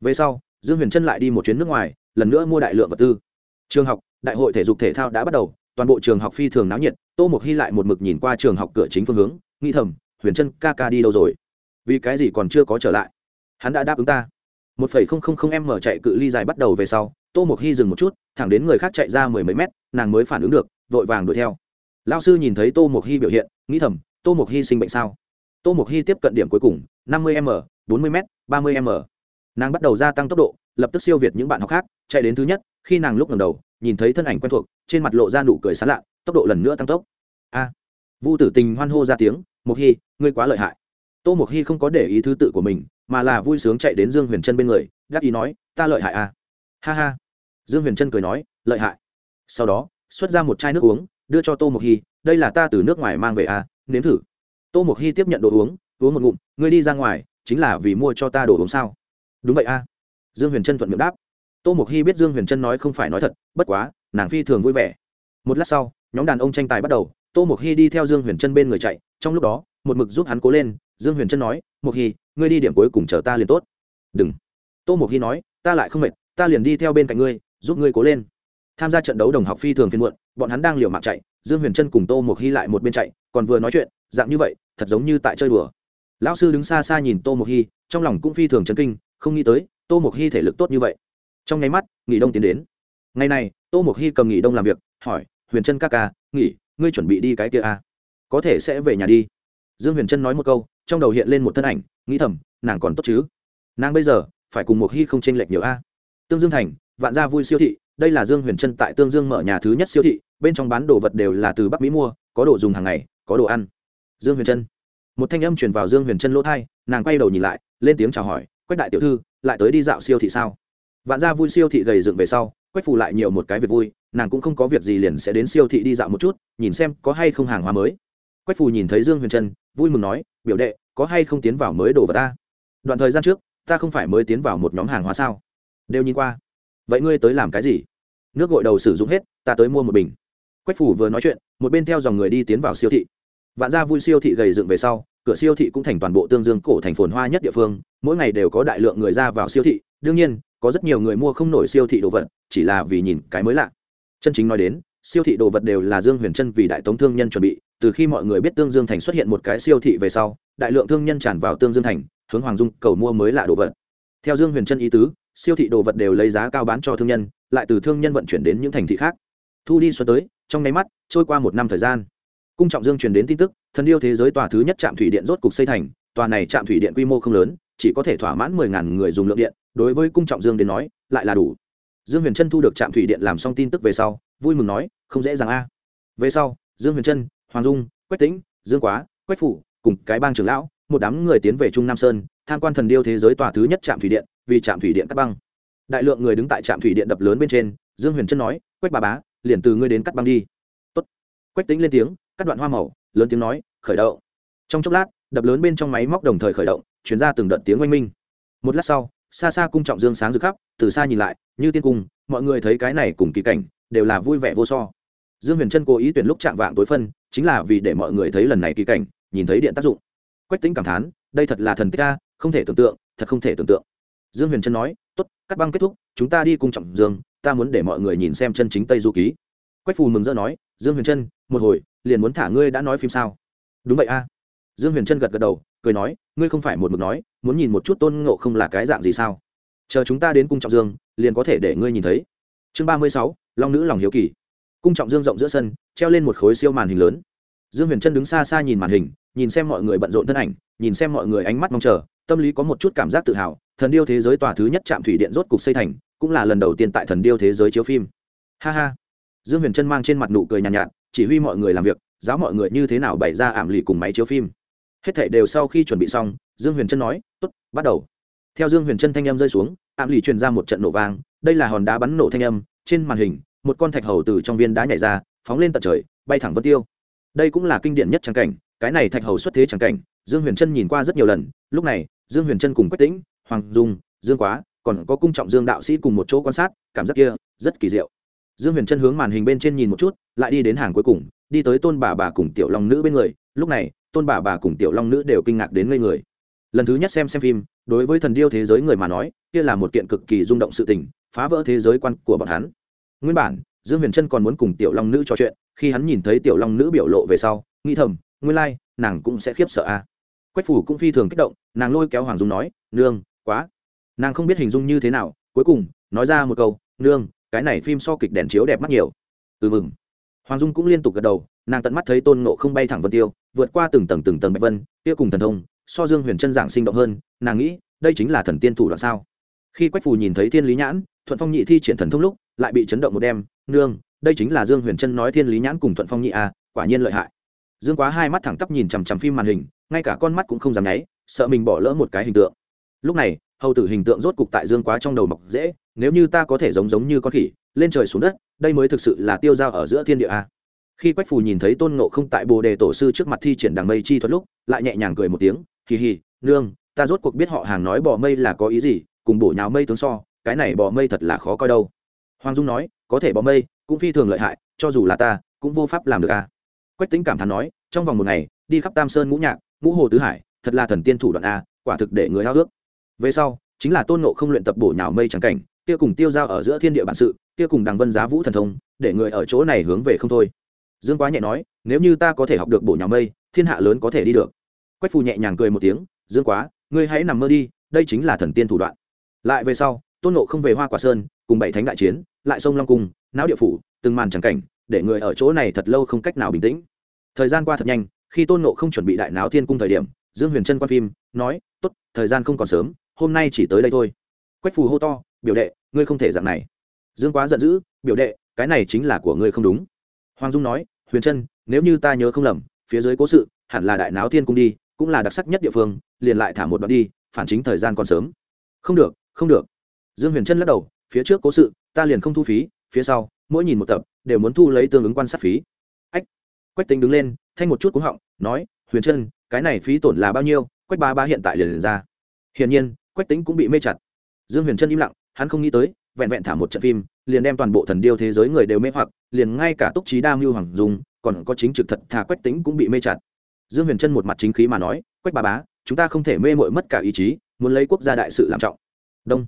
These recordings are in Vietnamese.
về sau, dương huyền trân lại đi một chuyến nước ngoài, lần nữa mua đại lượng vật tư. Trường học, đại hội thể dục thể thao đã bắt đầu, toàn bộ trường học phi thường náo nhiệt, tô mục hy lại một mực nhìn qua trường học cửa chính phương hướng, nghĩ thầm, huyền trân, ca ca đi đâu rồi? Vì cái gì còn chưa có trở lại? Hắn đã đáp ứng ta. Một phẩy không không không em mở chạy cự ly dài bắt đầu về sau, tô mục hy dừng một chút, thẳng đến người khác chạy ra mười mấy mét, nàng mới phản ứng được, vội vàng đuổi theo. Lao sư nhìn thấy tô mục hy biểu hiện, nghĩ thầm, tô mục hy sinh bệnh sao? Tô mục hy tiếp cận điểm cuối cùng, năm mươi m bốn mươi m ba mươi m nàng bắt đầu gia tăng tốc độ, lập tức siêu việt những bạn học khác, chạy đến thứ nhất, khi nàng lúc lần đầu, nhìn thấy thân ảnh quen thuộc, trên mặt lộ ra nụ cười sán lạ, tốc độ lần nữa tăng tốc. A. Vu tử tình hoan hô ra tiếng mục hy, ngươi quá lợi hại. Tô mục hy không có để ý thứ tự của mình, mà là vui sướng chạy đến dương huyền trân bên người, gác ý nói, ta lợi hại à? Ha ha. Dương huyền trân cười nói, lợi hại. Sau đó, xuất ra một chai nước uống, đưa cho tô mộc hy, đây là ta từ nước ngoài mang về à nếm thử. Tô mộc hy tiếp nhận đồ uống uống một ngụm, ngươi đi ra ngoài, chính là vì mua cho ta đồ uống sao? Đúng vậy à dương huyền trân thuận miệng đáp. Tô mộc hy biết dương huyền trân nói không phải nói thật, bất quá, nàng phi thường vui vẻ. Một lát sau, nhóm đàn ông tranh tài bắt đầu, tô mộc hy đi theo dương huyền trân bên người chạy, trong lúc đó, một mực giúp hắn cố lên, dương huyền trân nói, mộc hy ngươi đi điểm cuối cùng chờ ta liền tốt. Đừng. Tô mộc hy nói, ta lại không mệt, ta liền đi theo bên cạnh ngươi, giúp ngươi cố lên. Tham gia trận đấu đồng học phi thường phiên muộn, bọn hắn đang liều mạng chạy, dương huyền trân cùng tô mộc hy lại một bên chạy, còn vừa nói chuyện, dạng như vậy, thật giống như tại chơi đùa. Lão sư đứng xa xa nhìn tô mộc hy trong lòng cũng phi thường chấn kinh không nghĩ tới, tô mộc hy thể lực tốt như vậy. Trong nháy mắt, nghỉ đông tiến đến. Ngày này, tô mộc hy cầm nghỉ đông làm việc, hỏi, huyền trân ca ca, nghỉ, ngươi chuẩn bị đi cái kia à? có thể sẽ về nhà đi. Dương huyền trân nói một câu, trong đầu hiện lên một thân ảnh, nghĩ thầm, nàng còn tốt chứ? Nàng bây giờ, phải cùng mục hy không chênh lệch nhiều a. Tương dương thành, vạn gia vui siêu thị, đây là dương huyền trân tại tương dương mở nhà thứ nhất siêu thị, bên trong bán đồ vật đều là từ bắc mỹ mua, có đồ dùng hàng ngày, có đồ ăn. Dương huyền trân. Một thanh âm truyền vào dương huyền trân lỗ thai nàng quay đầu nhìn lại, lên tiếng chào hỏi quách đại tiểu thư, lại tới đi dạo siêu thị sao? Vạn gia vui siêu thị gầy dựng về sau, quách phù lại nhiều một cái việc vui, nàng cũng không có việc gì liền sẽ đến siêu thị đi dạo một chút, nhìn xem có hay không hàng hóa mới. Quách phù nhìn thấy dương huyền trân, vui mừng nói, biểu đệ, có hay không tiến vào mới đồ vào ta? Đoạn thời gian trước, ta không phải mới tiến vào một nhóm hàng hóa sao? Đều nhìn qua. Vậy ngươi tới làm cái gì? Nước gội đầu sử dụng hết, ta tới mua một bình. Quách phủ vừa nói chuyện, một bên theo dòng người đi tiến vào siêu thị. Vạn gia vui siêu thị gầy dựng về sau cửa siêu thị cũng thành toàn bộ tương dương cổ thành phồn hoa nhất địa phương, mỗi ngày đều có đại lượng người ra vào siêu thị. Đương nhiên, có rất nhiều người mua không nổi siêu thị đồ vật, chỉ là vì nhìn cái mới lạ. Chân chính nói đến, siêu thị đồ vật đều là dương huyền trân vì đại tống thương nhân chuẩn bị. Từ khi mọi người biết tương dương thành xuất hiện một cái siêu thị về sau, đại lượng thương nhân tràn vào tương dương thành, hướng hoàng dung cầu mua mới lạ đồ vật. Theo dương huyền trân ý tứ, siêu thị đồ vật đều lấy giá cao bán cho thương nhân, lại từ thương nhân vận chuyển đến những thành thị khác. Thu đi xuân tới, trong nháy mắt, trôi qua một năm thời gian. Cung trọng dương truyền đến tin tức thần điêu thế giới tòa thứ nhất trạm thủy điện rốt cục xây thành, tòa này trạm thủy điện quy mô không lớn, chỉ có thể thỏa mãn mười ngàn người dùng lượng điện, đối với cung trọng dương đến nói, lại là đủ. Dương huyền trân thu được trạm thủy điện làm xong tin tức về sau, vui mừng nói, không dễ dàng a. Về sau, dương huyền trân hoàng dung, quách tĩnh, dương quá, quách phủ, cùng cái bang trưởng lão, một đám người tiến về trung nam sơn, tham quan thần điêu thế giới tòa thứ nhất trạm thủy điện, vì trạm thủy điện cắt băng. Đại lượng người đứng tại trạm thủy điện đập lớn bên trên, dương huyền trân nói, quách bà bá, liền từ ngươi đến cắt băng đi. Tốt. quách tính lên tiếng, cắt đoạn hoa màu lớn tiếng nói, khởi động. Trong chốc lát, đập lớn bên trong máy móc đồng thời khởi động chuyển ra từng đợt tiếng oanh minh. Một lát sau, xa xa cung trọng dương sáng rực khắp, từ xa nhìn lại, như tiên cung, mọi người thấy cái này cùng kỳ cảnh, đều là vui vẻ vô so. Dương huyền trân cố ý tuyển lúc chạm vạng tối phân, chính là vì để mọi người thấy lần này kỳ cảnh, nhìn thấy điện tác dụng. Quách tính cảm thán, đây thật là thần tích ca không thể tưởng tượng, thật không thể tưởng tượng. Dương huyền trân nói, tốt, cắt băng kết thúc, chúng ta đi cung trọng dương, ta muốn để mọi người nhìn xem chân chính tây du ký. Quách phù mừng rỡ nói, dương huyền trân một hồi liền muốn thả ngươi đã nói phim sao? Đúng vậy a. Dương huyền trân gật gật đầu cười nói ngươi không phải một mực nói muốn nhìn một chút tôn ngộ không là cái dạng gì sao? Chờ chúng ta đến cung trọng dương liền có thể để ngươi nhìn thấy. Chương ba mươi sáu long nữ lòng hiếu kỳ. Cung trọng dương rộng giữa sân treo lên một khối siêu màn hình lớn. Dương huyền trân đứng xa xa nhìn màn hình nhìn xem mọi người bận rộn thân ảnh nhìn xem mọi người ánh mắt mong chờ tâm lý có một chút cảm giác tự hào thần điêu thế giới tòa thứ nhất trạm thủy điện rốt cục xây thành cũng là lần đầu tiên tại thần điêu thế giới chiếu phim. Ha ha. Dương huyền trân mang trên mặt nụ cười nhàn nhạt, nhạt chỉ huy mọi người làm việc, giáo mọi người như thế nào bày ra ảm lì cùng máy chiếu phim. Hết thảy đều sau khi chuẩn bị xong, dương huyền trân nói, tốt, bắt đầu. Theo dương huyền trân thanh âm rơi xuống, ảm lì truyền ra một trận nổ vang, đây là hòn đá bắn nổ thanh âm, trên màn hình, một con thạch hầu từ trong viên đá nhảy ra, phóng lên tận trời, bay thẳng vân tiêu. Đây cũng là kinh điển nhất trang cảnh, cái này thạch hầu xuất thế trang cảnh, dương huyền trân nhìn qua rất nhiều lần, lúc này, dương huyền trân cùng quách tĩnh, hoàng dung, dương quá, còn có cung trọng dương đạo sĩ cùng một chỗ quan sát, cảm giác kia rất kỳ diệu dương huyền trân hướng màn hình bên trên nhìn một chút lại đi đến hàng cuối cùng đi tới tôn bà bà cùng tiểu long nữ bên người. Lúc này tôn bà bà cùng tiểu long nữ đều kinh ngạc đến ngây người. Lần thứ nhất xem xem phim đối với thần điêu thế giới người mà nói kia là một kiện cực kỳ rung động sự tình phá vỡ thế giới quan của bọn hắn. Nguyên bản dương huyền trân còn muốn cùng tiểu long nữ trò chuyện khi hắn nhìn thấy tiểu long nữ biểu lộ về sau nghĩ thầm nguyên lai、like, nàng cũng sẽ khiếp sợ a. À. quách phủ cũng phi thường kích động nàng lôi kéo hoàng dung nói nương quá. Nàng không biết hình dung như thế nào cuối cùng nói ra một câu nương cái này phim so kịch đèn chiếu đẹp mắt nhiều. Ừ mừng. Hoàng dung cũng liên tục gật đầu nàng tận mắt thấy tôn nộ không bay thẳng vân tiêu vượt qua từng tầng từng tầng bạch vân kia cùng thần thông so dương huyền chân giảng sinh động hơn nàng nghĩ đây chính là thần tiên thủ đoạn sao? Khi quách phù nhìn thấy thiên lý nhãn thuận phong nhị thi triển thần thông lúc lại bị chấn động một đêm nương đây chính là dương huyền chân nói thiên lý nhãn cùng thuận phong nhị a à, quả nhiên lợi hại. Dương quá hai mắt thẳng tắp nhìn chằm chằm phim màn hình ngay cả con mắt cũng không dám nháy sợ mình bỏ lỡ một cái hình tượng. Lúc này hầu tử hình tượng rốt cục tại dương quá trong đầu mọc dễ nếu như ta có thể giống giống như con khỉ, lên trời xuống đất, đây mới thực sự là tiêu dao ở giữa thiên địa a. Khi quách phù nhìn thấy tôn ngộ không tại bồ đề tổ sư trước mặt thi triển đằng mây chi thuật lúc, lại nhẹ nhàng cười một tiếng, hì hì, nương, ta rốt cuộc biết họ hàng nói bỏ mây là có ý gì, cùng bổ nhào mây tướng so, cái này bỏ mây thật là khó coi đâu. Hoàng dung nói, có thể bỏ mây, cũng phi thường lợi hại, cho dù là ta, cũng vô pháp làm được a. Quách tính cảm thán nói, trong vòng một ngày, đi khắp tam sơn ngũ nhạc, ngũ hồ tứ hải, thật là thần tiên thủ đoạn a, quả thực để người hao ước. Về sau, chính là tôn nộ không luyện tập bổ nhào mây trắng cảnh kia cùng tiêu Giao ở giữa thiên địa bản sự, kia cùng đằng vân giá vũ thần thông, để người ở chỗ này hướng về không thôi. Dương quá nhẹ nói, nếu như ta có thể học được bổ nhà mây, thiên hạ lớn có thể đi được. Quách phù nhẹ nhàng cười một tiếng, dương quá, ngươi hãy nằm mơ đi, đây chính là thần tiên thủ đoạn. Lại về sau, tôn nộ không về hoa quả sơn, cùng bảy thánh đại chiến, lại sông long cung, não địa phủ, từng màn trắng cảnh, để người ở chỗ này thật lâu không cách nào bình tĩnh. Thời gian qua thật nhanh, khi tôn nộ không chuẩn bị đại náo thiên cung thời điểm, dương huyền trân quan phim, nói t ố t thời gian không còn sớm, hôm nay chỉ tới đây thôi. Quách phù hô to biểu đệ ngươi không thể dạng này. Dương quá giận dữ biểu đệ cái này chính là của ngươi không đúng. Hoàng dung nói huyền trân nếu như ta nhớ không lầm phía dưới cố sự hẳn là đại náo thiên cung đi cũng là đặc sắc nhất địa phương liền lại thả một đoạn đi phản chính thời gian còn sớm. Không được không được. Dương huyền trân lắc đầu phía trước cố sự ta liền không thu phí phía sau mỗi nhìn một tập đều muốn thu lấy tương ứng quan sát phí. Ách. Quách tính đứng lên thanh một chút cúng họng nói huyền trân cái này phí tổn là bao nhiêu quách ba ba hiện tại liền, liền ra. Hiển nhiên quách tính cũng bị mê chặt. Dương huyền trân im lặng hắn không nghĩ tới, vẹn vẹn thả một trận phim, liền đem toàn bộ thần điêu thế giới người đều mê hoặc, liền ngay cả túc trí đa mưu hoàng dùng còn có chính trực thật thà quách tính cũng bị mê chặt. Dương huyền trân một mặt chính khí mà nói, quách ba bá, chúng ta không thể mê mội mất cả ý chí, muốn lấy quốc gia đại sự làm trọng. Đông.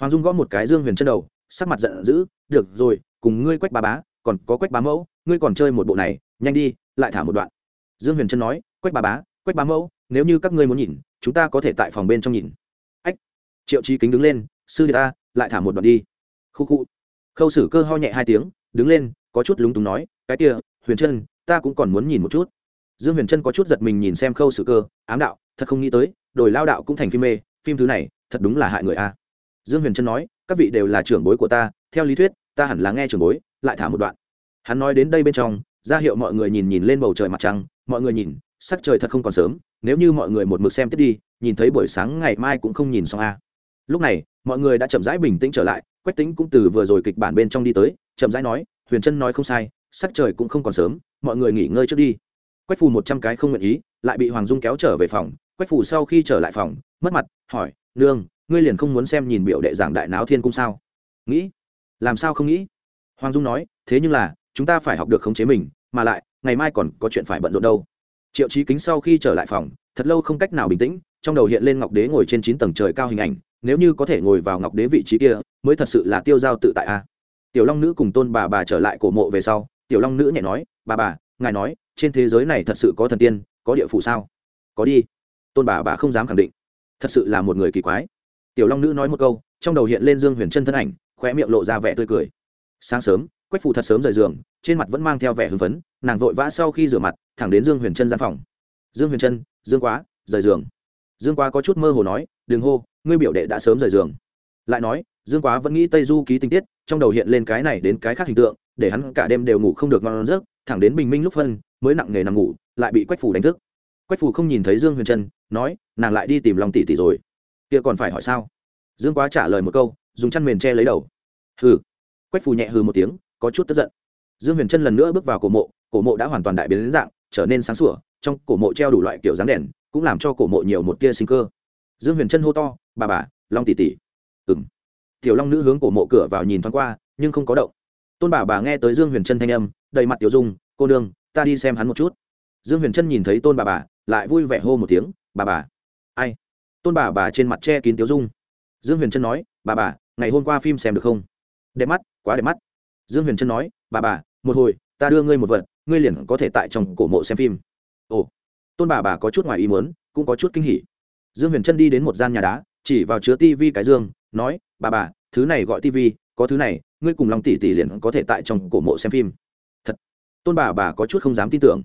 Hoàng dung gõ một cái dương huyền chân đầu, sắc mặt giận dữ, được rồi, cùng ngươi quách ba bá, còn có quách bá mẫu, ngươi còn chơi một bộ này, nhanh đi, lại thả một đoạn. Dương huyền trân nói, quách ba bá, quách bá mẫu, nếu như các ngươi muốn nhìn, chúng ta có thể tại phòng bên trong nhìn. Ách, triệu trí kính đứng lên, sư đệ ta lại thả một đoạn đi. Khu khu. Khâu sử cơ ho nhẹ hai tiếng, đứng lên, có chút lúng túng nói, cái kia, huyền trân, ta cũng còn muốn nhìn một chút. Dương huyền trân có chút giật mình nhìn xem khâu sử cơ, ám đạo, thật không nghĩ tới đổi lao đạo cũng thành phim mê, phim thứ này, thật đúng là hại người a. Dương huyền trân nói, các vị đều là trưởng bối của ta, theo lý thuyết, ta hẳn là nghe trưởng bối, lại thả một đoạn. Hắn nói đến đây bên trong, ra hiệu mọi người nhìn nhìn lên bầu trời mặt trăng, mọi người nhìn, sắc trời thật không còn sớm, nếu như mọi người một mực xem tiếp đi, nhìn thấy buổi sáng ngày mai cũng không nhìn xong a. Lúc này mọi người đã chậm rãi bình tĩnh trở lại, quách tính cũng từ vừa rồi kịch bản bên trong đi tới, chậm rãi nói, huyền trân nói không sai, sắc trời cũng không còn sớm, mọi người nghỉ ngơi trước đi. Quách phù một trăm cái không nguyện ý, lại bị hoàng dung kéo trở về phòng. Quách phù sau khi trở lại phòng, mất mặt, hỏi, nương, ngươi liền không muốn xem nhìn biểu đệ giảng đại náo thiên cung sao? Nghĩ. Làm sao không nghĩ? Hoàng dung nói, thế nhưng là, chúng ta phải học được khống chế mình, mà lại, ngày mai còn có chuyện phải bận rộn đâu. Triệu trí kính sau khi trở lại phòng, thật lâu không cách nào bình tĩnh, trong đầu hiện lên ngọc đế ngồi trên chín tầng trời cao hình ảnh nếu như có thể ngồi vào ngọc đế vị trí kia, mới thật sự là tiêu giao tự tại a. Tiểu long nữ cùng tôn bà bà trở lại cổ mộ về sau, tiểu long nữ nhẹ nói, bà bà, ngài nói, trên thế giới này thật sự có thần tiên, có địa phủ sao? Có đi. Tôn bà bà không dám khẳng định. Thật sự là một người kỳ quái. Tiểu long nữ nói một câu, trong đầu hiện lên dương huyền chân thân ảnh, khóe miệng lộ ra vẻ tươi cười. Sáng sớm, quách phụ thật sớm rời giường, trên mặt vẫn mang theo vẻ hưng phấn, nàng vội vã sau khi rửa mặt, thẳng đến dương huyền chân gian phòng. Dương huyền chân, dương quá, rời giường. Dương quá có chút mơ hồ nói, đừng hô ngươi biểu đệ đã sớm rời giường. Lại nói, dương quá vẫn nghĩ tây du ký tinh tiết, trong đầu hiện lên cái này đến cái khác hình tượng, để hắn cả đêm đều ngủ không được ngon giấc, thẳng đến bình minh lúc phân, mới nặng nghề nằm ngủ, lại bị quách phủ đánh thức. Quách phủ không nhìn thấy dương huyền trân, nói, nàng lại đi tìm lòng tỷ tỷ rồi. Kia còn phải hỏi sao? Dương quá trả lời một câu, dùng chăn mền che lấy đầu. Hừ. Quách phủ nhẹ hừ một tiếng, có chút tức giận. Dương huyền trân lần nữa bước vào cổ mộ cổ mộ đã hoàn toàn đại biến đến dạng, trở nên sáng sủa, trong cổ mộ treo đủ loại kiểu dáng đèn, cũng làm cho cổ mộ nhiều một tia sinh cơ. Dương huyền trân hô to bà bà, long tỷ tỷ. Ừng tiểu long nữ hướng cổ mộ cửa vào nhìn thoáng qua, nhưng không có động. Tôn bà bà nghe tới dương huyền trân thanh âm, đầy mặt tiểu dung, cô nương, ta đi xem hắn một chút. Dương huyền trân nhìn thấy tôn bà bà, lại vui vẻ hô một tiếng, bà bà. Ai? Tôn bà bà trên mặt che kín Tiểu dung. Dương huyền trân nói, bà bà, ngày hôm qua phim xem được không? Đẹp mắt, quá đẹp mắt. Dương huyền trân nói, bà bà, một hồi, ta đưa ngươi một vật, ngươi liền có thể tại trong cổ mộ xem phim. Ồ. Tôn bà bà có chút ngoài ý muốn, cũng có chút kinh hỉ. Dương huyền trân đi đến một gian nhà đá chỉ vào chứa tivi cái dương, nói, bà bà, thứ này gọi tivi có thứ này, ngươi cùng lòng tỷ tỷ liền có thể tại trong cổ mộ xem phim. Thật, tôn bà bà có chút không dám tin tưởng.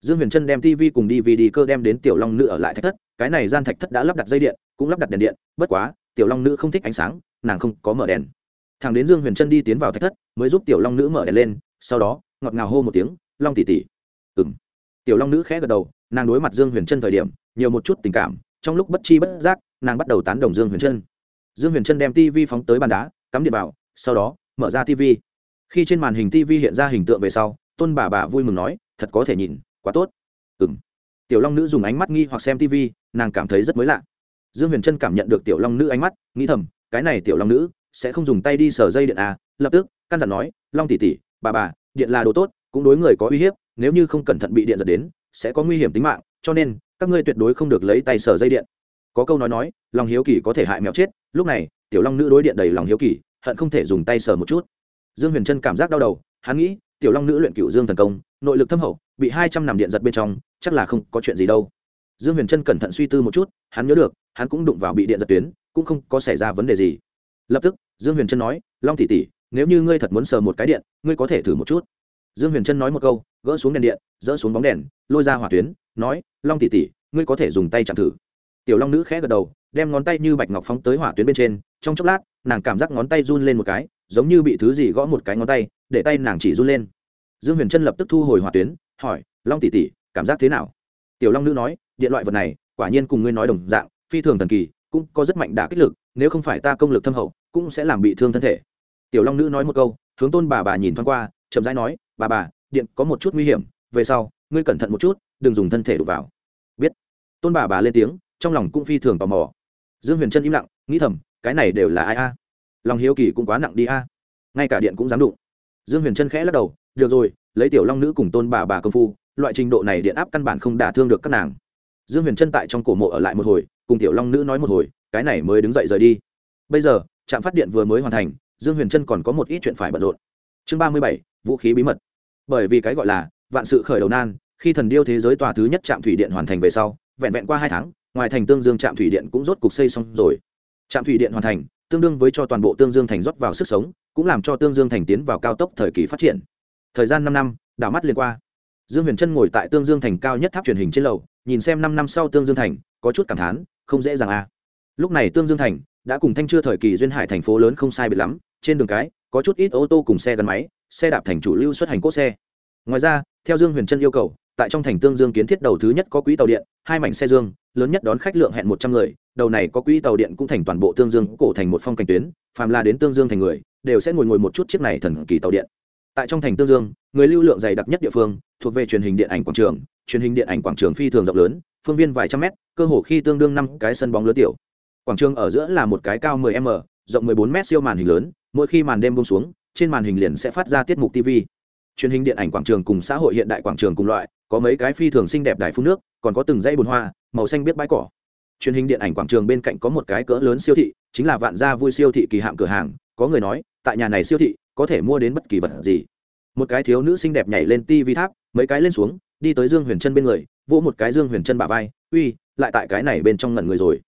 Dương huyền trân đem tv cùng dvd cơ đem đến tiểu long nữ ở lại thạch thất, cái này gian thạch thất đã lắp đặt dây điện, cũng lắp đặt đèn điện, bất quá, tiểu long nữ không thích ánh sáng, nàng không có mở đèn. Thằng đến dương huyền trân đi tiến vào thạch thất, mới giúp tiểu long nữ mở đèn lên, sau đó, ngọt ngào hô một tiếng, long tỷ tỷ. Ừ m tiểu long nữ khẽ gật đầu, nàng đối mặt dương huyền trân thời điểm, nhiều một chút tình cảm, trong lúc bất chi bất giác nàng bắt đầu tán đồng dương huyền trân. Dương huyền trân đem tv phóng tới bàn đá, cắm điện vào, sau đó, mở ra tv khi trên màn hình tv hiện ra hình tượng về sau, tôn bà bà vui mừng nói, thật có thể nhìn, quá tốt. Ừ m tiểu long nữ dùng ánh mắt nghi hoặc xem tv nàng cảm thấy rất mới lạ. Dương huyền trân cảm nhận được tiểu long nữ ánh mắt, nghĩ thầm, cái này tiểu long nữ sẽ không dùng tay đi sờ dây điện à? Lập tức, căn dặn nói, long tỉ tỉ bà bà, điện là đồ tốt, cũng đối người có uy hiếp, nếu như không cẩn thận bị điện giật đến, sẽ có nguy hiểm tính mạng, cho nên các ngươi tuyệt đối không được lấy tay sờ dây điện có câu nói nói lòng hiếu kỳ có thể hại mèo chết. Lúc này, tiểu long nữ đối điện đầy lòng hiếu kỳ, hận không thể dùng tay sờ một chút. Dương huyền trân cảm giác đau đầu, hắn nghĩ, tiểu long nữ luyện cựu dương thần công, nội lực thâm hậu, bị hai trăm nằm điện giật bên trong, chắc là không có chuyện gì đâu. Dương huyền trân cẩn thận suy tư một chút, hắn nhớ được, hắn cũng đụng vào bị điện giật tuyến, cũng không có xảy ra vấn đề gì. Lập tức, dương huyền trân nói, long tỷ tỷ, nếu như ngươi thật muốn sờ một cái điện, ngươi có thể thử một chút. Dương huyền trân nói một câu, gỡ xuống đèn điện, dỡ xuống bóng đèn, lôi ra hỏa tuyến, nói, long tỷ tỷ, ngươi có thể dùng tay chạm thử tiểu long nữ khẽ gật đầu, đem ngón tay như bạch ngọc phóng tới hỏa tuyến bên trên, trong chốc lát, nàng cảm giác ngón tay run lên một cái, giống như bị thứ gì gõ một cái ngón tay, để tay nàng chỉ run lên. Dương huyền trân lập tức thu hồi hỏa tuyến, hỏi, long tỷ tỷ, cảm giác thế nào? Tiểu long nữ nói, điện loại vật này, quả nhiên cùng ngươi nói đồng dạng, phi thường thần kỳ, cũng có rất mạnh đả kích lực, nếu không phải ta công lực thâm hậu, cũng sẽ làm bị thương thân thể. Tiểu long nữ nói một câu, hướng tôn bà bà nhìn thoáng qua, chậm rãi nói, bà bà, điện có một chút nguy hiểm, về sau, ngươi cẩn thận một chút, đừng dùng thân thể đụng vào. Biết. Tôn bà bà lên tiếng trong lòng cũng phi thường tò mò. Dương huyền trân im lặng, nghĩ thầm, cái này đều là ai a? Lòng hiếu kỳ cũng quá nặng đi a. Ngay cả điện cũng dám đụng. Dương huyền trân khẽ lắc đầu, được rồi, lấy tiểu long nữ cùng tôn bà bà công phu, loại trình độ này điện áp căn bản không đả thương được các nàng. Dương huyền trân tại trong cổ mộ ở lại một hồi, cùng tiểu long nữ nói một hồi, cái này mới đứng dậy rời đi. Bây giờ, trạm phát điện vừa mới hoàn thành, dương huyền trân còn có một ít chuyện phải bận rộn. Chương ba mươi bảy, vũ khí bí mật. Bởi vì cái gọi là vạn sự khởi đầu nan, khi thần điêu thế giới tòa thứ nhất trạm thủy điện hoàn thành về sau, vẹn vẹn qua hai tháng ngoài thành tương dương trạm thủy điện cũng rốt cục xây xong rồi. Trạm thủy điện hoàn thành, tương đương với cho toàn bộ tương dương thành rót vào sức sống, cũng làm cho tương dương thành tiến vào cao tốc thời kỳ phát triển. Thời gian năm năm, đảo mắt liền qua. Dương huyền trân ngồi tại tương dương thành cao nhất tháp truyền hình trên lầu, nhìn xem năm năm sau tương dương thành, có chút cảm thán, không dễ dàng à. Lúc này tương dương thành đã cùng thanh chưa thời kỳ duyên hải thành phố lớn không sai biệt lắm, trên đường cái, có chút ít ô tô cùng xe gắn máy, xe đạp thành chủ lưu xuất hành cốt xe. Ngoài ra, theo dương huyền trân yêu cầu tại trong thành tương dương kiến thiết đầu thứ nhất có quỹ tàu điện, hai mảnh xe dương, lớn nhất đón khách lượng hẹn một trăm người, đầu này có quỹ tàu điện cũng thành toàn bộ tương dương cổ thành một phong cảnh tuyến, phàm là đến tương dương thành người, đều sẽ ngồi ngồi một chút chiếc này thần kỳ tàu điện. Tại trong thành tương dương, người lưu lượng dày đặc nhất địa phương, thuộc về truyền hình điện ảnh quảng trường, truyền hình điện ảnh quảng trường phi thường rộng lớn, phương viên vài trăm mét, cơ hồ khi tương đương năm cái sân bóng lứa tiểu. Quảng trường ở giữa là một cái cao 10 m, rộng 14 m siêu màn hình lớn, mỗi khi màn đêm buông xuống, trên màn hình liền sẽ phát ra tiết mục tv truyền hình điện ảnh quảng trường cùng xã hội hiện đại quảng trường cùng loại có mấy cái phi thường xinh đẹp đài phun nước, còn có từng dãy bùn hoa, màu xanh biết bãi cỏ. Truyền hình điện ảnh quảng trường bên cạnh có một cái cỡ lớn siêu thị, chính là vạn gia vui siêu thị kỳ hạm cửa hàng. Có người nói, tại nhà này siêu thị, có thể mua đến bất kỳ vật gì. Một cái thiếu nữ xinh đẹp nhảy lên ti vi tháp, mấy cái lên xuống, đi tới dương huyền chân bên người, vỗ một cái dương huyền chân bà vai, uy, lại tại cái này bên trong ngẩn người rồi.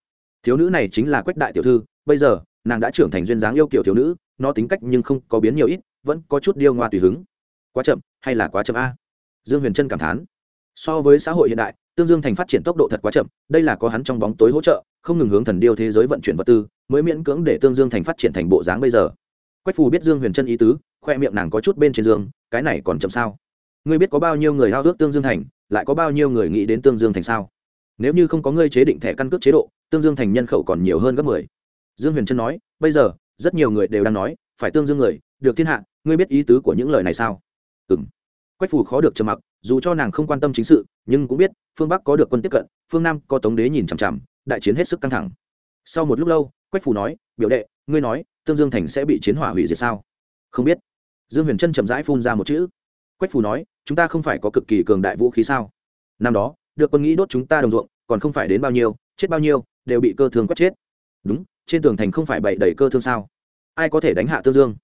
Thiếu nữ này chính là quách đại tiểu thư, bây giờ, nàng đã trưởng thành duyên dáng yêu kiểu thiếu nữ, nó tính cách nhưng không có biến nhiều ít, vẫn có chút điêu ngoa tùy hứng. Quá chậm, hay là quá chậm a? Dương huyền trân cảm thán so với xã hội hiện đại, tương dương thành phát triển tốc độ thật quá chậm, đây là có hắn trong bóng tối hỗ trợ, không ngừng hướng thần điêu thế giới vận chuyển vật tư, mới miễn cưỡng để tương dương thành phát triển thành bộ dáng bây giờ. Quách phù biết dương huyền trân ý tứ, khoe miệng nàng có chút bên trên dương, cái này còn chậm sao? Ngươi biết có bao nhiêu người hao ước tương dương thành, lại có bao nhiêu người nghĩ đến tương dương thành sao? Nếu như không có ngươi chế định thẻ căn cước chế độ, tương dương thành nhân khẩu còn nhiều hơn gấp mười. Dương huyền trân nói, bây giờ, rất nhiều người đều đang nói, phải tương dương người, được thiên hạ, ngươi biết ý tứ của những lời này sao? Ừ m quách phù khó được trầm mặc dù cho nàng không quan tâm chính sự, nhưng cũng biết, phương bắc có được quân tiếp cận, phương nam có tống đế nhìn chằm chằm, đại chiến hết sức căng thẳng. Sau một lúc lâu, quách phù nói, biểu đệ, ngươi nói, tương dương thành sẽ bị chiến hỏa hủy diệt sao? Không biết. Dương huyền trân chậm rãi phun ra một chữ. Quách phù nói, chúng ta không phải có cực kỳ cường đại vũ khí sao? Năm đó, được quân nghĩ đốt chúng ta đồng ruộng, còn không phải đến bao nhiêu, chết bao nhiêu, đều bị cơ thương quét chết. Đúng, trên tường thành không phải bậy đầy cơ thương sao? Ai có thể đánh hạ tương dương?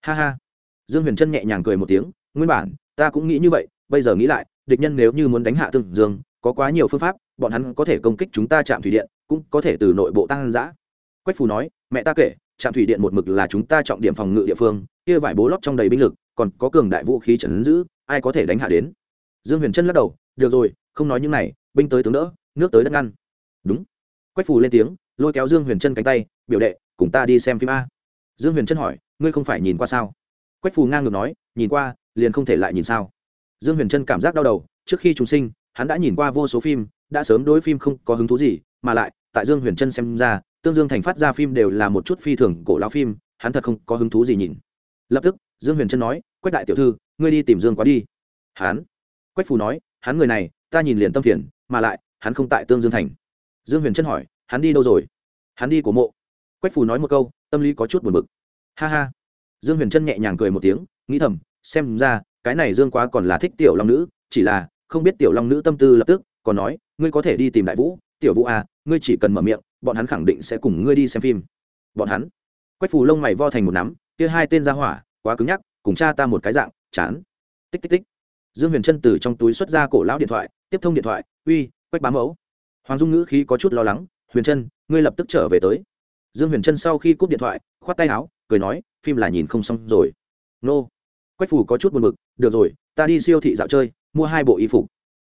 Ha ha. Dương huyền trân nhẹ nhàng cười một tiếng, nguyên bản, ta cũng nghĩ như vậy bây giờ nghĩ lại, địch nhân nếu như muốn đánh hạ tương dương, có quá nhiều phương pháp, bọn hắn có thể công kích chúng ta chạm thủy điện, cũng có thể từ nội bộ tăng giã. Quách phù nói, mẹ ta kể, trạm thủy điện một mực là chúng ta trọng điểm phòng ngự địa phương, kia vải bố lót trong đầy binh lực, còn có cường đại vũ khí trần giữ, ai có thể đánh hạ đến? Dương huyền trân lắc đầu, được rồi, không nói những này, binh tới tướng đỡ, nước tới đất ngăn. Đúng. Quách phù lên tiếng, lôi kéo dương huyền trân cánh tay, biểu đệ, cùng ta đi xem phim a. Dương huyền trân hỏi, ngươi không phải nhìn qua sao? Quách phù ngang ngược nói, nhìn qua, liền không thể lại nhìn sao dương huyền trân cảm giác đau đầu, trước khi chúng sinh, hắn đã nhìn qua vô số phim, đã sớm đối phim không có hứng thú gì, mà lại, tại dương huyền trân xem ra, tương dương thành phát ra phim đều là một chút phi thường cổ lão phim, hắn thật không có hứng thú gì nhìn. Lập tức, dương huyền trân nói, quách đại tiểu thư, ngươi đi tìm dương quá đi. Hắn, quách phù nói, hắn người này, ta nhìn liền tâm phiền, mà lại, hắn không tại tương dương thành. Dương huyền trân hỏi, hắn đi đâu rồi? Hắn đi của mộ. Quách phù nói một câu, tâm lý có chút buồn bực. Ha ha. Dương huyền trân nhẹ nhàng cười một tiếng, nghĩ thầm, xem ra cái này dương quá còn là thích tiểu long nữ, chỉ là, không biết tiểu long nữ tâm tư lập tức, còn nói, ngươi có thể đi tìm đại vũ, tiểu vũ à ngươi chỉ cần mở miệng, bọn hắn khẳng định sẽ cùng ngươi đi xem phim. Bọn hắn, quách phù lông mày vo thành một nắm, kia hai tên ra hỏa, quá cứng nhắc, cùng cha ta một cái dạng, chán. Tích tích tích. Dương huyền trân từ trong túi xuất ra cổ lão điện thoại, tiếp thông điện thoại, uy, quách bám mẫu. Hoàng dung ngữ khí có chút lo lắng, huyền trân ngươi lập tức trở về tới. Dương huyền trân sau khi cúp điện thoại, khoát tay áo, cười nói, phim là nhìn không xong rồi. Nô quách phủ có chút buồn b ự c được rồi, ta đi siêu thị dạo chơi, mua hai bộ y phục.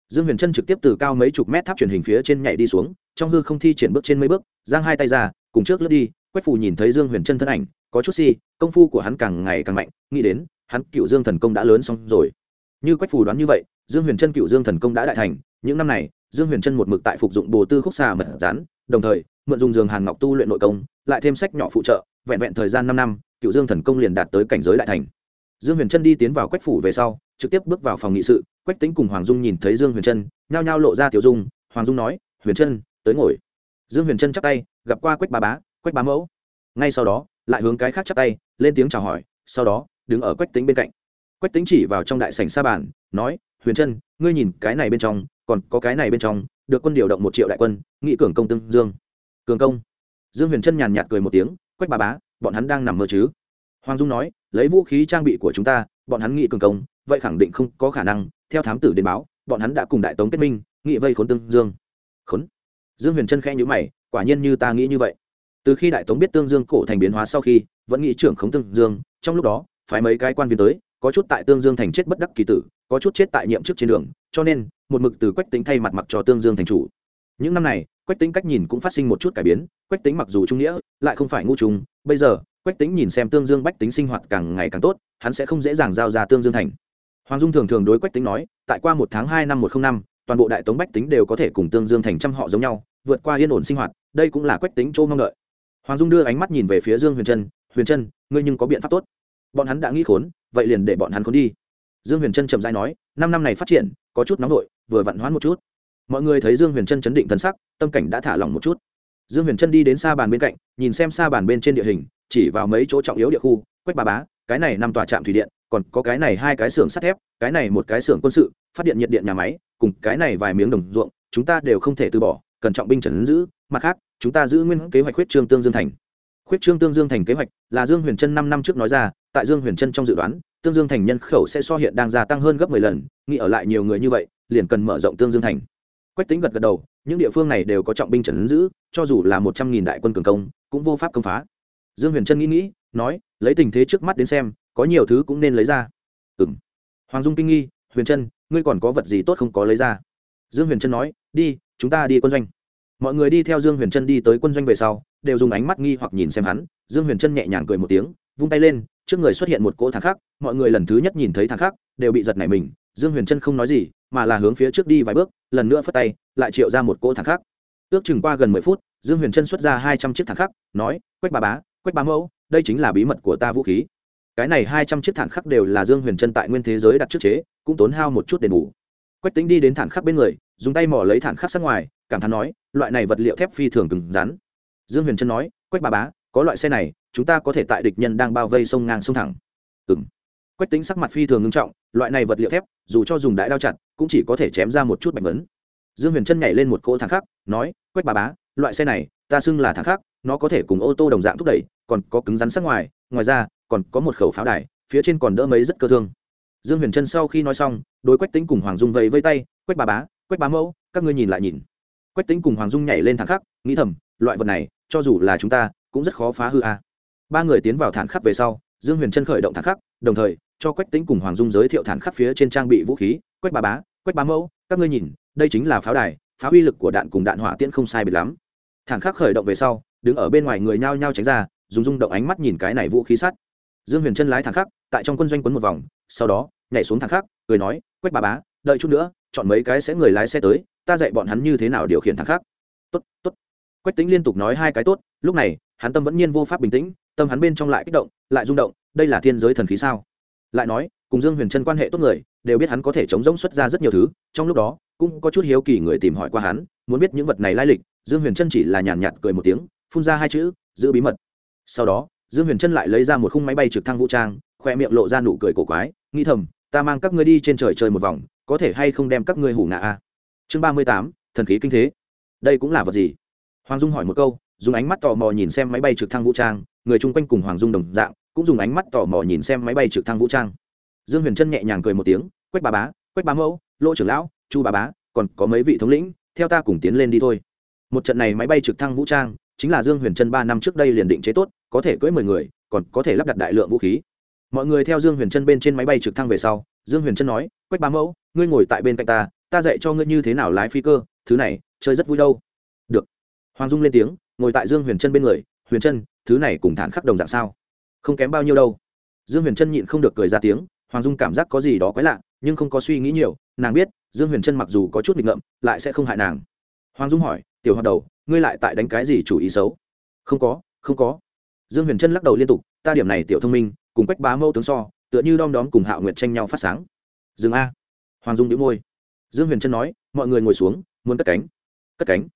Dương huyền trân trực tiếp từ cao mấy chục mét tháp truyền hình phía trên nhảy đi xuống, trong hư không thi triển bước trên mấy bước, giang hai tay ra, cùng trước lướt đi. Quách phủ nhìn thấy dương huyền trân thân ảnh, có chút si, công phu của hắn càng ngày càng mạnh, nghĩ đến, hắn cựu dương thần công đã lớn xong rồi. Như quách phủ đoán như vậy, dương huyền trân cựu dương thần công đã đại thành. Những năm này, dương huyền trân một mực tại phục dụng bồ tư khúc xà mật rán đồng thời, mượn dùng giường hàn ngọc tu luyện nội công, lại thêm sách nhỏ phụ trợ, vẹn vẹn thời gian năm năm, cựu dương thần công liền đạt tới cảnh giới đại thành dương huyền trân đi tiến vào quách phủ về sau, trực tiếp bước vào phòng nghị sự, quách tính cùng hoàng dung nhìn thấy dương huyền trân, nhao nhao lộ ra tiểu dung. Hoàng dung nói, huyền trân, tới ngồi. Dương huyền trân chắp tay, gặp qua quách Bà bá, quách bá mẫu. Ngay sau đó, lại hướng cái khác chắp tay, lên tiếng chào hỏi, sau đó, đứng ở quách tính bên cạnh. Quách tính chỉ vào trong đại sảnh sa bàn, nói, huyền trân, ngươi nhìn cái này bên trong, còn có cái này bên trong, được quân điều động một triệu đại quân, nghị cường công tương dương. Cường công? Dương huyền trân nhàn nhạt cười một tiếng, quách bà bá, bọn hắn đang nằm mơ chứ? Hoàng dung nói lấy vũ khí trang bị của chúng ta, bọn hắn nghị cường công, vậy khẳng định không có khả năng. Theo thám tử đến báo, bọn hắn đã cùng đại tống kết minh, nghị vây khốn tương dương. Khốn. Dương huyền trân khẽ nhữ mày, quả nhiên như ta nghĩ như vậy. Từ khi đại tống biết tương dương cổ thành biến hóa sau khi, vẫn nghĩ trưởng khống tương dương, trong lúc đó phải mấy cái quan viên tới, có chút tại tương dương thành chết bất đắc kỳ tử, có chút chết tại nhiệm chức trên đường, cho nên, một mực từ quách tính thay mặt mặc cho tương dương thành chủ. Những năm này, quách tính cách nhìn cũng phát sinh một chút cải biến, quách tính mặc dù trung nghĩa, lại không phải ngu trùng bây giờ, quách tính nhìn xem tương dương bách tính sinh hoạt càng ngày càng tốt, hắn sẽ không dễ dàng giao ra tương dương thành. Hoàng dung thường thường đối quách tính nói, tại qua một tháng hai năm một không năm, toàn bộ đại tống bách tính đều có thể cùng tương dương thành trăm họ giống nhau, vượt qua yên ổn sinh hoạt, đây cũng là quách tính chỗ mong đợi. Hoàng dung đưa ánh mắt nhìn về phía dương huyền trân huyền trân, ngươi nhưng có biện pháp tốt. Bọn hắn đã nghĩ khốn, vậy liền để bọn hắn khốn đi. Dương huyền trân trầm dai nói, năm năm này phát triển, có chút nóng vội, vừa vặn hoãn một chút. Mọi người thấy dương huyền trân chấn định thân sắc, tâm cảnh đã thả lỏng một chút dương huyền trân đi đến xa bàn bên cạnh, nhìn xem xa bàn bên trên địa hình, chỉ vào mấy chỗ trọng yếu địa khu, quách bà bá, cái này năm tòa trạm thủy điện, còn có cái này hai cái xưởng sắt thép, cái này một cái xưởng quân sự, phát điện nhiệt điện nhà máy, cùng cái này vài miếng đồng ruộng, chúng ta đều không thể từ bỏ, cần trọng binh trần giữ, mặt khác, chúng ta giữ nguyên kế hoạch khuyết trương tương dương thành. Khuyết trương tương dương thành kế hoạch là dương huyền trân năm năm trước nói ra, tại dương huyền trân trong dự đoán, tương dương thành nhân khẩu sẽ so hiện đang gia tăng hơn gấp mười lần, nghĩ ở lại nhiều người như vậy, liền cần mở rộng tương dương thành. Quách tính gật gật đầu những địa phương này đều có trọng binh trần giữ, cho dù là một trăm nghìn đại quân cường công, cũng vô pháp công phá. Dương huyền trân nghĩ nghĩ, nói, lấy tình thế trước mắt đến xem, có nhiều thứ cũng nên lấy ra. Ừ m hoàng dung kinh nghi, huyền trân ngươi còn có vật gì tốt không có lấy ra? Dương huyền trân nói, đi, chúng ta đi quân doanh. Mọi người đi theo dương huyền trân đi tới quân doanh về sau, đều dùng ánh mắt nghi hoặc nhìn xem hắn. Dương huyền trân nhẹ nhàng cười một tiếng, vung tay lên, trước người xuất hiện một cỗ thang khắc, mọi người lần thứ nhất nhìn thấy thang khắc, đều bị giật nảy mình dương huyền trân không nói gì, mà là hướng phía trước đi vài bước, lần nữa phất tay, lại triệu ra một cỗ thang khắc. Ước chừng qua gần mười phút, dương huyền trân xuất ra hai trăm chiếc thang khắc, nói, quách bà bá, quách ba mẫu, đây chính là bí mật của ta vũ khí. Cái này hai trăm chiếc thản khắc đều là dương huyền trân tại nguyên thế giới đặt trước chế, cũng tốn hao một chút đền bù. Quách tính đi đến thản khắc bên người, dùng tay mỏ lấy thản khắc sát ngoài, cảm thán nói, loại này vật liệu thép phi thường cứng rắn. Dương huyền trân nói, quách bà bá, có loại xe này, chúng ta có thể tại địch nhân đang bao vây sông ngang sông thẳng. Ừm. quách tính sắc mặt phi thường ngưng trọng, loại này vật liệu thép dù cho dùng đại đao chặt, cũng chỉ có thể chém ra một chút bạch vấn dương huyền trân nhảy lên một cỗ thẳng khắc, nói, quách bà bá, loại xe này, ta xưng là thẳng khác nó có thể cùng ô tô đồng dạng thúc đẩy, còn có cứng rắn sắc ngoài ngoài ra, còn có một khẩu pháo đài, phía trên còn đỡ mấy rất cơ thương. Dương huyền trân sau khi nói xong, đối quách tính cùng hoàng dung vẫy vây tay, quách bà bá, quách bá mẫu, các ngươi nhìn lại nhìn. Quách tính cùng hoàng dung nhảy lên thẳng khắc, nghĩ thầm, loại vật này, cho dù là chúng ta, cũng rất khó phá hư a. Ba người tiến vào thang khắc về sau, dương huyền trân khởi động thang khắc, đồng thời cho quách tính cùng hoàng dung giới thiệu thản khắc phía trên trang bị vũ khí, quách bà bá, quách bá mẫu, các ngươi nhìn, đây chính là pháo đài phá uy lực của đạn cùng đạn hỏa tiễn không sai biệt lắm. Thản khắc khởi động về sau, đứng ở bên ngoài người nhao nhao tránh ra, dùng rung động ánh mắt nhìn cái này vũ khí sắt. Dương huyền chân lái thẳng khắc, tại trong quân doanh quấn một vòng, sau đó, nhảy xuống thẳng khắc, cười nói, quách bà bá, đợi chút nữa, chọn mấy cái sẽ người lái xe tới, ta dạy bọn hắn như thế nào điều khiển thẳng khắc. Tốt tốt. Quách tính liên tục nói hai cái tốt, lúc này, hắn tâm vẫn nhiên vô pháp bình tĩnh, tâm hắn bên trong lại kích động, lại rung động, đây là thiên giới thần khí sao? Lại nói, cùng dương huyền trân quan hệ tốt người, đều biết hắn có thể chống rỗng xuất ra rất nhiều thứ, trong lúc đó, cũng có chút hiếu kỳ người tìm hỏi qua hắn, muốn biết những vật này lai lịch, dương huyền trân chỉ là nhàn nhạt cười một tiếng, phun ra hai chữ, giữ bí mật. Sau đó, dương huyền trân lại lấy ra một khung máy bay trực thăng vũ trang, khoe miệng lộ ra nụ cười cổ quái, nghĩ thầm, ta mang các ngươi đi trên trời chơi một vòng, có thể hay không đem các ngươi hủ ngạ a? Chương ba mươi tám, thần khí kinh thế. Đây cũng là vật gì? Hoàng dung hỏi một câu, dùng ánh mắt tò mò nhìn xem máy bay trực thăng vũ trang, người chung quanh cùng hoàng dung đồng dạng cũng dùng ánh mắt tò mò nhìn xem máy bay trực thăng vũ trang. Dương huyền trân nhẹ nhàng cười một tiếng, quách bà bá, quách bá mẫu, lỗ trưởng lão, chu bà bá, còn có mấy vị thống lĩnh, theo ta cùng tiến lên đi thôi. Một trận này máy bay trực thăng vũ trang, chính là dương huyền trân ba năm trước đây liền định chế tốt, có thể cưỡi mười người, còn có thể lắp đặt đại lượng vũ khí. Mọi người theo dương huyền trân bên trên máy bay trực thăng về sau, dương huyền trân nói, quách bá mẫu, ngươi ngồi tại bên cạnh ta ta dạy cho ngươi như thế nào lái phi cơ, thứ này, chơi rất vui đâu. Được. Hoàng dung lên tiếng, ngồi tại dương huyền trân bên người, huyền trân thứ này cùng thản khắc đồng dạng sao? Không kém bao nhiêu đâu. Dương huyền trân nhịn không được cười ra tiếng, hoàng dung cảm giác có gì đó quái lạ, nhưng không có suy nghĩ nhiều, nàng biết, dương huyền trân mặc dù có chút nghịch ngợm, lại sẽ không hại nàng. Hoàng dung hỏi, tiểu hoạt đầu, ngươi lại tại đánh cái gì chủ ý xấu? Không có không có. Dương huyền trân lắc đầu liên tục, ta điểm này tiểu thông minh, cùng quách bá mâu tướng so, tựa như đom đóm cùng hạo nguyệt tranh nhau phát sáng. Dừng a. Hoàng dung đĩu môi. Dương huyền trân nói, mọi người ngồi xuống, muốn cất cánh. Cất cánh?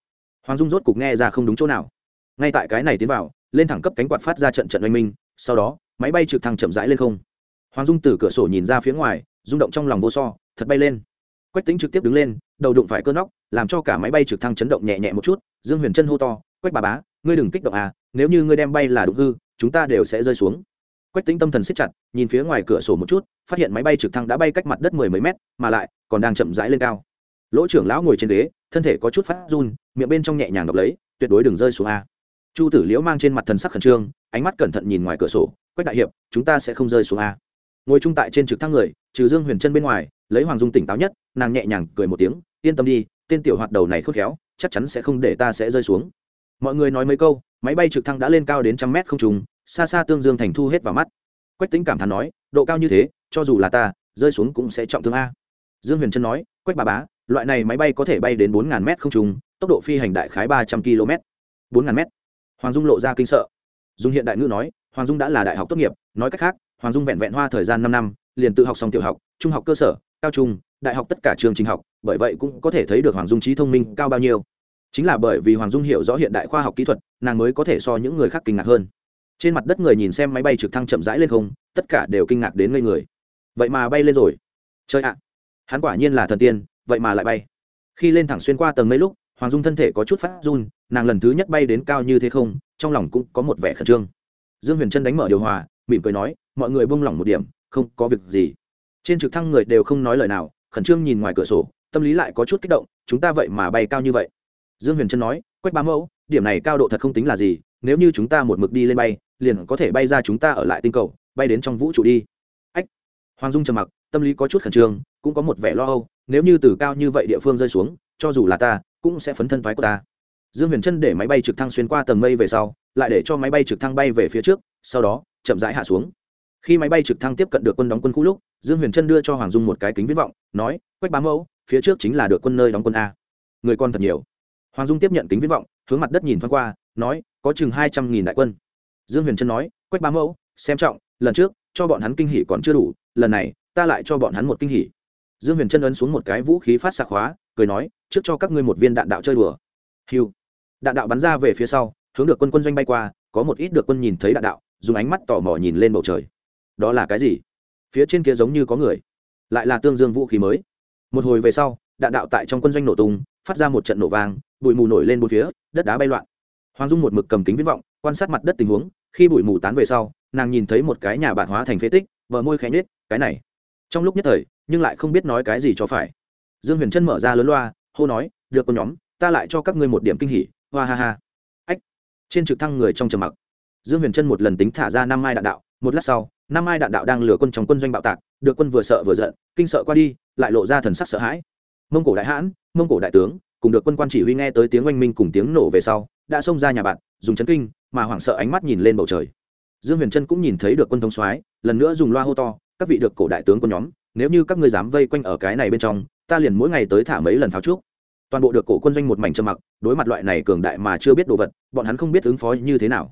Hoàng dung rốt cục nghe ra không đúng chỗ nào. Ngay tại cái này tiến vào, lên thẳng cấp cánh quạt phát ra trận trận oanh minh sau đó, máy bay trực thăng chậm rãi lên không. Hoàng dung từ cửa sổ nhìn ra phía ngoài, rung động trong lòng vô so, thật bay lên. Quách tính trực tiếp đứng lên, đầu đụng phải cơn nóc, làm cho cả máy bay trực thăng chấn động nhẹ nhẹ một chút, dương huyền chân hô to, quách bà bá, ngươi đừng kích động à nếu như ngươi đem bay là đụng hư, chúng ta đều sẽ rơi xuống. Quách tính tâm thần siết chặt, nhìn phía ngoài cửa sổ một chút, phát hiện máy bay trực thăng đã bay cách mặt đất mười mấy mét, mà lại còn đang chậm rãi lên cao. Lỗ trưởng lão ngồi trên ghế, thân thể có chút phát run, miệng bên trong nhẹ nhàng đọc lấy, tuyệt đối đừng rơi xuống a. Chu tử liễu mang trên mặt thần sắc khẩn trương ánh mắt cẩn thận nhìn ngoài cửa sổ, quách đại hiệp, chúng ta sẽ không rơi xuống a. Ngồi chung tại trên trực thăng người, trừ dương huyền chân bên ngoài, lấy hoàng dung tỉnh táo nhất, nàng nhẹ nhàng cười một tiếng, yên tâm đi, tên tiểu hoạt đầu này khôn khéo, chắc chắn sẽ không để ta sẽ rơi xuống. Mọi người nói mấy câu, máy bay trực thăng đã lên cao đến trăm mét không trùng xa xa tương dương thành thu hết vào mắt. Quách tính cảm thán nói, độ cao như thế, cho dù là ta, rơi xuống cũng sẽ trọng thương a. Dương huyền trân nói, quách bà bá, loại này máy bay có thể bay đến bốn ngàn mét không trùng tốc độ phi hành đại khái ba trăm km bốn ngàn mét. Hoàng dung lộ ra kinh sợ. Dùng hiện đại ngữ nói, hoàng dung đã là đại học tốt nghiệp, nói cách khác, hoàng dung vẹn vẹn hoa thời gian năm năm, liền tự học xong tiểu học, trung học cơ sở, cao trung, đại học tất cả trường trình học, bởi vậy cũng có thể thấy được hoàng dung trí thông minh cao bao nhiêu. Chính là bởi vì hoàng dung hiểu rõ hiện đại khoa học kỹ thuật, nàng mới có thể so những người khác kinh ngạc hơn. Trên mặt đất người nhìn xem máy bay trực thăng chậm rãi lên không, tất cả đều kinh ngạc đến ngây người. Vậy mà bay lên rồi. Chơi ạ. Hắn quả nhiên là thần tiên, vậy mà lại bay. Khi lên thẳng xuyên qua tầng mấy lúc, hoàng dung thân thể có chút phát run, nàng lần thứ nhất bay đến cao như thế không trong lòng cũng có một vẻ khẩn trương. Dương huyền trân đánh mở điều hòa, mỉm cười nói, mọi người buông lỏng một điểm, không có việc gì. Trên trực thăng người đều không nói lời nào, khẩn trương nhìn ngoài cửa sổ, tâm lý lại có chút kích động, chúng ta vậy mà bay cao như vậy? Dương huyền trân nói, quách Ba mẫu, điểm này cao độ thật không tính là gì, nếu như chúng ta một mực đi lên bay, liền có thể bay ra chúng ta ở lại tinh cầu, bay đến trong vũ trụ đi. Ách. Hoàng dung trầm mặc, tâm lý có chút khẩn trương, cũng có một vẻ lo âu, nếu như từ cao như vậy địa phương rơi xuống, cho dù là ta, cũng sẽ phấn thân thoái của ta dương huyền trân để máy bay trực thăng xuyên qua tầng mây về sau, lại để cho máy bay trực thăng bay về phía trước, sau đó, chậm rãi hạ xuống. Khi máy bay trực thăng tiếp cận được quân đóng quân khu lúc, dương huyền trân đưa cho hoàng dung một cái kính viễn vọng, nói, quách Bá mẫu, phía trước chính là được quân nơi đóng quân a. Người con thật nhiều. Hoàng dung tiếp nhận kính viễn vọng, hướng mặt đất nhìn thoáng qua, nói, có chừng hai trăm nghìn đại quân. Dương huyền trân nói, quách Bá mẫu, xem trọng, lần trước, cho bọn hắn kinh hỉ còn chưa đủ, lần này, ta lại cho bọn hắn một kinh hỉ. Dương huyền trân ấn xuống một cái vũ khí phát xạ khóa, cười nói, trước cho các ngươi một viên đạn đạo chơi đùa. Hiu đạn đạo bắn ra về phía sau hướng được quân quân doanh bay qua có một ít được quân nhìn thấy đạn đạo dùng ánh mắt tò mò nhìn lên bầu trời. Đó là cái gì? Phía trên kia giống như có người. Lại là tương dương vũ khí mới. Một hồi về sau đạn đạo tại trong quân doanh nổ tung phát ra một trận nổ vàng, bụi mù nổi lên bốn phía đất đá bay loạn. Hoàng dung một mực cầm kính viễn vọng quan sát mặt đất tình huống khi bụi mù tán về sau nàng nhìn thấy một cái nhà bạn hóa thành phế tích vợ môi khẽ nhết cái này. Trong lúc nhất thời nhưng lại không biết nói cái gì cho phải. Dương huyền trân mở ra lớn loa hô nói được con nhóm ta lại cho các ngươi một điểm kinh hỉ hoa ha ha. Ách. Trên trực thăng người trong trầm mặc. Dương huyền trân một lần tính thả ra năm mai đạn đạo. Một lát sau năm mai đạn đạo đang lừa quân trong quân doanh bạo tạc, được quân vừa sợ vừa giận, kinh sợ qua đi, lại lộ ra thần sắc sợ hãi. Mông cổ đại hãn, mông cổ đại tướng, cùng được quân quan chỉ huy nghe tới tiếng oanh minh cùng tiếng nổ về sau, đã xông ra nhà bạn, dùng chấn kinh, mà hoảng sợ ánh mắt nhìn lên bầu trời. Dương huyền trân cũng nhìn thấy được quân thống soái, lần nữa dùng loa hô to, các vị được cổ đại tướng quân nhóm, nếu như các ngươi dám vây quanh ở cái này bên trong, ta liền mỗi ngày tới thả mấy lần pháo trước toàn bộ được cổ quân doanh một mảnh trầm mặc đối mặt loại này cường đại mà chưa biết đồ vật bọn hắn không biết ứng phó như thế nào.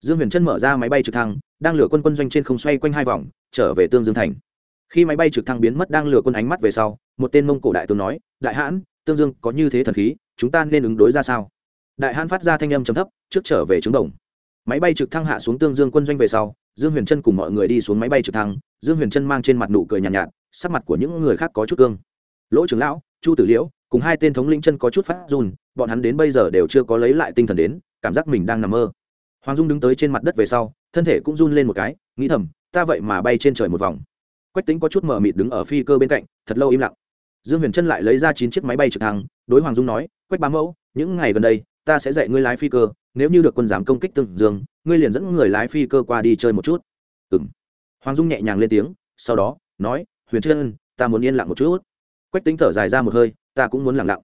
Dương huyền trân mở ra máy bay trực thăng đang lửa quân quân doanh trên không xoay quanh hai vòng trở về tương dương thành. Khi máy bay trực thăng biến mất đang lửa quân ánh mắt về sau một tên mông cổ đại tướng nói đại hãn tương dương có như thế thần khí chúng ta nên ứng đối ra sao? Đại hãn phát ra thanh âm trầm thấp trước trở về trứng đồng. Máy bay trực thăng hạ xuống tương dương quân doanh về sau dương huyền trân cùng mọi người đi xuống máy bay trực thăng dương huyền trân mang trên mặt nụ cười nhàn nhạt, nhạt sắc mặt của những người khác có chút cương. Lỗ trưởng lão chu tử liễu cùng hai tên thống lĩnh chân có chút phát run, bọn hắn đến bây giờ đều chưa có lấy lại tinh thần đến, cảm giác mình đang nằm mơ. Hoàng dung đứng tới trên mặt đất về sau, thân thể cũng run lên một cái, nghĩ thầm, ta vậy mà bay trên trời một vòng. Quách tính có chút mờ mịt đứng ở phi cơ bên cạnh, thật lâu im lặng. Dương huyền trân lại lấy ra chín chiếc máy bay trực thăng, đối hoàng dung nói, quách bá mẫu, những ngày gần đây, ta sẽ dạy ngươi lái phi cơ, nếu như được quân giám công kích tương dương, ngươi liền dẫn người lái phi cơ qua đi chơi một chút. Ừ m hoàng dung nhẹ nhàng lên tiếng, sau đó, nói, huyền trân ta muốn yên lặng một chút. Quách tính thở dài ra một hơi ta cũng muốn lặng lặng.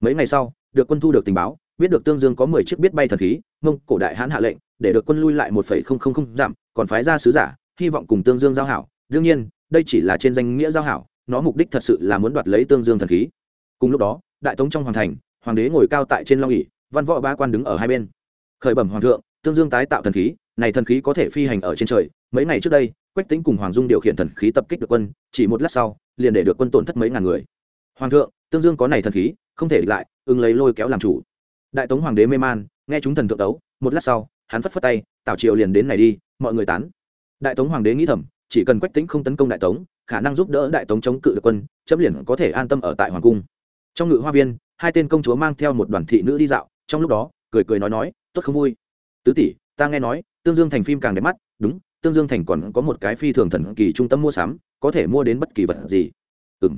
Mấy ngày sau, được quân thu được tình báo, biết được tương dương có mười chiếc biết bay thần khí, mông, cổ đại hãn hạ lệnh, để được quân lui lại một phẩy không không không giảm còn phái ra sứ giả, hy vọng cùng tương dương giao hảo. Đương nhiên, đây chỉ là trên danh nghĩa giao hảo, nó mục đích thật sự là muốn đoạt lấy tương dương thần khí. Cùng lúc đó, đại tống trong hoàng thành, hoàng đế ngồi cao tại trên long ỉ văn võ ba quan đứng ở hai bên. Khởi bẩm hoàng thượng, tương dương tái tạo thần khí, này thần khí có thể phi hành ở trên trời. Mấy ngày trước đây, quách tính cùng hoàng dung điều khiển thần khí tập kích được quân, chỉ một lát sau, liền để được quân tổn thất mấy ngàn người hoàng thượng, tương dương có này thần khí, không thể địch lại ưng lấy lôi kéo làm chủ. Đại tống hoàng đế mê man, nghe chúng thần thượng tấu, một lát sau, hắn phất phất tay tảo triều liền đến này đi, mọi người tán. Đại tống hoàng đế nghĩ thầm, chỉ cần quách tính không tấn công đại tống, khả năng giúp đỡ đại tống chống cự được quân, chấm liền có thể an tâm ở tại hoàng cung. Trong ngự hoa viên, hai tên công chúa mang theo một đoàn thị nữ đi dạo, trong lúc đó, cười cười nói nói, tốt không vui. Tứ tỷ, ta nghe nói, tương dương thành phim càng đẹp mắt. Đúng, tương dương thành còn có một cái phi thường thần kỳ trung tâm mua sắm, có thể mua đến bất kỳ vật gì. Ừ m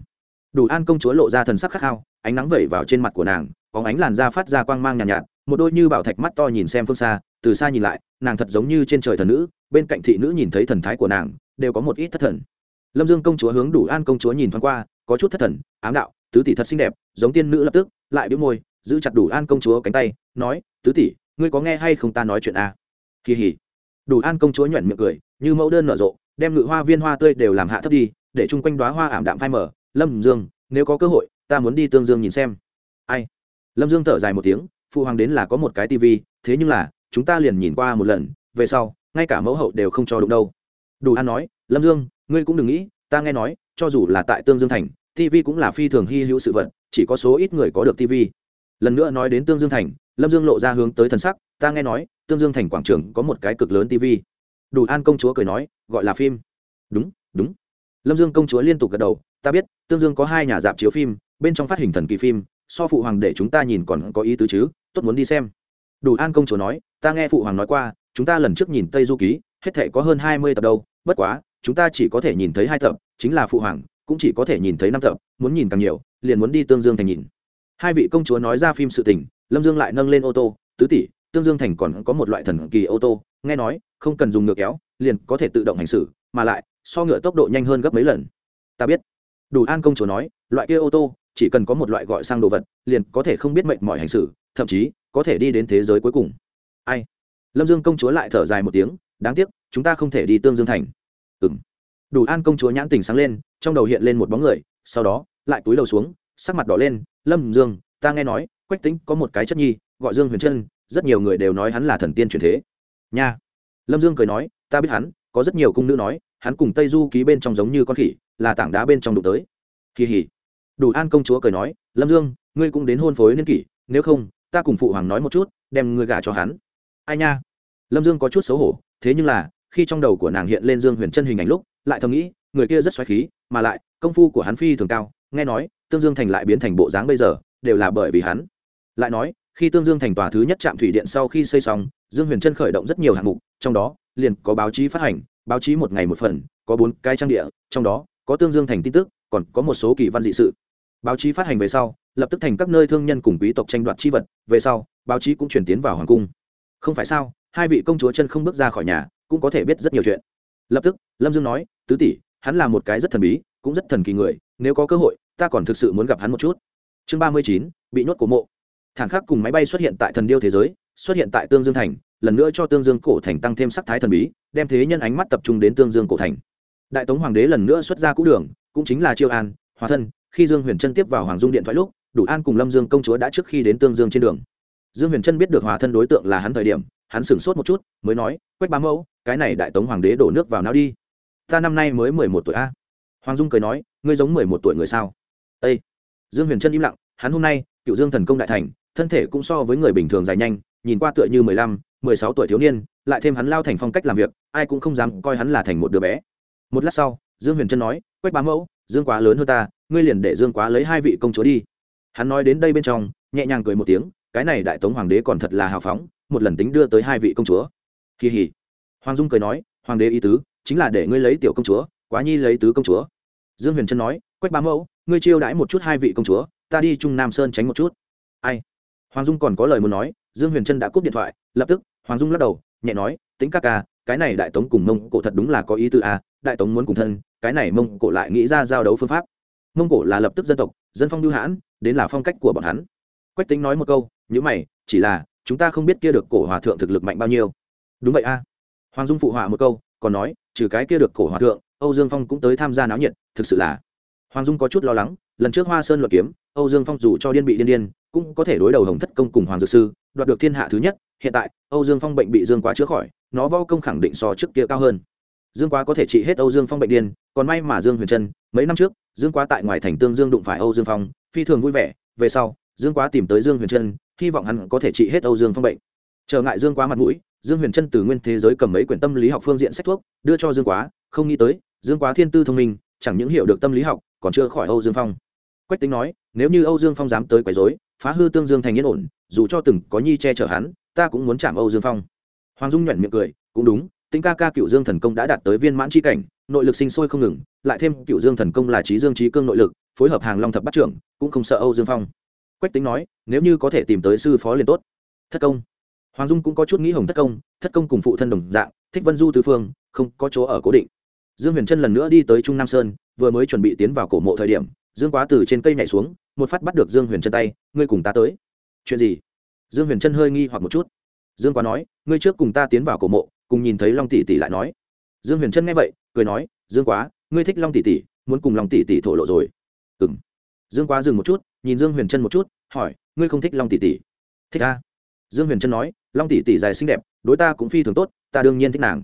đủ an công chúa lộ ra thần sắc khát khao ánh nắng vẩy vào trên mặt của nàng có ánh làn da phát ra quang mang nhàn nhạt, nhạt một đôi như bảo thạch mắt to nhìn xem phương xa từ xa nhìn lại nàng thật giống như trên trời thần nữ bên cạnh thị nữ nhìn thấy thần thái của nàng đều có một ít thất thần lâm dương công chúa hướng đủ an công chúa nhìn thoáng qua có chút thất thần ám đạo tứ tỷ thật xinh đẹp giống tiên nữ lập tức lại biếu môi giữ chặt đủ an công chúa cánh tay nói tứ tỷ ngươi có nghe hay không ta nói chuyện a à? kỳ hỉ đủ an công chúa nhuận miệng cười như mẫu đơn nở rộ đem ngự hoa viên hoa tươi đều làm hạ thấp đi để chung quanh đoá hoa ảm đạm phai mở lâm dương, nếu có cơ hội, ta muốn đi tương dương nhìn xem. Ai? Lâm dương thở dài một tiếng, phụ hoàng đến là có một cái tivi, thế nhưng là, chúng ta liền nhìn qua một lần, về sau, ngay cả mẫu hậu đều không cho đụng đâu. Đủ an nói, lâm dương, ngươi cũng đừng nghĩ, ta nghe nói, cho dù là tại tương dương thành, Tivi cũng là phi thường hy hữu sự vật, chỉ có số ít người có được Tivi. lần nữa nói đến tương dương thành, lâm dương lộ ra hướng tới thần sắc, ta nghe nói, tương dương thành quảng trường có một cái cực lớn Tivi. đủ an công chúa cười nói, gọi là phim. Đúng đúng. Lâm dương công chúa liên tục gật đầu ta biết, tương dương có hai nhà dạp chiếu phim, bên trong phát hình thần kỳ phim, so phụ hoàng để chúng ta nhìn còn có ý tứ chứ, tốt muốn đi xem. Đủ an công chúa nói, ta nghe phụ hoàng nói qua, chúng ta lần trước nhìn tây du ký, hết thể có hơn hai mươi tập đâu, bất quá, chúng ta chỉ có thể nhìn thấy hai tập, chính là phụ hoàng, cũng chỉ có thể nhìn thấy năm tập, muốn nhìn càng nhiều, liền muốn đi tương dương thành nhìn. Hai vị công chúa nói ra phim sự tình, lâm dương lại nâng lên ô tô, tứ tỷ, tương dương thành còn có một loại thần kỳ ô tô, nghe nói, không cần dùng ngựa kéo, liền có thể tự động hành xử, mà lại, so ngựa tốc độ nhanh hơn gấp mấy lần. Ta biết đủ an công chúa nói, loại kia ô tô, chỉ cần có một loại gọi sang đồ vật, liền có thể không biết mệnh mọi hành xử, thậm chí có thể đi đến thế giới cuối cùng. Ai? Lâm dương công chúa lại thở dài một tiếng, đáng tiếc, chúng ta không thể đi tương dương thành. Ừ m đủ an công chúa nhãn tình sáng lên, trong đầu hiện lên một bóng người, sau đó, lại túi đầu xuống, sắc mặt đỏ lên, lâm dương, ta nghe nói, quách tính có một cái chất nhi, gọi dương huyền trân, rất nhiều người đều nói hắn là thần tiên truyền thế. Nha. Lâm dương cười nói, ta biết hắn, có rất nhiều cung nữ nói hắn cùng tây du ký bên trong giống như con khỉ, là tảng đá bên trong đụng tới. Kỳ hỉ. Đủ an công chúa cười nói, lâm dương, ngươi cũng đến hôn phối niên kỷ, nếu không, ta cùng phụ hoàng nói một chút, đem ngươi gả cho hắn. Ai nha? Lâm dương có chút xấu hổ, thế nhưng là, khi trong đầu của nàng hiện lên dương huyền chân hình ảnh lúc, lại thầm nghĩ, người kia rất xoáy khí, mà lại, công phu của hắn phi thường cao, nghe nói, tương dương thành lại biến thành bộ dáng bây giờ, đều là bởi vì hắn. Lại nói, khi tương dương thành tòa thứ nhất trạm thủy điện sau khi xây xong, dương huyền trân khởi động rất nhiều hạng mục, trong đó liền có báo chí phát hành, báo chí một ngày một phần, có bốn cái trang địa, trong đó có tương dương thành tin tức, còn có một số kỳ văn dị sự. Báo chí phát hành về sau, lập tức thành các nơi thương nhân cùng quý tộc tranh đoạt chi vật, về sau, báo chí cũng chuyển tiến vào hoàng cung. Không phải sao, hai vị công chúa chân không bước ra khỏi nhà, cũng có thể biết rất nhiều chuyện. Lập tức, lâm dương nói, tứ tỷ, hắn là một cái rất thần bí, cũng rất thần kỳ người, nếu có cơ hội, ta còn thực sự muốn gặp hắn một chút. Chương ba mươi chín, bị nhốt cổ mộ. Thản khắc cùng máy bay xuất hiện tại thần điêu thế giới, xuất hiện tại tương dương thành lần nữa cho tương dương cổ thành tăng thêm sắc thái thần bí, đem thế nhân ánh mắt tập trung đến tương dương cổ thành. Đại tống hoàng đế lần nữa xuất ra cũ đường, cũng chính là chiêu an, hòa thân, khi dương huyền trân tiếp vào hoàng dung điện thoại lúc, đủ an cùng lâm dương công chúa đã trước khi đến tương dương trên đường. Dương huyền trân biết được hòa thân đối tượng là hắn thời điểm, hắn sửng sốt một chút, mới nói, quách bá mẫu, cái này đại tống hoàng đế đổ nước vào não đi. Ta năm nay mới mười một tuổi a. Hoàng dung cười nói, ngươi giống mười một tuổi người sao? Â dương huyền trân im lặng, hắn hôm nay cựu dương thần công đại thành, thân thể cũng so với người bình thường dài nhanh, nhìn qua tựa như mười lăm mười sáu tuổi thiếu niên, lại thêm hắn lao thành phong cách làm việc, ai cũng không dám coi hắn là thành một đứa bé. Một lát sau, dương huyền trân nói, quách bá mẫu, dương quá lớn hơn ta, ngươi liền để dương quá lấy hai vị công chúa đi. Hắn nói đến đây bên trong, nhẹ nhàng cười một tiếng, cái này đại tống hoàng đế còn thật là hào phóng, một lần tính đưa tới hai vị công chúa. Kỳ hỉ. Hoàng dung cười nói, hoàng đế ý tứ, chính là để ngươi lấy tiểu công chúa, quá nhi lấy tứ công chúa. Dương huyền trân nói, quách bá mẫu, ngươi chiêu đãi một chút hai vị công chúa, ta đi trung nam sơn tránh một chút. Ai? Hoàng dung còn có lời muốn nói, dương huyền trân đã cúp điện thoại lập tức hoàng dung lắc đầu nhẹ nói tính ca ca cái này đại tống cùng mông cổ thật đúng là có ý tư à, đại tống muốn cùng thân cái này mông cổ lại nghĩ ra giao đấu phương pháp. Mông cổ là lập tức dân tộc dân phong lưu hãn đến là phong cách của bọn hắn. Quách tính nói một câu nhữ mày chỉ là chúng ta không biết kia được cổ hòa thượng thực lực mạnh bao nhiêu. Đúng vậy a. À. hoàng dung phụ họa một câu còn nói trừ cái kia được cổ hòa thượng âu dương phong cũng tới tham gia náo nhiệt thực sự là. Hoàng dung có chút lo lắng lần trước hoa sơn luận kiếm âu dương phong dù cho điên bị điên điên cũng có thể đối đầu hồng thất công cùng hoàng dược sư đoạt được thiên hạ thứ nhất hiện tại, âu dương phong bệnh bị dương quá chữa khỏi, nó vo công khẳng định so trước kia cao hơn. Dương quá có thể trị hết âu dương phong bệnh điên, còn may mà dương huyền trân, mấy năm trước, dương quá tại ngoài thành tương dương đụng phải âu dương phong, phi thường vui vẻ, về sau, dương quá tìm tới dương huyền trân, hy vọng hắn có thể trị hết âu dương phong bệnh. Trở ngại dương quá mặt mũi, dương huyền trân từ nguyên thế giới cầm mấy quyển tâm lý học phương diện sách thuốc, đưa cho dương quá, không nghĩ tới, dương quá thiên tư thông minh, chẳng những hiểu được tâm lý học, còn chưa khỏi âu dương phong. Quách tính nói, nếu như âu dương phong dám tới quấy dối phá hư tương dương thành yên ổn, dù cho từng có nhi che chở hắn ta cũng muốn chạm âu dương phong. Hoàng dung nhuận miệng cười, cũng đúng tính ca ca cựu dương thần công đã đạt tới viên mãn c h i cảnh, nội lực sinh sôi không ngừng, lại thêm cựu dương thần công là trí dương trí cương nội lực, phối hợp hàng long thập bắt trưởng, cũng không sợ âu dương phong. Quách tính nói, nếu như có thể tìm tới sư phó liền tốt. Thất công. Hoàng dung cũng có chút nghĩ hồng thất công thất công cùng phụ thân đồng dạng, thích vân du tư phương, không có chỗ ở cố định. Dương huyền trân lần nữa đi tới trung nam sơn, vừa mới chuẩn bị tiến vào cổ mộ thời điểm, dương quá từ trên cây nhảy xuống, một phát bắt được dương huyền trân tay, ngươi cùng ta tới. Chuyện gì? Dương huyền trân hơi nghi hoặc một chút. Dương quá nói, ngươi trước cùng ta tiến vào cổ mộ, cùng nhìn thấy long tỷ tỷ lại nói. Dương huyền trân nghe vậy, cười nói, dương quá, ngươi thích long tỷ tỷ, muốn cùng long tỷ tỷ thổ lộ rồi. Ừ m dương quá dừng một chút, nhìn dương huyền trân một chút, hỏi, ngươi không thích long tỷ tỷ? Thích ta dương huyền trân nói, long tỷ tỷ dài xinh đẹp, đối ta cũng phi thường tốt, ta đương nhiên thích nàng.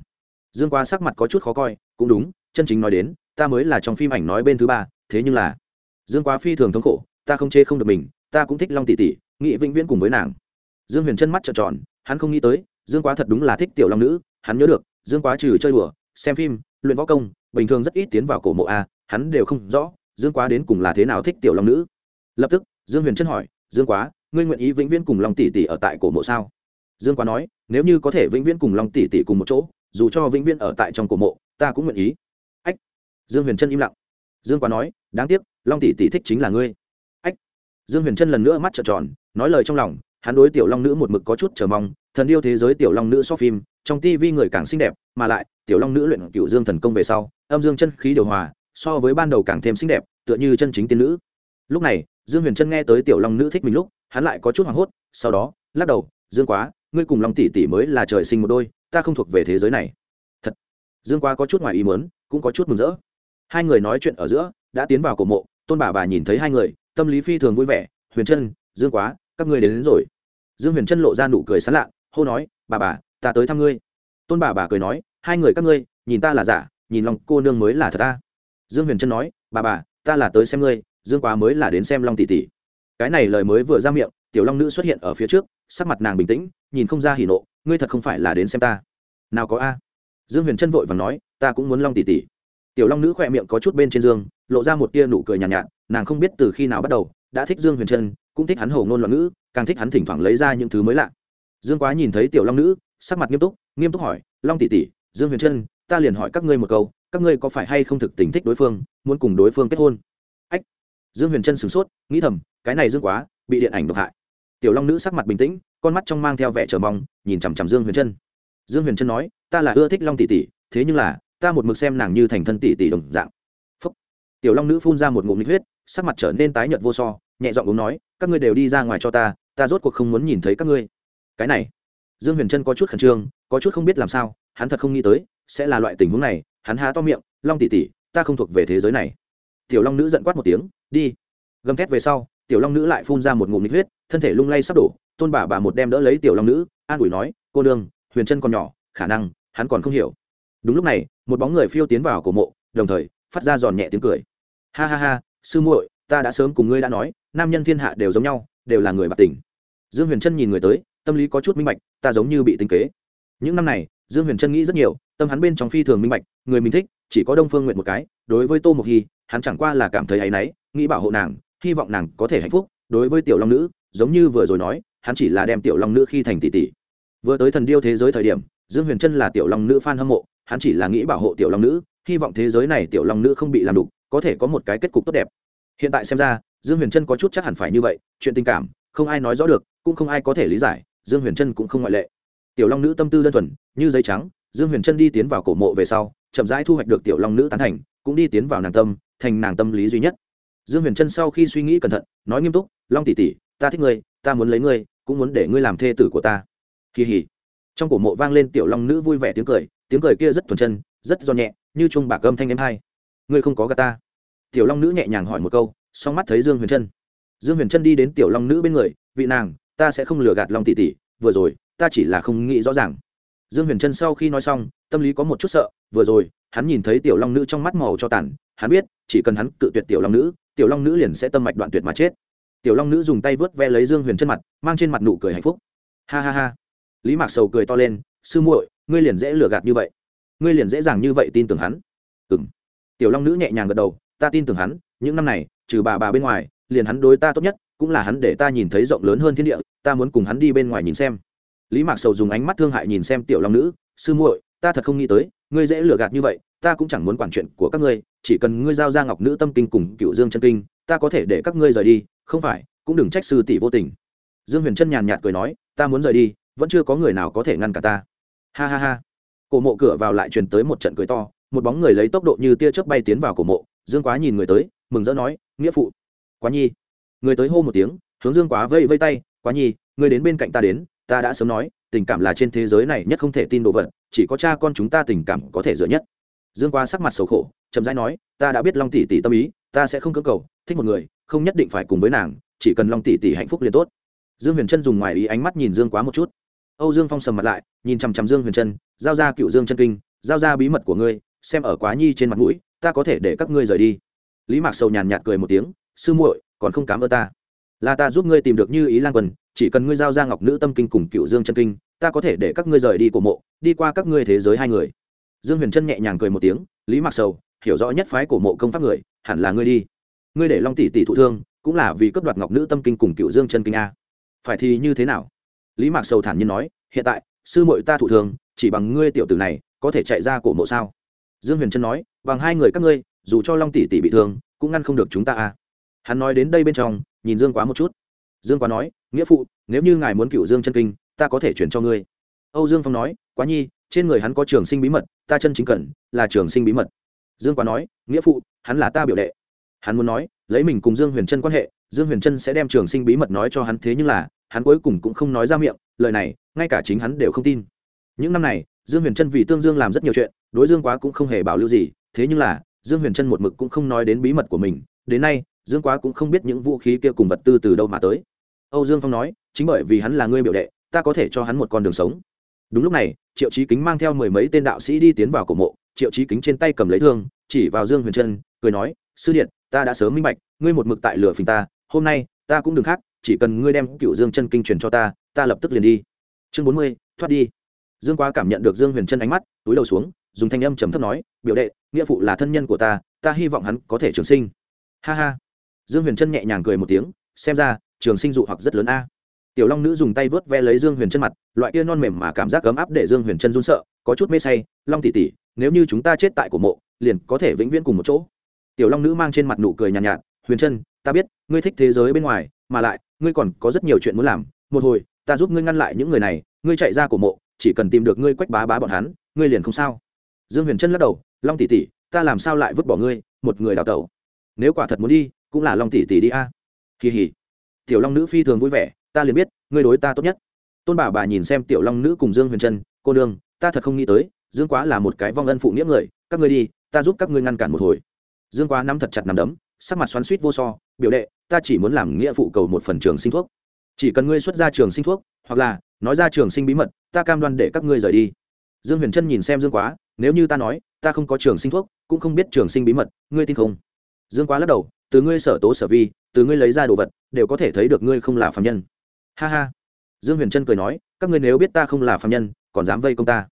Dương quá sắc mặt có chút khó coi, cũng đúng, chân chính nói đến, ta mới là trong phim ảnh nói bên thứ ba, thế nhưng là dương quá phi thường thống khổ, ta không chê không được mình, ta cũng thích long tỷ tỷ nghị vĩnh viễn cùng với nàng dương huyền chân mắt trợn tròn, hắn không nghĩ tới, dương quá thật đúng là thích tiểu long nữ, hắn nhớ được, dương quá trừ chơi đùa, xem phim, luyện võ công, bình thường rất ít tiến vào cổ mộ a, hắn đều không rõ, dương quá đến cùng là thế nào thích tiểu long nữ. Lập tức, dương huyền chân hỏi, dương quá, ngươi nguyện ý vĩnh viễn cùng long tỷ tỷ ở tại cổ mộ sao? Dương quá nói, nếu như có thể vĩnh viễn cùng long tỷ tỷ cùng một chỗ, dù cho vĩnh viễn ở tại trong cổ mộ, ta cũng nguyện ý. Ách. Dương huyền trân im lặng. Dương quá nói, đáng tiếc, long tỷ tỷ thích chính là ngươi. Ách. Dương huyền trân lần nữa mắt trợn tròn, nói lời trong lòng hắn đối tiểu long nữ một mực có chút chờ mong thần yêu thế giới tiểu long nữ so phim trong tivi người càng xinh đẹp mà lại tiểu long nữ luyện cựu dương thần công về sau âm dương chân khí điều hòa so với ban đầu càng thêm xinh đẹp tựa như chân chính tiên nữ. Lúc này dương huyền trân nghe tới tiểu long nữ thích mình lúc hắn lại có chút hoảng hốt sau đó lắc đầu dương quá ngươi cùng long tỷ tỷ mới là trời sinh một đôi ta không thuộc về thế giới này. Thật. Dương quá có chút ngoài ý muốn cũng có chút mừng rỡ. Hai người nói chuyện ở giữa đã tiến vào cổ mộ tôn bà bà nhìn thấy hai người tâm lý phi thường vui vẻ huyền trân dương quá các ngươi đến, đến rồi dương huyền trân lộ ra nụ cười sán lạ hô nói bà bà ta tới thăm ngươi. Tôn bà bà cười nói hai người các ngươi nhìn ta là giả nhìn lòng cô nương mới là thật ta. Dương huyền trân nói bà bà ta là tới xem ngươi dương quá mới là đến xem long tỷ tỷ. Cái này lời mới vừa ra miệng tiểu long nữ xuất hiện ở phía trước sắc mặt nàng bình tĩnh nhìn không ra hỉ nộ ngươi thật không phải là đến xem ta. Nào có a. Dương huyền trân vội và nói ta cũng muốn long tỷ tỷ. Tiểu long nữ khỏe miệng có chút bên trên dương lộ ra một tia nụ cười nhàn nhạt, nhạt nàng không biết từ khi nào bắt đầu đã thích dương huyền trân cũng thích hắn hồ ngôn loạn ngữ, càng thích hắn thỉnh thoảng lấy ra những thứ mới lạ. Dương quá nhìn thấy tiểu long nữ, sắc mặt nghiêm túc nghiêm túc hỏi, long tỷ tỷ, dương huyền trân, ta liền hỏi các ngươi một câu, các ngươi có phải hay không thực tình thích đối phương, muốn cùng đối phương kết hôn? Ách. Dương huyền trân sửng sốt, nghĩ thầm, cái này dương quá, bị điện ảnh độc hại. Tiểu long nữ sắc mặt bình tĩnh, con mắt trong mang theo vẻ chờ mong, nhìn chằm chằm dương huyền trân. Dương huyền trân nói, ta là ưa thích long tỷ tỷ, thế nhưng là, ta một mực xem nàng như thành thân tỷ tỷ đồng dạng. Phúc. tiểu long nữ phun ra một ngụm nhiệt huyết, sắc mặt trở nên tái nhợt vô so nhẹ giọng uống nói, các ngươi đều đi ra ngoài cho ta ta rốt cuộc không muốn nhìn thấy các ngươi. Cái này, dương huyền trân có chút khẩn trương, có chút không biết làm sao, hắn thật không nghĩ tới, sẽ là loại tình huống này, hắn há to miệng, long tỷ tỷ, ta không thuộc về thế giới này. Tiểu long nữ giận quát một tiếng, đi. Gầm thét về sau, tiểu long nữ lại phun ra một ngụm nhiệt huyết, thân thể lung lay sắp đổ, tôn bà bà một đem đỡ lấy tiểu long nữ, an ủi nói, cô nương, huyền chân còn nhỏ, khả năng hắn còn không hiểu. Đúng lúc này, một bóng người phiêu tiến vào cổ mộ, đồng thời phát ra giòn nhẹ tiếng cười. Ha ha ha, sư muội, ta đã sớm cùng ngươi đã nói nam nhân thiên hạ đều giống nhau, đều là người bạc tình. Dương huyền trân nhìn người tới, tâm lý có chút minh bạch, ta giống như bị tính kế. Những năm này, dương huyền trân nghĩ rất nhiều, tâm hắn bên trong phi thường minh bạch, người mình thích, chỉ có đông phương nguyện một cái, đối với tô mộc hy, hắn chẳng qua là cảm thấy áy náy, nghĩ bảo hộ nàng, hy vọng nàng có thể hạnh phúc, đối với tiểu long nữ, giống như vừa rồi nói, hắn chỉ là đem tiểu long nữ khi thành tỷ tỷ. Vừa tới thần điêu thế giới thời điểm, dương huyền trân là tiểu long nữ f a n hâm mộ, hắn chỉ là nghĩ bảo hộ tiểu long nữ, hy vọng thế giới này tiểu long nữ không bị làm đục, có thể có một cái kết cục tốt đẹp. Hiện tại xem ra dương huyền trân có chút chắc hẳn phải như vậy, chuyện tình cảm, không ai nói rõ được, cũng không ai có thể lý giải, dương huyền trân cũng không ngoại lệ. Tiểu long nữ tâm tư đơn thuần, như giấy trắng, dương huyền trân đi tiến vào cổ mộ về sau, chậm rãi thu hoạch được tiểu long nữ tán thành, cũng đi tiến vào nàng tâm, thành nàng tâm lý duy nhất. Dương huyền trân sau khi suy nghĩ cẩn thận, nói nghiêm túc, long tỷ tỷ, ta thích ngươi, ta muốn lấy ngươi, cũng muốn để ngươi làm thê tử của ta. Kỳ hỉ trong cổ mộ vang lên tiểu long nữ vui vẻ tiếng cười tiếng cười kia rất thuần chân, rất giòn nhẹ, như chung bạc âm thanh êm hai. Ngươi không có gà ta? Tiểu long nữ nhẹ nhàng hỏi một câu song mắt thấy dương huyền trân. Dương huyền trân đi đến tiểu long nữ bên người, vị nàng, ta sẽ không lừa gạt long tỷ tỷ, vừa rồi, ta chỉ là không nghĩ rõ ràng. Dương huyền trân sau khi nói xong, tâm lý có một chút sợ, vừa rồi, hắn nhìn thấy tiểu long nữ trong mắt màu cho tàn, hắn biết, chỉ cần hắn cự tuyệt tiểu long nữ, tiểu long nữ liền sẽ tâm mạch đoạn tuyệt mà chết. Tiểu long nữ dùng tay vớt ve lấy dương huyền chân mặt, mang trên mặt nụ cười hạnh phúc. Ha ha ha. Lý mạc sầu cười to lên, sư muội, ngươi liền dễ lừa gạt như vậy. Ngươi liền dễ dàng như vậy tin tưởng hắn. Ừ m tiểu long nữ nhẹ nhàng gật đầu, ta tin tưởng hắn những năm này, trừ bà bà bên ngoài, liền hắn đối ta tốt nhất, cũng là hắn để ta nhìn thấy rộng lớn hơn thiên địa, ta muốn cùng hắn đi bên ngoài nhìn xem. Lý mạc sầu dùng ánh mắt thương hại nhìn xem tiểu long nữ, sư muội, ta thật không nghĩ tới, ngươi dễ lừa gạt như vậy, ta cũng chẳng muốn quản chuyện của các ngươi, chỉ cần ngươi giao ra ngọc nữ tâm kinh cùng cựu dương chân kinh, ta có thể để các ngươi rời đi, không phải, cũng đừng trách sư tỷ vô tình. Dương huyền trân nhàn nhạt cười nói, ta muốn rời đi, vẫn chưa có người nào có thể ngăn cả ta. Ha ha ha. Cổ mộ cửa vào lại truyền tới một trận cười to, một bóng người lấy tốc độ như tia chớp bay tiến vào cổ mộ, dương quá nhìn người tới mừng rỡ nói, nghĩa phụ. Quá nhi. Người tới hô một tiếng, hướng dương quá vây vây tay, quá nhi, người đến bên cạnh ta đến, ta đã sớm nói, tình cảm là trên thế giới này nhất không thể tin đồ vật, chỉ có cha con chúng ta tình cảm có thể dựa nhất. Dương quá sắc mặt xấu khổ, chậm rãi nói, ta đã biết long tỷ tỷ tâm ý, ta sẽ không cơ cầu, thích một người, không nhất định phải cùng với nàng, chỉ cần long tỷ tỷ hạnh phúc liền tốt. Dương huyền trân dùng ngoài ý ánh mắt nhìn dương quá một chút. Âu dương phong sầm mặt lại, nhìn chằm chằm dương huyền trân, giao ra cựu dương chân kinh, giao ra bí mật của ngươi, xem ở quá nhi trên mặt mũi, ta có thể để các ngươi rời đi lý mạc sầu nhàn nhạt cười một tiếng, sư muội, còn không cám ơn ta. Là ta giúp ngươi tìm được như ý lan quần, chỉ cần ngươi giao ra ngọc nữ tâm kinh cùng cựu dương chân kinh, ta có thể để các ngươi rời đi của mộ, đi qua các ngươi thế giới hai người. Dương huyền trân nhẹ nhàng cười một tiếng, lý mạc sầu, hiểu rõ nhất phái cổ mộ công pháp người, hẳn là ngươi đi. Ngươi để long tỷ tỷ thụ thương, cũng là vì cấp đoạt ngọc nữ tâm kinh cùng cựu dương chân kinh a. Phải thì như thế nào? Lý mạc sầu thản nhiên nói, hiện tại, sư muội ta thụ thương, chỉ bằng ngươi tiểu tử này, có thể chạy ra cổ mộ sao? Dương huyền trân nói, bằng hai người các ngươi dù cho long tỷ tỷ bị thương, cũng ngăn không được chúng ta a hắn nói đến đây bên trong, nhìn dương quá một chút. Dương quá nói, nghĩa phụ, nếu như ngài muốn cựu dương chân kinh, ta có thể chuyển cho ngươi. Âu dương phong nói, quá nhi, trên người hắn có trường sinh bí mật, ta chân chính cần là trường sinh bí mật. Dương quá nói, nghĩa phụ, hắn là ta biểu đệ. Hắn muốn nói, lấy mình cùng dương huyền trân quan hệ, dương huyền trân sẽ đem trường sinh bí mật nói cho hắn thế nhưng là, hắn cuối cùng cũng không nói ra miệng, lời này, ngay cả chính hắn đều không tin. Những năm này, dương huyền trân vì tương dương làm rất nhiều chuyện, đối dương quá cũng không hề bảo lưu gì, thế nhưng là dương huyền trân một mực cũng không nói đến bí mật của mình, đến nay, dương quá cũng không biết những vũ khí kia cùng vật tư từ đâu mà tới. Âu dương phong nói, chính bởi vì hắn là ngươi biểu đệ, ta có thể cho hắn một con đường sống. Đúng lúc này, triệu chí kính mang theo mười mấy tên đạo sĩ đi tiến vào cổ mộ. Triệu chí kính trên tay cầm lấy thương, chỉ vào dương huyền trân, cười nói, sư điện, ta đã sớm minh bạch, ngươi một mực tại lửa phình ta, hôm nay, ta cũng đừng khác, chỉ cần ngươi đem cựu dương chân kinh truyền cho ta ta lập tức liền đi. Chương bốn mươi, thoát đi. Dương quá cảm nhận được dương huyền trân ánh mắt, túi đầu xuống dùng thanh âm trầm thấp nói biểu đệ nghĩa phụ là thân nhân của ta ta hy vọng hắn có thể trường sinh. Ha ha. Dương huyền trân nhẹ nhàng cười một tiếng xem ra trường sinh dụ hoặc rất lớn a. Tiểu long nữ dùng tay vớt ve lấy dương huyền chân mặt loại kia non mềm mà cảm giác ấm áp để dương huyền chân run sợ có chút mê say long tỉ tỉ nếu như chúng ta chết tại cổ mộ liền có thể vĩnh viễn cùng một chỗ. Tiểu long nữ mang trên mặt nụ cười nhàn nhạt, nhạt huyền chân ta biết ngươi thích thế giới bên ngoài mà lại ngươi còn có rất nhiều chuyện muốn làm. Một hồi ta giúp ngươi ngăn lại những người này ngươi chạy ra cổ mộ chỉ cần tìm được ngươi quách bá bá bọn hắn ngươi liền không sao dương huyền Trân lắc đầu, long tỷ tỷ, ta làm sao lại vứt bỏ ngươi, một người đào tẩu? Nếu quả thật muốn đi, cũng là long tỷ tỷ đi a. Kỳ hỉ. Tiểu long nữ phi thường vui vẻ, ta liền biết, ngươi đối ta tốt nhất. Tôn bà bà nhìn xem tiểu long nữ cùng dương huyền trân cô nương, ta thật không nghĩ tới, dương quá là một cái vong ân phụ nghĩa người, các ngươi đi, ta giúp các ngươi ngăn cản một hồi. Dương quá nắm thật chặt nắm đấm, sắc mặt xoắn suýt vô so, biểu đệ, ta chỉ muốn làm nghĩa phụ cầu một phần trường sinh thuốc. Chỉ cần ngươi xuất ra trường sinh thuốc, hoặc là nói ra trường sinh bí mật, ta cam đoan để các ngươi rời đi. Dương huyền trân nhìn xem dương quá nếu như ta nói, ta không có trường sinh thuốc, cũng không biết trường sinh bí mật, ngươi tin không? Dương quá lắc đầu, từ ngươi sở tố sở vi, từ ngươi lấy ra đồ vật, đều có thể thấy được ngươi không là phạm nhân. Ha ha. Dương huyền trân cười nói, các ngươi nếu biết ta không là phạm nhân, còn dám vây công ta.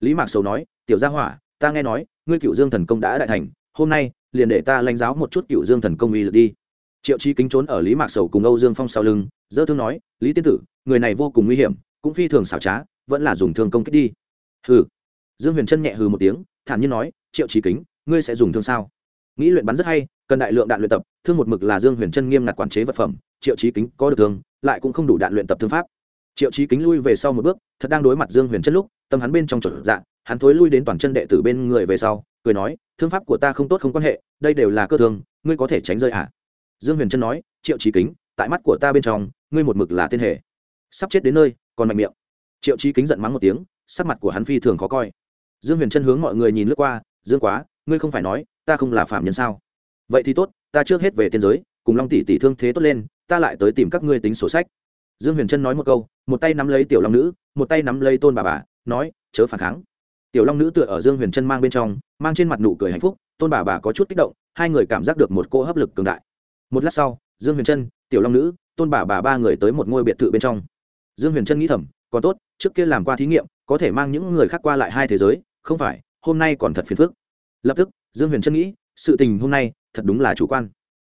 Lý mạc sầu nói, tiểu gia hỏa, ta nghe nói, ngươi cựu dương thần công đã đại thành, hôm nay, liền để ta lãnh giáo một chút cựu dương thần công uy lực đi. Triệu chi kính trốn ở lý mạc sầu cùng âu dương phong sau lưng, dơ thương nói, lý tiên tử, người này vô cùng nguy hiểm, cũng phi thường xảo trá, vẫn là dùng thương công kích đi. Hừ dương huyền trân nhẹ hừ một tiếng, thản nhiên nói, triệu trí kính, ngươi sẽ dùng thương sao? Nghĩ luyện bắn rất hay, cần đại lượng đạn luyện tập, thương một mực là dương huyền trân nghiêm ngặt quản chế vật phẩm, triệu trí kính có được thương, lại cũng không đủ đạn luyện tập thương pháp. Triệu trí kính lui về sau một bước, thật đang đối mặt dương huyền trân lúc, tâm hắn bên trong chuẩn dạng hắn thối lui đến toàn chân đệ tử bên người về sau, cười nói, thương pháp của ta không tốt không quan hệ, đây đều là cơ thương, ngươi có thể tránh rơi ạ à? dương huyền trân nói, triệu trí kính, tại mắt của ta bên trong, ngươi một mực là tên hệ sắp chết đến nơi, còn mạnh miệng. Triệu trí kính giận mắng một tiếng, sắc mặt của hắn phi thường khó coi dương huyền trân hướng mọi người nhìn lướt qua, dương quá, ngươi không phải nói, ta không là phạm nhân sao? Vậy thì tốt, ta trước hết về tiên giới, cùng long tỷ tỷ thương thế tốt lên, ta lại tới tìm các ngươi tính sổ sách. Dương huyền trân nói một câu, một tay nắm lấy tiểu long nữ, một tay nắm lấy tôn bà bà, nói, chớ phản kháng. Tiểu long nữ tựa ở dương huyền trân mang bên trong, mang trên mặt nụ cười hạnh phúc, tôn bà bà có chút kích động, hai người cảm giác được một cô hấp lực cường đại. Một lát sau, dương huyền trân tiểu long nữ, tôn bà bà ba người tới một ngôi biệt thự bên trong. Dương huyền trân nghĩ thầm, còn tốt, trước kia làm qua thí nghiệm có thể mang những người khác qua lại hai thế giới, không phải, hôm nay còn thật phiền phức. Lập tức, dương huyền trân nghĩ, sự tình hôm nay thật đúng là chủ quan.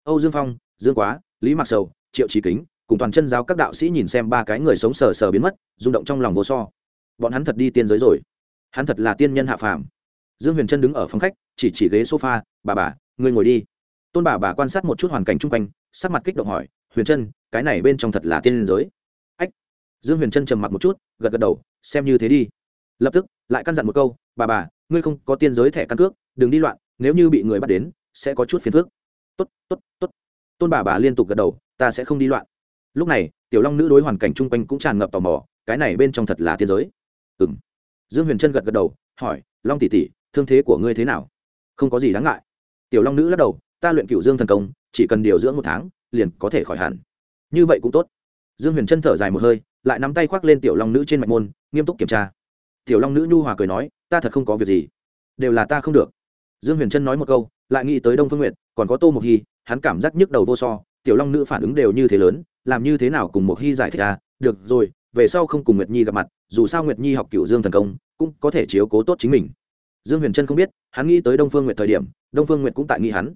Âu dương phong, dương quá, lý mạc sầu, triệu trí kính, cùng toàn chân giáo các đạo sĩ nhìn xem ba cái người sống sờ sờ biến mất, rung động trong lòng vô so. Bọn hắn thật đi tiên giới rồi. Hắn thật là tiên nhân hạ phàm. Dương huyền trân đứng ở phòng khách, chỉ chỉ ghế sofa, bà bà, ngươi ngồi đi. Tôn bà bà quan sát một chút hoàn cảnh chung quanh, sắc mặt kích động hỏi, huyền trân cái này bên trong thật là tiên giới? Dương huyền trân trầm mặc một chút, gật gật đầu, xem như thế đi. Lập tức, lại căn dặn một câu, bà bà, ngươi không có tiên giới thẻ căn cước, đừng đi loạn, nếu như bị người bắt đến, sẽ có chút phiền phức. Tốt tốt tốt. Tôn bà bà liên tục gật đầu, ta sẽ không đi loạn. Lúc này, tiểu long nữ đối hoàn cảnh chung quanh cũng tràn ngập tò mò, cái này bên trong thật là tiên giới. Ừ m dương huyền trân gật gật đầu, hỏi, long tỷ tỷ, thương thế của ngươi thế nào? Không có gì đáng ngại. Tiểu long nữ lắc đầu, ta luyện cựu dương thần công, chỉ cần điều dưỡng một tháng, liền có thể khỏi hẳn. Như vậy cũng tốt. Dương huyền trân thở dài một hơi lại nắm tay khoác lên tiểu long nữ trên mạch môn, nghiêm túc kiểm tra. Tiểu long nữ nhu hòa cười nói, ta thật không có việc gì. Đều là ta không được. Dương huyền trân nói một câu, lại nghĩ tới đông phương nguyện còn có tô mộc hy, hắn cảm giác nhức đầu vô so, tiểu long nữ phản ứng đều như thế lớn, làm như thế nào cùng mộc hy giải thích à được rồi, về sau không cùng nguyệt nhi gặp mặt, dù sao nguyệt nhi học cựu dương thần công, cũng có thể chiếu cố tốt chính mình. Dương huyền trân không biết, hắn nghĩ tới đông phương nguyệt thời điểm, đông phương nguyệt cũng tại nghĩ hắn.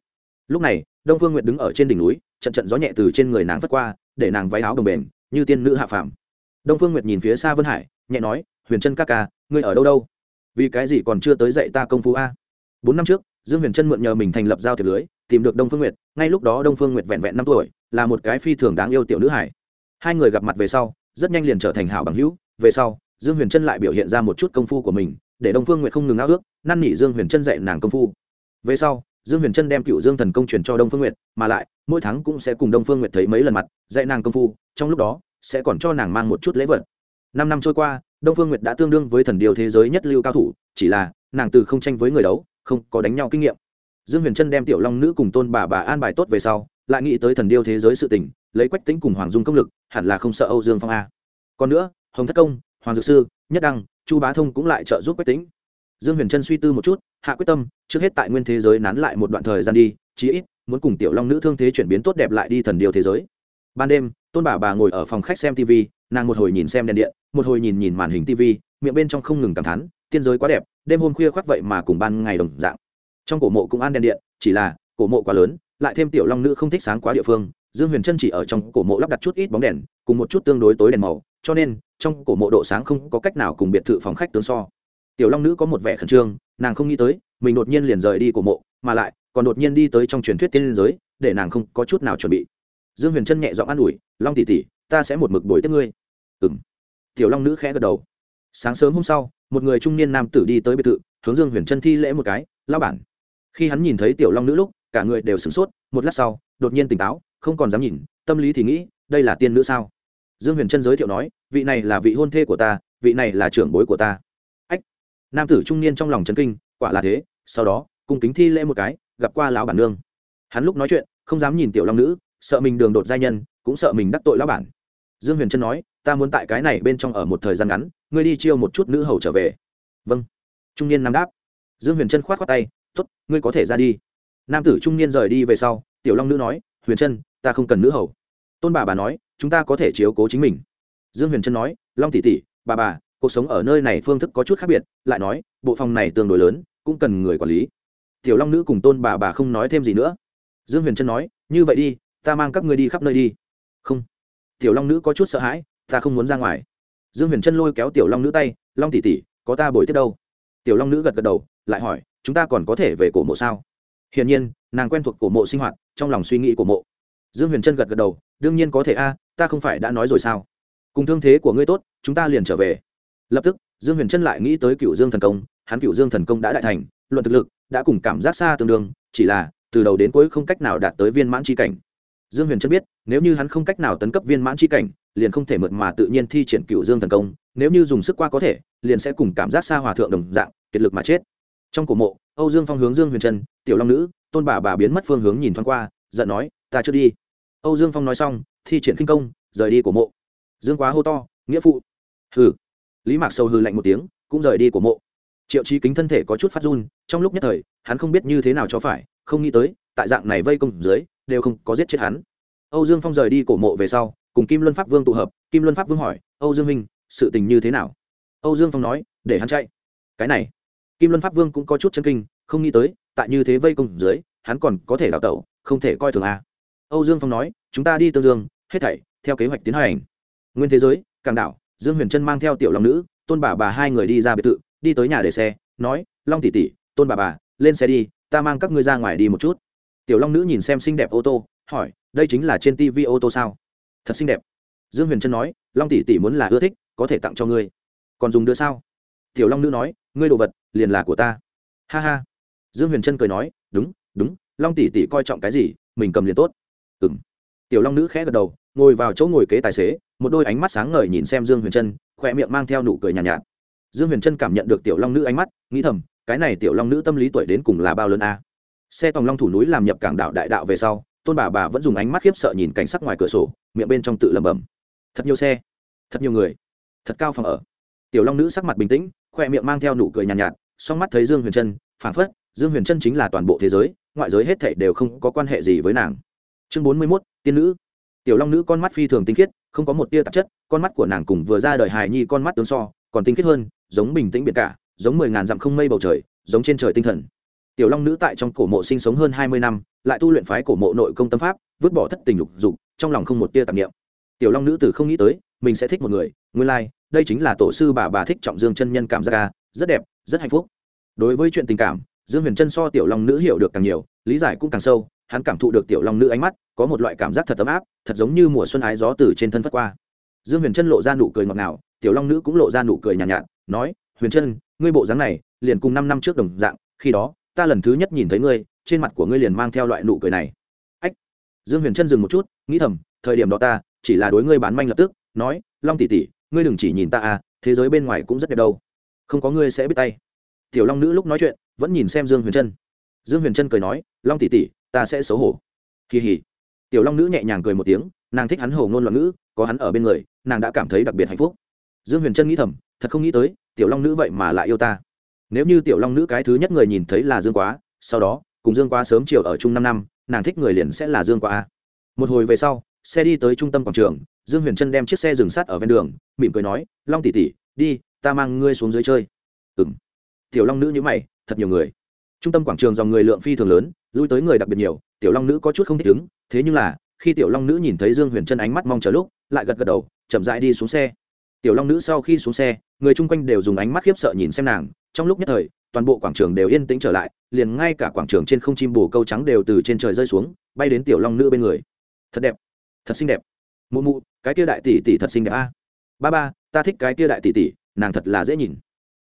Lúc này, đông phương nguyệt đứng ở trên đỉnh núi, trận trận gió nhẹ từ trên người nàng vất qua, để nàng váy áo đồng bền, như tiên nữ hạ phàm đông phương nguyệt nhìn phía xa vân hải, nhẹ nói, huyền trân ca ca, ngươi ở đâu đâu? Vì cái gì còn chưa tới dạy ta công phu a? Bốn năm trước, dương huyền trân mượn nhờ mình thành lập giao thiệp lưới, tìm được đông phương nguyệt, ngay lúc đó đông phương nguyệt vẹn vẹn năm tuổi, là một cái phi thường đáng yêu tiểu nữ hải hai người gặp mặt về sau, rất nhanh liền trở thành hảo bằng hữu, về sau, dương huyền trân lại biểu hiện ra một chút công phu của mình, để đông phương nguyệt không ngừng ao ước, năn nỉ dương huyền trân dạy nàng công phu. Về sau, dương huyền trân đem cựu dương thần công truyền cho đông phương nguyệt, mà lại, mỗi tháng cũng sẽ cùng đông phương nguyệt thấy mấy lần mặt, dạy nàng công phu, trong lúc đó sẽ còn cho nàng mang một chút lễ vật. Năm năm trôi qua, đông phương nguyệt đã tương đương với thần điều thế giới nhất lưu cao thủ, chỉ là, nàng từ không tranh với người đấu, không có đánh nhau kinh nghiệm. Dương huyền trân đem tiểu long nữ cùng tôn bà bà an bài tốt về sau, lại nghĩ tới thần điêu thế giới sự tình, lấy quách tính cùng hoàng dung công lực, hẳn là không sợ âu dương phong a. Còn nữa, hồng thất công, hoàng dược sư, nhất đăng, chu bá thông cũng lại trợ giúp quách tính dương huyền trân suy tư một chút, hạ quyết tâm, trước hết tại nguyên thế giới nán lại một đoạn thời gian đi, chí ít, muốn cùng tiểu long nữ thương thế chuyển biến tốt đẹp lại đi thần điêu thế giới ban đêm, tôn bà bà ngồi ở phòng khách xem tv nàng một hồi nhìn xem đèn điện, một hồi nhìn nhìn màn hình tv miệng bên trong không ngừng cảm thán, tiên giới quá đẹp, đêm hôm khuya khoác vậy mà cùng ban ngày đồng dạng. Trong cổ mộ cũng an đèn điện, chỉ là, cổ mộ quá lớn, lại thêm tiểu long nữ không thích sáng quá địa phương, dương huyền trân chỉ ở trong cổ mộ lắp đặt chút ít bóng đèn, cùng một chút tương đối tối đèn màu, cho nên, trong cổ mộ độ sáng không có cách nào cùng biệt thự phòng khách tướng so. Tiểu long nữ có một vẻ khẩn trương, nàng không nghĩ tới, mình đột nhiên liền rời đi cổ mộ, mà lại, còn đột nhiên đi tới trong truyền thuyết tiên liên giới, để nàng không có chút nào chuẩn bị dương huyền trân nhẹ giọng an ủi, long tỷ tỷ, ta sẽ một mực bồi tiếp ngươi. Ừ m tiểu long nữ khẽ gật đầu. Sáng sớm hôm sau, một người trung niên nam tử đi tới biệt thự, hướng dương huyền trân thi lễ một cái lao bản. Khi hắn nhìn thấy tiểu long nữ lúc, cả người đều sửng sốt, một lát sau, đột nhiên tỉnh táo, không còn dám nhìn, tâm lý thì nghĩ, đây là tiên nữ sao? Dương huyền trân giới thiệu nói, vị này là vị hôn thê của ta, vị này là trưởng bối của ta. Ách! Nam tử trung niên trong lòng trấn kinh, quả là thế, sau đó cùng kính thi lễ một cái, gặp qua lão bản nương. Hắn lúc nói chuyện, không dám nhìn tiểu long nữ sợ mình đường đột gia nhân, cũng sợ mình đắc tội lão bản. Dương huyền trân nói, ta muốn tại cái này bên trong ở một thời gian ngắn, ngươi đi chiêu một chút nữ hầu trở về. Vâng. Trung niên nam đáp. Dương huyền trân k h o á t khoác tay t ố t ngươi có thể ra đi. Nam tử trung niên rời đi về sau, tiểu long nữ nói, huyền trân, ta không cần nữ hầu. Tôn bà bà nói, chúng ta có thể chiếu cố chính mình. Dương huyền trân nói, long tỷ tỷ, bà bà, cuộc sống ở nơi này phương thức có chút khác biệt, lại nói, bộ phòng này tương đối lớn, cũng cần người quản lý. Tiểu long nữ cùng tôn bà bà không nói thêm gì nữa. Dương huyền trân nói, như vậy đi ta mang các ngươi đi khắp nơi đi. Không. Tiểu long nữ có chút sợ hãi, ta không muốn ra ngoài. Dương huyền trân lôi kéo tiểu long nữ tay, long tỉ tỉ có ta bồi tiếp đâu? Tiểu long nữ gật gật đầu, lại hỏi, chúng ta còn có thể về cổ mộ sao? Hiển nhiên, nàng quen thuộc cổ mộ sinh hoạt, trong lòng suy nghĩ của mộ. Dương huyền trân gật gật đầu, đương nhiên có thể a, ta không phải đã nói rồi sao? Cùng thương thế của ngươi tốt, chúng ta liền trở về. Lập tức, dương huyền trân lại nghĩ tới cựu dương thần công, hắn cựu dương thần công đã đại thành, luận thực lực, đã cùng cảm giác xa tương đương, chỉ là, từ đầu đến cuối không cách nào đạt tới viên mãn tri cảnh dương huyền chân biết, nếu như hắn không cách nào tấn cấp viên mãn c cảnh, liền không thể mượt mà tự nhiên thi triển cựu dương thần công, nếu như dùng sức qua có thể, liền sẽ cùng cảm giác xa hòa thượng đồng dạng, kiệt lực mà chết. Trong cổ mộ, âu dương phong hướng dương huyền trân tiểu long nữ, tôn bà bà biến mất phương hướng nhìn thoáng qua, giận nói, ta chưa đi. Âu dương phong nói xong, thi triển khinh công, rời đi cổ mộ. Dương quá hô to, nghĩa phụ. Hừ. Lý mạc sâu hừ lạnh một tiếng, cũng rời đi cổ mộ. Triệu trí kính thân thể có chút phát run, trong lúc nhất thời, hắn không biết như thế nào cho phải, không nghĩ tới, tại dạng này vây công dưới đều không có giết chết hắn. Âu dương phong rời đi cổ mộ về sau, cùng kim luân pháp vương tụ hợp, kim luân pháp vương hỏi, âu dương minh sự tình như thế nào? Âu dương phong nói, để hắn chạy. Cái này, kim luân pháp vương cũng có chút chân kinh, không nghĩ tới, tại như thế vây công dưới, hắn còn có thể đào tẩu, không thể coi thường a. Âu dương phong nói, chúng ta đi tương dương, hết thảy, theo kế hoạch tiến hành. Nguyên thế giới càng đảo, dương huyền trân mang theo tiểu long nữ, tôn bà bà hai người đi ra biệt thự, đi tới nhà để xe, nói, long tỷ tỷ, tôn bà bà, lên xe đi, ta mang các ngươi ra ngoài đi một chút tiểu long nữ nhìn xem xinh đẹp ô tô hỏi đây chính là trên tv ô tô sao? Thật xinh đẹp. Dương huyền trân nói long tỷ tỷ muốn là ưa thích có thể tặng cho ngươi. Còn dùng đưa sao? Tiểu long nữ nói ngươi đồ vật liền là của ta. Ha ha. Dương huyền trân cười nói đúng đúng long tỷ tỷ coi trọng cái gì mình cầm liền tốt. Ừ m tiểu long nữ khẽ gật đầu ngồi vào chỗ ngồi kế tài xế một đôi ánh mắt sáng ngời nhìn xem dương huyền trân khỏe miệng mang theo nụ cười nhàn nhạt, nhạt. Dương huyền trân cảm nhận được tiểu long nữ ánh mắt nghĩ thầm cái này tiểu long nữ tâm lý tuổi đến cùng là bao lớn a? Xe tòng long thủ núi làm nhập cảng đảo đại đạo về sau tôn bà bà vẫn dùng ánh mắt khiếp sợ nhìn cảnh sắc ngoài cửa sổ miệng bên trong tự lẩm bẩm. Thật nhiều xe thật nhiều người thật cao phòng ở. Tiểu long nữ sắc mặt bình tĩnh khoe miệng mang theo nụ cười nhàn nhạt, nhạt song mắt thấy dương huyền trân phản phất dương huyền trân chính là toàn bộ thế giới ngoại giới hết thảy đều không có quan hệ gì với nàng. Chương bốn mươi mốt tiên nữ. Tiểu long nữ con mắt phi thường tinh khiết không có một tia tạp chất con mắt của nàng cùng vừa ra đời hài nhi con mắt tướng so còn tinh khiết hơn giống bình tĩnh biệt cả giống mười ngàn dặm không mây bầu trời giống trên trời tinh thần tiểu long nữ tại trong cổ mộ sinh sống hơn hai mươi năm lại tu luyện phái cổ mộ nội công tâm pháp vứt bỏ thất tình lục dục trong lòng không một tia tạp niệm. Tiểu long nữ từ không nghĩ tới mình sẽ thích một người nguyên lai、like, đây chính là tổ sư bà bà thích trọng dương chân nhân cảm giác ca rất đẹp rất hạnh phúc. Đối với chuyện tình cảm dương huyền trân so tiểu long nữ hiểu được càng nhiều lý giải cũng càng sâu hắn cảm thụ được tiểu long nữ ánh mắt có một loại cảm giác thật ấm áp thật giống như mùa xuân ái gió từ trên thân phất qua. Dương huyền trân lộ ra nụ cười ngọt ngào tiểu long nữ cũng lộ ra nụ cười nhàn nhạt, nhạt nói huyền trân ngươi bộ dáng này liền cùng năm năm trước đồng dạng khi đó ta lần thứ nhất nhìn thấy ngươi, trên mặt của ngươi liền mang theo loại nụ cười này. Ách. Dương huyền trân dừng một chút, nghĩ thầm, thời điểm đó ta, chỉ là đối ngươi bán manh lập tức, nói, long tỷ tỷ, ngươi đừng chỉ nhìn ta à thế giới bên ngoài cũng rất đẹp đâu. Không có ngươi sẽ biết tay. Tiểu long nữ lúc nói chuyện, vẫn nhìn xem dương huyền trân dương huyền trân cười nói, long tỷ tỷ, ta sẽ xấu hổ. Kỳ hỉ. Tiểu long nữ nhẹ nhàng cười một tiếng, nàng thích hắn hầu ngôn loạn ngữ, có hắn ở bên người, nàng đã cảm thấy đặc biệt hạnh phúc. Dương huyền trân nghĩ thầm, thật không nghĩ tới, tiểu long nữ vậy mà lại yêu ta nếu như tiểu long nữ cái thứ nhất người nhìn thấy là dương quá, sau đó, cùng dương quá sớm chiều ở chung năm năm, nàng thích người liền sẽ là dương quá một hồi về sau, xe đi tới trung tâm quảng trường, dương huyền trân đem chiếc xe dừng sát ở ven đường, mỉm cười nói, long tỉ tỉ đi, ta mang ngươi xuống dưới chơi. Ừng tiểu long nữ nhữ mày, thật nhiều người. Trung tâm quảng trường dòng người lượng phi thường lớn, lui tới người đặc biệt nhiều, tiểu long nữ có chút không thích ứng, thế nhưng là, khi tiểu long nữ nhìn thấy dương huyền trân ánh mắt mong chờ lúc, lại gật gật đầu, chậm rãi đi xuống xe tiểu long nữ sau khi xuống xe, người chung quanh đều dùng ánh mắt khiếp sợ nhìn xem nàng. Trong lúc nhất thời, toàn bộ quảng trường đều yên tĩnh trở lại, liền ngay cả quảng trường trên không chim bồ câu trắng đều từ trên trời rơi xuống, bay đến tiểu long nữ bên người. Thật đẹp, thật xinh đẹp. Mụ mụ, cái kia đại tỷ tỷ thật xinh đẹp a. Ba ba, ta thích cái kia đại tỷ tỷ, nàng thật là dễ nhìn.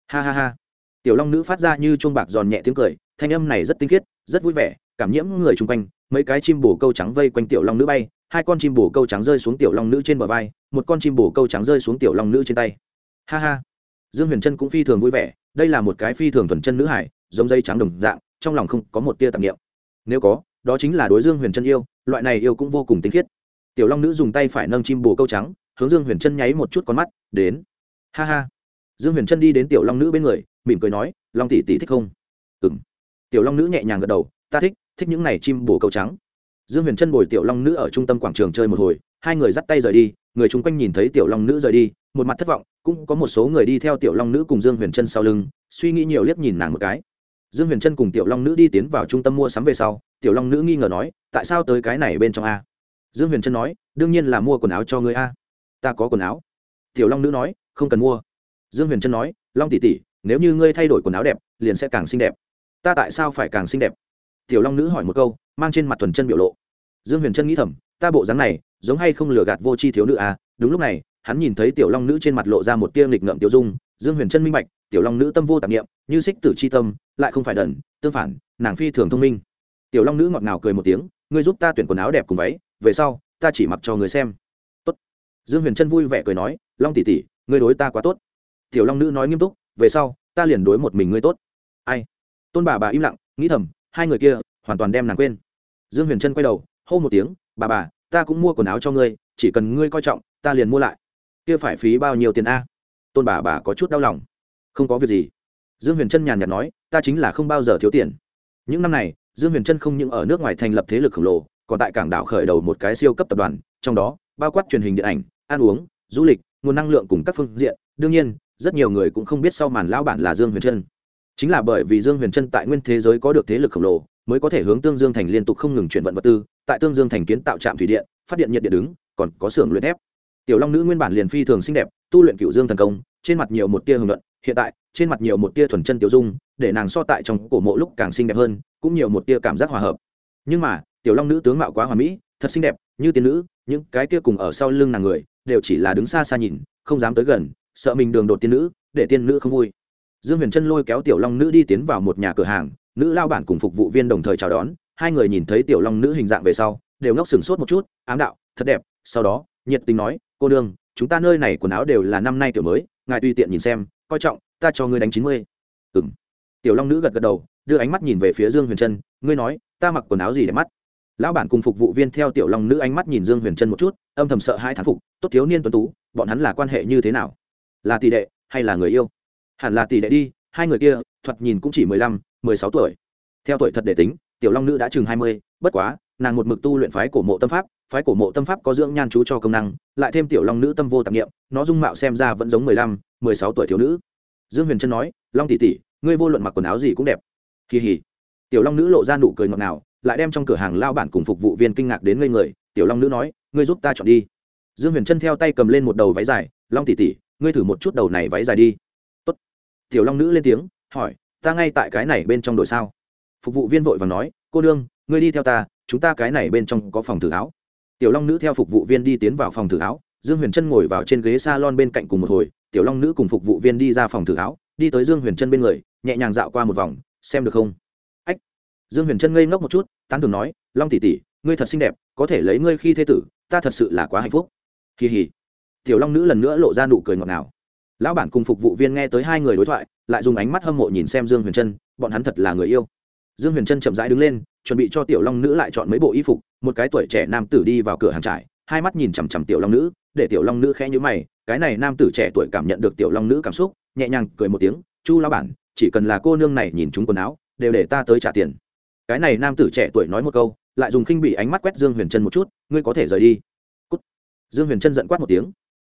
Ha ha ha. Tiểu long nữ phát ra như chuông bạc giòn nhẹ tiếng cười, thanh âm này rất tinh khiết, rất vui vẻ, cảm nhiễm người chung quanh. Mấy cái chim bồ câu trắng vây quanh tiểu long nữ bay hai con chim bồ câu trắng rơi xuống tiểu long nữ trên bờ vai, một con chim bồ câu trắng rơi xuống tiểu long nữ trên tay. Ha ha. Dương huyền trân cũng phi thường vui vẻ, đây là một cái phi thường thuần chân nữ hải, giống dây trắng đồng dạng, trong lòng không có một tia tạp nghiệm nếu có, đó chính là đối dương huyền trân yêu, loại này yêu cũng vô cùng tinh khiết. Tiểu long nữ dùng tay phải nâng chim bồ câu trắng, hướng dương huyền trân nháy một chút con mắt, đến. Ha ha. Dương huyền trân đi đến tiểu long nữ bên người, mỉm cười nói, long tỷ tỷ thích không? Ừ m tiểu long nữ nhẹ nhàng gật đầu, ta thích thích những n à y chim bồ câu trắng dương huyền trân bồi tiểu long nữ ở trung tâm quảng trường chơi một hồi, hai người dắt tay rời đi, người chung quanh nhìn thấy tiểu long nữ rời đi, một mặt thất vọng, cũng có một số người đi theo tiểu long nữ cùng dương huyền trân sau lưng, suy nghĩ nhiều liếc nhìn nàng một cái. Dương huyền trân cùng tiểu long nữ đi tiến vào trung tâm mua sắm về sau, tiểu long nữ nghi ngờ nói, tại sao tới cái này bên trong a? Dương huyền trân nói, đương nhiên là mua quần áo cho người a. Ta có quần áo. Tiểu long nữ nói, không cần mua. Dương huyền trân nói, long tỷ tỷ, nếu như ngươi thay đổi quần áo đẹp, liền sẽ càng xinh đẹp. Ta tại sao phải càng xinh đẹp? Tiểu long nữ hỏi một câu, mang trên mặt thuần chân biểu lộ. Dương huyền trân nghĩ thầm, ta bộ dáng này, giống hay không lừa gạt vô c h i thiếu nữ à? Đúng lúc này, hắn nhìn thấy tiểu long nữ trên mặt lộ ra một tiêm lịch ngậm tiểu dung. Dương huyền trân minh bạch, tiểu long nữ tâm vô tạp nghiệm như xích tử c h i tâm, lại không phải đần, tương phản, nàng phi thường thông minh. Tiểu long nữ ngọt ngào cười một tiếng, ngươi giúp ta tuyển quần áo đẹp cùng váy, về sau, ta chỉ mặc cho người xem. Tốt. dương huyền trân vui vẻ cười nói, long tỷ tỷ, ngươi đối ta quá tốt. Tiểu long nữ nói nghiêm túc, về sau, ta liền đối một mình ngươi tốt. Ai? Tôn bà bà im lặng, nghĩ thầm hai người kia hoàn toàn đem nàng quên. Dương huyền trân quay đầu, hô một tiếng, bà bà, ta cũng mua quần áo cho ngươi, chỉ cần ngươi coi trọng, ta liền mua lại. Kia phải phí bao nhiêu tiền a? Tôn bà bà có chút đau lòng. Không có việc gì. Dương huyền trân nhàn nhạt nói, ta chính là không bao giờ thiếu tiền. Những năm này, dương huyền trân không những ở nước ngoài thành lập thế lực khổng lồ, còn tại cảng đảo khởi đầu một cái siêu cấp tập đoàn, trong đó bao quát truyền hình điện ảnh, ăn uống, du lịch, nguồn năng lượng cùng các phương diện. Đương nhiên, rất nhiều người cũng không biết sau màn lão bản là dương huyền trân chính là bởi vì dương huyền trân tại nguyên thế giới có được thế lực khổng lồ, mới có thể hướng tương dương thành liên tục không ngừng chuyển vận vật tư, tại tương dương thành kiến tạo trạm thủy điện, phát điện nhiệt điện đứng, còn có xưởng luyện thép. Tiểu long nữ nguyên bản liền phi thường xinh đẹp, tu luyện cựu dương thần công, trên mặt nhiều một tia hưởng luận, hiện tại, trên mặt nhiều một tia thuần chân tiểu dung, để nàng so tại trong cổ mộ lúc càng xinh đẹp hơn, cũng nhiều một tia cảm giác hòa hợp. Nhưng mà, tiểu long nữ tướng mạo quá hòa mỹ, thật xinh đẹp, như tiên nữ, những cái kia cùng ở sau lưng nàng người, đều chỉ là đứng xa xa nhìn, không dám tới gần, sợ mình đường đột tiên nữ, để tiên nữ không vui dương huyền trân lôi kéo tiểu long nữ đi tiến vào một nhà cửa hàng, nữ lao bản cùng phục vụ viên đồng thời chào đón, hai người nhìn thấy tiểu long nữ hình dạng về sau, đều ngốc sừng sốt một chút, ám đạo, thật đẹp. Sau đó, nhiệt tình nói, cô đương chúng ta nơi này quần áo đều là năm nay kiểu mới, ngài tùy tiện nhìn xem, coi trọng, ta cho ngươi đánh chín mươi. Ừng tiểu long nữ gật gật đầu, đưa ánh mắt nhìn về phía dương huyền trân ngươi nói, ta mặc quần áo gì đẹp mắt? Lão bản cùng phục vụ viên theo tiểu long nữ ánh mắt nhìn dương huyền trân một chút, âm thầm sợ hai thán phục, tốt thiếu niên tuấn tú, bọn hắn là quan hệ như thế nào? Là tỷ đệ hay là người yêu? Hẳn là tỷ đệ đi, hai người kia, thoạt nhìn cũng chỉ mười lăm, mười sáu tuổi. Theo tuổi thật để tính, tiểu long nữ đã chừng hai mươi, bất quá, nàng một mực tu luyện phái cổ mộ tâm pháp, phái cổ mộ tâm pháp có dưỡng nhan chú cho công năng, lại thêm tiểu long nữ tâm vô tạp nghiệm nó dung mạo xem ra vẫn giống mười lăm, mười sáu tuổi thiếu nữ. Dương huyền trân nói, long tỷ tỷ, ngươi vô luận mặc quần áo gì cũng đẹp. Kỳ hỉ. Tiểu long nữ lộ ra nụ cười ngọt ngào, lại đem trong cửa hàng lao bản cùng phục vụ viên kinh ngạc đến ngây người, tiểu long nữ nói, ngươi giúp ta chọn đi. Dương huyền trân theo tay cầm lên một đầu váy dài, long tỷ tỷ, ngươi thử một chút đầu này váy dài đi tiểu long nữ lên tiếng, hỏi, ta ngay tại cái này bên trong đội sao? Phục vụ viên vội và nói, cô đương ngươi đi theo ta, chúng ta cái này bên trong có phòng thử áo. Tiểu long nữ theo phục vụ viên đi tiến vào phòng thử áo, dương huyền trân ngồi vào trên ghế s a lon bên cạnh cùng một hồi, tiểu long nữ cùng phục vụ viên đi ra phòng thử áo, đi tới dương huyền trân bên người, nhẹ nhàng dạo qua một vòng, xem được không? Ách. Dương huyền trân ngây ngốc một chút, tán thường nói, long tỷ tỷ, ngươi thật xinh đẹp, có thể lấy ngươi khi thế tử, ta thật sự là quá hạnh phúc. Kỳ hỉ. Tiểu long nữ lần nữa lộ ra nụ cười ngọt ngào lão bản cùng phục vụ viên nghe tới hai người đối thoại, lại dùng ánh mắt hâm mộ nhìn xem dương huyền trân, bọn hắn thật là người yêu. Dương huyền trân chậm rãi đứng lên, chuẩn bị cho tiểu long nữ lại chọn mấy bộ y phục, một cái tuổi trẻ nam tử đi vào cửa hàng trải hai mắt nhìn chằm chằm tiểu long nữ, để tiểu long nữ khẽ nhữ mày, cái này nam tử trẻ tuổi cảm nhận được tiểu long nữ cảm xúc, nhẹ nhàng cười một tiếng, chu lao bản, chỉ cần là cô nương này nhìn chúng quần áo, đều để ta tới trả tiền. Cái này nam tử trẻ tuổi nói một câu, lại dùng khinh bị ánh mắt quét dương huyền trân một chút, ngươi có thể rời đi. Cút. dương huyền trân giận quát một tiếng.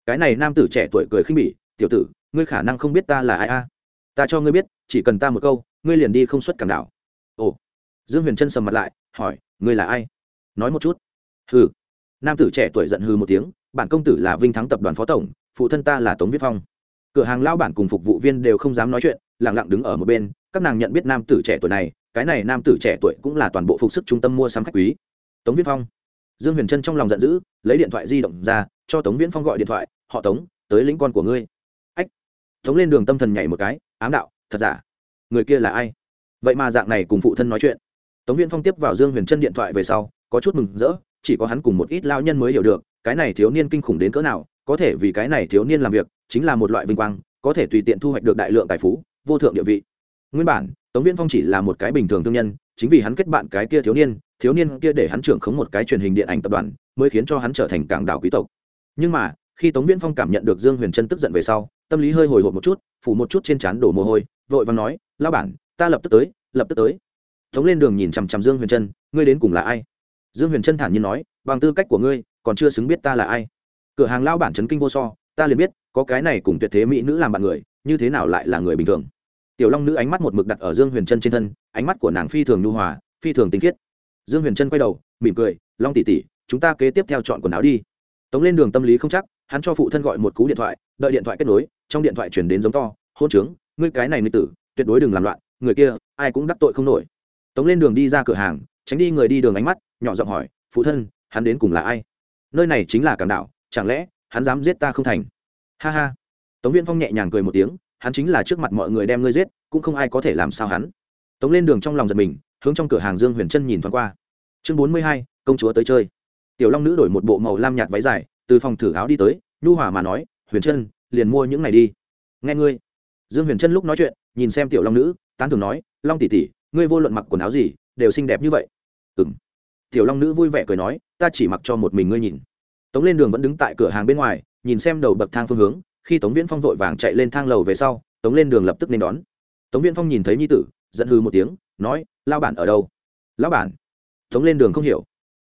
Cái này nam tử trẻ tuổi cười khinh bỉ tiểu tử, ngươi khả năng không biết ta là ai a. Ta cho ngươi biết, chỉ cần ta một câu, ngươi liền đi không xuất cảm đảo. Ồ. Dương huyền trân sầm mặt lại, hỏi, ngươi là ai? Nói một chút. Hừ. Nam tử trẻ tuổi giận hư một tiếng, bản công tử là vinh thắng tập đoàn phó tổng, phụ thân ta là tống viết phong. Cửa hàng lao bản cùng phục vụ viên đều không dám nói chuyện lẳng lặng đứng ở một bên, các nàng nhận biết nam tử trẻ tuổi này, cái này nam tử trẻ tuổi cũng là toàn bộ phục sức trung tâm mua sắm khách quý. Tống viết phong. Dương huyền trân trong lòng giận dữ, lấy điện thoại di động ra, cho tống viễn phong gọi điện thoại, họ tống, tới lĩnh con của ngươi tống lên đường tâm thần nhảy một cái, ám đạo, thật giả? Người kia là ai? Vậy mà dạng này cùng phụ thân nói chuyện. Tống viễn phong tiếp vào dương huyền trân điện thoại về sau, có chút mừng rỡ, chỉ có hắn cùng một ít lao nhân mới hiểu được, cái này thiếu niên kinh khủng đến cỡ nào, có thể vì cái này thiếu niên làm việc, chính là một loại vinh quang, có thể tùy tiện thu hoạch được đại lượng tài phú, vô thượng địa vị. Nguyên bản, tống viễn phong chỉ là một cái bình thường thương nhân, chính vì hắn kết bạn cái kia thiếu niên thiếu niên kia để hắn trưởng khống một cái truyền hình điện ảnh tập đoàn, mới khiến cho hắn trở thành cảng đảo quý tộc. Nhưng mà, khi tống viễn phong cảm nhận được dương huyền trân tức giận về sau tâm lý hơi hồi hộp một chút, phủ một chút trên trán đổ mồ hôi, vội và nói lao bản, ta lập tức tới, lập tức tới. Tống lên đường nhìn chằm chằm dương huyền trân, ngươi đến cùng là ai? Dương huyền trân thản nhiên nói, bằng tư cách của ngươi, còn chưa xứng biết ta là ai. Cửa hàng lao bản trấn kinh vô so, ta liền biết, có cái này cùng tuyệt thế mỹ nữ làm bạn người, như thế nào lại là người bình thường? Tiểu long nữ ánh mắt một mực đặt ở dương huyền trân trên thân, ánh mắt của nàng phi thường nhu hòa, phi thường tinh khiết. Dương huyền trân quay đầu, mỉm cười, long tỷ tỷ, chúng ta kế tiếp theo chọn quần áo đi. Tống lên đường tâm lý không chắc, hắn cho phụ thân gọi một cú điện thoại, đợi điện thoại kết nối trong điện thoại chuyển đến giống to, hôn trướng, ngươi cái này nữ tử, tuyệt đối đừng làm loạn, người kia, ai cũng đắc tội không nổi. Tống lên đường đi ra cửa hàng, tránh đi người đi đường ánh mắt, nhỏ giọng hỏi, phụ thân, hắn đến cùng là ai? Nơi này chính là cảng đảo, chẳng lẽ hắn dám giết ta không thành? Ha ha. Tống viên phong nhẹ nhàng cười một tiếng, hắn chính là trước mặt mọi người đem ngươi giết, cũng không ai có thể làm sao hắn. Tống lên đường trong lòng giật mình, hướng trong cửa hàng dương huyền trân nhìn thoáng qua. Chương bốn mươi hai, công chúa tới chơi. Tiểu long nữ đổi một bộ màu lam nhạt váy dài, từ phòng thử áo đi tới, nhu hòa mà nói, huyền trân liền mua những này đi. Nghe ngươi. Dương huyền trân lúc nói chuyện, nhìn xem tiểu long nữ, tán thường nói, long tỷ tỷ, ngươi vô luận mặc quần áo gì, đều xinh đẹp như vậy. Ừ m tiểu long nữ vui vẻ cười nói, ta chỉ mặc cho một mình ngươi nhìn. Tống lên đường vẫn đứng tại cửa hàng bên ngoài, nhìn xem đầu bậc thang phương hướng, khi tống viễn phong vội vàng chạy lên thang lầu về sau, tống lên đường lập tức nên đón. Tống viễn phong nhìn thấy nhi tử, giận hư một tiếng, nói lao bản ở đâu? Lão bản. Tống lên đường không hiểu.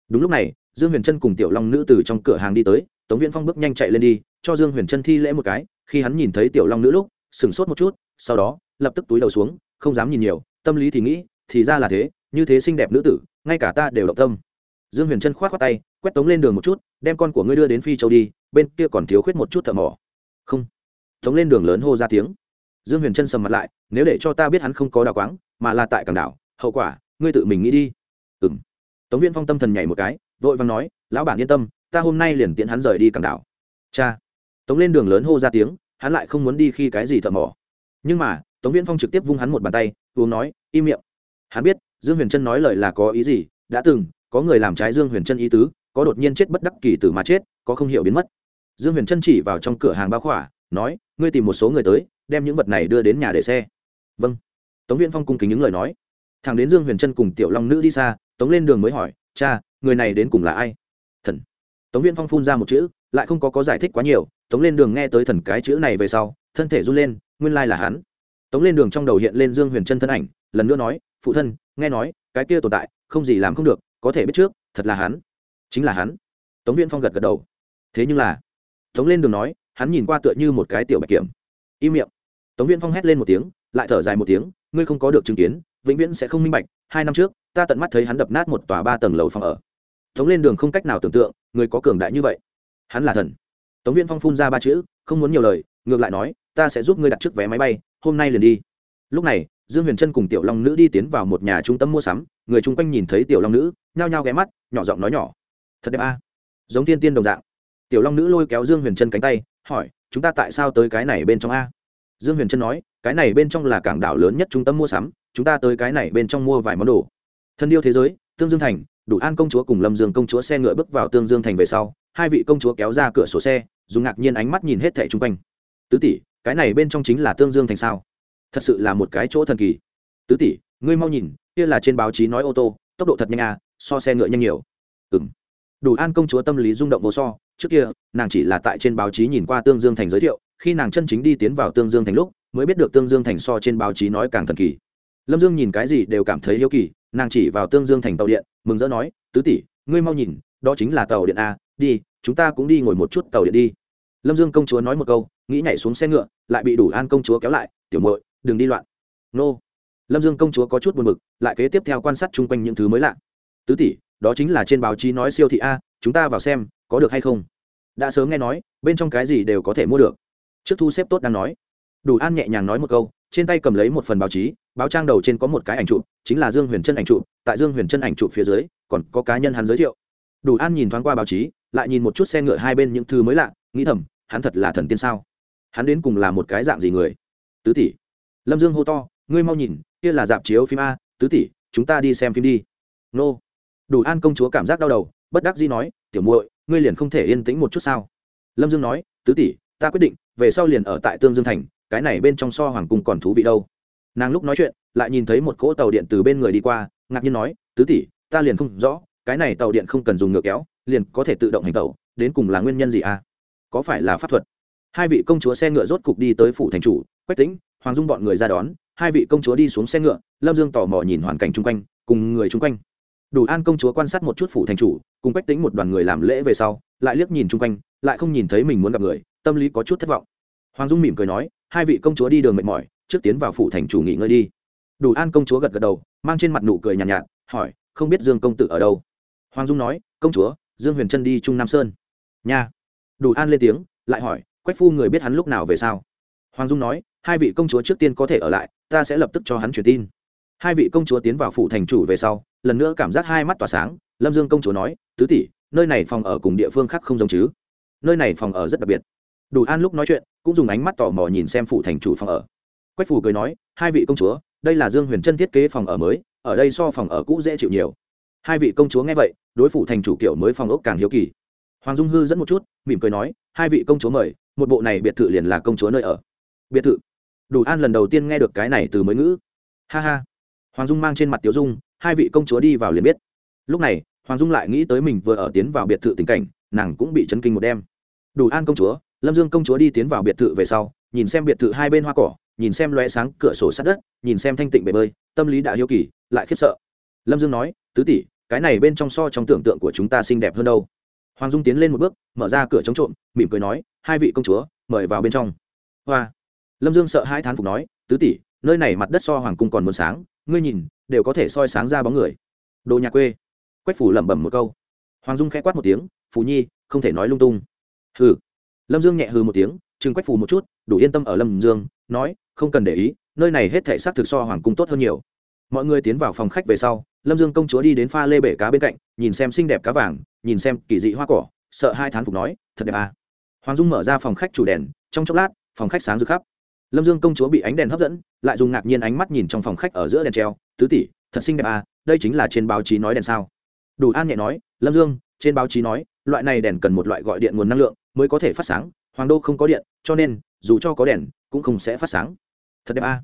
Đúng lúc này, dương huyền trân cùng tiểu long nữ từ trong cửa hàng đi tới tống viễn phong bước nhanh chạy lên đi, cho dương huyền trân thi lễ một cái, khi hắn nhìn thấy tiểu long nữ lúc, sửng sốt một chút, sau đó, lập tức túi đầu xuống, không dám nhìn nhiều, tâm lý thì nghĩ, thì ra là thế, như thế xinh đẹp nữ tử, ngay cả ta đều động tâm. Dương huyền trân k h o á t khoác tay, quét tống lên đường một chút, đem con của ngươi đưa đến phi châu đi, bên kia còn thiếu khuyết một chút thợ mỏ. Không. Tống lên đường lớn hô ra tiếng. Dương huyền trân sầm mặt lại, nếu để cho ta biết hắn không có đào quáng, mà là tại cảng đảo, hậu quả, ngươi tự mình nghĩ đi. Ừ m tống viên phong tâm thần nhảy một cái, vội vàng nói, lão bản yên tâm ta hôm nay liền tiễn hắn rời đi cảng đảo. Cha. Tống lên đường lớn hô ra tiếng, hắn lại không muốn đi khi cái gì thợ mỏ. Nhưng mà, tống viễn phong trực tiếp vung hắn một bàn tay, uống nói, im miệng. Hắn biết, dương huyền trân nói lời là có ý gì, đã từng, có người làm trái dương huyền trân ý tứ, có đột nhiên chết bất đắc kỳ tử mà chết, có không hiểu biến mất. Dương huyền trân chỉ vào trong cửa hàng bao khỏa, nói, ngươi tìm một số người tới, đem những vật này đưa đến nhà để xe. Vâng. Tống viễn phong cung kính những lời nói. Thằng đến dương huyền trân cùng tiểu long nữ đi xa, tống lên đường mới hỏi, cha, người này đến cùng là ai? Thần tống viên phong phun ra một chữ, lại không có có giải thích quá nhiều, tống lên đường nghe tới thần cái chữ này về sau, thân thể run lên, nguyên lai là hắn. Tống lên đường trong đầu hiện lên dương huyền trân thân ảnh, lần nữa nói, phụ thân, nghe nói, cái kia tồn tại, không gì làm không được, có thể biết trước, thật là hắn. Chính là hắn. Tống viên phong gật gật đầu. Thế nhưng là, tống lên đường nói, hắn nhìn qua tựa như một cái tiểu bạch kiểm. Im miệng. Tống viên phong hét lên một tiếng, lại thở dài một tiếng, ngươi không có được chứng kiến, vĩnh viễn sẽ không minh bạch, hai năm trước, ta tận mắt thấy hắn đập nát một tòa ba tầng lầu phòng ở. Tống lên đường không cách nào tưởng tượng người có cường đại như vậy. Hắn là thần. Tống viên phong phun ra ba chữ, không muốn nhiều lời, ngược lại nói, ta sẽ giúp ngươi đặt trước vé máy bay, hôm nay liền đi. Lúc này, dương huyền trân cùng tiểu long nữ đi tiến vào một nhà trung tâm mua sắm, người chung quanh nhìn thấy tiểu long nữ, nhao nhao ghé mắt, nhỏ giọng nói nhỏ, thật đẹp a. Giống tiên tiên đồng dạng. Tiểu long nữ lôi kéo dương huyền trân cánh tay, hỏi, chúng ta tại sao tới cái này bên trong a? Dương huyền trân nói, cái này bên trong là cảng đảo lớn nhất trung tâm mua sắm, chúng ta tới cái này bên trong mua vài món đồ. Thân yêu thế giới, tương dương thành đủ an công chúa cùng lâm dương công chúa xe ngựa bước vào tương dương thành về sau, hai vị công chúa kéo ra cửa sổ xe, dùng ngạc nhiên ánh mắt nhìn hết thẻ chung quanh. Tứ tỷ, cái này bên trong chính là tương dương thành sao? Thật sự là một cái chỗ thần kỳ. Tứ tỷ, ngươi mau nhìn, kia là trên báo chí nói ô tô, tốc độ thật nhanh à so xe ngựa nhanh nhiều. Ừ m đủ an công chúa tâm lý rung động vô so, trước kia, nàng chỉ là tại trên báo chí nhìn qua tương dương thành giới thiệu, khi nàng chân chính đi tiến vào tương dương thành lúc, mới biết được tương dương thành so trên báo chí nói càng thần kỳ. Lâm dương nhìn cái gì đều cảm thấy yêu kỳ nàng chỉ vào tương dương thành tàu điện, mừng rỡ nói, tứ tỷ, ngươi mau nhìn, đó chính là tàu điện a, đi, chúng ta cũng đi ngồi một chút tàu điện đi. Lâm dương công chúa nói một câu, nghĩ nhảy xuống xe ngựa, lại bị đủ an công chúa kéo lại, tiểu muội, đừng đi loạn. Nô. Lâm dương công chúa có chút buồn b ự c lại kế tiếp theo quan sát chung quanh những thứ mới lạ. Tứ tỷ, đó chính là trên báo chí nói siêu thị a, chúng ta vào xem, có được hay không? Đã sớm nghe nói, bên trong cái gì đều có thể mua được. Trước thu xếp tốt đang nói. Đủ an nhẹ nhàng nói một câu trên tay cầm lấy một phần báo chí, báo trang đầu trên có một cái ảnh chụp, chính là dương huyền trân ảnh chụp, tại dương huyền trân ảnh chụp phía dưới, còn có cá nhân hắn giới thiệu. Đủ an nhìn thoáng qua báo chí, lại nhìn một chút xe ngựa hai bên những thứ mới lạ, nghĩ thầm, hắn thật là thần tiên sao? Hắn đến cùng là một cái dạng gì người? Tứ tỷ. Lâm dương hô to, ngươi mau nhìn, kia là dạp chiếu phim a, tứ tỷ, chúng ta đi xem phim đi. Nô. Đủ an công chúa cảm giác đau đầu, bất đắc dĩ nói, tiểu muội, ngươi liền không thể yên tĩnh một chút sao? Lâm dương nói, tứ tỷ, ta quyết định, về sau liền ở tại tương dương thành cái này bên trong so hoàng cung còn thú vị đâu. Nàng lúc nói chuyện, lại nhìn thấy một cỗ tàu điện từ bên người đi qua, ngạc nhiên nói, tứ tỷ, ta liền không rõ, cái này tàu điện không cần dùng ngựa kéo, liền có thể tự động hành tàu đến cùng là nguyên nhân gì à? Có phải là pháp thuật? Hai vị công chúa xe ngựa rốt cục đi tới phủ thành chủ, quách tĩnh, hoàng dung bọn người ra đón. Hai vị công chúa đi xuống xe ngựa, lâm dương tò mò nhìn hoàn cảnh chung quanh, cùng người chung quanh. Đủ an công chúa quan sát một chút phủ thành chủ, cùng quách tĩnh một đoàn người làm lễ về sau, lại liếc nhìn chung quanh, lại không nhìn thấy mình muốn gặp người, tâm lý có chút thất vọng. Hoàng dung mỉm cười nói hai vị công chúa đi đường mệt mỏi trước tiến vào phủ thành chủ nghỉ ngơi đi. Đủ an công chúa gật gật đầu mang trên mặt nụ cười nhàn nhạt, nhạt hỏi không biết dương công tử ở đâu? Hoàng dung nói công chúa dương huyền trân đi trung nam sơn. Nha. Đủ an lên tiếng lại hỏi quách phu người biết hắn lúc nào về sao? Hoàng dung nói hai vị công chúa trước tiên có thể ở lại ta sẽ lập tức cho hắn truyền tin. Hai vị công chúa tiến vào phủ thành chủ về sau lần nữa cảm giác hai mắt tỏa sáng lâm dương công chúa nói tứ tỷ nơi này phòng ở cùng địa phương khác không giống chứ? Nơi này phòng ở rất đặc biệt. Đủ an lúc nói chuyện cũng dùng ánh mắt tò mò nhìn xem phủ thành chủ phòng ở. Quách phủ cười nói, hai vị công chúa, đây là dương huyền trân thiết kế phòng ở mới, ở đây so phòng ở cũ dễ chịu nhiều. Hai vị công chúa nghe vậy, đối phủ thành chủ kiểu mới phòng ốc càng hiếu kỳ. Hoàng dung hư dẫn một chút, mỉm cười nói, hai vị công chúa mời, một bộ này biệt thự liền là công chúa nơi ở. Biệt thự. Đủ an lần đầu tiên nghe được cái này từ mới ngữ. Ha ha. Hoàng dung mang trên mặt tiếu dung, hai vị công chúa đi vào liền biết. Lúc này, hoàng dung lại nghĩ tới mình vừa ở tiến vào biệt thự tình cảnh, nàng cũng bị chấn kinh một đêm. Đủ an công chúa lâm dương công chúa đi tiến vào biệt thự về sau, nhìn xem biệt thự hai bên hoa cỏ, nhìn xem loe sáng cửa sổ sát đất, nhìn xem thanh tịnh bể bơi, tâm lý đã hiếu kỳ, lại khiếp sợ. Lâm dương nói, tứ tỷ, cái này bên trong so trong tưởng tượng của chúng ta xinh đẹp hơn đâu. Hoàng dung tiến lên một bước, mở ra cửa chống trộm, mỉm cười nói, hai vị công chúa, mời vào bên trong. Hoa. Lâm dương sợ hai thán phục nói, tứ tỷ, nơi này mặt đất so hoàng cung còn muốn sáng, ngươi nhìn, đều có thể soi sáng ra bóng người. Đồ nhà quê. Quách phủ lẩm bẩm một câu. Hoàng dung khẽ quát một tiếng phú nhi, không thể nói lung tung. Hừ lâm dương nhẹ hừ một tiếng chừng quách phù một chút, đủ yên tâm ở lâm dương, nói, không cần để ý, nơi này hết thể xác thực so hoàng cung tốt hơn nhiều. Mọi người tiến vào phòng khách về sau, lâm dương công chúa đi đến pha lê bể cá bên cạnh, nhìn xem xinh đẹp cá vàng, nhìn xem kỳ dị hoa cỏ, sợ hai thán phục nói, thật đẹp à. hoàng dung mở ra phòng khách chủ đèn, trong chốc lát, phòng khách sáng rực khắp. Lâm dương công chúa bị ánh đèn hấp dẫn, lại dùng ngạc nhiên ánh mắt nhìn trong phòng khách ở giữa đèn treo, tứ tỷ, thật xinh đẹp à đây chính là trên báo chí nói đèn sao? Đủ an nhẹ nói, lâm dương, trên báo chí nói, loại này đèn cần một loại gọi điện nguồn năng lượng mới có thể phát sáng, hoàng đô không có điện, cho nên, dù cho có đèn, cũng không sẽ phát sáng. Thật đẹp à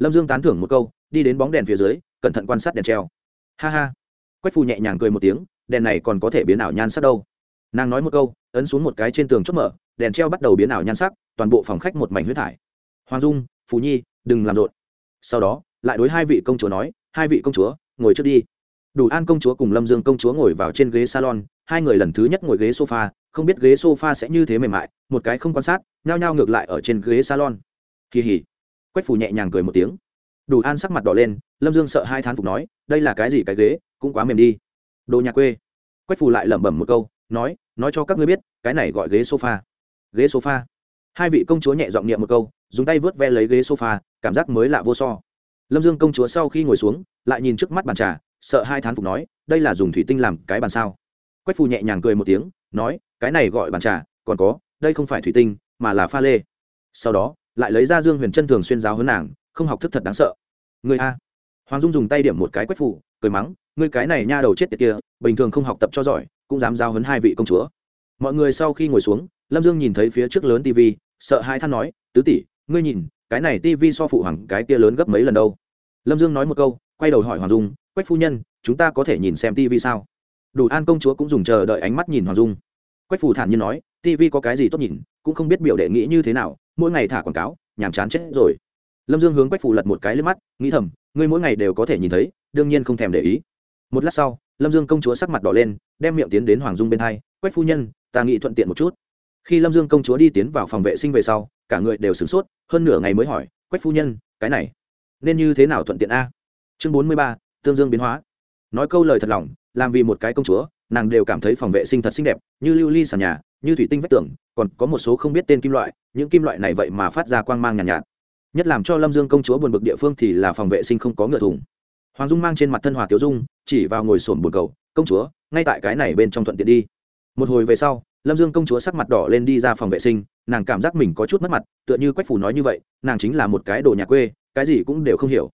lâm dương tán thưởng một câu, đi đến bóng đèn phía dưới, cẩn thận quan sát đèn treo. Ha ha. Quách phù nhẹ nhàng cười một tiếng, đèn này còn có thể biến ảo nhan sắc đâu. Nàng nói một câu, ấn xuống một cái trên tường chốt mở, đèn treo bắt đầu biến ảo nhan sắc, toàn bộ phòng khách một mảnh huyết thải. Hoàng dung phú nhi, đừng làm rộn. Sau đó, lại đối hai vị công chúa nói, hai vị công chúa, ngồi trước đi đủ an công chúa cùng lâm dương công chúa ngồi vào trên ghế salon, hai người lần thứ nhất ngồi ghế sofa, không biết ghế sofa sẽ như thế mềm mại, một cái không quan sát, nhao nhao ngược lại ở trên ghế salon. Kỳ hỉ. Quách phủ nhẹ nhàng cười một tiếng. Đủ an sắc mặt đỏ lên, lâm dương sợ hai thán phục nói, đây là cái gì cái ghế, cũng quá mềm đi. Đồ nhà quê. Quách phủ lại lẩm bẩm một câu, nói nói cho các ngươi biết, cái này gọi ghế sofa. Ghế sofa. Hai vị công chúa nhẹ giọng niệm một câu, dùng tay vớt ve lấy ghế sofa, cảm giác mới lạ vô so. Lâm dương công chúa sau khi ngồi xuống, lại nhìn trước mắt bàn trà sợ hai thán phục nói, đây là dùng thủy tinh làm cái bàn sao? Quách phù nhẹ nhàng cười một tiếng, nói, cái này gọi bàn trà, còn có, đây không phải thủy tinh, mà là pha lê. Sau đó, lại lấy ra dương huyền chân thường xuyên giáo hơn nàng, không học thức thật đáng sợ. Người a. Hoàng dung dùng tay điểm một cái quách phù cười mắng, ngươi cái này nha đầu chết tiệt kia, bình thường không học tập cho giỏi, cũng dám giao hấn hai vị công chúa. Mọi người sau khi ngồi xuống, lâm dương nhìn thấy phía trước lớn tv sợ hai than nói, tứ tỷ, ngươi nhìn, cái này tv so phụ hoàng cái kia lớn gấp mấy lần đâu? Lâm dương nói một câu, quay đầu hỏi hoàng dung quách phu nhân, chúng ta có thể nhìn xem tv sao? Đủ an công chúa cũng dùng chờ đợi ánh mắt nhìn hoàng dung. Quách phù thản nhiên nói tv có cái gì tốt nhìn, cũng không biết biểu đệ nghĩ như thế nào, mỗi ngày thả quảng cáo, nhàm chán chết rồi. Lâm dương hướng quách phù lật một cái lên mắt, nghĩ thầm, ngươi mỗi ngày đều có thể nhìn thấy, đương nhiên không thèm để ý. Một lát sau, lâm dương công chúa sắc mặt đỏ lên, đem miệng tiến đến hoàng dung bên hai, quách phu nhân, ta nghĩ thuận tiện một chút. Khi lâm dương công chúa đi tiến vào phòng vệ sinh về sau, cả người đều sửng sốt, hơn nửa ngày mới hỏi, quách phu nhân, cái này nên như thế nào thuận tiện a? Chương bốn mươi ba tương dương biến hóa. Nói câu lời thật lòng làm vì một cái công chúa nàng đều cảm thấy phòng vệ sinh thật xinh đẹp như lưu ly sàn nhà như thủy tinh vách tường còn có một số không biết tên kim loại những kim loại này vậy mà phát ra quang mang nhàn nhạt, nhạt. Nhất làm cho lâm dương công chúa buồn bực địa phương thì là phòng vệ sinh không có ngựa thùng. Hoàng dung mang trên mặt thân hòa tiểu dung chỉ vào ngồi sổn buồn cầu công chúa ngay tại cái này bên trong thuận tiện đi. Một hồi về sau lâm dương công chúa sắc mặt đỏ lên đi ra phòng vệ sinh nàng cảm giác mình có chút mất mặt tựa như quách phủ nói như vậy nàng chính là một cái đồ nhà quê cái gì cũng đều không hiểu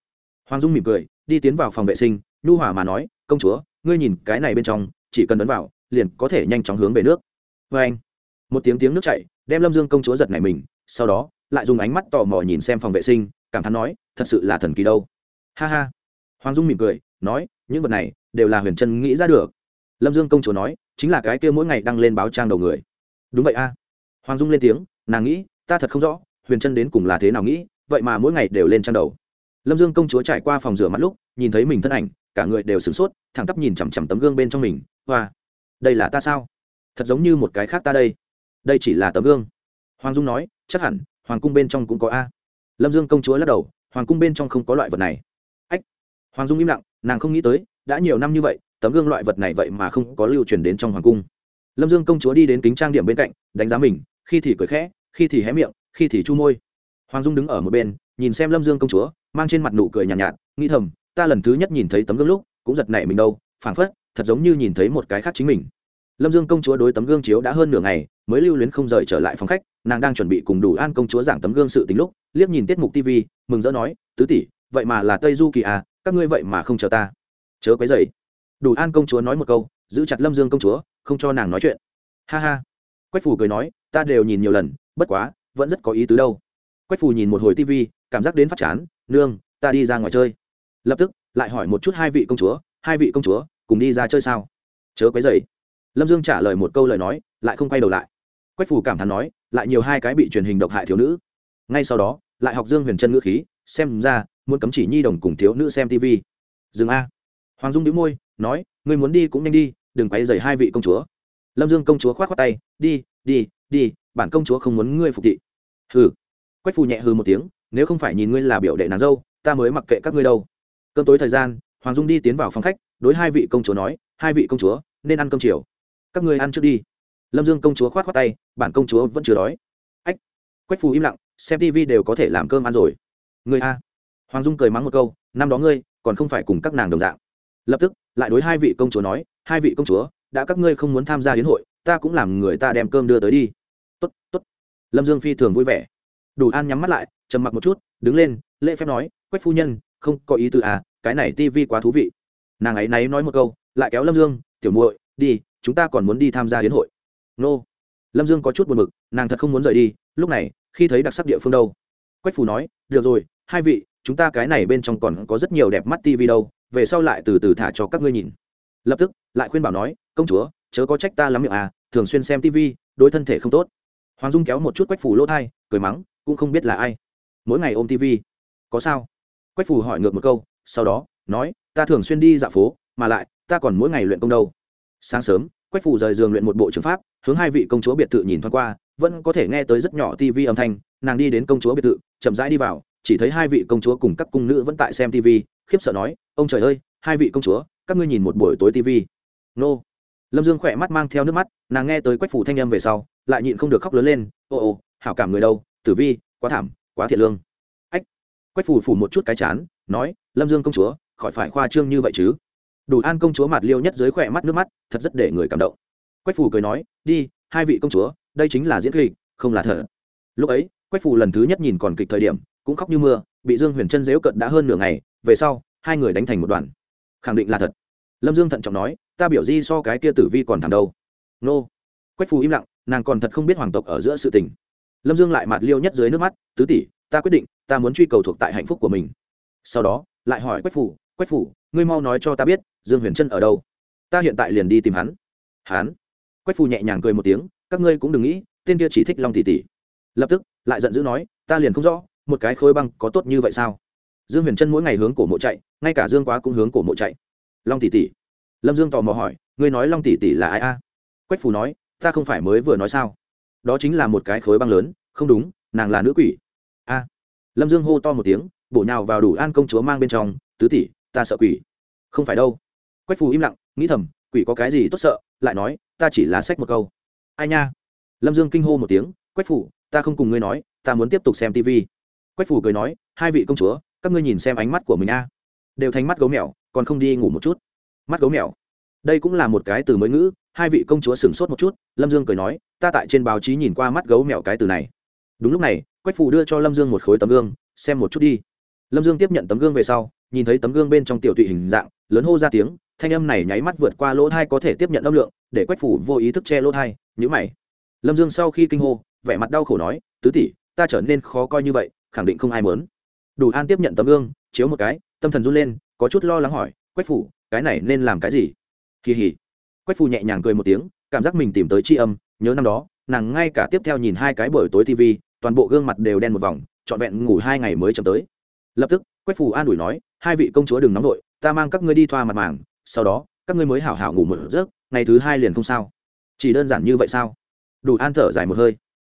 hoàng dung mỉm cười, đi tiến vào phòng vệ sinh, nhu hòa mà nói, công chúa, ngươi nhìn cái này bên trong, chỉ cần ấn vào, liền có thể nhanh chóng hướng về nước. Vê anh, một tiếng tiếng nước chảy, đem lâm dương công chúa giật này mình, sau đó, lại dùng ánh mắt tò mò nhìn xem phòng vệ sinh, cảm thán nói, thật sự là thần kỳ đâu. Ha ha. Hoàng dung mỉm cười, nói, những vật này, đều là huyền trân nghĩ ra được. Lâm dương công chúa nói, chính là cái kia mỗi ngày đăng lên báo trang đầu người. Đúng vậy a. Hoàng dung lên tiếng, nàng nghĩ, ta thật không rõ, huyền trân đến cùng là thế nào nghĩ, vậy mà mỗi ngày đều lên trang đầu lâm dương công chúa trải qua phòng rửa mắt lúc, nhìn thấy mình thân ảnh, cả người đều sửng sốt, thẳng tắp nhìn chằm chằm tấm gương bên trong mình. Hoa, đây là ta sao? Thật giống như một cái khác ta đây. Đây chỉ là tấm gương. Hoàng dung nói, chắc hẳn, hoàng cung bên trong cũng có a. Lâm dương công chúa lắc đầu, hoàng cung bên trong không có loại vật này. Ách. Hoàng dung im lặng, nàng không nghĩ tới, đã nhiều năm như vậy, tấm gương loại vật này vậy mà không có lưu truyền đến trong hoàng cung. Lâm dương công chúa đi đến kính trang điểm bên cạnh, đánh giá mình, khi thì cười khẽ, khi thì hé miệng, khi thì chu môi. Hoàng dung đứng ở một bên, nhìn xem lâm dương công chúa mang trên mặt nụ cười nhàn nhạt, nhạt nghĩ thầm ta lần thứ nhất nhìn thấy tấm gương lúc cũng giật nảy mình đâu phảng phất thật giống như nhìn thấy một cái khác chính mình. Lâm dương công chúa đối tấm gương chiếu đã hơn nửa ngày mới lưu luyến không rời trở lại phòng khách nàng đang chuẩn bị cùng đủ an công chúa giảng tấm gương sự tính lúc liếc nhìn tiết mục tv mừng rỡ nói tứ tỷ vậy mà là tây du kỳ à các ngươi vậy mà không chờ ta. Chớ quấy dậy đủ an công chúa nói một câu giữ chặt lâm dương công chúa không cho nàng nói chuyện. Ha ha. Quách phù cười nói ta đều nhìn nhiều lần bất quá vẫn rất có ý tứ đâu. Quách phù nhìn một hồi tv cảm giác đến phát chán, nương, ta đi ra ngoài chơi. Lập tức, lại hỏi một chút hai vị công chúa, hai vị công chúa, cùng đi ra chơi sao? Chớ quấy dày lâm dương trả lời một câu lời nói, lại không quay đầu lại. Quách phù cảm thán nói, lại nhiều hai cái bị truyền hình độc hại thiếu nữ. Ngay sau đó, lại học dương huyền chân ngữ khí, xem ra, muốn cấm chỉ nhi đồng cùng thiếu nữ xem tv dừng a. Hoàng dung đĩu môi, nói, ngươi muốn đi cũng nhanh đi, đừng quấy dày hai vị công chúa. Lâm dương công chúa k h o á t khoác tay, đi đi đi, bản công chúa không muốn ngươi phục thị. Hừ. Quách phù nhẹ hừ một tiếng nếu không phải nhìn ngươi là biểu đệ nàng dâu, ta mới mặc kệ các ngươi đâu. Cơm tối thời gian, hoàng dung đi tiến vào phòng khách, đối hai vị công chúa nói, hai vị công chúa, nên ăn cơm chiều. Các ngươi ăn trước đi. Lâm dương công chúa k h o á t khoác tay, bản công chúa vẫn chưa đói. Ách, quách phù im lặng, xem tv đều có thể làm cơm ăn rồi. Người a. Hoàng dung cười mắng một câu, năm đó ngươi, còn không phải cùng các nàng đồng dạng. Lập tức, lại đối hai vị công chúa nói, hai vị công chúa, đã các ngươi không muốn tham gia hiến hội, ta cũng làm người ta đem cơm đưa tới đi. Tốt tốt. Lâm dương phi thường vui vẻ. Đủ an nhắm mắt lại trầm mặc một chút đứng lên lễ phép nói quách phu nhân không có ý tư à cái này tivi quá thú vị. Nàng ấy náy nói một câu lại kéo lâm dương tiểu muội đi chúng ta còn muốn đi tham gia hiến hội. Nô. Lâm dương có chút buồn b ự c nàng thật không muốn rời đi lúc này khi thấy đặc sắc địa phương đâu? Quách phù nói được rồi hai vị chúng ta cái này bên trong còn có rất nhiều đẹp mắt tivi đâu về sau lại từ từ thả cho các ngươi nhìn. Lập tức lại khuyên bảo nói công chúa chớ có trách ta lắm miệng à thường xuyên xem tivi, đối thân thể không tốt. Hoàng dung kéo một chút quách phủ lỗ thai cười mắng cũng không biết là ai mỗi ngày ôm tv. Có sao? Quách phủ hỏi ngược một câu, sau đó, nói, ta thường xuyên đi dạo phố, mà lại, ta còn mỗi ngày luyện công đâu. Sáng sớm, quách phủ rời giường luyện một bộ trường pháp, hướng hai vị công chúa biệt thự nhìn thoáng qua, vẫn có thể nghe tới rất nhỏ tv âm thanh. Nàng đi đến công chúa biệt thự, chậm rãi đi vào, chỉ thấy hai vị công chúa cùng các cung nữ vẫn tại xem tv, khiếp sợ nói, ông trời ơi, hai vị công chúa, các ngươi nhìn một buổi tối tv. Nô. Lâm dương khỏe mắt mang theo nước mắt, nàng nghe tới quách phủ thanh âm về sau, lại nhịn không được khóc lớn lên, ô ô, hảo cảm người đâu, tử vi, quá thảm quá thiệt lương. Ách, quách phủ phủ một chút cái chán, nói, lâm dương công chúa, khỏi phải khoa trương như vậy chứ? Đủ an công chúa mặt liêu nhất dưới khỏe mắt nước mắt, thật rất để người cảm động. Quách phủ cười nói, đi, hai vị công chúa, đây chính là diễn kịch, không là thở lúc ấy, quách phủ lần thứ nhất nhìn còn kịch thời điểm, cũng khóc như mưa, bị dương huyền chân dếu cận đã hơn nửa ngày, về sau, hai người đánh thành một đoàn. Khẳng định là thật. Lâm dương thận trọng nói, ta biểu di so cái kia tử vi còn thẳng đâu. Nô. Quách phù im lặng, nàng còn thật không biết hoàng tộc ở giữa sự tình lâm dương lại mặt liêu nhất dưới nước mắt, tứ tỷ, ta quyết định, ta muốn truy cầu thuộc tại hạnh phúc của mình. Sau đó, lại hỏi quách phủ quách phủ, ngươi mau nói cho ta biết, dương huyền trân ở đâu? Ta hiện tại liền đi tìm hắn. Hắn? Quách phủ nhẹ nhàng cười một tiếng, các ngươi cũng đừng nghĩ, tên kia chỉ thích long tỷ tỷ. Lập tức, lại giận dữ nói, ta liền không rõ, một cái khối băng có tốt như vậy sao? Dương huyền trân mỗi ngày hướng cổ mộ chạy, ngay cả dương quá cũng hướng cổ mộ chạy. Long tỷ tỷ? Lâm dương tò mò hỏi, ngươi nói long tỷ tỷ là ai a? Quách Phủ nói, ta không phải mới vừa nói sao? Đó chính là một cái khối băng lớn, không đúng, nàng là nữ quỷ. A. Lâm dương hô to một tiếng, bổ nhào vào đủ an công chúa mang bên trong, tứ tỷ, ta sợ quỷ. Không phải đâu. Quách phù im lặng, nghĩ thầm, quỷ có cái gì tốt sợ? Lại nói, ta chỉ lá sách một câu. Ai nha? Lâm dương kinh hô một tiếng, quách phủ ta không cùng ngươi nói, ta muốn tiếp tục xem tv quách phủ cười nói, hai vị công chúa, các ngươi nhìn xem ánh mắt của mình a. Đều thành mắt gấu mèo, còn không đi ngủ một chút. Mắt gấu mèo đây cũng là một cái từ mới ngữ, hai vị công chúa sửng sốt một chút, lâm dương cười nói, ta tại trên báo chí nhìn qua mắt gấu mèo cái từ này. Đúng lúc này, quách phủ đưa cho lâm dương một khối tấm gương, xem một chút đi. Lâm dương tiếp nhận tấm gương về sau, nhìn thấy tấm gương bên trong tiểu tụy hình dạng, lớn hô ra tiếng, thanh âm này nháy mắt vượt qua lỗ thai có thể tiếp nhận âm lượng, để quách phủ vô ý thức che lỗ thai nhữ mày. Lâm dương sau khi kinh hô, vẻ mặt đau khổ nói, tứ tỷ, ta trở nên khó coi như vậy, khẳng định không ai mớn đủ an tiếp nhận tấm gương, chiếu một cái, tâm thần run lên, có chút lo lắng hỏi, quách phủ cái này nên làm cái gì? Kỳ hỉ. Quách phu nhẹ nhàng cười một tiếng, cảm giác mình tìm tới tri âm, nhớ năm đó, nàng ngay cả tiếp theo nhìn hai cái buổi tối tv toàn bộ gương mặt đều đen một vòng, trọn vẹn ngủ hai ngày mới chậm tới. Lập tức, quách phù an ủi nói, hai vị công chúa đừng nóng vội, ta mang các ngươi đi thoa mặt màng, sau đó, các ngươi mới hảo hảo ngủ một giấc, ngày thứ hai liền không sao. Chỉ đơn giản như vậy sao? Đủ an thở dài một hơi.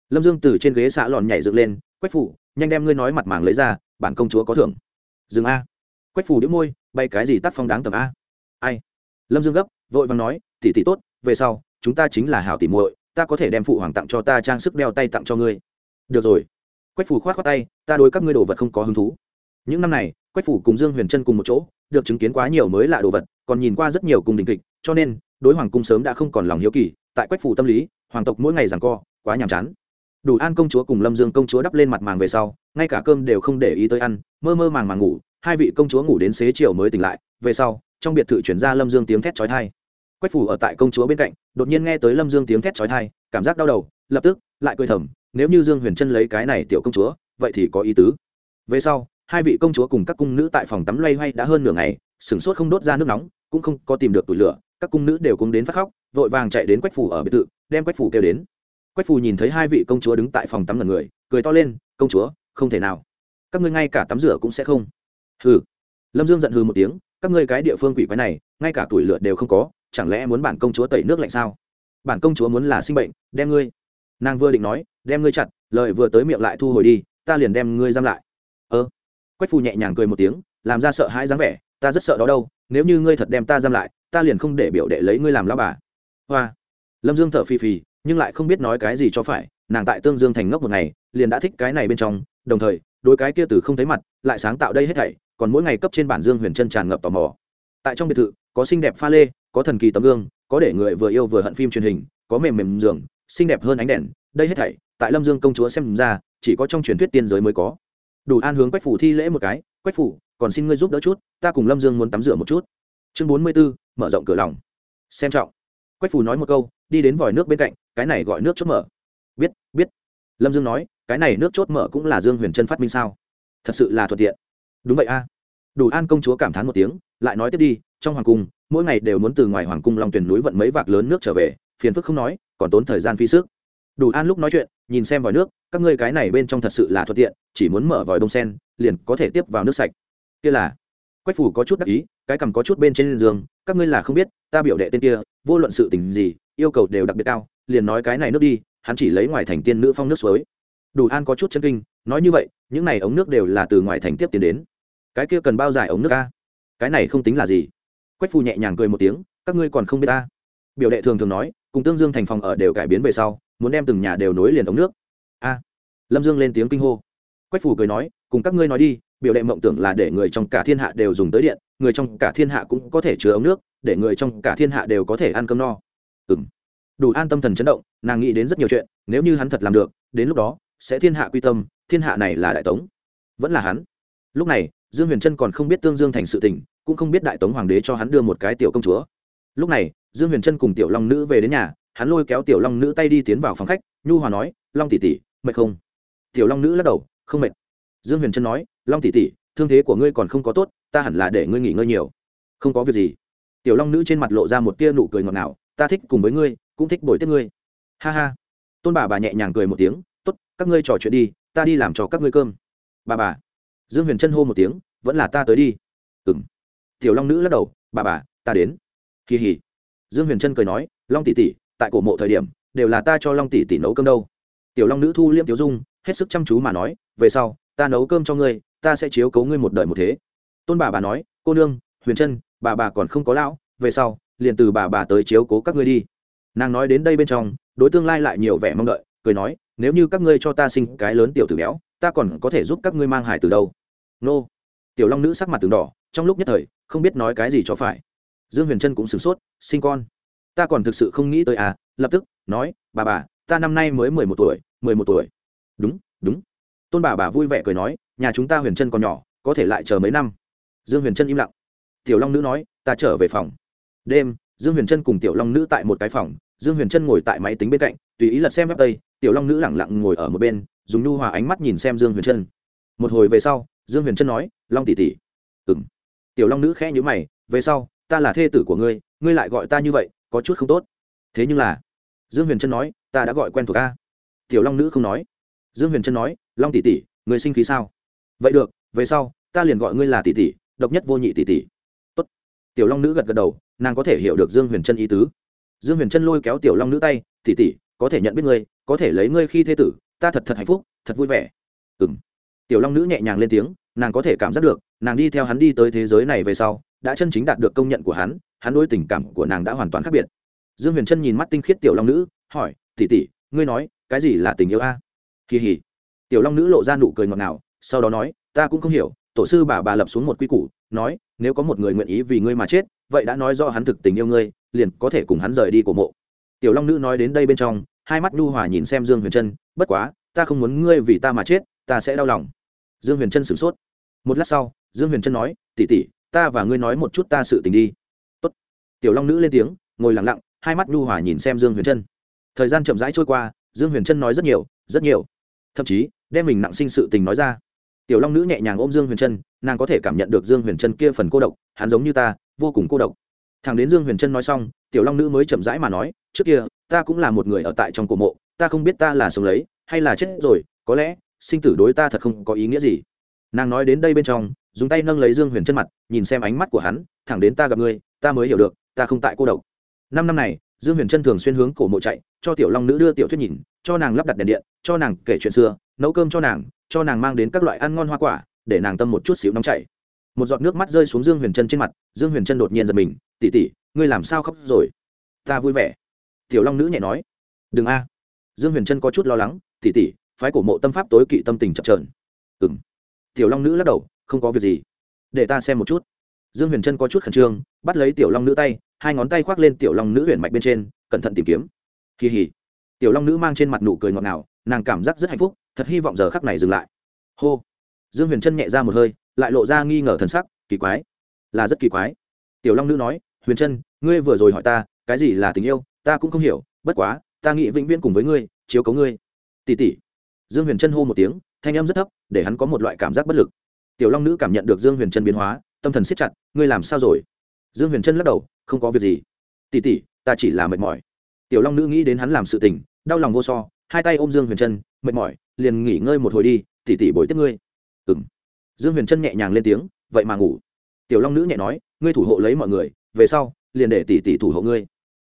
Lâm dương từ trên ghế xã lòn nhảy dựng lên, quách phủ nhanh đem ngươi nói mặt màng lấy ra, bản công chúa có thưởng. Dừng a. Quách phủ đĩu môi bay cái gì tác phong đáng tầm a? Ai? Lâm dương gấp vội vàng nói, tỷ tỷ tốt, về sau, chúng ta chính là hảo tỷ muội, ta có thể đem phụ hoàng tặng cho ta trang sức đeo tay tặng cho ngươi. Được rồi. Quách phủ khoát khoát tay, ta đối các ngươi đồ vật không có hứng thú. Những năm này, quách phủ cùng dương huyền trân cùng một chỗ, được chứng kiến quá nhiều mới lạ đồ vật, còn nhìn qua rất nhiều cung đình kịch, cho nên, đối hoàng cung sớm đã không còn lòng hiếu kỳ, tại quách phủ tâm lý, hoàng tộc mỗi ngày rằng co, quá nhàm chán. Đủ an công chúa cùng lâm dương công chúa đắp lên mặt màng về sau, ngay cả cơm đều không để ý tới ăn, mơ mơ màng màng ngủ, hai vị công chúa ngủ đến xế chiều mới tỉnh lại, về sau, trong biệt thự chuyển ra lâm dương tiếng thét trói thai quách phủ ở tại công chúa bên cạnh, đột nhiên nghe tới lâm dương tiếng thét trói thai cảm giác đau đầu, lập tức lại cười thầm, nếu như dương huyền trân lấy cái này tiểu công chúa, vậy thì có ý tứ. Về sau, hai vị công chúa cùng các cung nữ tại phòng tắm loay hoay đã hơn nửa ngày, sửng sốt không đốt ra nước nóng, cũng không có tìm được tủi lửa, các cung nữ đều cùng đến phát khóc, vội vàng chạy đến quách phủ ở biệt thự, đem quách phủ kêu đến. Quách phủ nhìn thấy hai vị công chúa đứng tại phòng tắm lần người, cười to lên, công chúa, không thể nào. Các ngươi ngay cả tắm rửa cũng sẽ không. Hừ. Lâm dương giận hừ một tiếng, các ngươi cái địa phương quỷ quái này, ngay cả tuổi lửa đều không có chẳng lẽ muốn bản công chúa tẩy nước lạnh sao? Bản công chúa muốn là sinh bệnh, đem ngươi. Nàng vừa định nói, đem ngươi chặt, lời vừa tới miệng lại thu hồi đi, ta liền đem ngươi giam lại. Ơ. Quách phù nhẹ nhàng cười một tiếng, làm ra sợ hãi dáng vẻ, ta rất sợ đó đâu, nếu như ngươi thật đem ta giam lại, ta liền không để biểu đệ lấy ngươi làm lao bà. Hoa. Lâm dương thở phì phì, nhưng lại không biết nói cái gì cho phải, nàng tại tương dương thành ngốc một ngày, liền đã thích cái này bên trong, đồng thời đôi cái kia từ không thấy mặt, lại sáng tạo đây hết thảy, còn mỗi ngày cấp trên bản dương huyền chân tràn ngập tò mò. Tại trong biệt thự, có xinh đẹp pha lê có thần kỳ tấm gương, có để người vừa yêu vừa hận phim truyền hình, có mềm mềm giường, xinh đẹp hơn ánh đèn, đây hết thảy, tại lâm dương công chúa xem ra, chỉ có trong truyền thuyết tiên giới mới có. Đủ an hướng quách phủ thi lễ một cái, quách phủ, còn xin ngươi giúp đỡ chút, ta cùng lâm dương muốn tắm rửa một chút. Chương bốn mươi b ố mở rộng cửa lòng. Xem trọng. Quách phủ nói một câu, đi đến vòi nước bên cạnh, cái này gọi nước chốt mở. Biết biết. Lâm dương nói, cái này nước chốt mở cũng là dương huyền trân phát minh sao? Thật sự là thuận tiện. Đúng vậy a. Đủ an công chúa cảm thán một tiếng, lại nói tiếp đi trong hoàng cung, mỗi ngày đều muốn từ ngoài hoàng cung long tuyển núi vận mấy vạc lớn nước trở về, phiền phức không nói, còn tốn thời gian phí sức. Đủ an lúc nói chuyện, nhìn xem vòi nước, các ngươi cái này bên trong thật sự là thuận tiện, chỉ muốn mở vòi đông sen, liền có thể tiếp vào nước sạch. Kia là, quách phủ có chút đắc ý, cái cằm có chút bên trên giường, các ngươi là không biết, ta biểu đệ tên kia, vô luận sự tình gì, yêu cầu đều đặc biệt cao, liền nói cái này nước đi, hắn chỉ lấy ngoài thành tiên nữ phong nước suối. Đủ an có chút chân kinh, nói như vậy, những này ống nước đều là từ ngoài thành tiếp tiến đến. Cái kia cần bao dài ống nước ca cái này không tính là gì quách phù nhẹ nhàng cười một tiếng, các ngươi còn không biết ta. Biểu đệ thường thường nói, cùng tương dương thành phòng ở đều cải biến về sau, muốn đem từng nhà đều nối liền ống nước. A. Lâm dương lên tiếng kinh hô. Quách phù cười nói, cùng các ngươi nói đi, biểu đệ mộng tưởng là để người trong cả thiên hạ đều dùng tới điện, người trong cả thiên hạ cũng có thể chứa ống nước, để người trong cả thiên hạ đều có thể ăn cơm no. Ừ m đủ an tâm thần chấn động, nàng nghĩ đến rất nhiều chuyện, nếu như hắn thật làm được, đến lúc đó, sẽ thiên hạ quy tâm, thiên hạ này là đại tống. Vẫn là hắn. Lúc này, dương huyền trân còn không biết tương dương thành sự tình cũng không biết đại tống hoàng đế cho hắn đưa một cái tiểu công chúa. Lúc này, dương huyền trân cùng tiểu long nữ về đến nhà, hắn lôi kéo tiểu long nữ tay đi tiến vào phòng khách, nhu hòa nói, long tỷ tỷ, mệt không? Tiểu long nữ lắc đầu, không mệt. Dương huyền trân nói, long tỷ tỷ, thương thế của ngươi còn không có tốt, ta hẳn là để ngươi nghỉ ngơi nhiều. Không có việc gì. Tiểu long nữ trên mặt lộ ra một tia nụ cười ngọt ngào, ta thích cùng với ngươi, cũng thích bồi tiếp ngươi. Ha ha. Tôn bà bà nhẹ nhàng cười một tiếng, tốt, các ngươi trò chuyện đi, ta đi làm cho các ngươi cơm. Bà bà. Dương huyền trân hô một tiếng, vẫn là ta tới đi. Ừng tiểu long nữ lắc đầu, bà bà, ta đến. Kỳ hỉ. Dương huyền trân cười nói, long tỷ tỷ, tại cổ mộ thời điểm, đều là ta cho long tỷ tỷ nấu cơm đâu. Tiểu long nữ thu liêm tiểu dung, hết sức chăm chú mà nói, về sau, ta nấu cơm cho ngươi, ta sẽ chiếu cấu ngươi một đời một thế. Tôn bà bà nói, cô nương, huyền trân, bà bà còn không có lão, về sau, liền từ bà bà tới chiếu cố các ngươi đi. Nàng nói đến đây bên trong, đối tương lai lại nhiều vẻ mong đợi, cười nói, nếu như các ngươi cho ta sinh cái lớn tiểu tử béo, ta còn có thể giúp các ngươi mang hải từ đâu? Nô. Tiểu long nữ sắc mặt từng đỏ trong lúc nhất thời, không biết nói cái gì cho phải. Dương huyền trân cũng sửng sốt, sinh con? Ta còn thực sự không nghĩ tới à? Lập tức, nói, bà bà, ta năm nay mới mười một tuổi, mười một tuổi. Đúng đúng. Tôn bà bà vui vẻ cười nói, nhà chúng ta huyền trân còn nhỏ, có thể lại chờ mấy năm. Dương huyền trân im lặng. Tiểu long nữ nói, ta trở về phòng. Đêm, dương huyền trân cùng tiểu long nữ tại một cái phòng, dương huyền trân ngồi tại máy tính bên cạnh, tùy ý lật xem web tây tiểu long nữ lẳng lặng ngồi ở một bên, dùng nhu hòa ánh mắt nhìn xem dương huyền trân. Một hồi về sau, dương huyền trân nói, long tỷ tỷ. Ừng tiểu long nữ khẽ nhíu mày, về sau, ta là thê tử của ngươi ngươi lại gọi ta như vậy, có chút không tốt. Thế nhưng là, dương huyền trân nói, ta đã gọi quen thuộc ca tiểu long nữ không nói. Dương huyền trân nói, long tỷ tỷ người sinh khí sao? Vậy được, về sau, ta liền gọi ngươi là tỷ tỷ, độc nhất vô nhị tỷ tỷ. Tốt. Tiểu long nữ gật gật đầu, nàng có thể hiểu được dương huyền trân ý tứ. Dương huyền trân lôi kéo tiểu long nữ tay, tỷ tỷ, có thể nhận biết ngươi, có thể lấy ngươi khi thế tử, ta thật thật hạnh phúc, thật vui vẻ. Ừ m tiểu long nữ nhẹ nhàng lên tiếng, nàng có thể cảm giác được nàng đi theo hắn đi tới thế giới này về sau, đã chân chính đạt được công nhận của hắn hắn đôi tình cảm của nàng đã hoàn toàn khác biệt. Dương huyền trân nhìn mắt tinh khiết tiểu long nữ, hỏi tỉ tỉ ngươi nói, cái gì là tình yêu a? Kỳ hỉ. Tiểu long nữ lộ ra nụ cười ngọt ngào, sau đó nói, ta cũng không hiểu, tổ sư bà bà lập xuống một quy củ, nói, nếu có một người nguyện ý vì ngươi mà chết, vậy đã nói do hắn thực tình yêu ngươi, liền có thể cùng hắn rời đi của mộ. Tiểu long nữ nói đến đây bên trong, hai mắt nhu hòa nhìn xem dương huyền trân bất quá, ta không muốn ngươi vì ta mà chết, ta sẽ đau lòng. Dương huyền trân sửng sốt một lát sau, dương huyền trân nói tỉ tỉ ta và ngươi nói một chút ta sự tình đi. Tốt. tiểu long nữ lên tiếng, ngồi lặng lặng, hai mắt nhu hòa nhìn xem dương huyền trân. Thời gian chậm rãi trôi qua, dương huyền trân nói rất nhiều rất nhiều. Thậm chí, đem mình nặng sinh sự tình nói ra. Tiểu long nữ nhẹ nhàng ôm dương huyền trân, nàng có thể cảm nhận được dương huyền trân kia phần cô độc, hắn giống như ta, vô cùng cô độc. Thằng đến dương huyền trân nói xong, tiểu long nữ mới chậm rãi mà nói, trước kia, ta cũng là một người ở tại trong cổ mộ, ta không biết ta là sống lấy, hay là chết rồi, có lẽ, sinh tử đối ta thật không có ý nghĩa gì nàng nói đến đây bên trong, dùng tay nâng lấy dương huyền chân mặt, nhìn xem ánh mắt của hắn, thẳng đến ta gặp ngươi, ta mới hiểu được, ta không tại cô độc. Năm năm này, dương huyền chân thường xuyên hướng cổ mộ chạy, cho tiểu long nữ đưa tiểu thuyết nhìn, cho nàng lắp đặt đèn điện, cho nàng kể chuyện xưa, nấu cơm cho nàng cho nàng mang đến các loại ăn ngon hoa quả, để nàng tâm một chút xíu nóng chảy. Một giọt nước mắt rơi xuống dương huyền chân trên mặt, dương huyền chân đột nhiên giật mình tỉ tỉ ngươi làm sao khóc rồi? Ta vui vẻ. Tiểu long nữ nhẹ nói, đừng a. Dương huyền chân có chút lo lắng tỉ tỉ phái cổ mộ tâm pháp tối kỵ tâm tình chập trờn ừng tiểu long nữ lắc đầu, không có việc gì. Để ta xem một chút. Dương huyền trân có chút khẩn trương, bắt lấy tiểu long nữ tay, hai ngón tay khoác lên tiểu long nữ huyền mạch bên trên, cẩn thận tìm kiếm. Kỳ hỉ. Tiểu long nữ mang trên mặt nụ cười ngọt ngào, nàng cảm giác rất hạnh phúc, thật hy vọng giờ khắc này dừng lại. Hô. Dương huyền trân nhẹ ra một hơi, lại lộ ra nghi ngờ thần sắc, kỳ quái. Là rất kỳ quái. Tiểu long nữ nói, huyền trân ngươi vừa rồi hỏi ta, cái gì là tình yêu? Ta cũng không hiểu, bất quá, ta nghĩ vĩnh viễn cùng với ngươi, chiếu cấu ngươi. Tỉ tỉ dương huyền trân hô một tiếng thanh âm rất thấp, để hắn có một loại cảm giác bất lực. Tiểu long nữ cảm nhận được dương huyền trân biến hóa, tâm thần siết chặt, ngươi làm sao rồi? Dương huyền trân lắc đầu, không có việc gì. Tỉ tỉ ta chỉ là mệt mỏi. Tiểu long nữ nghĩ đến hắn làm sự tình, đau lòng vô so, hai tay ôm dương huyền trân mệt mỏi, liền nghỉ ngơi một hồi đi tỉ tỉ bồi tiếp ngươi. Ừ m dương huyền trân nhẹ nhàng lên tiếng, vậy mà ngủ. Tiểu long nữ nhẹ nói, ngươi thủ hộ lấy mọi người, về sau, liền để tỉ tỉ thủ hộ ngươi.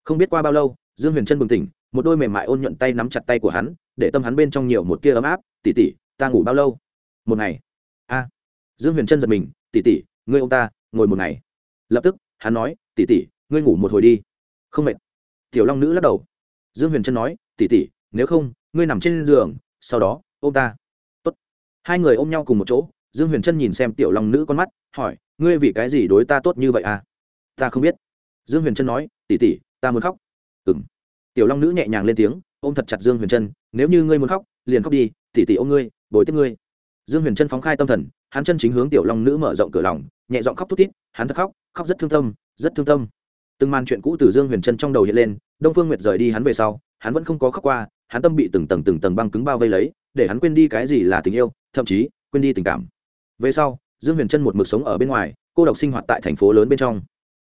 Không biết qua bao lâu, dương huyền trân bừng tỉnh, một đôi mềm mại ôn nhuận tay nắm chặt tay của hắn, để tâm hắn bên trong nhiều một tia ấm áp tỉ tỉ ta ngủ bao lâu? Một ngày. A. Dương huyền trân giật mình tỉ tỉ ngươi ông ta ngồi một ngày. Lập tức, hắn nói tỉ tỉ ngươi ngủ một hồi đi. Không mệt. Tiểu long nữ lắc đầu. Dương huyền trân nói tỉ tỉ nếu không, ngươi nằm trên giường, sau đó ô m ta. Tốt. hai người ôm nhau cùng một chỗ, dương huyền trân nhìn xem tiểu long nữ con mắt, hỏi, ngươi vì cái gì đối ta tốt như vậy à? Ta không biết. Dương huyền trân nói tỉ tỉ ta muốn khóc. Ừng tiểu long nữ nhẹ nhàng lên tiếng, ôm thật chặt dương huyền trân, nếu như ngươi muốn khóc, liền khóc đi tỉ tỉ ôm ngươi bồi tiếp ngươi. Dương huyền trân phóng khai tâm thần, hắn chân chính hướng tiểu long nữ mở rộng cửa lòng, nhẹ giọng khóc thút thít, hắn thật khóc khóc rất thương tâm, rất thương tâm. Từng màn chuyện cũ từ dương huyền trân trong đầu hiện lên, đông phương nguyệt rời đi hắn về sau, hắn vẫn không có khóc qua, hắn tâm bị từng tầng từng tầng băng cứng bao vây lấy, để hắn quên đi cái gì là tình yêu, thậm chí quên đi tình cảm. Về sau, dương huyền trân một mực sống ở bên ngoài, cô độc sinh hoạt tại thành phố lớn bên trong.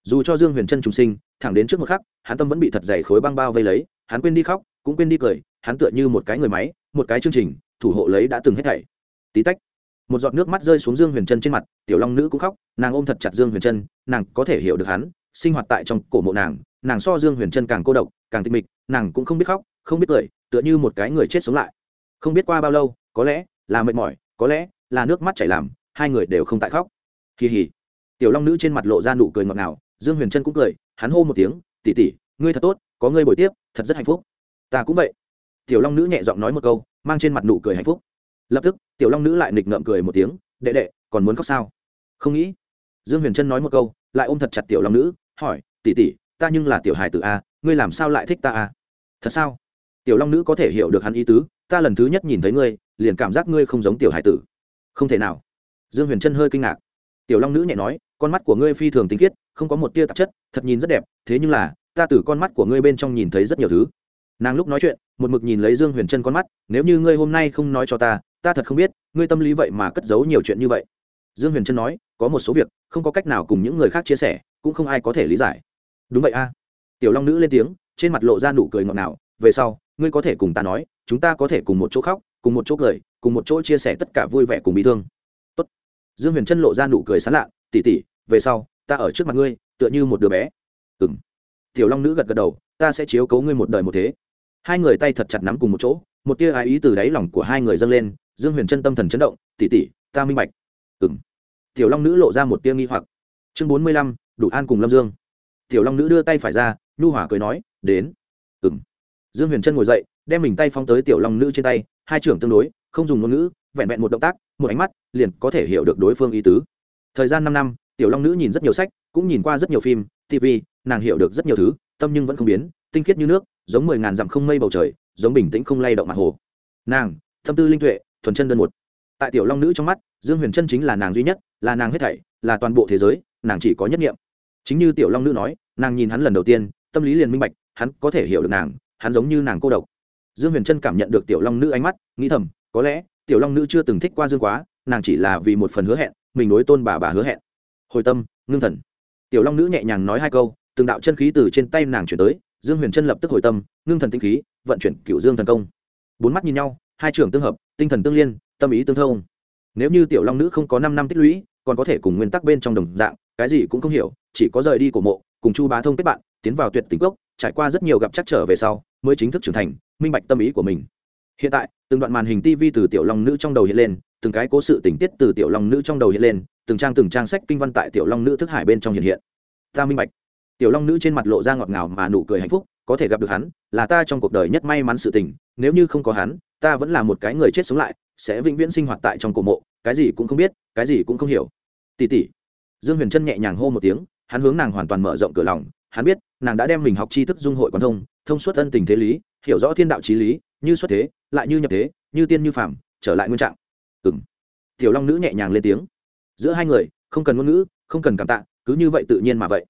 Dù cho dương huyền trân trùng sinh, thẳng đến trước một khắc, hắn tâm vẫn bị thật dày khối băng bao vây lấy, hắn quên đi khóc, cũng quên đi cười, hắn tựa như một cái người máy, một cái chương trình thủ hộ lấy đã từng hết thảy. Tí tách, một giọt nước mắt rơi xuống dương huyền trân trên mặt, tiểu long nữ cũng khóc, nàng ôm thật chặt dương huyền trân, nàng có thể hiểu được hắn, sinh hoạt tại trong cổ mộ nàng nàng so dương huyền trân càng cô độc, càng tịch mịch, nàng cũng không biết khóc, không biết cười, tựa như một cái người chết sống lại. Không biết qua bao lâu, có lẽ là mệt mỏi, có lẽ là nước mắt chảy làm, hai người đều không tại khóc. Kỳ hỉ tiểu long nữ trên mặt lộ ra nụ cười ngọt ngào, dương huyền trân cũng cười, hắn hô một tiếng tỉ tỉ ngươi thật tốt, có ngươi bồi tiếp, thật rất hạnh phúc. Ta cũng vậy. Tiểu long nữ nhẹ giọng nói một câu mang trên mặt nụ cười hạnh phúc. Lập tức, tiểu long nữ lại nghịch ngợm cười một tiếng, đệ đệ, còn muốn khóc sao? Không nghĩ. Dương huyền trân nói một câu, lại ôm thật chặt tiểu long nữ, hỏi tỉ tỉ ta nhưng là tiểu hài tử a, ngươi làm sao lại thích ta a? Thật sao? Tiểu long nữ có thể hiểu được hắn ý tứ, ta lần thứ nhất nhìn thấy ngươi, liền cảm giác ngươi không giống tiểu hài tử. Không thể nào. Dương huyền trân hơi kinh ngạc. Tiểu long nữ nhẹ nói, con mắt của ngươi phi thường tinh khiết, không có một tia tạp chất, thật nhìn rất đẹp, thế nhưng là, ta từ con mắt của ngươi bên trong nhìn thấy rất nhiều thứ nàng lúc nói chuyện, một mực nhìn lấy dương huyền trân con mắt, nếu như ngươi hôm nay không nói cho ta ta thật không biết, ngươi tâm lý vậy mà cất giấu nhiều chuyện như vậy. Dương huyền trân nói, có một số việc, không có cách nào cùng những người khác chia sẻ, cũng không ai có thể lý giải. Đúng vậy a. Tiểu long nữ lên tiếng, trên mặt lộ ra nụ cười ngọt ngào, về sau, ngươi có thể cùng ta nói, chúng ta có thể cùng một chỗ khóc, cùng một chỗ cười, cùng một chỗ chia sẻ tất cả vui vẻ cùng bị thương. Tốt. dương huyền trân lộ ra nụ cười sán lạ tỉ tỉ về sau, ta ở trước mặt ngươi, tựa như một đứa bé. Ừng tiểu long nữ gật gật đầu, ta sẽ chiếu cấu ngươi một đời một thế hai người tay thật chặt nắm cùng một chỗ, một tia ái ý từ đáy lòng của hai người dâng lên, dương huyền chân tâm thần chấn động tỉ tỉ ta minh bạch. Ừng tiểu long nữ lộ ra một tia nghi hoặc. Chương bốn mươi lăm, đủ an cùng lâm dương. Tiểu long nữ đưa tay phải ra, nhu hỏa cười nói, đến. Ừng dương huyền trân ngồi dậy, đem mình tay phóng tới tiểu long nữ trên tay, hai trưởng tương đối, không dùng ngôn ngữ, vẹn vẹn một động tác, một ánh mắt, liền có thể hiểu được đối phương ý tứ. Thời gian năm năm, tiểu long nữ nhìn rất nhiều sách, cũng nhìn qua rất nhiều phim tv nàng hiểu được rất nhiều thứ, tâm nhưng vẫn không biến, tinh khiết như nước giống mười ngàn dặm không mây bầu trời, giống bình tĩnh không lay động mặt hồ. Nàng tâm tư linh tuệ, thuần chân đơn một. Tại tiểu long nữ trong mắt, dương huyền chân chính là nàng duy nhất, là nàng hết thảy, là toàn bộ thế giới, nàng chỉ có nhất nghiệm chính như tiểu long nữ nói, nàng nhìn hắn lần đầu tiên, tâm lý liền minh bạch, hắn có thể hiểu được nàng, hắn giống như nàng cô độc. Dương huyền trân cảm nhận được tiểu long nữ ánh mắt, nghĩ thầm, có lẽ, tiểu long nữ chưa từng thích qua dương quá, nàng chỉ là vì một phần hứa hẹn, mình đối tôn bà bà hứa hẹn. Hồi tâm, ngưng thần. Tiểu long nữ nhẹ nhàng nói hai câu, từng đạo chân khí từ trên tay nàng chuyển tới dương huyền trân lập tức hồi tâm, ngưng thần tinh khí, vận chuyển cựu dương thần công. Bốn mắt nhìn nhau, hai trường tương hợp, tinh thần tương liên, tâm ý tương thông. Nếu như tiểu long nữ không có năm năm tích lũy, còn có thể cùng nguyên tắc bên trong đồng dạng, cái gì cũng không hiểu, chỉ có rời đi cổ mộ, cùng chu bá thông kết bạn, tiến vào tuyệt tình cốc, trải qua rất nhiều gặp chắc trở về sau, mới chính thức trưởng thành, minh bạch tâm ý của mình. Hiện tại, từng đoạn màn hình tv từ tiểu long nữ trong đầu hiện lên, từng cái cố sự tình tiết từ tiểu long nữ trong đầu hiện lên, từng trang từng trang sách kinh văn tại tiểu long nữ thức hải bên trong hiện hiện. Ta minh bạch tiểu long nữ trên mặt lộ ra ngọt ngào mà nụ cười hạnh phúc, có thể gặp được hắn, là ta trong cuộc đời nhất may mắn sự tình, nếu như không có hắn, ta vẫn là một cái người chết sống lại, sẽ vĩnh viễn sinh hoạt tại trong cổ mộ, cái gì cũng không biết, cái gì cũng không hiểu. Tỉ tỉ dương huyền trân nhẹ nhàng hô một tiếng, hắn hướng nàng hoàn toàn mở rộng cửa lòng, hắn biết, nàng đã đem mình học tri thức dung hội quan thông thông suốt ân tình thế lý, hiểu rõ thiên đạo trí lý, như xuất thế, lại như nhập thế, như tiên như phàm, trở lại nguyên trạng. Ừ m tiểu long nữ nhẹ nhàng lên tiếng. Giữa hai người, không cần ngôn ngữ, không cần cảm tạ, cứ như vậy tự nhiên mà vậy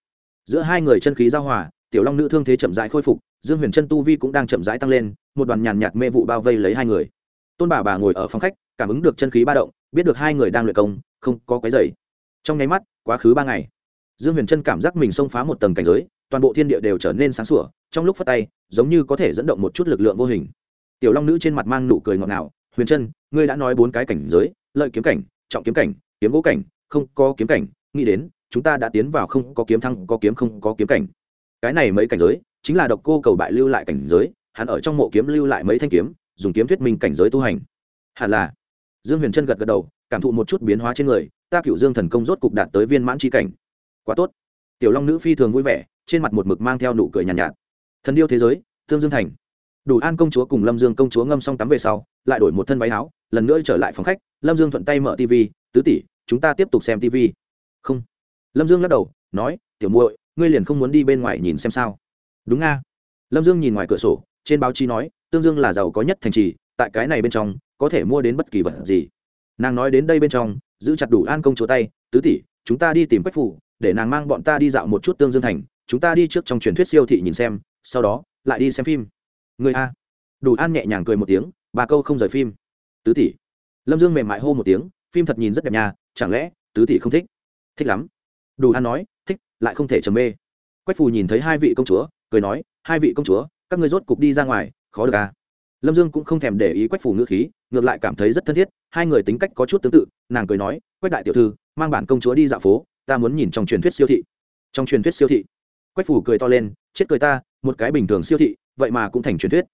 giữa hai người chân khí giao hòa, tiểu long nữ thương thế chậm rãi khôi phục, dương huyền chân tu vi cũng đang chậm rãi tăng lên, một đoàn nhàn nhạt mê vụ bao vây lấy hai người. Tôn bà bà ngồi ở phòng khách, cảm ứng được chân khí ba động, biết được hai người đang luyện công, không có cái dày trong nháy mắt, quá khứ ba ngày, dương huyền chân cảm giác mình xông phá một tầng cảnh giới, toàn bộ thiên địa đều trở nên sáng sủa, trong lúc phát tay, giống như có thể dẫn động một chút lực lượng vô hình. Tiểu long nữ trên mặt mang nụ cười ngọt ngào, huyền chân, ngươi đã nói bốn cái cảnh giới, lợi kiếm cảnh, trọng kiếm cảnh, kiếm gỗ cảnh, không có kiếm cảnh, nghĩ đến chúng ta đã tiến vào không có kiếm thăng có kiếm không có kiếm cảnh. Cái này mấy cảnh giới chính là độc cô cầu bại lưu lại cảnh giới hắn ở trong mộ kiếm lưu lại mấy thanh kiếm dùng kiếm thuyết minh cảnh giới tu hành. Hẳn là. Dương huyền trân gật gật đầu cảm thụ một chút biến hóa trên người ta cựu dương thần công rốt cục đạt tới viên mãn tri cảnh. Quá tốt. Tiểu long nữ phi thường vui vẻ trên mặt một mực mang theo nụ cười nhàn nhạt, nhạt. Thần điêu thế giới thương dương thành. Đủ an công chúa cùng lâm dương công chúa ngâm xong tắm về sau lại đổi một thân váy áo lần nữa trở lại phòng khách lâm dương thuận tay mở tv tứ tỷ chúng ta tiếp tục xem tv không lâm dương lắc đầu, nói, tiểu muội, ngươi liền không muốn đi bên ngoài nhìn xem sao? Đúng nga. Lâm dương nhìn ngoài cửa sổ, trên báo chí nói, tương dương là giàu có nhất thành trì, tại cái này bên trong, có thể mua đến bất kỳ vật gì. Nàng nói đến đây bên trong, giữ chặt đủ an công chúa tay, tứ tỷ, chúng ta đi tìm quách phủ, để nàng mang bọn ta đi dạo một chút tương dương thành, chúng ta đi trước trong truyền thuyết siêu thị nhìn xem, sau đó, lại đi xem phim. Người a? Đủ an nhẹ nhàng cười một tiếng, ba câu không rời phim. Tứ tỷ. Lâm dương mềm mại hô một tiếng, phim thật nhìn rất đẹp nhà chẳng lẽ tứ tỷ không thích? Thích lắm đủ hắn nói, thích, lại không thể trầm mê. Quách phù nhìn thấy hai vị công chúa, cười nói, hai vị công chúa, các ngươi rốt cục đi ra ngoài, khó được à? Lâm dương cũng không thèm để ý quách phù ngữ khí, ngược lại cảm thấy rất thân thiết, hai người tính cách có chút tương tự, nàng cười nói, quách đại tiểu thư, mang bản công chúa đi dạo phố, ta muốn nhìn trong truyền thuyết siêu thị. Trong truyền thuyết siêu thị, quách phủ cười to lên, chết cười ta, một cái bình thường siêu thị, vậy mà cũng thành truyền thuyết.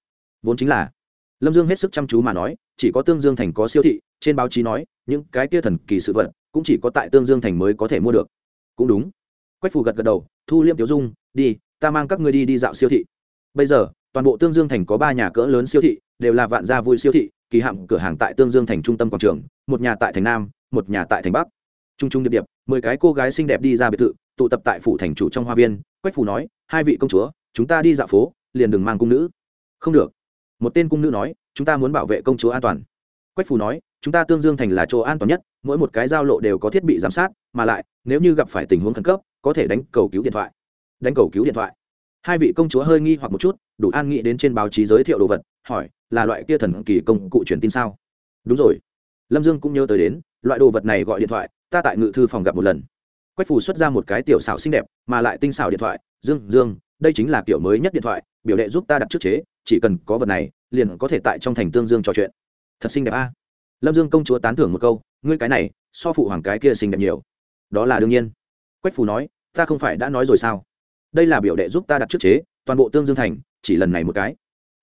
Vốn chính là, lâm dương hết sức chăm chú mà nói, chỉ có tương dương thành có siêu thị, trên báo chí nói, những cái kia thần kỳ sự vật, cũng chỉ có tại tương dương thành mới có thể mua được cũng đúng. Quách phủ gật gật đầu, thu liêm tiểu dung, đi, ta mang các ngươi đi đi dạo siêu thị. Bây giờ, toàn bộ tương dương thành có ba nhà cỡ lớn siêu thị, đều là vạn gia vui siêu thị, kỳ hạm cửa hàng tại tương dương thành trung tâm quảng trường, một nhà tại thành nam, một nhà tại thành bắc. Trung trung điệp điệp, mười cái cô gái xinh đẹp đi ra biệt thự, tụ tập tại phủ thành chủ trong hoa viên. Quách phủ nói, hai vị công chúa, chúng ta đi dạo phố, liền đừng mang cung nữ. Không được. Một tên cung nữ nói, chúng ta muốn bảo vệ công chúa an toàn. Quách phủ nói, chúng ta tương dương thành là chỗ an toàn nhất mỗi một cái giao lộ đều có thiết bị giám sát, mà lại, nếu như gặp phải tình huống khẩn cấp, có thể đánh cầu cứu điện thoại. Đánh cầu cứu điện thoại. Hai vị công chúa hơi nghi hoặc một chút, đủ an nghĩ đến trên báo chí giới thiệu đồ vật, hỏi, là loại kia thần kỳ công cụ truyền tin sao? Đúng rồi. Lâm dương cũng nhớ tới đến, loại đồ vật này gọi điện thoại, ta tại ngự thư phòng gặp một lần. Quách phù xuất ra một cái tiểu xảo xinh đẹp, mà lại tinh xảo điện thoại, dương dương, đây chính là kiểu mới nhất điện thoại, biểu đệ giúp ta đặt trước chế, chỉ cần có vật này, liền có thể tại trong thành tương dương trò chuyện. Thật xinh đẹp a lâm dương công chúa tán thưởng một câu, ngươi cái này, so phụ hoàng cái kia xinh đẹp nhiều. Đó là đương nhiên. Quách phủ nói, ta không phải đã nói rồi sao? Đây là biểu đệ giúp ta đặt trước chế, toàn bộ tương dương thành, chỉ lần này một cái.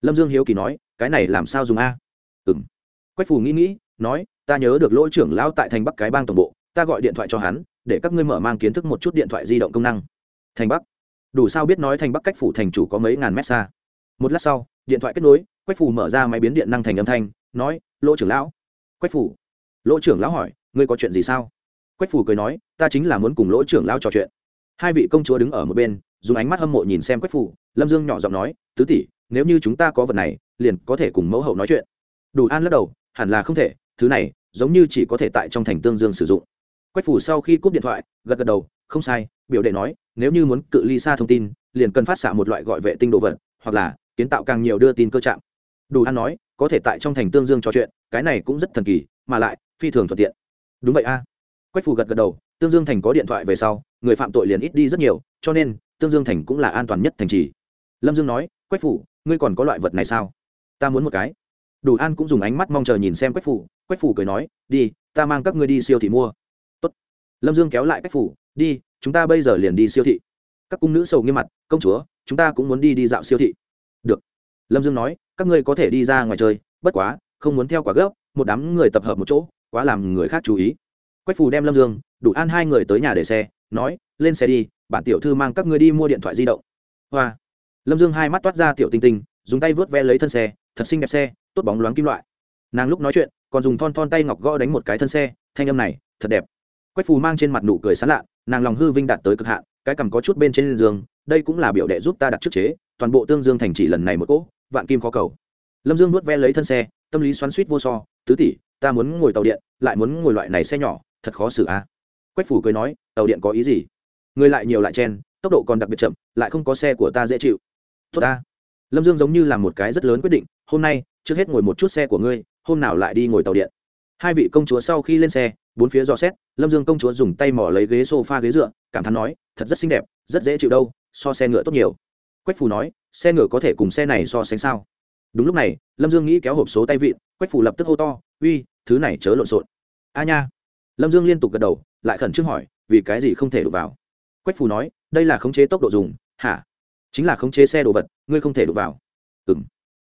Lâm dương hiếu kỳ nói, cái này làm sao dùng a? Ừ m quách phủ nghĩ nghĩ, nói, ta nhớ được lỗ trưởng lão tại thành bắc cái bang tổng bộ, ta gọi điện thoại cho hắn, để các ngươi mở mang kiến thức một chút điện thoại di động công năng. Thành bắc? Đủ sao biết nói thành bắc cách phủ thành chủ có mấy ngàn mét xa. Một lát sau, điện thoại kết nối, quách phủ mở ra máy biến điện năng thành âm thanh, nói, lỗ trưởng lão quách phủ. Lỗ trưởng lão hỏi, ngươi có chuyện gì sao? Quách phủ cười nói, ta chính là muốn cùng lỗ trưởng lão trò chuyện. Hai vị công chúa đứng ở một bên, dùng ánh mắt hâm mộ nhìn xem quách phủ. Lâm dương nhỏ giọng nói, tứ tỷ, nếu như chúng ta có vật này, liền có thể cùng mẫu hậu nói chuyện. Đủ an lắc đầu, hẳn là không thể, thứ này, giống như chỉ có thể tại trong thành tương dương sử dụng. Quách phủ sau khi cúp điện thoại, gật gật đầu, không sai, biểu đệ nói, nếu như muốn cự ly xa thông tin, liền cần phát xạ một loại gọi vệ tinh đồ vật, hoặc là kiến tạo càng nhiều đưa tin cơ trạng đủ an nói, có thể tại trong thành tương dương trò chuyện, cái này cũng rất thần kỳ, mà lại, phi thường thuận tiện. Đúng vậy a. Quách phủ gật gật đầu, tương dương thành có điện thoại về sau, người phạm tội liền ít đi rất nhiều, cho nên, tương dương thành cũng là an toàn nhất thành trì. Lâm dương nói, quách phủ ngươi còn có loại vật này sao? Ta muốn một cái. Đủ an cũng dùng ánh mắt mong chờ nhìn xem quách phủ quách phủ cười nói, đi, ta mang các ngươi đi siêu thị mua. Tốt. lâm dương kéo lại quách phủ đi, chúng ta bây giờ liền đi siêu thị. Các cung nữ sầu nghiêm mặt, công chúa, chúng ta cũng muốn đi đi dạo siêu thị. Được lâm dương nói, các ngươi có thể đi ra ngoài chơi, bất quá, không muốn theo quả gấp một đám người tập hợp một chỗ, quá làm người khác chú ý. Quách phù đem lâm dương, đủ an hai người tới nhà để xe, nói, lên xe đi, bản tiểu thư mang các ngươi đi mua điện thoại di động. Hoa. Lâm dương hai mắt toát ra tiểu tinh tinh, dùng tay vớt ve lấy thân xe, thật xinh đẹp xe, tốt bóng loáng kim loại. Nàng lúc nói chuyện, còn dùng thon thon tay ngọc gõ đánh một cái thân xe, thanh âm này, thật đẹp. Quách phù mang trên mặt nụ cười sán lạ, nàng lòng hư vinh đạt tới cực hạn, cái cằm có chút bên trên giường, đây cũng là biểu đệ giúp ta đặt trước chế, toàn bộ tương dương thành chỉ lần này một cỗ vạn kim khó cầu. Lâm dương nuốt ve lấy thân xe, tâm lý xoắn suýt vô so. Tứ tỷ, ta muốn ngồi tàu điện, lại muốn ngồi loại này xe nhỏ, thật khó xử a. Quách phủ cười nói, tàu điện có ý gì? Người lại nhiều lại chen, tốc độ còn đặc biệt chậm, lại không có xe của ta dễ chịu. Tốt ta. Lâm dương giống như là một cái rất lớn quyết định, hôm nay, trước hết ngồi một chút xe của ngươi, hôm nào lại đi ngồi tàu điện. Hai vị công chúa sau khi lên xe, bốn phía dò xét, lâm dương công chúa dùng tay mỏ lấy ghế s o f a ghế dựa, cảm thán nói, thật rất xinh đẹp, rất dễ chịu đâu, so xe ngựa tốt nhiều. Quách phù nói xe ngựa có thể cùng xe này so sánh sao? Đúng lúc này, lâm dương nghĩ kéo hộp số tay vịn, quách Phủ lập tức hô to, uy, thứ này chớ lộn xộn. A nha. Lâm dương liên tục gật đầu, lại khẩn trương hỏi, vì cái gì không thể đụng vào? Quách Phủ nói, đây là khống chế tốc độ dùng. Hả? Chính là khống chế xe đồ vật, ngươi không thể đụng vào. Ừ m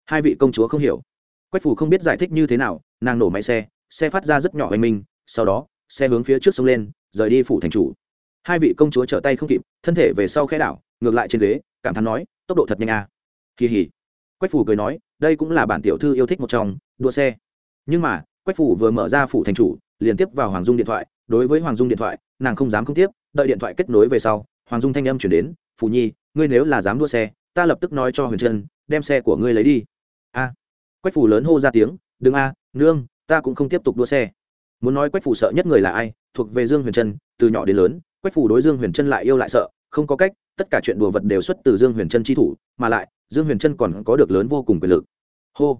hai vị công chúa không hiểu. Quách Phủ không biết giải thích như thế nào, nàng nổ máy xe xe phát ra rất nhỏ oanh minh, sau đó, xe hướng phía trước sông lên, rời đi phủ thành chủ. Hai vị công chúa trở tay không kịp, thân thể về sau khe đảo, ngược lại trên ghế, cảm thán nói tốc độ thật nhanh à. kỳ hỉ. Quách phủ cười nói, đây cũng là bản tiểu thư yêu thích một trong, đua xe. Nhưng mà, quách phủ vừa mở ra phủ thành chủ, liền tiếp vào hoàng dung điện thoại. Đối với hoàng dung điện thoại, nàng không dám không tiếp, đợi điện thoại kết nối về sau, hoàng dung thanh âm chuyển đến phủ nhi, ngươi nếu là dám đua xe, ta lập tức nói cho huyền trân, đem xe của ngươi lấy đi. A. Quách phủ lớn hô ra tiếng, đừng a, nương, ta cũng không tiếp tục đua xe. Muốn nói quách phủ sợ nhất người là ai, thuộc về dương huyền trân, từ nhỏ đến lớn, quách phủ đối dương huyền trân lại yêu lại sợ không có cách, tất cả chuyện đùa vật đều xuất từ dương huyền trân chi thủ, mà lại, dương huyền trân còn có được lớn vô cùng quyền lực. Hô!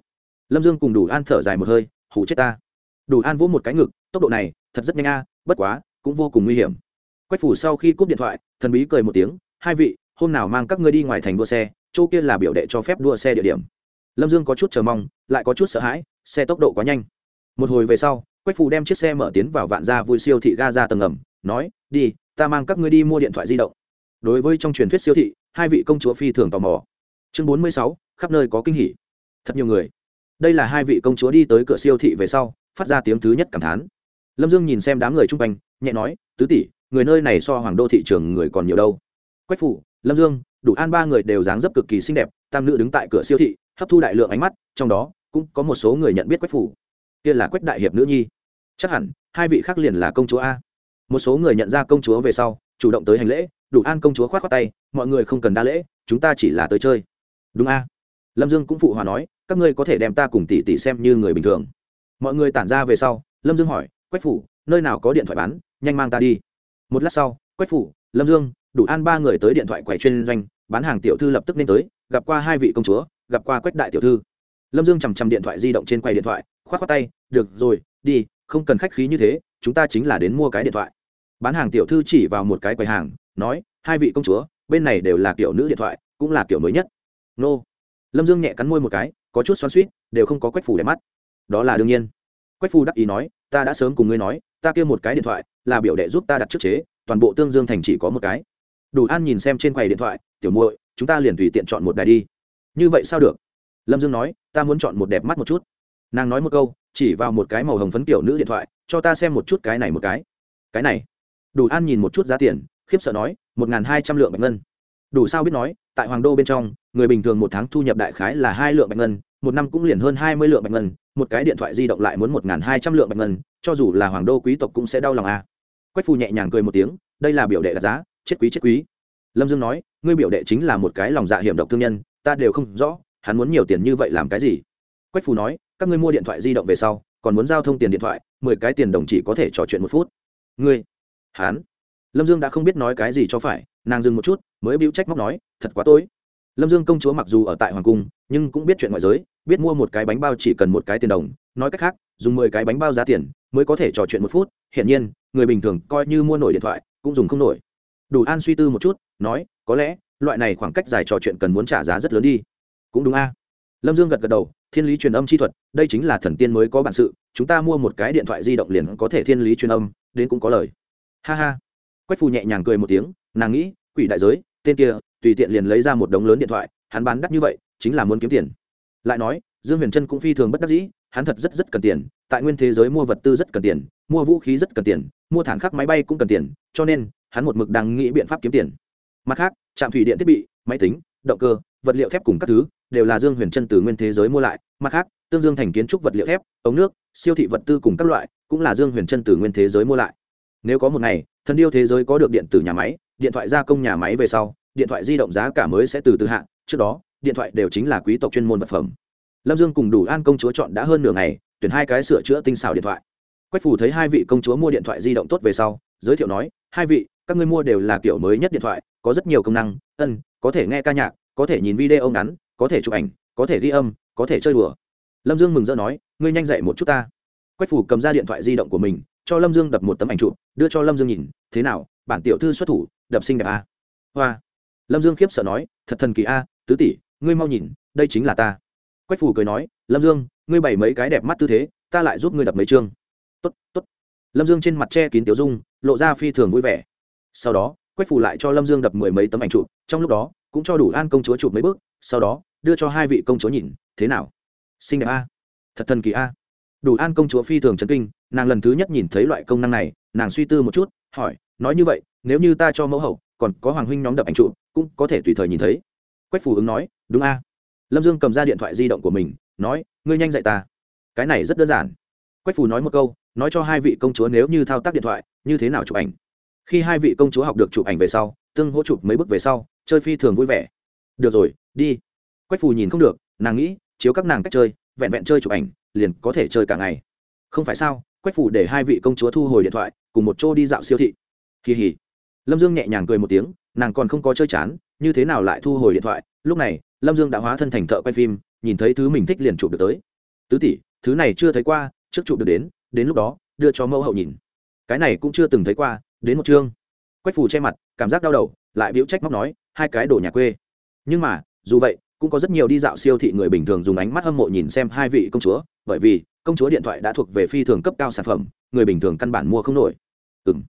Lâm dương cùng đủ an thở dài một hơi hủ chết ta. Đủ an vỗ một cái ngực, tốc độ này, thật rất nhanh a, bất quá, cũng vô cùng nguy hiểm. Quách phủ sau khi cúp điện thoại, thần bí cười một tiếng, hai vị, hôm nào mang các ngươi đi ngoài thành đua xe, chỗ kia là biểu đệ cho phép đua xe địa điểm. Lâm dương có chút chờ mong, lại có chút sợ hãi, xe tốc độ quá nhanh. Một hồi về sau, quách phủ đem chiếc xe mở tiến vào vạn gia vui siêu thị ga ra tầng ngầm, nói, đi, ta mang các ngươi đi mua điện thoại di động đối với trong truyền thuyết siêu thị, hai vị công chúa phi thường tò mò. Chương bốn mươi sáu, khắp nơi có kinh hỉ. Thật nhiều người. Đây là hai vị công chúa đi tới cửa siêu thị về sau, phát ra tiếng thứ nhất cảm thán. Lâm dương nhìn xem đám người chung quanh, nhẹ nói, tứ tỷ, người nơi này so hoàng đô thị trường người còn nhiều đâu. Quách phủ, lâm dương, đủ an ba người đều dáng dấp cực kỳ xinh đẹp, tam nữ đứng tại cửa siêu thị, hấp thu đại lượng ánh mắt, trong đó cũng có một số người nhận biết quách phủ. Kia là quách đại hiệp nữ nhi. Chắc hẳn, hai vị khác liền là công chúa a. Một số người nhận ra công chúa về sau, chủ động tới hành lễ đủ an công chúa khoát khoát tay, mọi người không cần đa lễ, chúng ta chỉ là tới chơi. Đúng a? Lâm dương cũng phụ hòa nói, các ngươi có thể đem ta cùng tỷ tỷ xem như người bình thường. Mọi người tản ra về sau, lâm dương hỏi, quách phủ, nơi nào có điện thoại bán, nhanh mang ta đi. Một lát sau, quách phủ, lâm dương, đủ an ba người tới điện thoại quầy chuyên doanh, bán hàng tiểu thư lập tức nên tới, gặp qua hai vị công chúa, gặp qua quách đại tiểu thư. Lâm dương chằm chằm điện thoại di động trên quầy điện thoại k h o á t tay, được rồi, đi, không cần khách khí như thế, chúng ta chính là đến mua cái điện thoại. Bán hàng tiểu thư chỉ vào một cái quầy hàng nói, hai vị công chúa, bên này đều là kiểu nữ điện thoại, cũng là kiểu mới nhất. Nô. Lâm dương nhẹ cắn môi một cái, có chút xoắn suýt đều không có quách phủ đẹp mắt. Đó là đương nhiên. Quách phu đắc ý nói, ta đã sớm cùng ngươi nói, ta kêu một cái điện thoại, là biểu đệ giúp ta đặt trước chế, toàn bộ tương dương thành chỉ có một cái. Đủ an nhìn xem trên quầy điện thoại, tiểu muội, chúng ta liền tùy tiện chọn một đài đi. Như vậy sao được? Lâm dương nói, ta muốn chọn một đẹp mắt một chút. Nàng nói một câu, chỉ vào một cái màu hồng phấn kiểu nữ điện thoại, cho ta xem một chút cái này một cái. Cái này? Đủ an nhìn một chút giá tiền khiếp sợ nói, một n g h n hai trăm lượng bạch ngân. Đủ sao biết nói, tại hoàng đô bên trong, người bình thường một tháng thu nhập đại khái là hai lượng bạch ngân, một năm cũng liền hơn hai mươi lượng bạch ngân, một cái điện thoại di động lại muốn một n g h n hai trăm lượng bạch ngân, cho dù là hoàng đô quý tộc cũng sẽ đau lòng à. Quách phù nhẹ nhàng cười một tiếng, đây là biểu đệ đặt giá, chết quý chết quý. Lâm dương nói, ngươi biểu đệ chính là một cái lòng dạ hiểm độc thương nhân, ta đều không rõ, hắn muốn nhiều tiền như vậy làm cái gì? Quách phù nói, các ngươi mua điện thoại di động về sau, còn muốn giao thông tiền điện thoại, mười cái tiền đồng chỉ có thể trò chuyện một phút. Ngươi? Hắn lâm dương đã không biết nói cái gì cho phải, nàng dừng một chút, mới bĩu trách móc nói, thật quá tối. Lâm dương công chúa mặc dù ở tại hoàng cung, nhưng cũng biết chuyện ngoại giới, biết mua một cái bánh bao chỉ cần một cái tiền đồng, nói cách khác, dùng mười cái bánh bao giá tiền mới có thể trò chuyện một phút, hiển nhiên, người bình thường coi như mua nổi điện thoại, cũng dùng không nổi. Đủ an suy tư một chút, nói, có lẽ, loại này khoảng cách dài trò chuyện cần muốn trả giá rất lớn đi. Cũng đúng a. Lâm dương gật gật đầu, thiên lý truyền âm chi thuật, đây chính là thần tiên mới có bản sự, chúng ta mua một cái điện thoại di động liền có thể thiên lý truyền âm, đến cũng có lời. Ha ha quách phù nhẹ nhàng cười một tiếng, nàng nghĩ, quỷ đại giới, tên kia, tùy tiện liền lấy ra một đống lớn điện thoại, hắn bán đắt như vậy, chính là muốn kiếm tiền. Lại nói, dương huyền trân cũng phi thường bất đắc dĩ, hắn thật rất rất cần tiền, tại nguyên thế giới mua vật tư rất cần tiền, mua vũ khí rất cần tiền, mua thản khắc máy bay cũng cần tiền, cho nên, hắn một mực đang nghĩ biện pháp kiếm tiền. Mặt khác, trạm thủy điện thiết bị, máy tính, động cơ, vật liệu thép cùng các thứ, đều là dương huyền trân từ nguyên thế giới mua lại. Mặt khác, tương dương thành kiến trúc vật liệu thép, ống nước, siêu thị vật tư cùng các loại, cũng là dương huyền trân từ nguyên thế giới mua lại. Nếu có một ngày thần điêu thế giới có được điện tử nhà máy, điện thoại gia công nhà máy về sau, điện thoại di động giá cả mới sẽ từ từ hạ, trước đó, điện thoại đều chính là quý tộc chuyên môn vật phẩm. Lâm dương cùng đủ an công chúa chọn đã hơn nửa ngày, tuyển hai cái sửa chữa tinh xảo điện thoại. Quách phủ thấy hai vị công chúa mua điện thoại di động tốt về sau, giới thiệu nói, hai vị, các ngươi mua đều là kiểu mới nhất điện thoại, có rất nhiều công năng, ân, có thể nghe ca nhạc, có thể nhìn video ngắn, có thể chụp ảnh, có thể ghi âm, có thể chơi đùa. Lâm dương mừng rỡ nói, ngươi nhanh dậy một chút ta. Quách phủ cầm ra điện thoại di động của mình cho lâm dương đập một tấm ảnh chụp, đưa cho lâm dương nhìn, thế nào, bản tiểu thư xuất thủ, đập sinh đẹp a hoa. Lâm dương khiếp sợ nói, thật thần kỳ a, tứ tỷ, ngươi mau nhìn, đây chính là ta. Quách phủ cười nói, lâm dương, ngươi bày mấy cái đẹp mắt tư thế, ta lại giúp ngươi đập mấy chương. Tốt tốt. Lâm dương trên mặt che kín tiểu dung, lộ ra phi thường vui vẻ. Sau đó, quách phủ lại cho lâm dương đập mười mấy tấm ảnh chụp, trong lúc đó, cũng cho đủ an công chúa chụp mấy bước, sau đó, đưa cho hai vị công chúa nhìn, thế nào? Xinh đẹp a, thật thần kỳ a đủ an công chúa phi thường chấn kinh, nàng lần thứ nhất nhìn thấy loại công năng này, nàng suy tư một chút, hỏi, nói như vậy, nếu như ta cho mẫu hậu, còn có hoàng huynh nhóm đập ảnh chụp cũng có thể tùy thời nhìn thấy. Quách phủ ứng nói, đúng a. Lâm dương cầm ra điện thoại di động của mình, nói, ngươi nhanh dạy ta. Cái này rất đơn giản. Quách phủ nói một câu, nói cho hai vị công chúa nếu như thao tác điện thoại, như thế nào chụp ảnh. Khi hai vị công chúa học được chụp ảnh về sau, tương hỗ chụp mấy bước về sau, chơi phi thường vui vẻ. Được rồi, đi. Quách phù nhìn không được, nàng nghĩ, chiếu các nàng cách chơi, vẹn vẹn chơi chụp ảnh liền có thể chơi cả ngày. Không phải sao, quách Phủ để hai vị công chúa thu hồi điện thoại, cùng một chỗ đi dạo siêu thị. Kỳ hỉ. Lâm dương nhẹ nhàng cười một tiếng, nàng còn không có chơi chán, như thế nào lại thu hồi điện thoại? Lúc này, lâm dương đã hóa thân thành thợ quay phim, nhìn thấy thứ mình thích liền chụp được tới. Tứ tỷ, thứ này chưa thấy qua, trước chụp được đến đến lúc đó, đưa cho mẫu hậu nhìn. Cái này cũng chưa từng thấy qua, đến một chương. Quách phù che mặt, cảm giác đau đầu, lại biễu trách móc nói, hai cái đồ nhà quê. Nhưng mà, dù vậy, cũng có rất nhiều đi dạo siêu thị người bình thường dùng ánh mắt hâm mộ nhìn xem hai vị công chúa bởi vì công chúa điện thoại đã thuộc về phi thường cấp cao sản phẩm, người bình thường căn bản mua không nổi. Ừ m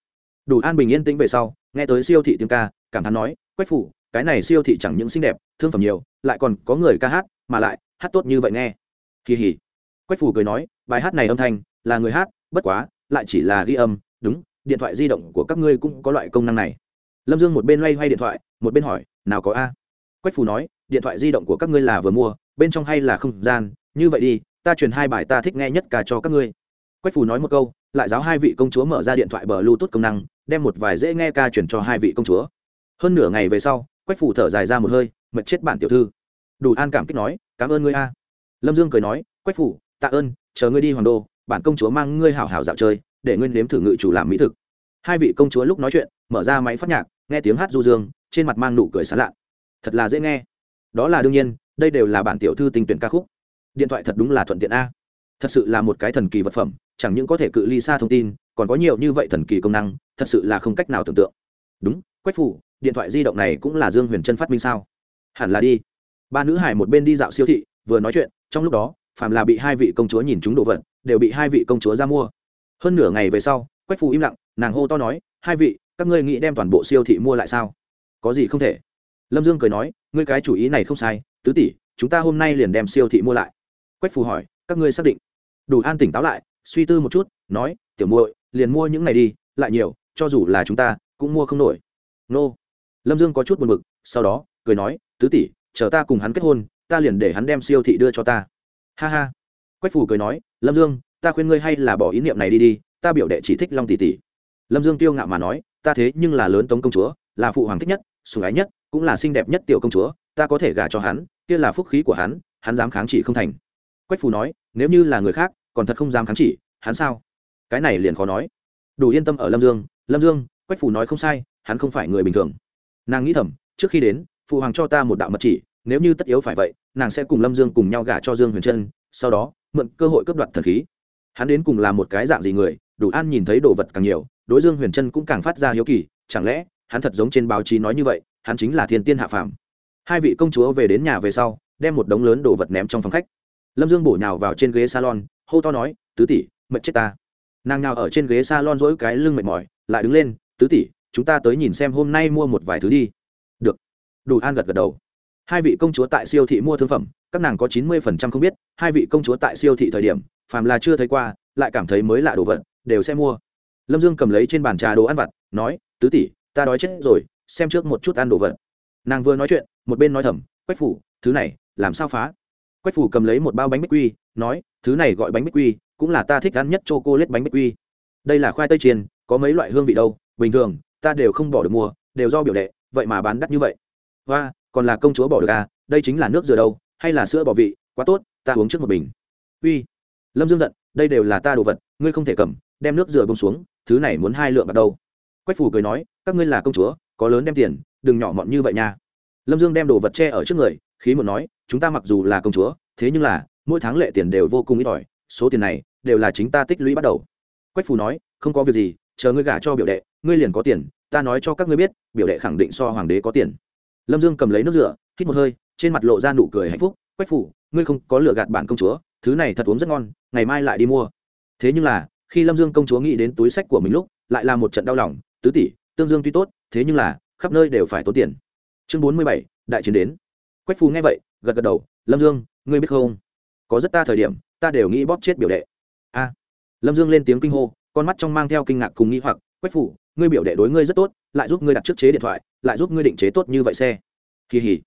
đủ an bình yên tĩnh về sau, nghe tới siêu thị tiếng ca, cảm thán nói, quách phủ, cái này siêu thị chẳng những xinh đẹp, thương phẩm nhiều, lại còn có người ca hát, mà lại hát tốt như vậy nghe. Kỳ hỉ. Quách phủ cười nói, bài hát này âm thanh là người hát, bất quá, lại chỉ là ghi âm, đúng, điện thoại di động của các ngươi cũng có loại công năng này. Lâm dương một bên loay hoay điện thoại, một bên hỏi, nào có a? Quách phù nói, điện thoại di động của các ngươi là vừa mua, bên trong hay là không gian, như vậy đi ta truyền hai bài ta thích nghe nhất ca cho các ngươi. Quách phù nói một câu, lại giáo hai vị công chúa mở ra điện thoại bờ bluetooth công năng, đem một vài dễ nghe ca chuyển cho hai vị công chúa. Hơn nửa ngày về sau, quách phù thở dài ra một hơi mật chết bản tiểu thư. Đủ an cảm kích nói, cảm ơn ngươi a. Lâm dương cười nói, quách phủ tạ ơn, chờ ngươi đi hoàng đô, bản công chúa mang ngươi hảo hảo dạo chơi, để ngươi nếm thử ngự chủ làm mỹ thực. Hai vị công chúa lúc nói chuyện, mở ra máy phát nhạc, nghe tiếng hát du dương, trên mặt mang nụ cười sán lạ. Thật là dễ nghe. Đó là đương nhiên, đây đều là bản tiểu thư tình tuyển ca khúc điện thoại thật đúng là thuận tiện a. Thật sự là một cái thần kỳ vật phẩm, chẳng những có thể cự ly xa thông tin, còn có nhiều như vậy thần kỳ công năng, thật sự là không cách nào tưởng tượng. Đúng, quách phủ, điện thoại di động này cũng là dương huyền trân phát minh sao? Hẳn là đi. Ba nữ hải một bên đi dạo siêu thị, vừa nói chuyện, trong lúc đó, phàm là bị hai vị công chúa nhìn chúng đồ vật, đều bị hai vị công chúa ra mua. Hơn nửa ngày về sau, quách phù im lặng, nàng hô to nói, hai vị, các ngươi nghĩ đem toàn bộ siêu thị mua lại sao? Có gì không thể. Lâm dương cười nói, ngươi cái chủ ý này không sai, tứ tỷ, chúng ta hôm nay liền đem siêu thị mua lại quách phù hỏi, các ngươi xác định? Đủ an tỉnh táo lại, suy tư một chút, nói, tiểu muội, liền mua những này đi, lại nhiều, cho dù là chúng ta, cũng mua không nổi. Nô. Lâm dương có chút buồn b ự c sau đó, cười nói, tứ tỷ, chờ ta cùng hắn kết hôn, ta liền để hắn đem siêu thị đưa cho ta. Ha ha. Quách Phù cười nói, lâm dương, ta khuyên ngươi hay là bỏ ý niệm này đi đi, ta biểu đệ chỉ thích long tỷ tỷ. Lâm dương tiêu ngạo mà nói, ta thế nhưng là lớn tống công chúa, là phụ hoàng thích nhất sùng ái nhất, cũng là xinh đẹp nhất tiểu công chúa, ta có thể gả cho hắn, kia là phúc khí của hắn hắn dám kháng chỉ không thành quách phù nói, nếu như là người khác, còn thật không dám kháng chỉ, hắn sao? Cái này liền khó nói. Đủ yên tâm ở lâm dương. Lâm dương, quách phù nói không sai, hắn không phải người bình thường. Nàng nghĩ thầm, trước khi đến phụ hoàng cho ta một đạo mật chỉ, nếu như tất yếu phải vậy, nàng sẽ cùng lâm dương cùng nhau gả cho dương huyền trân, sau đó, mượn cơ hội cướp đoạt thần khí. Hắn đến cùng là một cái dạng gì người, đủ an nhìn thấy đồ vật càng nhiều, đối dương huyền trân cũng càng phát ra hiếu kỳ, chẳng lẽ, hắn thật giống trên báo chí nói như vậy, hắn chính là thiên tiên hạ phàm. Hai vị công chúa về đến nhà về sau, đem một đống lớn đồ vật ném trong phòng khách lâm dương bổ nhào vào trên ghế salon, hô to nói, tứ tỷ, mệt chết ta. Nàng nhào ở trên ghế salon dỗi cái lưng mệt mỏi, lại đứng lên, tứ tỷ, chúng ta tới nhìn xem hôm nay mua một vài thứ đi. Được. Đủ an gật gật đầu. Hai vị công chúa tại siêu thị mua thương phẩm, các nàng có chín mươi phần trăm không biết, hai vị công chúa tại siêu thị thời điểm, phàm là chưa thấy qua, lại cảm thấy mới lạ đồ vật, đều sẽ mua. Lâm dương cầm lấy trên bàn trà đồ ăn vặt, nói, tứ tỷ, ta đói chết rồi, xem trước một chút ăn đồ vật. Nàng vừa nói chuyện, một bên nói thầm, quách phủ, thứ này, làm sao phá? Quách phủ cầm lấy một bao bánh bích quy, nói, thứ này gọi bánh bích quy, cũng là ta thích ăn nhất c h o lết bánh bích quy. Đây là khoai tây chiên, có mấy loại hương vị đâu, bình thường, ta đều không bỏ được mua, đều do biểu đệ, vậy mà bán đắt như vậy. Hoa còn là công chúa bỏ được à đây chính là nước dừa đâu, hay là sữa bỏ vị, quá tốt, ta uống trước một bình. Uy. Lâm dương giận, đây đều là ta đồ vật, ngươi không thể cầm, đem nước dừa bông xuống, thứ này muốn hai lượng bạc đâu. Quách phủ cười nói, các ngươi là công chúa, có lớn đem tiền, đừng nhỏ mọn như vậy nha. Lâm dương đem đồ vật che ở trước người khí một nói, chúng ta mặc dù là công chúa, thế nhưng là, mỗi tháng lệ tiền đều vô cùng ít ỏi, số tiền này, đều là chính ta tích lũy bắt đầu. Quách phủ nói, không có việc gì, chờ ngươi gả cho biểu đệ, ngươi liền có tiền, ta nói cho các ngươi biết, biểu đệ khẳng định so hoàng đế có tiền. Lâm dương cầm lấy nước rửa, hít một hơi, trên mặt lộ ra nụ cười hạnh phúc, quách phủ ngươi không có lựa gạt bản công chúa, thứ này thật uống rất ngon, ngày mai lại đi mua. Thế nhưng là, khi lâm dương công chúa nghĩ đến túi sách của mình lúc, lại là một trận đau lòng, tứ tỷ, tương dương tuy tốt, thế nhưng là, khắp nơi đều phải tốn tiền. Chương bốn mươi bảy, đại chiến đến quách phù nghe vậy, gật gật đầu, lâm dương, ngươi biết không? Có rất ta thời điểm, ta đều nghĩ bóp chết biểu đệ. A. Lâm dương lên tiếng kinh hô, con mắt trong mang theo kinh ngạc cùng nghĩ hoặc, quách phủ ngươi biểu đệ đối ngươi rất tốt, lại giúp ngươi đặt trước chế điện thoại, lại giúp ngươi định chế tốt như vậy xe. Kỳ hỉ.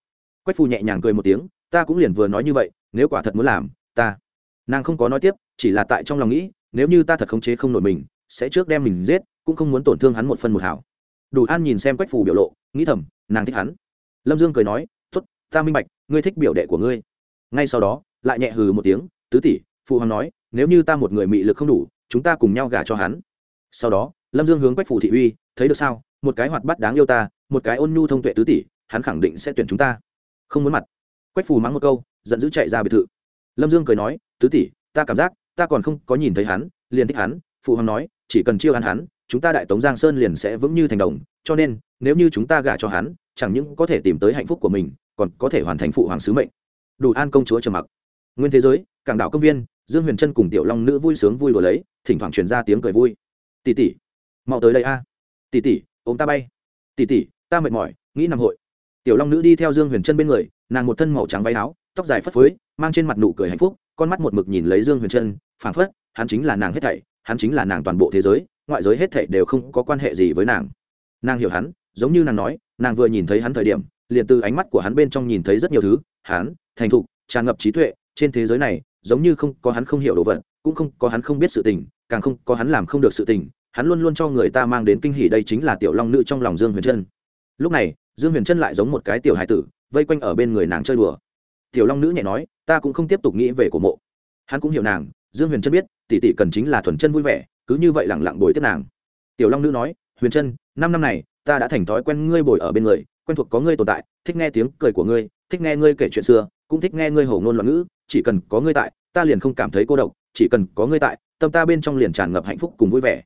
Quách phù nhẹ nhàng cười một tiếng, ta cũng liền vừa nói như vậy, nếu quả thật muốn làm, ta. Nàng không có nói tiếp, chỉ là tại trong lòng nghĩ, nếu như ta thật khống chế không nổi mình, sẽ trước đem mình giết, cũng không muốn tổn thương hắn một phân một hảo. Đủ an nhìn xem quách phù biểu lộ, nghĩ thầm, nàng thích hắn. Lâm dương cười nói ta minh bạch, ngươi thích biểu đệ của ngươi. Ngay sau đó, lại nhẹ hừ một tiếng, tứ tỷ, phụ hoàng nói, nếu như ta một người mị lực không đủ, chúng ta cùng nhau gả cho hắn. Sau đó, lâm dương hướng quách phủ thị uy, thấy được sao? Một cái hoạt bắt đáng yêu ta, một cái ôn nhu thông tuệ tứ tỷ, hắn khẳng định sẽ tuyển chúng ta. Không muốn mặt. Quách phủ mắng một câu, giận dữ chạy ra biệt thự. Lâm dương cười nói, tứ tỷ, ta cảm giác, ta còn không có nhìn thấy hắn, liền thích hắn. Phụ hoàng nói, chỉ cần chiêu hắn hắn, chúng ta đại tống giang sơn liền sẽ vững như thành đồng, cho nên, nếu như chúng ta gả cho hắn, chẳng những có thể tìm tới hạnh phúc của mình còn có thể hoàn thành phụ hoàng sứ mệnh. Đủ an công chúa trầm mặc. Nguyên thế giới, cảng đảo công viên, dương huyền trân cùng tiểu long nữ vui sướng vui đùa lấy, thỉnh thoảng truyền ra tiếng cười vui. Tỷ tỷ, mau tới đây a. Tỷ tỷ, ôm ta bay. Tỷ tỷ, ta mệt mỏi, nghĩ nằm hội. Tiểu long nữ đi theo dương huyền trân bên người, nàng một thân màu trắng váy áo, tóc dài phất phới, mang trên mặt nụ cười hạnh phúc, con mắt một mực nhìn lấy dương huyền trân, phảng phất, hắn chính là nàng hết thảy, hắn chính là nàng toàn bộ thế giới, ngoại giới hết thảy đều không có quan hệ gì với nàng. Nàng hiểu hắn, giống như nàng nói, nàng vừa nhìn thấy hắn thời điểm liền từ ánh mắt của hắn bên trong nhìn thấy rất nhiều thứ, hắn, thành thục, tràn ngập trí tuệ, trên thế giới này, giống như không có hắn không hiểu đồ vật, cũng không có hắn không biết sự tình, càng không có hắn làm không được sự tình, hắn luôn luôn cho người ta mang đến kinh hỉ đây chính là tiểu long nữ trong lòng dương huyền trân. Lúc này, dương huyền trân lại giống một cái tiểu hải tử, vây quanh ở bên người nàng chơi đùa. Tiểu long nữ nhẹ nói, ta cũng không tiếp tục nghĩ về cổ mộ. Hắn cũng hiểu nàng, dương huyền trân biết, tỷ tỷ cần chính là thuần chân vui vẻ, cứ như vậy lẳng lặng bồi tiếp nàng. Tiểu long nữ nói, huyền trân, năm năm này, ta đã thành thói quen ngươi bồi ở bên người quen thuộc có ngươi tồn tại, thích nghe tiếng cười của ngươi, thích nghe ngươi kể chuyện xưa, cũng thích nghe ngươi hổ ngôn loạn ngữ, chỉ cần có ngươi tại, ta liền không cảm thấy cô độc, chỉ cần có ngươi tại, tâm ta bên trong liền tràn ngập hạnh phúc cùng vui vẻ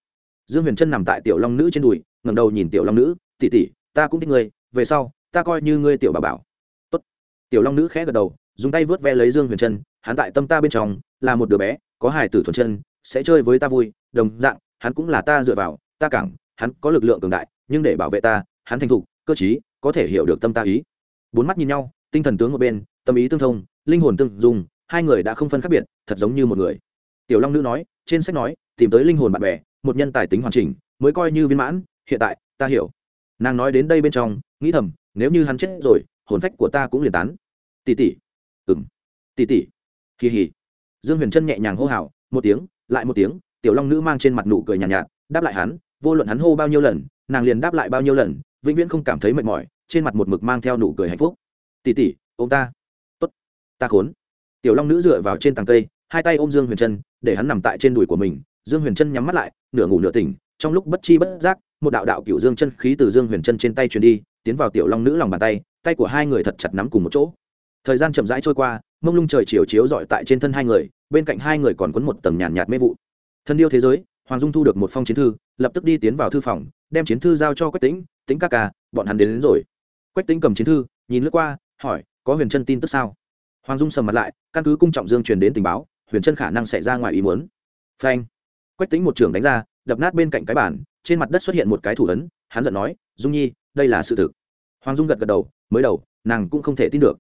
dương huyền trân nằm tại tiểu long nữ trên đùi ngầm đầu nhìn tiểu long nữ tỉ tỉ ta cũng thích ngươi, về sau, ta coi như ngươi tiểu bà bảo Tốt. tiểu long nữ khẽ gật đầu, dùng tay vớt ve lấy dương huyền trân hắn tại tâm ta bên trong là một đứa bé, có hài tử thuần chân, sẽ chơi với ta vui, đồng dạng, hắn cũng là ta dựa vào, ta cảng, hắn có lực lượng cường đại, nhưng để bảo vệ ta, hắn thành thục, cơ trí có thể hiểu được tâm ta ý. Bốn mắt nhìn nhau tinh thần tướng một bên tâm ý tương thông linh hồn tương dùng hai người đã không phân khác biệt thật giống như một người. Tiểu long nữ nói trên sách nói tìm tới linh hồn bạn bè một nhân tài tính hoàn chỉnh mới coi như viên mãn hiện tại ta hiểu. Nàng nói đến đây bên trong nghĩ thầm nếu như hắn chết rồi hồn phách của ta cũng liền tán. Tỉ tỉ ừng tỉ tỉ kỳ hỉ. Dương huyền trân nhẹ nhàng hô hào một tiếng lại một tiếng tiểu long nữ mang trên mặt nụ cười nhàn nhạt, nhạt đáp lại hắn vô luận hắn hô bao nhiêu lần nàng liền đáp lại bao nhiêu lần vĩnh viễn không cảm thấy mệt mỏi trên mặt một mực mang theo nụ cười hạnh phúc. Tỉ tỉ ô m ta. Tốt ta khốn. Tiểu long nữ dựa vào trên tàng cây hai tay ôm dương huyền trân để hắn nằm tại trên đùi của mình. Dương huyền trân nhắm mắt lại nửa ngủ nửa tỉnh trong lúc bất chi bất giác một đạo đạo cựu dương chân khí từ dương huyền trân trên tay truyền đi tiến vào tiểu long nữ lòng bàn tay tay của hai người thật chặt nắm cùng một chỗ. Thời gian chậm rãi trôi qua mông lung trời chiều chiếu dọi tại trên thân hai người bên cạnh hai người còn quấn một tầng nhàn nhạt, nhạt mê vụ. Thân yêu thế giới hoàng dung thu được một phong chiến thư lập tức đi tiến vào thư phòng đem chiến thư giao cho quách tính tính ca ca bọn hắn đến, đến rồi. Quách tính cầm chiến thư nhìn lướt qua hỏi có huyền chân tin tức sao? Hoàng dung sầm mặt lại căn cứ cung trọng dương truyền đến tình báo huyền chân khả năng xảy ra ngoài ý muốn. Phanh! Quách tính một trường đánh ra đập nát bên cạnh cái bản trên mặt đất xuất hiện một cái thủ ấn hắn giận nói dung nhi đây là sự thực. Hoàng dung gật gật đầu mới đầu nàng cũng không thể tin được.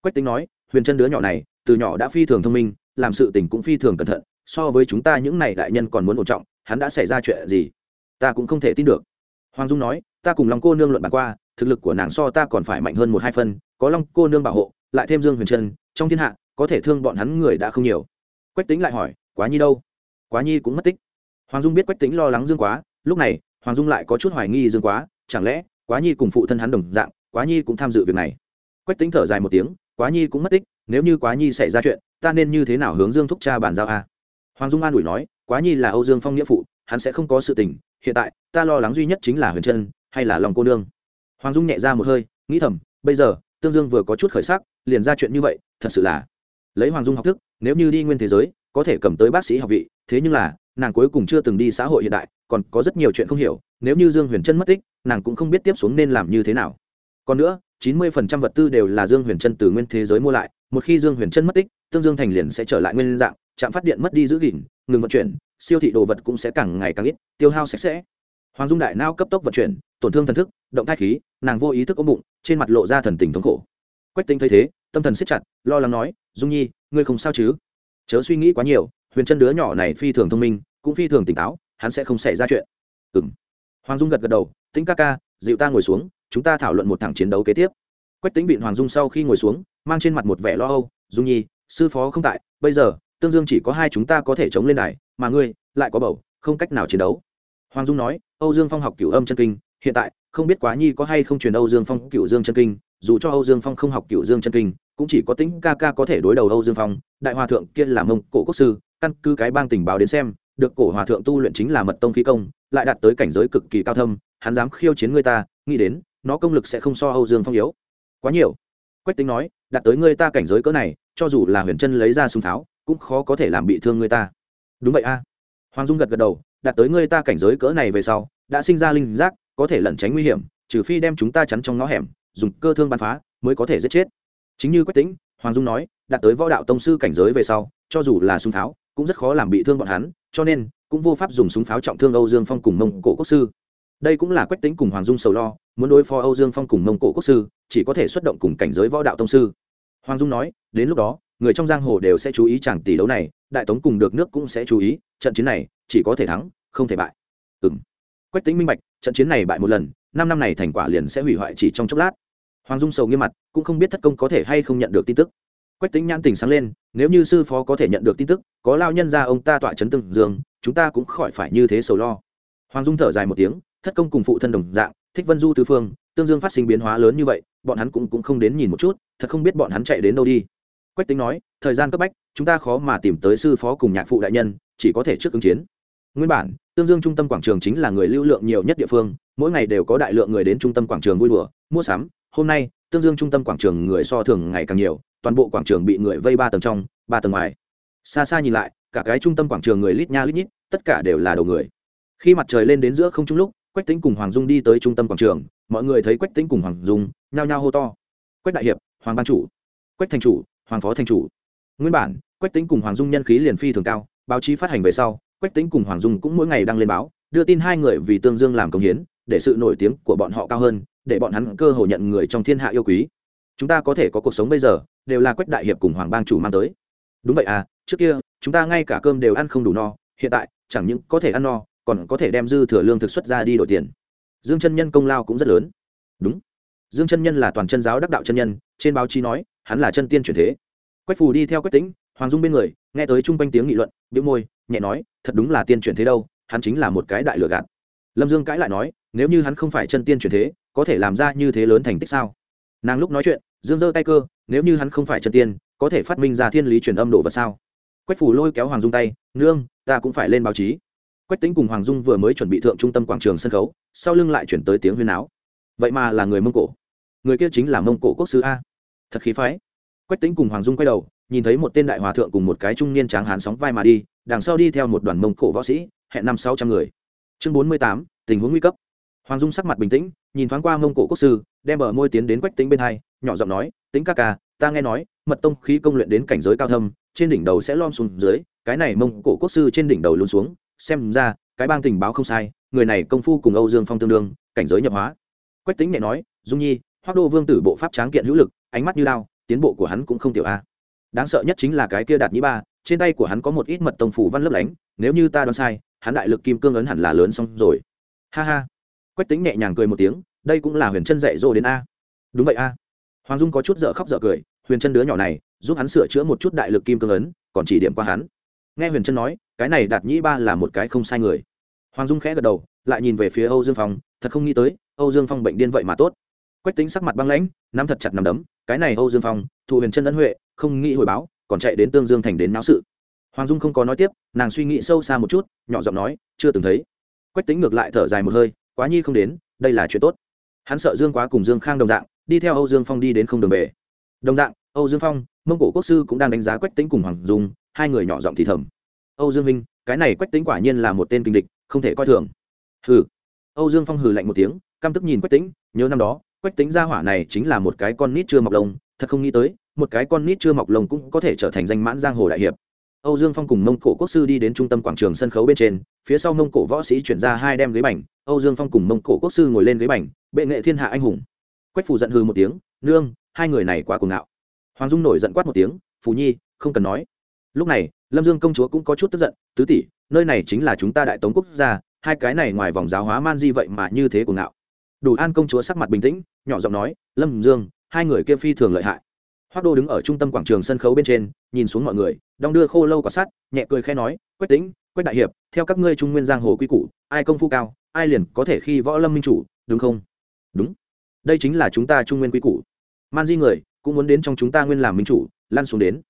Quách tính nói huyền chân đứa nhỏ này từ nhỏ đã phi thường thông minh làm sự tình cũng phi thường cẩn thận so với chúng ta những này đại nhân còn muốn ổn trọng hắn đã xảy ra chuyện gì ta cũng không thể tin được hoàng dung nói, ta cùng long cô nương luận bàn qua, thực lực của nàng so ta còn phải mạnh hơn một hai phân, có long cô nương bảo hộ, lại thêm dương huyền trân, trong thiên hạ, có thể thương bọn hắn người đã không nhiều. Quách tính lại hỏi, quá nhi đâu? Quá nhi cũng mất tích. Hoàng dung biết quách tính lo lắng dương quá, lúc này, hoàng dung lại có chút hoài nghi dương quá, chẳng lẽ, quá nhi cùng phụ thân hắn đồng dạng, quá nhi cũng tham dự việc này? Quách tính thở dài một tiếng, quá nhi cũng mất tích, nếu như quá nhi xảy ra chuyện, ta nên như thế nào hướng dương thúc cha bàn giao a? Hoàng dung an ủi nói, quá nhi là âu dương phong nghĩa phụ, hắn sẽ không có sự tình hiện tại, ta lo lắng duy nhất chính là huyền trân, hay là lòng cô nương. Hoàng dung nhẹ ra một hơi, nghĩ thầm, bây giờ, tương dương vừa có chút khởi sắc, liền ra chuyện như vậy, thật sự là lấy hoàng dung học thức, nếu như đi nguyên thế giới, có thể cầm tới bác sĩ học vị, thế nhưng là, nàng cuối cùng chưa từng đi xã hội hiện đại, còn có rất nhiều chuyện không hiểu, nếu như dương huyền trân mất tích, nàng cũng không biết tiếp xuống nên làm như thế nào. Còn nữa, chín mươi phần trăm vật tư đều là dương huyền trân từ nguyên thế giới mua lại, một khi dương huyền trân mất tích, tương dương thành liền sẽ trở lại nguyên dạng, trạm phát điện mất đi giữ gìn, ngừng vận chuyển siêu thị đồ vật cũng sẽ càng ngày càng ít, tiêu hao sạch sẽ. Hoàng dung đại nao cấp tốc vận chuyển, tổn thương thần thức, động thai khí, nàng vô ý thức ôm bụng, trên mặt lộ ra thần tình thống khổ. Quách tinh thấy thế, tâm thần siết chặt, lo lắng nói, dung nhi, ngươi không sao chứ? Chớ suy nghĩ quá nhiều, huyền chân đứa nhỏ này phi thường thông minh, cũng phi thường tỉnh táo, hắn sẽ không xảy ra chuyện. Ừ m hoàng dung gật gật đầu tính ca ca, dịu ta ngồi xuống, chúng ta thảo luận một thẳng chiến đấu kế tiếp. Quách tính vịn hoàng dung sau khi ngồi xuống, mang trên mặt một vẻ lo âu, dung nhi, sư phó không tại, bây giờ tương dương chỉ có hai chúng ta có thể chống lên đài, mà ngươi lại có bầu, không cách nào chiến đấu. Hoàng dung nói, âu dương phong học cửu âm chân kinh, hiện tại, không biết quá nhi có hay không truyền âu dương phong cửu dương chân kinh, dù cho âu dương phong không học cửu dương chân kinh, cũng chỉ có tính ca ca có thể đối đầu âu dương phong. Đại hòa thượng kia là mông cổ quốc sư, căn cứ cái bang tình báo đến xem, được cổ hòa thượng tu luyện chính là mật tông khí công, lại đạt tới cảnh giới cực kỳ cao thâm, hắn dám khiêu chiến người ta, nghĩ đến, nó công lực sẽ không so âu dương phong yếu. Quá nhiều. Quách tính nói, đạt tới người ta cảnh giới cỡ này, cho dù là huyền chân lấy ra súng tháo cũng khó có thể làm bị thương người ta. Đúng vậy a. Hoàng dung gật gật đầu đạt tới người ta cảnh giới cỡ này về sau, đã sinh ra linh giác, có thể lẩn tránh nguy hiểm, trừ phi đem chúng ta chắn trong ngõ hẻm, dùng cơ thương bắn phá, mới có thể giết chết. Chính như quách tính hoàng dung nói đạt tới võ đạo tông sư cảnh giới về sau, cho dù là súng tháo, cũng rất khó làm bị thương bọn hắn, cho nên, cũng vô pháp dùng súng pháo trọng thương âu dương phong cùng mông cổ quốc sư. Đây cũng là quách tính cùng hoàng dung sầu lo, muốn đối phó âu dương phong cùng mông cổ quốc sư, chỉ có thể xuất động cùng cảnh giới võ đạo tông sư. Hoàng dung nói, đến lúc đó người trong giang hồ đều sẽ chú ý chàng tỷ đấu này đại tống cùng được nước cũng sẽ chú ý trận chiến này chỉ có thể thắng không thể bại. Ừm, quách tính minh bạch trận chiến này bại một lần năm năm này thành quả liền sẽ hủy hoại chỉ trong chốc lát. Hoàng dung sầu nghiêm mặt cũng không biết thất công có thể hay không nhận được tin tức. Quách tính nhãn tình sáng lên nếu như sư phó có thể nhận được tin tức có lao nhân ra ông ta tọa chấn từng dương chúng ta cũng khỏi phải như thế sầu lo. Hoàng dung thở dài một tiếng thất công cùng phụ thân đồng dạng thích vân du tứ phương tương dương phát sinh biến hóa lớn như vậy bọn hắn cũng, cũng không đến nhìn một chút thật không biết bọn hắn chạy đến đâu đi quách tính nói, thời gian cấp bách, chúng ta khó mà tìm tới sư phó cùng nhạc phụ đại nhân, chỉ có thể trước ứng chiến. Nguyên bản, tương dương trung tâm quảng trường chính là người lưu lượng nhiều nhất địa phương, mỗi ngày đều có đại lượng người đến trung tâm quảng trường vui đùa, mua sắm. Hôm nay, tương dương trung tâm quảng trường người so thường ngày càng nhiều, toàn bộ quảng trường bị người vây ba tầng trong, ba tầng ngoài. Xa xa nhìn lại, cả cái trung tâm quảng trường người lít nha lít nhít, tất cả đều là đầu người. Khi mặt trời lên đến giữa không trung lúc, quách tính cùng hoàng dung đi tới trung tâm quảng trường. Mọi người thấy quách tính cùng hoàng dung nhao nhao hô to. Quách đại hiệp, hoàng ban chủ. Quách thành chủ hoàng phó thành chủ. Nguyên bản, quách tính cùng hoàng dung nhân khí liền phi thường cao, báo chí phát hành về sau, quách tính cùng hoàng dung cũng mỗi ngày đăng lên báo, đưa tin hai người vì tương dương làm công hiến, để sự nổi tiếng của bọn họ cao hơn, để bọn hắn cơ hội nhận người trong thiên hạ yêu quý. Chúng ta có thể có cuộc sống bây giờ, đều là quách đại hiệp cùng hoàng bang chủ mang tới. Đúng vậy à trước kia, chúng ta ngay cả cơm đều ăn không đủ no, hiện tại, chẳng những có thể ăn no, còn có thể đem dư thừa lương thực xuất ra đi đổi tiền. Dương chân nhân công lao cũng rất lớn. Đúng. Dương chân nhân là toàn chân giáo đắc đạo chân nhân, trên báo chí nói hắn là chân tiên truyền thế. Quách phù đi theo quách tính hoàng dung bên người, nghe tới chung quanh tiếng nghị luận biếu môi, nhẹ nói, thật đúng là tiên truyền thế đâu, hắn chính là một cái đại lừa gạt. Lâm dương cãi lại nói, nếu như hắn không phải chân tiên truyền thế, có thể làm ra như thế lớn thành tích sao? Nàng lúc nói chuyện, dương giơ tay cơ, nếu như hắn không phải chân tiên, có thể phát minh ra thiên lý truyền âm đồ vật sao? Quách phủ lôi kéo hoàng dung tay, nương, ta cũng phải lên báo chí. Quách tính cùng hoàng dung vừa mới chuẩn bị thượng trung tâm quảng trường sân khấu, sau lưng lại chuyển tới tiếng huyên áo. Vậy mà là người mông cổ. Người kia chính là mông cổ quốc sứ a thật khí phái. Quách tính cùng hoàng dung quay đầu, nhìn thấy một tên đại hòa thượng cùng một cái trung niên tráng hán sóng vai mà đi, đằng sau đi theo một đoàn mông cổ võ sĩ, hẹn năm sáu trăm người. Chương bốn mươi tám, tình huống nguy cấp. Hoàng dung sắc mặt bình tĩnh, nhìn thoáng qua mông cổ quốc sư, đem bờ môi tiến đến quách tính bên hai, nhỏ giọng nói tính ca ca, ta nghe nói, mật tông khí công luyện đến cảnh giới cao thâm, trên đỉnh đầu sẽ lom xuống dưới, cái này mông cổ quốc sư trên đỉnh đầu luôn xuống, xem ra, cái bang tình báo không sai, người này công phu cùng âu dương phong tương đương, cảnh giới nhập hóa. Quách tính nhẹ nói, dung nhi hoác đô vương tử bộ pháp tráng kiện hữu lực ánh mắt như lao tiến bộ của hắn cũng không tiểu a. Đáng sợ nhất chính là cái kia đạt nhĩ ba, trên tay của hắn có một ít mật tông phủ văn lấp lánh, nếu như ta đoán sai, hắn đại lực kim cương ấn hẳn là lớn xong rồi. Ha ha. Quách tính nhẹ nhàng cười một tiếng, đây cũng là huyền chân dạy dỗ đến a. Đúng vậy a. Hoàng dung có chút dở khóc dở cười, huyền chân đứa nhỏ này, giúp hắn sửa chữa một chút đại lực kim cương ấn, còn chỉ điểm qua hắn. Nghe huyền chân nói, cái này đạt nhĩ ba là một cái không sai người. Hoàng dung khẽ gật đầu, lại nhìn về phía âu dương phong, thật không nghĩ tới, âu dương phong bệnh điên vậy mà tốt quách tính sắc mặt băng lãnh, nắm thật chặt nằm đấm, cái này âu dương phong, thụ huyền chân ấn huệ, không nghĩ hồi báo, còn chạy đến tương dương thành đến náo sự. Hoàng dung không có nói tiếp, nàng suy nghĩ sâu xa một chút, nhỏ giọng nói, chưa từng thấy. Quách tính ngược lại thở dài một hơi, quá nhi không đến, đây là chuyện tốt. Hắn sợ dương quá cùng dương khang đồng dạng, đi theo âu dương phong đi đến không đường về. Đồng dạng, âu dương phong, mông cổ quốc sư cũng đang đánh giá quách tính cùng hoàng dung, hai người nhỏ giọng thì thầm. Âu dương minh, cái này quách tính quả nhiên là một tên kinh địch, không thể coi thường. Hừ. Âu dương phong hừ lạnh một tiếng, căm tức nhìn quách tính, nhớ năm đó quách tính gia hỏa này chính là một cái con nít chưa mọc lông, thật không nghĩ tới, một cái con nít chưa mọc lông cũng có thể trở thành danh mãn giang hồ đại hiệp. Âu dương phong cùng mông cổ quốc sư đi đến trung tâm quảng trường sân khấu bên trên, phía sau mông cổ võ sĩ chuyển ra hai đem ghế bành, âu dương phong cùng mông cổ quốc sư ngồi lên ghế bành, bệ nghệ thiên hạ anh hùng. Quách phủ giận hư một tiếng, nương, hai người này quá cuồng ngạo. Hoàng dung nổi giận quát một tiếng phù nhi, không cần nói. Lúc này, lâm dương công chúa cũng có chút tức giận, tứ tỷ, nơi này chính là chúng ta đại tống quốc gia, hai cái này ngoài vòng giáo hóa man di vậy mà như thế cuồng ngạo đủ an công chúa sắc mặt bình tĩnh nhỏ giọng nói lâm dương hai người kia phi thường lợi hại. Hoác đô đứng ở trung tâm quảng trường sân khấu bên trên nhìn xuống mọi người đong đưa khô lâu quả sắt nhẹ cười khẽ nói quách Tĩnh, quách đại hiệp theo các ngươi trung nguyên giang hồ quy củ ai công phu cao ai liền có thể khi võ lâm minh chủ đúng không? Đúng đây chính là chúng ta trung nguyên quy củ. Man di người cũng muốn đến trong chúng ta nguyên làm minh chủ lăn xuống đến.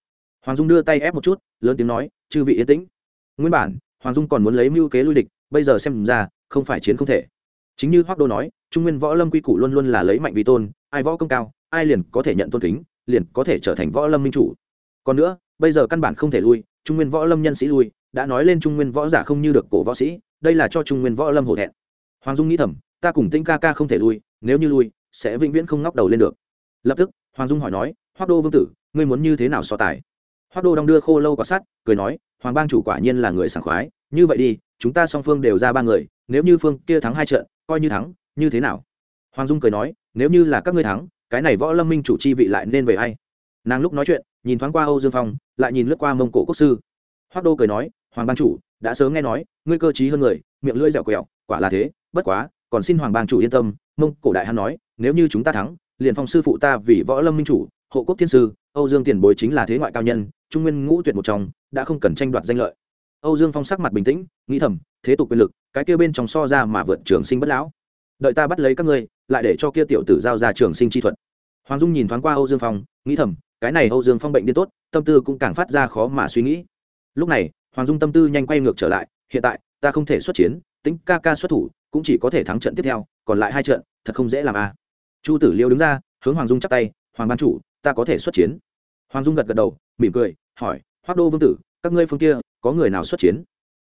Hoàng dung đưa tay ép một chút lớn tiếng nói chư vị yên tĩnh. Nguyên bản hoàng dung còn muốn lấy mưu kế lui địch bây giờ xem ra không phải chiến không thể. Chính như hoác đô nói trung nguyên võ lâm quy củ luôn luôn là lấy mạnh vi tôn, ai võ công cao, ai liền có thể nhận tôn kính, liền có thể trở thành võ lâm minh chủ. Còn nữa, bây giờ căn bản không thể lui, trung nguyên võ lâm nhân sĩ lui, đã nói lên trung nguyên võ giả không như được cổ võ sĩ, đây là cho trung nguyên võ lâm hổ thẹn. Hoàng dung nghĩ thầm, ta cùng tinh ca ca không thể lui, nếu như lui, sẽ vĩnh viễn không ngóc đầu lên được. Lập tức, hoàng dung hỏi nói hoác đô vương tử, ngươi muốn như thế nào so tài? Hoác đô đong đưa khô lâu quả sát cười nói, hoàng bang chủ quả nhiên là người sảng khoái, như vậy đi, chúng ta song phương đều ra ba người, nếu như phương kia thắng hai trận, coi như thắng như thế nào? Hoàng dung cười nói, nếu như là các ngươi thắng, cái này võ lâm minh chủ chi vị lại nên về ai? Nàng lúc nói chuyện, nhìn thoáng qua âu dương phong, lại nhìn lướt qua mông cổ quốc sư. Hoác đô cười nói, hoàng bang chủ, đã sớm nghe nói, ngươi cơ t hơn người, miệng lưỡi dẻo quẹo, quả là thế, bất quá, còn xin hoàng bang chủ yên tâm, mông cổ đại hắn nói, nếu như chúng ta thắng, liền phong sư phụ ta vì võ lâm minh chủ, hộ quốc thiên sư, âu dương tiền bối chính là thế ngoại cao nhân, trung nguyên ngũ tuyệt một trong, đã không cần tranh đoạt danh lợi. Âu dương phong sắc mặt bình tĩnh, nghĩ thầm, thế tục quyền lực, cái kia bên trong so ra mà vượt trường sinh bất lão đợi ta bắt lấy các ngươi, lại để cho kia tiểu tử giao ra trường sinh chi thuật. Hoàng dung nhìn thoáng qua âu dương phong, nghĩ thầm, cái này âu dương phong bệnh điên tốt, tâm tư cũng càng phát ra khó mà suy nghĩ. Lúc này, hoàng dung tâm tư nhanh quay ngược trở lại, hiện tại, ta không thể xuất chiến, tính ca ca xuất thủ, cũng chỉ có thể thắng trận tiếp theo, còn lại hai trận, thật không dễ làm a. À. chu tử liêu đứng ra, hướng hoàng dung chắp tay, hoàng ban chủ, ta có thể xuất chiến. Hoàng dung gật gật đầu, mỉm cười, hỏi hoác đô vương tử, các ngươi phương kia, có người nào xuất chiến?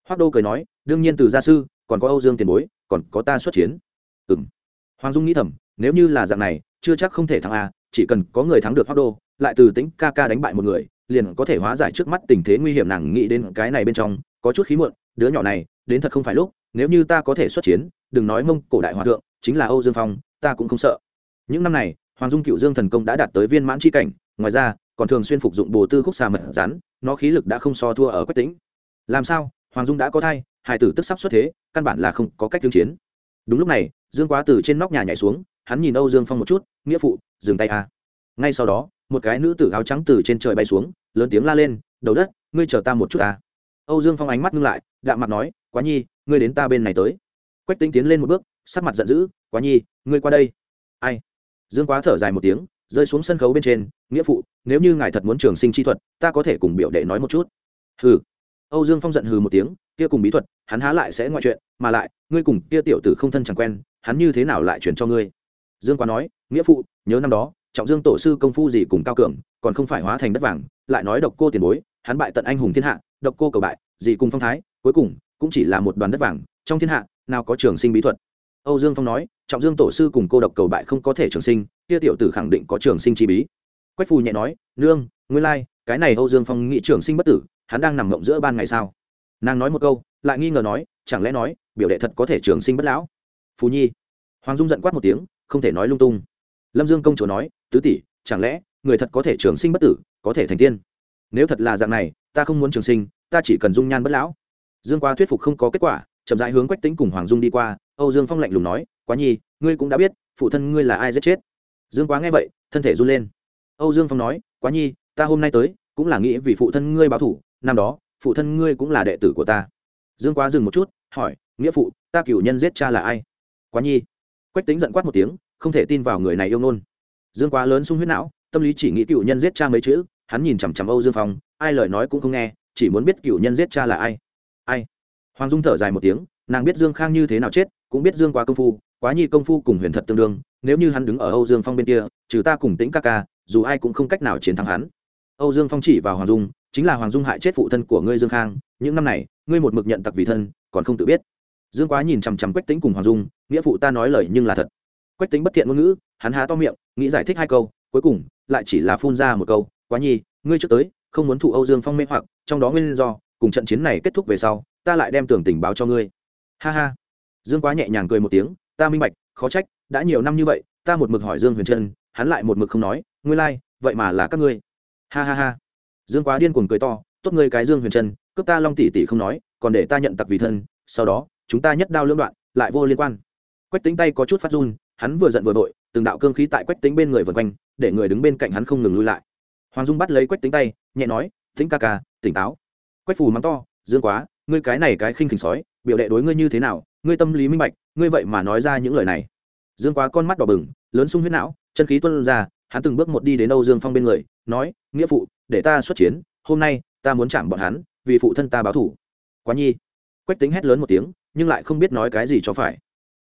Hoác đô cười nói, đương nhiên từ gia sư, còn có âu dương tiền bối, còn có ta xuất chiến ừ m hoàng dung nghĩ thầm, nếu như là dạng này, chưa chắc không thể thắng a, chỉ cần có người thắng được hoác đô, lại từ tính ca ca đánh bại một người, liền có thể hóa giải trước mắt tình thế nguy hiểm nàng nghĩ đến cái này bên trong, có chút khí muộn, đứa nhỏ này, đến thật không phải lúc, nếu như ta có thể xuất chiến, đừng nói mông cổ đại hòa thượng, chính là âu dương phong, ta cũng không sợ. Những năm này, hoàng dung cựu dương thần công đã đạt tới viên mãn c h i cảnh, ngoài ra, còn thường xuyên phục dụng bồ tư khúc xà mật rắn, nó khí lực đã không so thua ở quách tính làm sao? Hoàng dung đã có thai hải tử tức sắp xuất thế, căn bản là không có cách tương chiến. Đúng lúc này dương quá từ trên nóc nhà nhảy xuống, hắn nhìn âu dương phong một chút, nghĩa phụ, dừng tay a. Ngay sau đó, một cái nữ tử áo trắng từ trên trời bay xuống, lớn tiếng la lên, đầu đất, ngươi chờ ta một chút ta. Âu dương phong ánh mắt ngưng lại, đạm mặt nói, quá nhi, ngươi đến ta bên này tới. Quách tính tiến lên một bước, sắc mặt giận dữ, quá nhi, ngươi qua đây. Ai? Dương quá thở dài một tiếng, rơi xuống sân khấu bên trên, nghĩa phụ, nếu như ngài thật muốn trường sinh chi thuật, ta có thể cùng biểu đệ nói một chút. Hừ. Âu dương phong giận hừ một tiếng, kia cùng bí thuật, hắn há lại sẽ ngoại chuyện, mà lại, ngươi cùng kia tiểu tử không thân chẳng quen hắn như thế nào lại chuyển cho ngươi? Dương quá nói, nghĩa phụ, nhớ năm đó, trọng dương tổ sư công phu gì cùng cao cường, còn không phải hóa thành đất vàng, lại nói độc cô tiền bối, hắn bại tận anh hùng thiên hạ, độc cô cầu bại, gì cùng phong thái, cuối cùng, cũng chỉ là một đoàn đất vàng, trong thiên hạ, nào có trường sinh bí thuật. Âu dương phong nói, trọng dương tổ sư cùng cô độc cầu bại không có thể trường sinh, kia tiểu tử khẳng định có trường sinh chi bí. Quách phù nhẹ nói, nương nguyên lai, cái này âu dương phong nghĩ trường sinh bất tử, hắn đang nằm mộng giữa ban ngày sao? Nàng nói một câu, lại nghi ngờ nói, chẳng lẽ nói, biểu đệ thật có thể trường sinh bất lão? Phú nhi. Hoàng dung giận quát một tiếng, không thể nói lung tung. Lâm dương công chúa nói, tứ tỷ, chẳng lẽ người thật có thể trường sinh bất tử, có thể thành tiên? Nếu thật là dạng này, ta không muốn trường sinh, ta chỉ cần dung nhan bất lão. Dương qua thuyết phục không có kết quả, chậm rãi hướng quách tính cùng hoàng dung đi qua. Âu dương phong lạnh lùng nói, quá nhi, ngươi cũng đã biết, phụ thân ngươi là ai giết chết? Dương quá nghe vậy, thân thể run lên. Âu dương phong nói, quá nhi, ta hôm nay tới, cũng là nghĩ vì phụ thân ngươi báo thủ, năm đó, phụ thân ngươi cũng là đệ tử của ta. Dương quá dừng một chút, hỏi, nghĩa phụ, ta cửu nhân giết cha là ai? Quá nhi. Quách tính giận quát một tiếng, không thể tin vào người này yêu nôn dương quá lớn sung huyết não, tâm lý chỉ nghĩ cựu nhân giết cha mấy chữ, hắn nhìn chằm chằm âu dương phong, ai lời nói cũng không nghe, chỉ muốn biết cựu nhân giết cha là ai. Ai? Hoàng dung thở dài một tiếng, nàng biết dương khang như thế nào chết, cũng biết dương quá công phu, quá nhi công phu cùng huyền thật tương đương, nếu như hắn đứng ở âu dương phong bên kia, trừ ta cùng tĩnh ca ca, dù ai cũng không cách nào chiến thắng hắn. Âu dương phong chỉ vào hoàng dung, chính là hoàng dung hại chết phụ thân của ngươi dương khang, những năm này, ngươi một mực nhận tặc vì thân, còn không tự biết dương quá nhìn chằm chằm quách tính cùng hoàng dung nghĩa phụ ta nói lời nhưng là thật. Quách tính bất thiện ngôn ngữ hắn há to miệng nghĩ giải thích hai câu cuối cùng lại chỉ là phun ra một câu quá nhi ngươi trước tới không muốn thụ âu dương phong mê hoặc trong đó nguyên do cùng trận chiến này kết thúc về sau ta lại đem tưởng tình báo cho ngươi. Ha ha. Dương quá nhẹ nhàng cười một tiếng ta minh bạch khó trách đã nhiều năm như vậy ta một mực hỏi dương huyền trân hắn lại một mực không nói ngươi lai、like, vậy mà là các ngươi. Ha ha ha. Dương quá điên cuồng cười to tốt ngươi cái dương huyền trân cướp ta long tỷ tỷ không nói còn để ta nhận tặc vì thân sau đó chúng ta nhất đao lưỡng đoạn, lại vô liên quan. Quách tính tay có chút phát run, hắn vừa giận vừa vội, từng đạo cương khí tại quách tính bên người vần quanh, để người đứng bên cạnh hắn không ngừng lui lại. Hoàng dung bắt lấy quách tính tay, nhẹ nói tính ca ca, tỉnh táo. Quách phù mắng to, dương quá, ngươi cái này cái khinh khỉnh sói, biểu đệ đối ngươi như thế nào, ngươi tâm lý minh bạch, ngươi vậy mà nói ra những lời này. Dương quá con mắt đỏ bừng, lớn sung huyết não, chân khí tuân ra, hắn từng bước một đi đến âu dương phong bên người, nói, nghĩa phụ, để ta xuất chiến, hôm nay ta muốn chạm bọn hắn, vì phụ thân ta báo thủ. Quá nhi quách tính hét lớn một tiếng, nhưng lại không biết nói cái gì cho phải.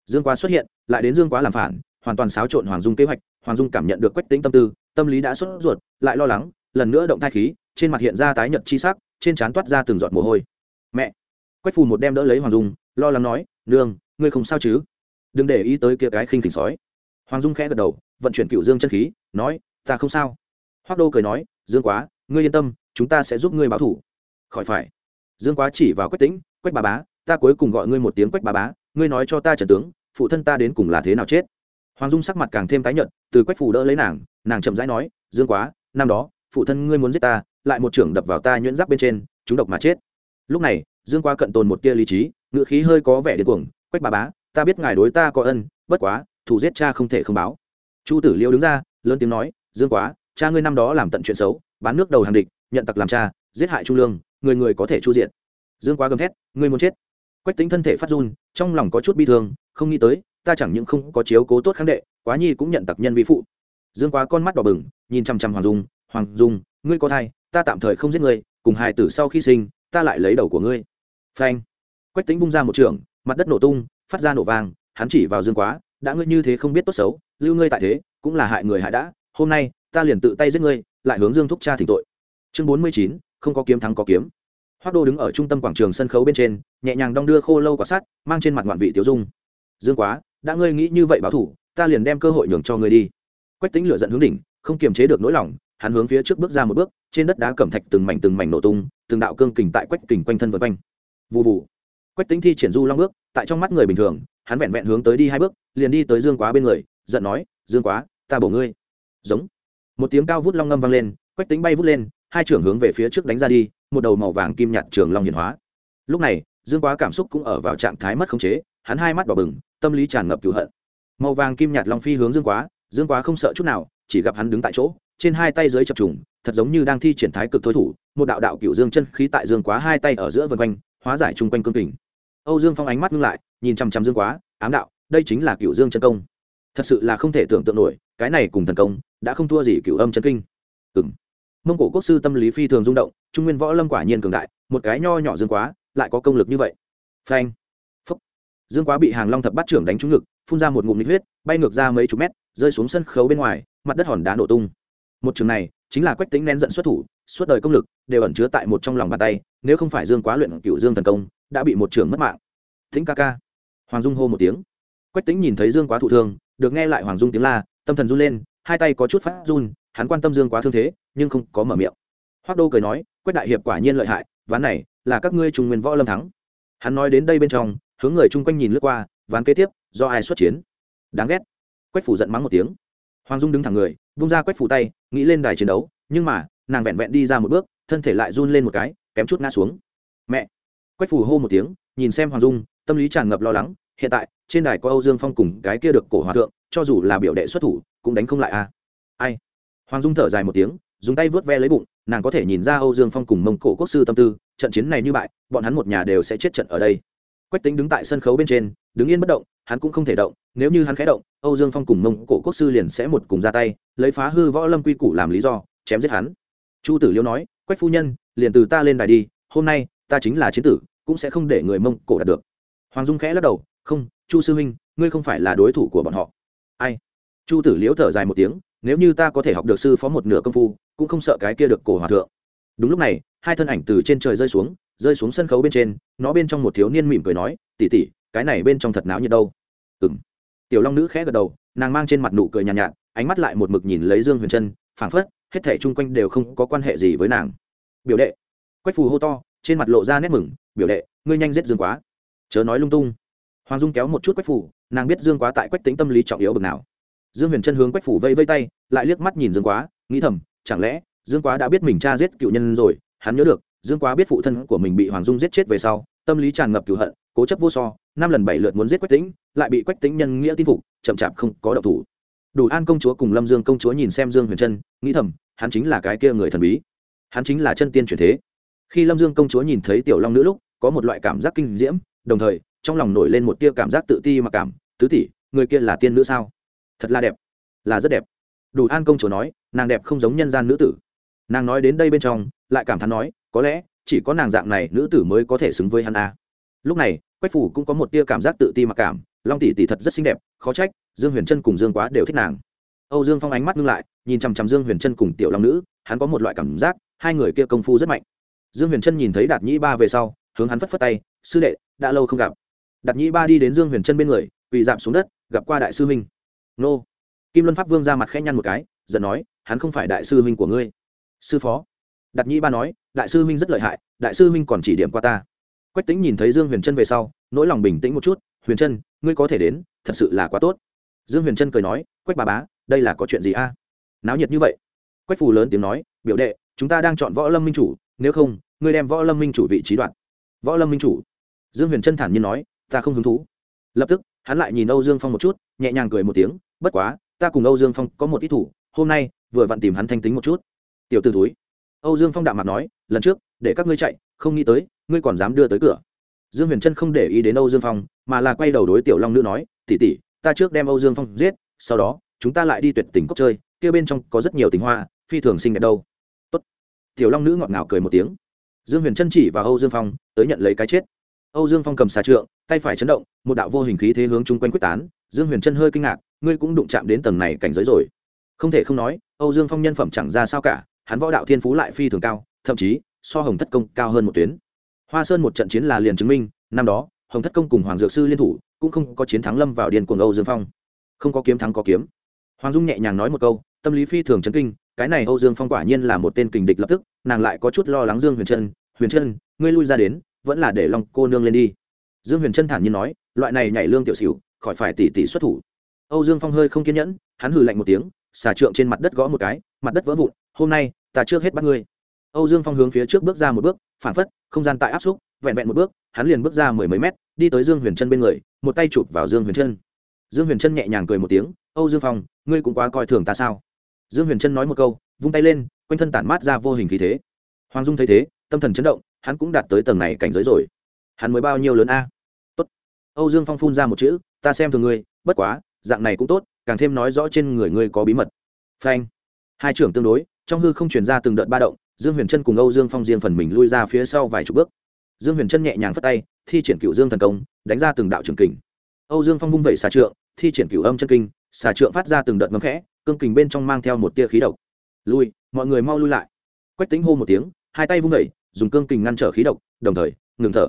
Dương quá xuất hiện, lại đến dương quá làm phản, hoàn toàn xáo trộn hoàng dung kế hoạch, hoàng dung cảm nhận được quách tính tâm tư, tâm lý đã sốt ruột, lại lo lắng, lần nữa động thai khí, trên mặt hiện ra tái nhợt chi sắc, trên trán toát ra từng giọt mồ hôi. Mẹ! Quách phù một đem đỡ lấy hoàng dung, lo lắng nói, nương, ngươi không sao chứ? Đừng để ý tới kia cái khinh khỉnh sói. Hoàng dung khẽ gật đầu, vận chuyển cựu dương chân khí, nói, ta không sao. Hoác đô cười nói, dương quá, ngươi yên tâm, chúng ta sẽ giúp ngươi báo thủ. Khỏi phải dương quá chỉ vào quách tĩnh, quách bà bá, ta cuối cùng gọi ngươi một tiếng quách bà bá, ngươi nói cho ta trần tướng, phụ thân ta đến cùng là thế nào chết? Hoàng dung sắc mặt càng thêm tái nhợt, từ quách phủ đỡ lấy nàng nàng chậm rãi nói, dương quá, năm đó, phụ thân ngươi muốn giết ta, lại một trưởng đập vào ta nhuyễn giáp bên trên, chúng độc mà chết. Lúc này, dương quá cận tồn một tia lý trí ngự khí hơi có vẻ điên cuồng, quách bà bá, ta biết ngài đối ta có ân, bất quá thủ giết cha không thể không báo. Chu tử liêu đứng ra, lớn tiếng nói, dương quá, cha ngươi năm đó làm tận chuyện xấu, bán nước đầu hàng địch, nhận tặc làm cha, giết hại trung lương người người có thể chu diện dương quá gầm thét, ngươi muốn chết? Quách tính thân thể phát run, trong lòng có chút bi thương, không nghĩ tới, ta chẳng những không có chiếu cố tốt kháng đệ, quá nhi cũng nhận tặc nhân vi phụ. Dương quá con mắt đỏ bừng, nhìn chăm chăm hoàng dung hoàng dung, ngươi có thai, ta tạm thời không giết ngươi, cùng hài tử sau khi sinh, ta lại lấy đầu của ngươi. Phanh. Quách tính vung ra một trường, mặt đất nổ tung, phát ra nổ vàng hắn chỉ vào dương quá, đã ngươi như thế không biết tốt xấu, lưu ngươi tại thế, cũng là hại người hại đã, hôm nay, ta liền tự tay giết ngươi, lại hướng dương thúc cha thỉnh tội. Chương bốn mươi chín không có kiếm thắng có kiếm. Hoác đô đứng ở trung tâm quảng trường sân khấu bên trên, nhẹ nhàng đong đưa khô lâu quả sắt, mang trên mặt ngoạn vị tiêu dung. Dương quá, đã ngươi nghĩ như vậy báo thủ, ta liền đem cơ hội nhường cho ngươi đi. Quách tính lửa giận hướng đỉnh, không kiềm chế được nỗi lòng, hắn hướng phía trước bước ra một bước, trên đất đá cẩm thạch từng mảnh từng mảnh nổ tung, từng đạo cương kình tại quách kình quanh thân vân quanh. Vụ vụ quách tính thi triển du long bước, tại trong mắt người bình thường, hắn vẹn vẹn hướng tới đi hai bước, liền đi tới dương quá bên người, giận nói, dương quá, ta bổ ngươi. Giống. Một tiếng cao vút long ngâm vang lên, quách tính bay vút lên hai trưởng hướng về phía trước đánh ra đi, một đầu màu vàng kim nhạt trường long hiển hóa. Lúc này, dương quá cảm xúc cũng ở vào trạng thái mất khống chế, hắn hai mắt đỏ bừng, tâm lý tràn ngập cựu hận. Màu vàng kim nhạt long phi hướng dương quá dương quá không sợ chút nào, chỉ gặp hắn đứng tại chỗ, trên hai tay dưới chập trùng, thật giống như đang thi triển thái cực thôi thủ, một đạo đạo cựu dương chân khí tại dương quá hai tay ở giữa vân quanh, hóa giải chung quanh cương kình. Âu dương phong ánh mắt ngưng lại, nhìn chăm chăm dương quá, ám đạo, đây chính là cựu dương chân công. Thật sự là không thể tưởng tượng nổi, cái này cùng thần công, đã không thua gì cựu âm chân kinh. Ừng mông cổ quốc sư tâm lý phi thường rung động, trung nguyên võ lâm quả nhiên cường đại, một cái nho nhỏ dương quá, lại có công lực như vậy. Phanh, phúc. Dương quá bị hàng long thập bát trưởng đánh trúng ngực, phun ra một ngụm nhiệt huyết, bay ngược ra mấy chục mét, rơi xuống sân khấu bên ngoài, mặt đất hòn đá nổ tung. Một trường này, chính là quách tính nén giận xuất thủ, suốt đời công lực đều ẩn chứa tại một trong lòng bàn tay, nếu không phải dương quá luyện cựu dương thần công, đã bị một trường mất mạng. Thính ca ca. Hoàng dung hô một tiếng. Quách tính nhìn thấy dương quá thụ thương, được nghe lại hoàng dung tiếng la, tâm thần run lên, hai tay có chút phát run hắn quan tâm dương quá thương thế, nhưng không có mở miệng. Hoác đô cười nói, quách đại hiệp quả nhiên lợi hại, ván này là các ngươi trung nguyên võ lâm thắng. Hắn nói đến đây bên trong, hướng người chung quanh nhìn lướt qua, ván kế tiếp, do ai xuất chiến? Đáng ghét. Quách phủ giận mắng một tiếng. Hoàng dung đứng thẳng người vung ra quách phủ tay, nghĩ lên đài chiến đấu, nhưng mà, nàng vẹn vẹn đi ra một bước, thân thể lại run lên một cái, kém chút ngã xuống. Mẹ! Quách phủ hô một tiếng, nhìn xem hoàng dung, tâm lý tràn ngập lo lắng. Hiện tại, trên đài có âu dương phong cùng cái kia được cổ hòa thượng, cho dù là biểu đệ xuất thủ, cũng đánh không lại a. À? ai? Hoàng dung thở dài một tiếng, dùng tay vớt ve lấy bụng, nàng có thể nhìn ra âu dương phong cùng mông cổ quốc sư tâm tư, trận chiến này như bại, bọn hắn một nhà đều sẽ chết trận ở đây. Quách tính đứng tại sân khấu bên trên, đứng yên bất động, hắn cũng không thể động, nếu như hắn khẽ động, âu dương phong cùng mông cổ quốc sư liền sẽ một cùng ra tay, lấy phá hư võ lâm quy củ làm lý do, chém giết hắn. Chu tử liêu nói, quách phu nhân, liền từ ta lên đài đi, hôm nay, ta chính là chiến tử, cũng sẽ không để người mông cổ đạt được. Hoàng dung khẽ lắc đầu, không, chu sư huynh, ngươi không phải là đối thủ của bọn họ. Ai? Chu tử liễu thở dài một tiếng nếu như ta có thể học được sư phó một nửa công phu cũng không sợ cái kia được cổ hòa thượng. Đúng lúc này hai thân ảnh từ trên trời rơi xuống rơi xuống sân khấu bên trên nó bên trong một thiếu niên mỉm cười nói tỉ tỉ cái này bên trong thật náo nhiệt đâu. Ừng tiểu long nữ khẽ gật đầu nàng mang trên mặt nụ cười nhàn nhạt, nhạt ánh mắt lại một mực nhìn lấy dương huyền trân phảng phất hết thể chung quanh đều không có quan hệ gì với nàng. Biểu đệ. Quách phù hô to trên mặt lộ ra nét mừng biểu đệ ngươi nhanh giết dương quá. Chớ nói lung tung. Hoàng dung kéo một chút quách phù nàng biết dương quá tại quách tính tâm lý trọng yếu bực nào dương huyền chân hướng quách phủ vây vây tay, lại liếc mắt nhìn dương quá, nghĩ thầm, chẳng lẽ dương quá đã biết mình cha giết cựu nhân rồi, hắn nhớ được, dương quá biết phụ thân của mình bị hoàng dung giết chết về sau, tâm lý tràn ngập cựu hận, cố chấp vô so, năm lần bảy lượt muốn giết quách tính lại bị quách tính nhân nghĩa tin phục, chậm chạp không có độc thủ. Đủ an công chúa cùng lâm dương công chúa nhìn xem dương huyền trân nghĩ thầm, hắn chính là cái kia người thần bí. Hắn chính là chân tiên truyền thế. Khi lâm dương công chúa nhìn thấy tiểu long nữ lúc, có một loại cảm giác kinh diễm, đồng thời, trong lòng nổi lên một tia cảm giác tự ti mặc cảm, tứ tỷ, người kia là tiên nữ sao? Thật là đẹp. Là rất đẹp. Đủ an công chúa nói, nàng đẹp không giống nhân gian nữ tử. Nàng nói đến đây bên trong, lại cảm thán nói, có lẽ, chỉ có nàng dạng này nữ tử mới có thể xứng với hắn a. Lúc này, quách phủ cũng có một tia cảm giác tự ti mặc cảm, long tỷ tỷ thật rất xinh đẹp, khó trách, dương huyền trân cùng dương quá đều thích nàng. Âu dương phong ánh mắt ngưng lại, nhìn chằm chằm dương huyền trân cùng tiểu long nữ, hắn có một loại cảm giác, hai người kia công phu rất mạnh. Dương huyền trân nhìn thấy đạt nhĩ ba về sau, hướng hắn phất phất tay, sư đệ, đã lâu không gặp. Đạt nhĩ ba đi đến dương huyền trân bên người, quỳ giảm xuống đất, gặp qua đại sư minh nô. Kim luân pháp vương ra mặt khẽ nhăn một cái, giận nói, hắn không phải đại sư huynh của ngươi. Sư phó. Đặt nhĩ ba nói, đại sư huynh rất lợi hại, đại sư huynh còn chỉ điểm qua ta. Quách tính nhìn thấy dương huyền trân về sau, nỗi lòng bình tĩnh một chút, huyền trân, ngươi có thể đến, thật sự là quá tốt. Dương huyền trân cười nói, quách bà bá, đây là có chuyện gì a? À? Náo nhiệt như vậy. Quách phù lớn tiếng nói, biểu đệ, chúng ta đang chọn võ lâm minh chủ, nếu không, ngươi đem võ lâm minh chủ vị trí đoạn võ lâm minh chủ? Dương huyền trân thản nhiên nói, ta không hứng thú. Lập tức hắn lại nhìn âu dương phong một chút, nhẹ nhàng cười một tiếng, bất quá, ta cùng âu dương phong có một ít thủ, hôm nay, vừa vặn tìm hắn thanh tính một chút. Tiểu t ử túi âu dương phong đạm mặt nói, lần trước, để các ngươi chạy, không nghĩ tới, ngươi còn dám đưa tới cửa. Dương huyền trân không để ý đến âu dương phong, mà là quay đầu đối tiểu long nữ nói tỉ tỉ ta trước đem âu dương phong giết, sau đó, chúng ta lại đi tuyệt tình cốc chơi, kia bên trong có rất nhiều tình hoa, phi thường xinh đẹp đâu. Tốt. tiểu long nữ ngọt ngào cười một tiếng. Dương huyền trân chỉ vào âu dương phong, tới nhận lấy cái chết âu dương phong cầm xà trượng, tay phải chấn động, một đạo vô hình khí thế hướng chung quanh quyết tán, dương huyền trân hơi kinh ngạc, ngươi cũng đụng chạm đến tầng này cảnh giới rồi. Không thể không nói, âu dương phong nhân phẩm chẳng ra sao cả, hắn võ đạo thiên phú lại phi thường cao, thậm chí, so hồng thất công cao hơn một tuyến. Hoa sơn một trận chiến là liền chứng minh, năm đó, hồng thất công cùng hoàng dược sư liên thủ, cũng không có chiến thắng lâm vào điền cuồng âu dương phong. Không có kiếm thắng có kiếm. Hoàng dung nhẹ nhàng nói một câu, tâm lý phi thường chấn kinh, cái này âu dương phong quả nhiên là một tên kình địch lập tức, nàng lại có chút lo lắng dương huyền trân huyền trân ngươi lui ra đến vẫn là để long cô nương lên đi. Dương huyền trân thản nhiên nói, loại này nhảy lương tiểu xỉu, khỏi phải tỉ tỉ xuất thủ. Âu dương phong hơi không kiên nhẫn, hắn hừ lạnh một tiếng, xà trượng trên mặt đất gõ một cái, mặt đất vỡ vụn, hôm nay, ta trước hết bắt ngươi. Âu dương phong hướng phía trước bước ra một bước, phản phất, không gian tại áp xúc, vẹn vẹn một bước, hắn liền bước ra mười mấy mét, đi tới dương huyền trân bên người, một tay chụp vào dương huyền trân. Dương huyền trân nhẹ nhàng cười một tiếng, âu dương phong, ngươi cũng quá coi thường ta sao? Dương huyền trân nói một câu, vung tay lên, quanh thân tản mát ra vô hình khí thế. Hoàng dung thấy thế, tâm thần chấn động hắn cũng đạt tới tầng này cảnh giới rồi. Hắn mới bao nhiêu lớn a? Tốt. Âu dương phong phun ra một chữ, ta xem thường ngươi, bất quá, dạng này cũng tốt, càng thêm nói rõ trên người ngươi có bí mật. Phanh. Hai trưởng tương đối, trong hư không truyền ra từng đợt ba động, dương huyền trân cùng âu dương phong riêng phần mình lui ra phía sau vài chục bước. Dương huyền trân nhẹ nhàng phất tay, thi triển cựu dương thần công, đánh ra từng đạo trường kình. Âu dương phong vung vẩy xà trượng, thi triển cựu âm chân kinh, xà trượng phát ra từng đợt ngấm khẽ, cương kình bên trong mang theo một tia khí độc. Lui, mọi người mau lui lại. Quách tính hô một tiếng, hai tay vung vẩy dùng cương kình ngăn trở khí độc, đồng thời, ngừng thở.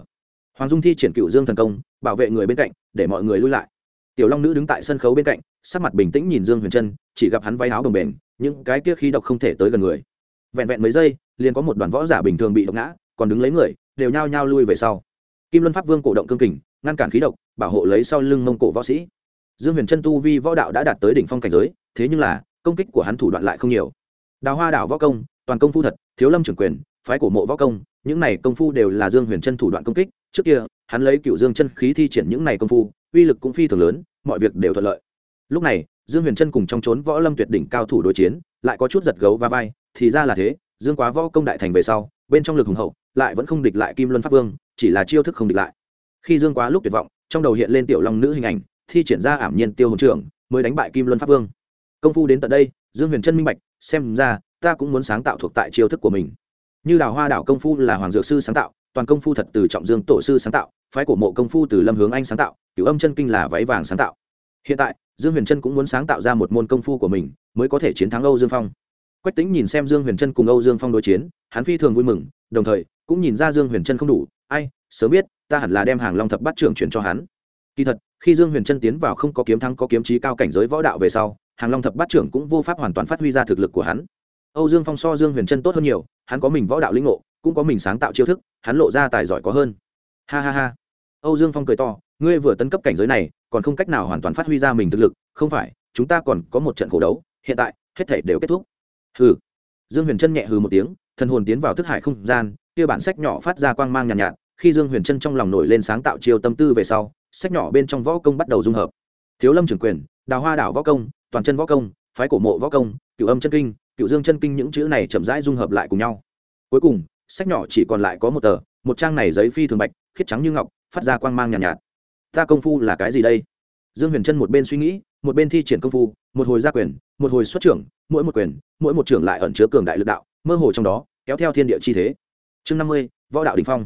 Hoàng dung thi triển cựu dương thần công, bảo vệ người bên cạnh, để mọi người lui lại. Tiểu long nữ đứng tại sân khấu bên cạnh, sắc mặt bình tĩnh nhìn dương huyền trân, chỉ gặp hắn váy áo đồng bền những cái kia khí độc không thể tới gần người. Vẹn vẹn mấy giây, liền có một đoàn võ giả bình thường bị độc ngã, còn đứng lấy người, đều nhao nhao lui về sau. Kim luân pháp vương cổ động cương kình, ngăn cản khí độc, bảo hộ lấy sau lưng mông cổ võ sĩ. Dương huyền trân tu vi võ đạo đã đạt tới đỉnh phong cảnh giới, thế nhưng là, công kích của hắn thủ đoạn lại không nhiều. Đào hoa đảo võ công, toàn công phu thật, thiếu lâm trưởng quyền phái cổ mộ võ công, những này công phu đều là dương huyền trân thủ đoạn công kích, trước kia, hắn lấy cựu dương chân khí thi triển những này công phu, uy lực cũng phi thường lớn, mọi việc đều thuận lợi. Lúc này, dương huyền trân cùng trong trốn võ lâm tuyệt đỉnh cao thủ đối chiến, lại có chút giật gấu va vai, thì ra là thế, dương quá võ công đại thành về sau, bên trong lực hùng hậu, lại vẫn không địch lại kim luân pháp vương, chỉ là chiêu thức không địch lại. Khi dương quá lúc tuyệt vọng, trong đầu hiện lên tiểu long nữ hình ảnh, thi triển ra ảm nhiên tiêu hồn trưởng, mới đánh bại kim luân pháp vương. Công phu đến tận đây, dương huyền trân minh bạch, xem ra, ta cũng muốn sáng tạo thuộc tại chiêu thức của mình như đào hoa đảo công phu là hoàng dược sư sáng tạo, toàn công phu thật từ trọng dương tổ sư sáng tạo, phái cổ mộ công phu từ lâm hướng anh sáng tạo, cửu âm chân kinh là váy vàng sáng tạo. Hiện tại, dương huyền trân cũng muốn sáng tạo ra một môn công phu của mình, mới có thể chiến thắng âu dương phong. Quách tính nhìn xem dương huyền trân cùng âu dương phong đối chiến, hắn phi thường vui mừng, đồng thời, cũng nhìn ra dương huyền trân không đủ, ai, sớm biết, ta hẳn là đem hàng long thập bắt trưởng chuyển cho hắn. Kỳ thật, khi dương huyền trân tiến vào không có kiếm thắng, có kiếm trí cao cảnh giới võ đạo về sau, hàng long thập bát trưởng cũng vô pháp hoàn toàn phát huy ra thực lực của hắn âu dương phong so dương huyền trân tốt hơn nhiều hắn có mình võ đạo linh ngộ cũng có mình sáng tạo chiêu thức hắn lộ ra tài giỏi có hơn. Ha ha ha. Âu dương phong cười to ngươi vừa tấn cấp cảnh giới này còn không cách nào hoàn toàn phát huy ra mình thực lực không phải chúng ta còn có một trận khổ đấu hiện tại hết thảy đều kết thúc. Hừ. Dương huyền trân nhẹ hừ một tiếng thần hồn tiến vào thức hải không gian kia bản sách nhỏ phát ra quang mang nhàn nhạt, nhạt khi dương huyền trân trong lòng nổi lên sáng tạo chiêu tâm tư về sau sách nhỏ bên trong võ công bắt đầu dung hợp. Thiếu lâm trưởng quyền đào hoa đảo võ công toàn chân võ công phái cổ mộ võ công cửu âm chân kinh cựu dương chân kinh những chữ này chậm rãi dung hợp lại cùng nhau. Cuối cùng sách nhỏ chỉ còn lại có một tờ một trang này giấy phi thường bạch khiết trắng như ngọc phát ra quang mang nhàn nhạt, nhạt ta công phu là cái gì đây? Dương huyền trân một bên suy nghĩ một bên thi triển công phu một hồi gia quyền một hồi xuất trưởng mỗi một quyền mỗi một trưởng lại ẩn chứa cường đại lực đạo mơ hồ trong đó kéo theo thiên địa chi thế. Chương năm mươi võ đạo đình phong.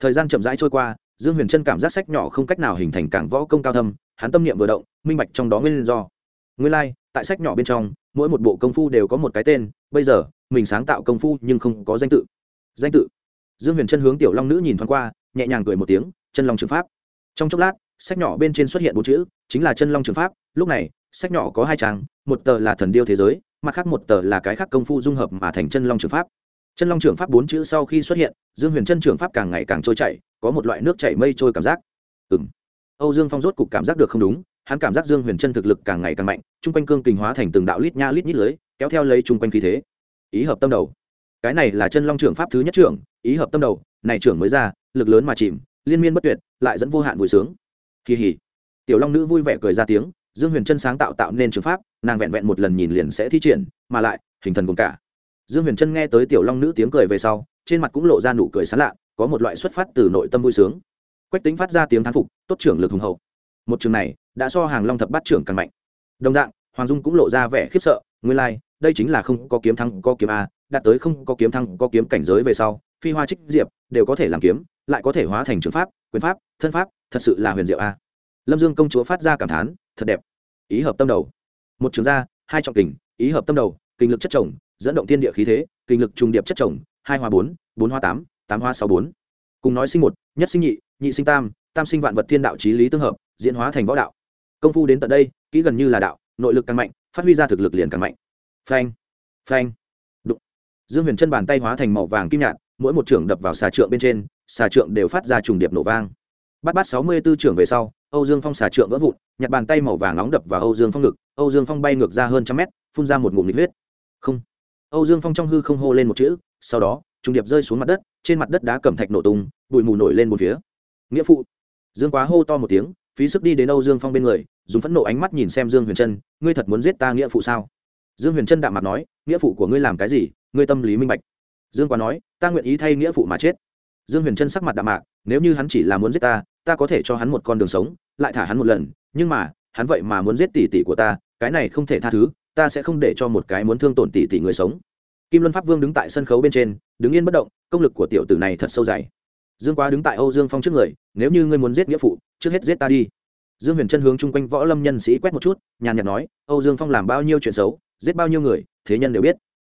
Thời gian chậm rãi trôi qua dương huyền trân cảm giác sách nhỏ không cách nào hình thành cảng võ công cao thâm hắn tâm niệm vừa động minh bạch trong đó nguyên do. Nguyên lai、like, tại sách nhỏ bên trong mỗi một bộ công phu đều có một cái tên, bây giờ, mình sáng tạo công phu nhưng không có danh tự. Danh tự. Dương huyền trân hướng tiểu long nữ nhìn thoáng qua, nhẹ nhàng cười một tiếng, chân long trường pháp. Trong chốc lát, sách nhỏ bên trên xuất hiện bốn chữ, chính là chân long trường pháp. Lúc này, sách nhỏ có hai trang, một tờ là thần điêu thế giới, mặt khác một tờ là cái khác công phu dung hợp mà thành chân long trường pháp. Chân long trường pháp bốn chữ sau khi xuất hiện, dương huyền chân trường pháp càng ngày càng trôi chảy, có một loại nước chảy mây trôi cảm giác. Ừ m âu dương phong rốt cục cảm giác được không đúng hắn cảm giác dương huyền chân thực lực càng ngày càng mạnh, chung quanh cương kình hóa thành từng đạo lít nha lít nhít lưới, kéo theo lấy chung quanh khí thế. Ý hợp tâm đầu. Cái này là chân long Trưởng pháp thứ nhất trưởng, ý hợp tâm đầu, này trưởng mới ra, lực lớn mà chìm, liên miên bất tuyệt, lại dẫn vô hạn vui sướng. Kỳ hỉ. Tiểu long nữ vui vẻ cười ra tiếng, dương huyền trân sáng tạo tạo nên trường pháp, nàng vẹn vẹn một lần nhìn liền sẽ thi triển, mà lại, hình thần cùng cả. Dương huyền trân nghe tới tiểu long nữ tiếng cười về sau, trên mặt cũng lộ ra nụ cười sán lạ, có một loại xuất phát từ nội tâm vui sướng. Quách tính phát ra tiếng thán phục, tốt trưởng lực hùng hậu một trường này đã so hàng long thập bát trưởng càng mạnh. Đồng dạng hoàng dung cũng lộ ra vẻ khiếp sợ nguyên lai、like, đây chính là không có kiếm thăng, có kiếm a đạt tới không có kiếm thăng, có kiếm cảnh giới về sau phi hoa trích diệp đều có thể làm kiếm lại có thể hóa thành trường pháp quyền pháp thân pháp thật sự là huyền diệu a. Lâm dương công chúa phát ra cảm thán thật đẹp. Ý hợp tâm đầu. Một trường gia hai trọng kình ý hợp tâm đầu kinh lực chất trồng dẫn động thiên địa khí thế kinh lực trùng điệp chất trồng hai hoa bốn bốn hoa tám tám hoa sáu bốn. Cùng nói sinh một nhất sinh nhị nhị sinh tam tam sinh vạn vật thiên đạo trí lý tương hợp diễn hóa thành võ đạo. Công phu đến tận đây, kỹ gần như là đạo, nội lực càng mạnh, phát huy ra thực lực liền càng mạnh. Phanh phanh, đụng. Dương huyền chân bàn tay hóa thành màu vàng kim nhạt, mỗi một trưởng đập vào xà trượng bên trên, xà trượng đều phát ra trùng điệp nổ vang. Bắt bắt sáu mươi b ố trưởng về sau, âu dương phong xà trượng vỡ vụn nhặt bàn tay màu vàng nóng đập vào âu dương phong ngực, âu dương phong bay ngược ra hơn trăm mét, phun ra một ngụm nhiệt huyết. Không. Âu dương phong trong hư không hô lên một chữ, sau đó, trùng điệp rơi xuống mặt đất, trên mặt đất đá cẩm thạch nổ tung, bụi mù nổi lên một phía. Nghĩa phụ. Dương quá hô to một tiếng phí sức đi đến âu dương phong bên người, dùng phẫn nộ ánh mắt nhìn xem dương huyền trân, ngươi thật muốn giết ta nghĩa phụ sao? Dương huyền trân đạm mặt nói, nghĩa phụ của ngươi làm cái gì? Ngươi tâm lý minh bạch. Dương quá nói, ta nguyện ý thay nghĩa phụ mà chết. Dương huyền trân sắc mặt đạm mạc, nếu như hắn chỉ là muốn giết ta ta có thể cho hắn một con đường sống, lại thả hắn một lần, nhưng mà, hắn vậy mà muốn giết tỷ tỷ của ta, cái này không thể tha thứ, ta sẽ không để cho một cái muốn thương tổn tỷ tỷ người sống. Kim luân pháp vương đứng tại sân khấu bên trên, đứng yên bất động, công lực của tiểu tử này thật sâu dày. Dương quá đứng tại âu dương phong trước người nếu như ngươi muốn giết nghĩa phụ, trước hết giết ta đi. Dương huyền chân hướng chung quanh võ lâm nhân sĩ quét một chút, nhàn nhạt nói, âu dương phong làm bao nhiêu chuyện xấu, giết bao nhiêu người, thế nhân đều biết.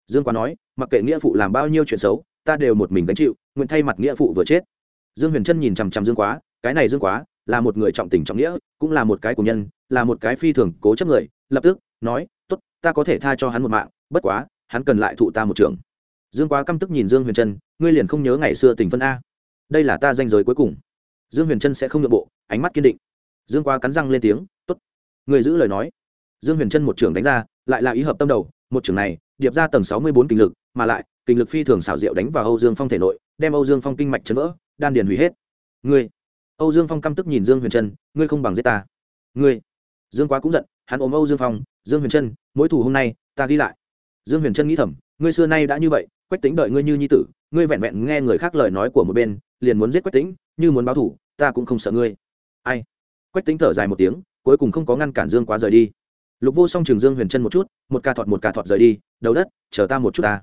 Dương quá nói, mặc kệ nghĩa phụ làm bao nhiêu chuyện xấu, ta đều một mình gánh chịu, nguyện thay mặt nghĩa phụ vừa chết. Dương huyền trân nhìn chằm chằm dương quá, cái này dương quá là một người trọng tình trọng nghĩa, cũng là một cái của nhân, là một cái phi thường cố chấp người, lập tức nói, tốt, ta có thể tha cho hắn một mạng, bất quá, hắn cần lại thụ ta một trường dương quá căm tức nhìn dương huyền trân ngươi liền không nhớ ngày xưa tình phân a? Đây là ta danh giới cuối cùng dương huyền trân sẽ không nhượng bộ, ánh mắt kiên định. Dương quá cắn răng lên tiếng, tốt, người giữ lời nói. Dương huyền trân một trưởng đánh ra, lại là ý hợp tâm đầu, một trưởng này, điệp ra tầng sáu mươi bốn kinh lực, mà lại, kinh lực phi thường xảo diệu đánh vào âu dương phong thể nội, đem âu dương phong kinh mạch chấn vỡ, đan điền hủy hết. Ngươi, âu dương phong căm tức nhìn dương huyền trân, ngươi không bằng giết ta. Ngươi. Dương quá cũng giận, hắn ôm âu dương phong, dương huyền trân mỗi thủ hôm nay, ta ghi lại. Dương huyền trân nghĩ thầm, ngươi xưa nay đã như vậy, quách tính đợi ngươi như nhi tử, ngươi vẹn vẹn nghe người khác lời nói của một bên, liền muốn giết quách tính như muốn báo thủ ta cũng không sợ ngươi. Ai? Quách tính thở dài một tiếng, cuối cùng không có ngăn cản dương quá rời đi. Lục vô song trường dương huyền trân một chút, một ca thọt một ca thọt rời đi, đầu đất, chờ ta một chút ta.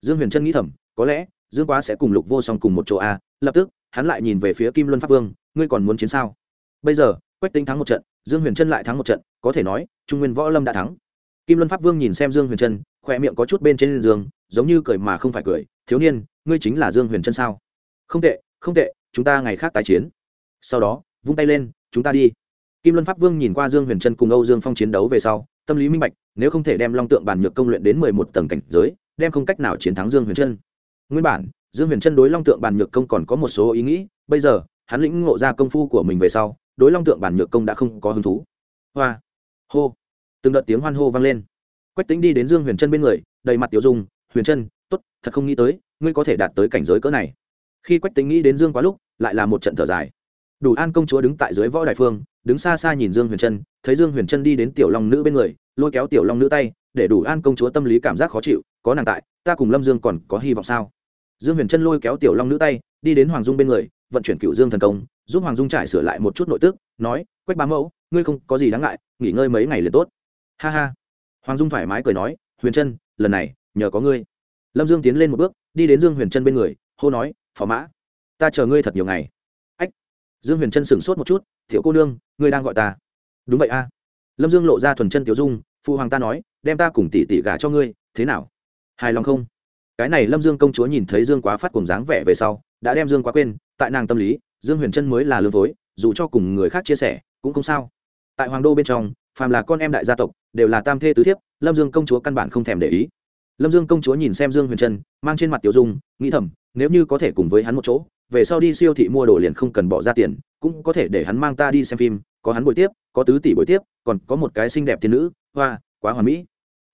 Dương huyền trân nghĩ thầm, có lẽ, dương quá sẽ cùng lục vô song cùng một chỗ a. Lập tức, hắn lại nhìn về phía kim luân pháp vương, ngươi còn muốn chiến sao? Bây giờ, quách tính thắng một trận, dương huyền trân lại thắng một trận, có thể nói, trung nguyên võ lâm đã thắng. Kim luân pháp vương nhìn xem dương huyền trân khoe miệng có chút bên trên giường, giống như cười mà không phải cười, thiếu niên, ngươi chính là dương huyền trân sao? Không tệ không tệ, chúng ta ngày khác tái chiến sau đó, vung tay lên, chúng ta đi. Kim luân pháp vương nhìn qua dương huyền trân cùng âu dương phong chiến đấu về sau, tâm lý minh bạch, nếu không thể đem long tượng bản nhược công luyện đến mười một tầng cảnh giới, đem không cách nào chiến thắng dương huyền trân. Nguyên bản, dương huyền trân đối long tượng bản nhược công còn có một số ý nghĩ, bây giờ, hắn lĩnh ngộ ra công phu của mình về sau, đối long tượng bản nhược công đã không có hứng thú. Hoa! Hô! Từng đợt tiếng hoan hô vang lên. Quách tính đi đến dương huyền trân bên người, đầy mặt tiểu dung, huyền trân t ố t thật không nghĩ tới, ngươi có thể đạt tới cảnh giới cỡ này. Khi quách tính nghĩ đến dương quá lúc, lại là một trận thở dài đủ an công chúa đứng tại dưới võ đại phương, đứng xa xa nhìn dương huyền trân, thấy dương huyền trân đi đến tiểu long nữ bên người, lôi kéo tiểu long nữ tay, để đủ an công chúa tâm lý cảm giác khó chịu, có nàng tại, ta cùng lâm dương còn có hy vọng sao? Dương huyền trân lôi kéo tiểu long nữ tay, đi đến hoàng dung bên người, vận chuyển cựu dương thần công, giúp hoàng dung trải sửa lại một chút nội tức, nói, quách bá mẫu, ngươi không có gì đáng ngại, nghỉ ngơi mấy ngày liền tốt. Ha ha. Hoàng dung thoải mái cười nói, huyền trân, lần này, nhờ có ngươi. Lâm dương tiến lên một bước, đi đến dương huyền trân bên người, hô nói phó mã, ta chờ ngươi thật nhiều ngày dương huyền trân sửng sốt một chút thiệu cô nương, ngươi đang gọi ta. Đúng vậy a. Lâm dương lộ ra thuần chân tiểu dung phụ hoàng ta nói, đem ta cùng tỷ tỷ gả cho ngươi, thế nào? Hài lòng không? Cái này lâm dương công chúa nhìn thấy dương quá phát cùng dáng vẻ về sau, đã đem dương quá quên, tại nàng tâm lý, dương huyền trân mới là lương phối dù cho cùng người khác chia sẻ, cũng không sao. Tại hoàng đô bên trong, phàm là con em đại gia tộc, đều là tam thê tứ thiếp, lâm dương công chúa căn bản không thèm để ý. Lâm dương công chúa nhìn xem dương huyền trân mang trên mặt tiểu dung, nghĩ thầm, nếu như có thể cùng với hắn một chỗ về sau đi siêu thị mua đồ liền không cần bỏ ra tiền, cũng có thể để hắn mang ta đi xem phim, có hắn buổi tiếp, có tứ tỷ buổi tiếp, còn có một cái xinh đẹp thiên nữ, hoa, quá hoàn mỹ.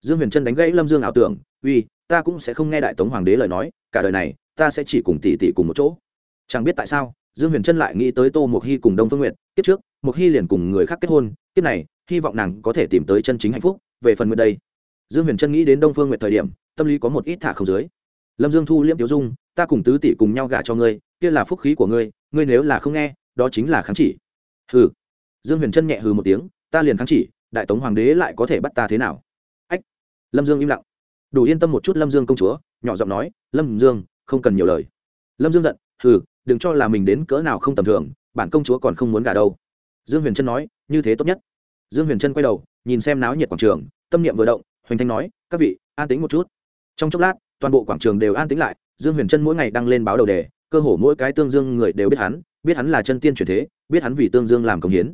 Dương huyền trân đánh gãy lâm dương ảo tưởng, uy, ta cũng sẽ không nghe đại tống hoàng đế lời nói, cả đời này, ta sẽ chỉ cùng tỷ tỷ cùng một chỗ. Chẳng biết tại sao, dương huyền trân lại nghĩ tới tô mộc hy cùng đông phương nguyệt, kiếp trước, mộc hy liền cùng người khác kết hôn, kiếp này, hy vọng nàng có thể tìm tới chân chính hạnh phúc, về phần nguyện đây. Dương huyền trân nghĩ đến đông phương nguyệt thời điểm, tâm lý có một ít thả không dưới. Lâm dương thu liễm tiểu dung, ta cùng tứ tỷ cùng nhau gả cho ngươi kia là phúc khí của ngươi ngươi nếu là không nghe, đó chính là kháng chỉ. Hừ. Dương huyền trân nhẹ hừ một tiếng, ta liền kháng chỉ, đại tống hoàng đế lại có thể bắt ta thế nào? Ách. Lâm dương im lặng. Đủ yên tâm một chút, lâm dương công chúa, nhỏ giọng nói, lâm dương, không cần nhiều lời. Lâm dương giận, hừ, đừng cho là mình đến cỡ nào không tầm thường, bản công chúa còn không muốn gả đâu. Dương huyền trân nói, như thế tốt nhất. Dương huyền trân quay đầu, nhìn xem náo nhiệt quảng trường, tâm niệm vừa động, hoành thanh nói, các vị, an tính một chút. Trong chốc lát, toàn bộ quảng trường đều an tính lại, dương huyền trân mỗi ngày đăng lên báo đầu đề cơ hồ mỗi cái tương dương người đều biết hắn biết hắn là chân tiên truyền thế, biết hắn vì tương dương làm công hiến.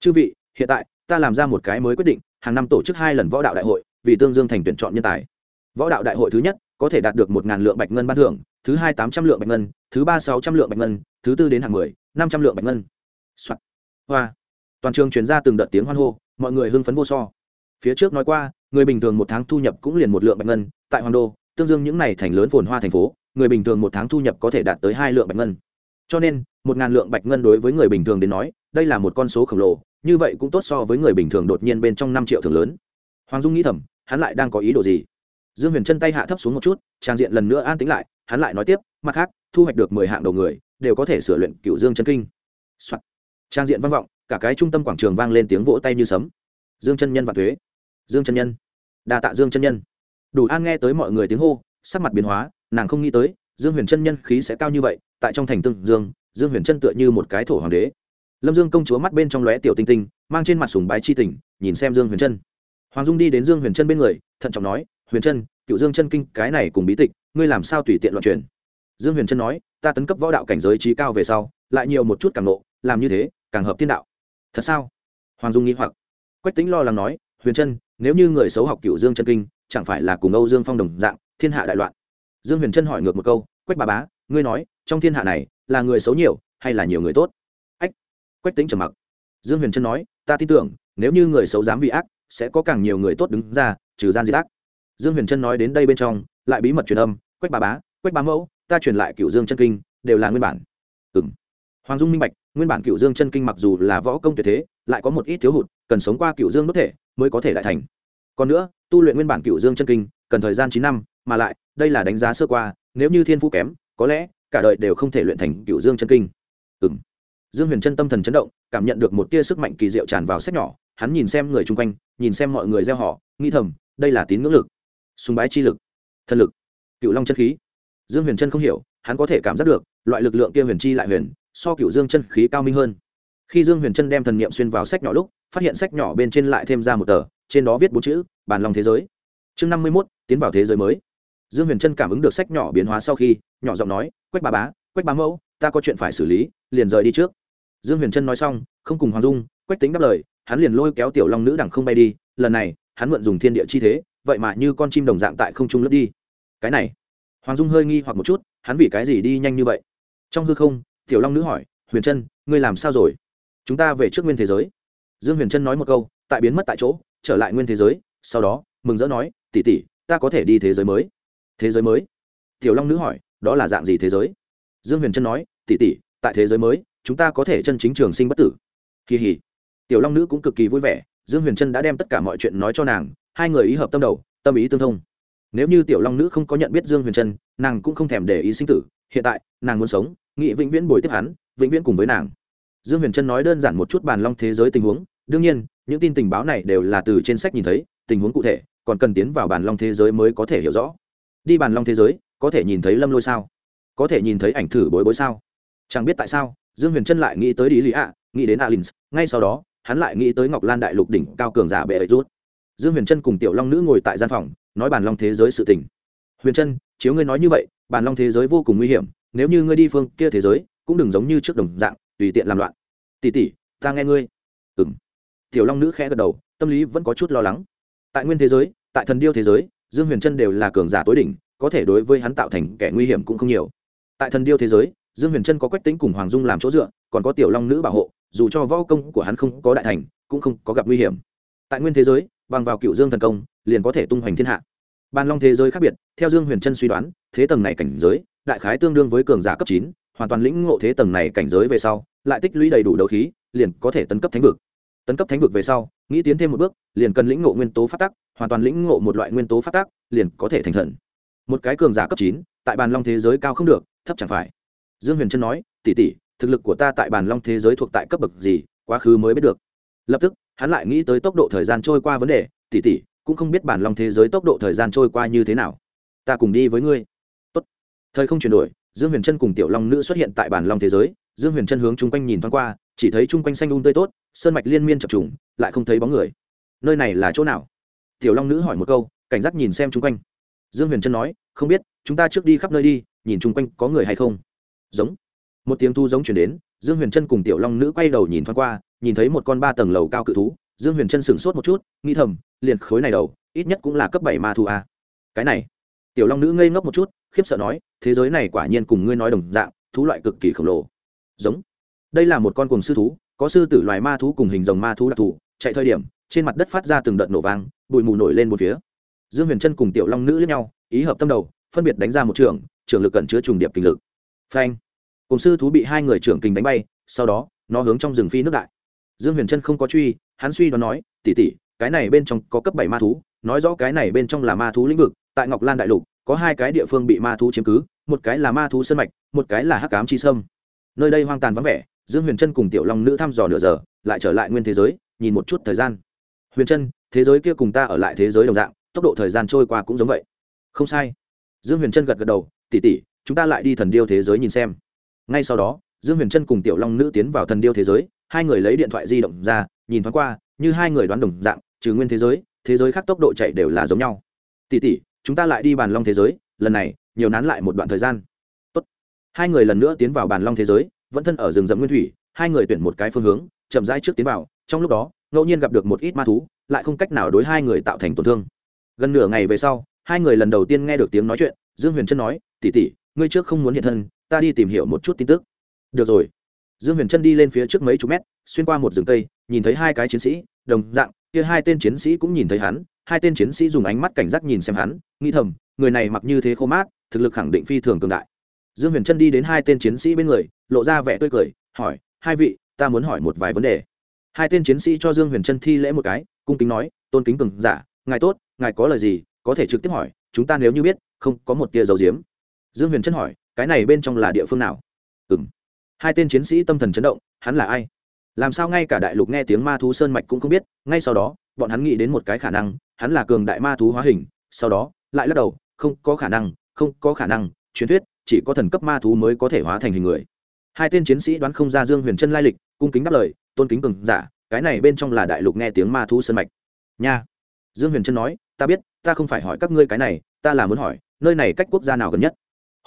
Chư vị, hiện tại, ta làm ra một cái mới quyết định, hàng năm tổ chức hai lần võ đạo đại hội, vì tương dương thành tuyển chọn nhân tài. Võ đạo đại hội thứ nhất, có thể đạt được một ngàn lượng bạch ngân ban thưởng, thứ hai tám trăm lượng bạch ngân, thứ ba sáu trăm lượng bạch ngân, thứ tư đến hàng mười, năm trăm lượng bạch ngân、Soạn. hoa. Toàn trường truyền ra từng đợt tiếng hoan hô, mọi người hưng phấn vô so. Phía trước nói qua, người bình thường một tháng thu nhập cũng liền một lượng bạch ngân, tại hoàng đô, tương dương những n à y thành lớn phồn hoa thành phố người bình thường một tháng thu nhập có thể đạt tới hai lượng bạch ngân. Cho nên, một ngàn lượng bạch ngân đối với người bình thường đến nói, đây là một con số khổng lồ, như vậy cũng tốt so với người bình thường đột nhiên bên trong năm triệu thường lớn. Hoàng dung nghĩ thầm, hắn lại đang có ý đồ gì? Dương huyền chân tay hạ thấp xuống một chút, trang diện lần nữa an tính lại, hắn lại nói tiếp, mặt khác, thu hoạch được mười hạng đầu người, đều có thể sửa luyện cựu dương chân kinh、Soạn. trang diện vang vọng, cả cái trung tâm quảng trường vang lên tiếng vỗ tay như sấm. Dương chân nhân và thuế. Dương chân nhân. Đa tạ dương chân nhân. Đủ an nghe tới mọi người tiếng hô, sắc mặt biến hóa nàng không nghĩ tới, dương huyền chân nhân khí sẽ cao như vậy, tại trong thành tương dương dương huyền chân tựa như một cái thổ hoàng đế. Lâm dương công chúa mắt bên trong lóe tiểu tinh tinh, mang trên mặt sùng bái chi tình, nhìn xem dương huyền chân. Hoàng dung đi đến dương huyền chân bên người, thận trọng nói, huyền chân, cựu dương chân kinh, cái này cùng bí tịch, ngươi làm sao tùy tiện loạn truyền? Dương huyền chân nói, ta tấn cấp võ đạo cảnh giới trí cao về sau, lại nhiều một chút càng nộ làm như thế, càng hợp thiên đạo. Thật sao? Hoàng dung nghĩ hoặc. Quách tính lo lắng nói, huyền chân, nếu như người xấu học cựu dương chân kinh, chẳng phải là cùng âu dương phong đồng dạng, thiên hạ đại loạn dương huyền Trân hỏi ngược một câu, quách bà bá, ngươi nói, trong thiên hạ này, là người xấu nhiều hay là nhiều người tốt? Ách, quách tính trầm mặc. Dương huyền Trân nói, ta tin tưởng, nếu như người xấu dám vì ác, sẽ có càng nhiều người tốt đứng ra, trừ gian diệt ác. Dương huyền trân nói đến đây bên trong, lại bí mật truyền âm, quách bà bá, quách bá mẫu, ta truyền lại cựu dương chân kinh, đều là nguyên bản. Ừ m hoàng dung minh bạch, nguyên bản cựu dương chân kinh mặc dù là võ công tuyệt thế, lại có một ít thiếu hụt, cần sống qua cựu dương đốt thể mới có thể lại thành. Còn nữa, tu luyện nguyên bản cựu dương chân kinh, cần thời gian chín năm, mà lại đây là đánh giá sơ qua, nếu như thiên phú kém, có lẽ cả đời đều không thể luyện thành cựu dương chân kinh. Ừ m dương huyền chân tâm thần chấn động, cảm nhận được một tia sức mạnh kỳ diệu tràn vào sách nhỏ, hắn nhìn xem người chung quanh, nhìn xem mọi người gieo họ, nghĩ thầm, đây là tín ngưỡng lực, sùng bái chi lực, thần lực, cựu long chân khí. Dương huyền chân không hiểu, hắn có thể cảm giác được, loại lực lượng kia huyền chi lại huyền, so cựu dương chân khí cao minh hơn. Khi dương huyền chân đem thần niệm xuyên vào sách nhỏ lúc, phát hiện sách nhỏ bên trên lại thêm ra một tờ, trên đó viết bốn chữ bàn lòng thế giới. Chương năm mươi mốt, tiến vào thế giới mới dương huyền Trân cảm ứng được sách nhỏ biến hóa sau khi, nhỏ giọng nói, quách bà bá, quách bá mẫu, ta có chuyện phải xử lý, liền rời đi trước. Dương huyền Trân nói xong, không cùng hoàng dung, quách tính đáp lời, hắn liền lôi kéo tiểu long nữ đằng không bay đi, lần này, hắn mượn dùng thiên địa chi thế, vậy mà như con chim đồng dạng tại không trung lướt đi. Cái này, hoàng dung hơi nghi hoặc một chút, hắn vì cái gì đi nhanh như vậy? Trong hư không, tiểu long nữ hỏi, huyền trân ngươi làm sao rồi? Chúng ta về trước nguyên thế giới. Dương huyền trân nói một câu, tại biến mất tại chỗ, trở lại nguyên thế giới, sau đó, mừng rỡ nói tỉ tỉ ta có thể đi thế giới mới thế giới mới? Tiểu long nữ hỏi, đó là dạng gì thế giới? Dương huyền trân nói tỉ tỉ tại thế giới mới, chúng ta có thể chân chính trường sinh bất tử. Kỳ hỉ. Tiểu long nữ cũng cực kỳ vui vẻ, dương huyền trân đã đem tất cả mọi chuyện nói cho nàng, hai người ý hợp tâm đầu, tâm ý tương thông. Nếu như tiểu long nữ không có nhận biết dương huyền trân, nàng cũng không thèm để ý sinh tử, hiện tại, nàng muốn sống nghị vĩnh viễn bồi tiếp hắn, vĩnh viễn cùng với nàng. Dương huyền trân nói đơn giản một chút bàn long thế giới tình huống, đương nhiên, những tin tình báo này đều là từ trên sách nhìn thấy, tình huống cụ thể, còn cần tiến vào bàn long thế giới mới có thể hiểu rõ đi bàn long thế giới, có thể nhìn thấy lâm lôi sao? Có thể nhìn thấy ảnh thử bối bối sao? Chẳng biết tại sao, dương huyền trân lại nghĩ tới đi lý ạ, nghĩ đến alin ngay sau đó, hắn lại nghĩ tới ngọc lan đại lục đỉnh cao cường giả bệ ấy rút. Dương huyền trân cùng tiểu long nữ ngồi tại gian phòng, nói bàn long thế giới sự tình. Huyền trân chiếu ngươi nói như vậy, bàn long thế giới vô cùng nguy hiểm, nếu như ngươi đi phương kia thế giới, cũng đừng giống như trước đồng dạng, tùy tiện làm loạn. Tỉ tỉ ta nghe ngươi. Ừng tiểu long nữ khẽ gật đầu, tâm lý vẫn có chút lo lắng. Tại nguyên thế giới, tại thần điêu thế giới dương huyền trân đều là cường giả tối đỉnh, có thể đối với hắn tạo thành kẻ nguy hiểm cũng không nhiều. Tại thần điêu thế giới, dương huyền trân có quách tính cùng hoàng dung làm chỗ dựa, còn có tiểu long nữ bảo hộ, dù cho võ công của hắn không có đại thành, cũng không có gặp nguy hiểm. Tại nguyên thế giới, bằng vào cựu dương thần công, liền có thể tung hoành thiên hạ. Bàn long thế giới khác biệt, theo dương huyền trân suy đoán, thế tầng này cảnh giới, đại khái tương đương với cường giả cấp chín, hoàn toàn lĩnh ngộ thế tầng này cảnh giới về sau, lại tích lũy đầy đủ đấu khí, liền có thể tấn cấp thánh vực. Tấn cấp thánh vực về sau, nghĩ tiến thêm một bước, liền cần lĩnh ngộ nguyên tố phát tắc hoàn toàn lĩnh ngộ một loại nguyên tố phát tác, liền có thể thành thần. Một cái cường giả cấp chín tại bàn long thế giới cao không được thấp chẳng phải. Dương huyền trân nói tỉ tỉ thực lực của ta tại bàn long thế giới thuộc tại cấp bậc gì quá khứ mới biết được. Lập tức hắn lại nghĩ tới tốc độ thời gian trôi qua vấn đề tỉ tỉ cũng không biết bàn long thế giới tốc độ thời gian trôi qua như thế nào. Ta cùng đi với ngươi. Tốt. thời không chuyển đổi dương huyền trân cùng tiểu long nữ xuất hiện tại bàn long thế giới dương huyền trân hướng chung quanh nhìn thoáng qua chỉ thấy chung quanh xanh un tươi tốt sơn mạch liên miên chập trùng lại không thấy bóng người. Nơi này là chỗ nào? Tiểu long nữ hỏi một câu, cảnh giác nhìn xem chung quanh. Dương huyền trân nói, không biết, chúng ta trước đi khắp nơi đi, nhìn chung quanh có người hay không. Giống. Một tiếng thu giống chuyển đến, dương huyền trân cùng tiểu long nữ quay đầu nhìn thoáng qua, nhìn thấy một con ba tầng lầu cao cự thú. Dương huyền trân sửng sốt một chút, nghĩ thầm, liền khối này đầu, ít nhất cũng là cấp bảy ma thu a à. cái này? Tiểu long nữ ngây ngốc một chút, khiếp sợ nói, thế giới này quả nhiên cùng ngươi nói đồng dạng, thú loại cực kỳ khổng lồ. Giống. Đây là một con cùng sư thú, có sư tử loài ma thú cùng hình dòng ma thú đặc thù, chạy thời điểm trên mặt đất phát ra từng đợt nổ vang, bụi mù nổi lên một phía. Dương huyền trân cùng tiểu long nữ lẫn nhau, ý hợp tâm đầu, phân biệt đánh ra một trường trường lực cận chứa trùng điệp kinh lực. Phanh! Cùng sư thú bị hai người trưởng kình đánh bay, sau đó, nó hướng trong rừng phi nước đại. Dương huyền trân không có truy, hắn suy đoán nói tỉ tỉ cái này bên trong có cấp bảy ma thú, nói rõ cái này bên trong là ma thú lĩnh vực, tại ngọc lan đại lục, có hai cái địa phương bị ma thú chiếm cứ, một cái là ma thú sân mạch, một cái là hắc cám chi sâm. Nơi đây hoang tàn vắng vẻ, dương huyền trân cùng tiểu long nữ thăm dò nửa giờ, lại trở lại nguyên thế giới, nhìn một chút thời gian huyền trân thế giới kia cùng ta ở lại thế giới đồng dạng, tốc độ thời gian trôi qua cũng giống vậy. Không sai. Dương huyền trân gật gật đầu tỉ tỉ chúng ta lại đi thần điêu thế giới nhìn xem. Ngay sau đó, dương huyền trân cùng tiểu long nữ tiến vào thần điêu thế giới, hai người lấy điện thoại di động ra, nhìn thoáng qua, như hai người đoán đồng dạng, trừ nguyên thế giới thế giới khác tốc độ chạy đều là giống nhau. Tỉ tỉ chúng ta lại đi bàn long thế giới, lần này, nhiều nán lại một đoạn thời gian. Tốt. hai người lần nữa tiến vào bàn long thế giới, vẫn thân ở rừng rậm nguyên thủy, hai người tuyển một cái phương hướng, chậm rãi trước tiến vào, trong lúc đó ngẫu nhiên gặp được một ít ma thú, lại không cách nào đối hai người tạo thành tổn thương. Gần nửa ngày về sau, hai người lần đầu tiên nghe được tiếng nói chuyện, dương huyền trân nói tỉ tỉ ngươi trước không muốn hiện thân, ta đi tìm hiểu một chút tin tức. Được rồi. Dương huyền trân đi lên phía trước mấy chục mét, xuyên qua một rừng cây, nhìn thấy hai cái chiến sĩ, đồng dạng, kia hai tên chiến sĩ cũng nhìn thấy hắn, hai tên chiến sĩ dùng ánh mắt cảnh giác nhìn xem hắn, nghĩ thầm, người này mặc như thế khô mát, thực lực khẳng định phi thường cường đại. Dương huyền trân đi đến hai tên chiến sĩ bên người, lộ ra vẻ tươi cười, hỏi, hai vị, ta muốn hỏi một vài vấn đề hai tên chiến sĩ cho dương huyền trân thi lễ một cái, cung kính nói, tôn kính cường giả, ngài tốt, ngài có lời gì, có thể trực tiếp hỏi, chúng ta nếu như biết, không có một tia dầu diếm. Dương huyền trân hỏi, cái này bên trong là địa phương nào? Ừ m hai tên chiến sĩ tâm thần chấn động, hắn là ai? Làm sao ngay cả đại lục nghe tiếng ma thú sơn mạch cũng không biết, ngay sau đó, bọn hắn nghĩ đến một cái khả năng, hắn là cường đại ma thú hóa hình, sau đó, lại lắc đầu, không có khả năng, không có khả năng, truyền thuyết, chỉ có thần cấp ma thú mới có thể hóa thành hình người. Hai tên chiến sĩ đoán không ra dương huyền trân lai lịch, cung kính đáp lời tôn kính cường giả, cái này bên trong là đại lục nghe tiếng ma thú sơn mạch. Nha. Dương huyền trân nói, ta biết, ta không phải hỏi các ngươi cái này, ta là muốn hỏi, nơi này cách quốc gia nào gần nhất?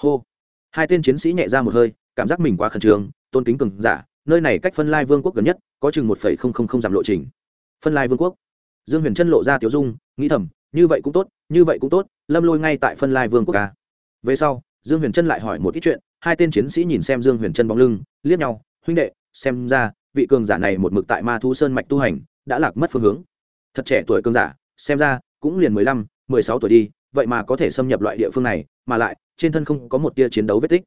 Hô. Hai tên chiến sĩ nhẹ ra một hơi, cảm giác mình quá khẩn trương, tôn kính cường giả, nơi này cách phân lai vương quốc gần nhất, có chừng một phẩy không không không dặm lộ trình. Phân lai vương quốc. Dương huyền trân lộ ra tiểu dung, nghĩ thầm, như vậy cũng tốt, như vậy cũng tốt, lâm lôi ngay tại phân lai vương quốc ca về sau, dương huyền trân lại hỏi một ít chuyện, hai tên chiến sĩ nhìn xem dương huyền trân bóng lưng, liếc nhau, huynh đệ, xem ra vị cường giả này một mực tại ma thu sơn mạch tu hành, đã lạc mất phương hướng. Thật trẻ tuổi cường giả, xem ra, cũng liền mười lăm, mười sáu tuổi đi, vậy mà có thể xâm nhập loại địa phương này, mà lại, trên thân không có một tia chiến đấu vết tích.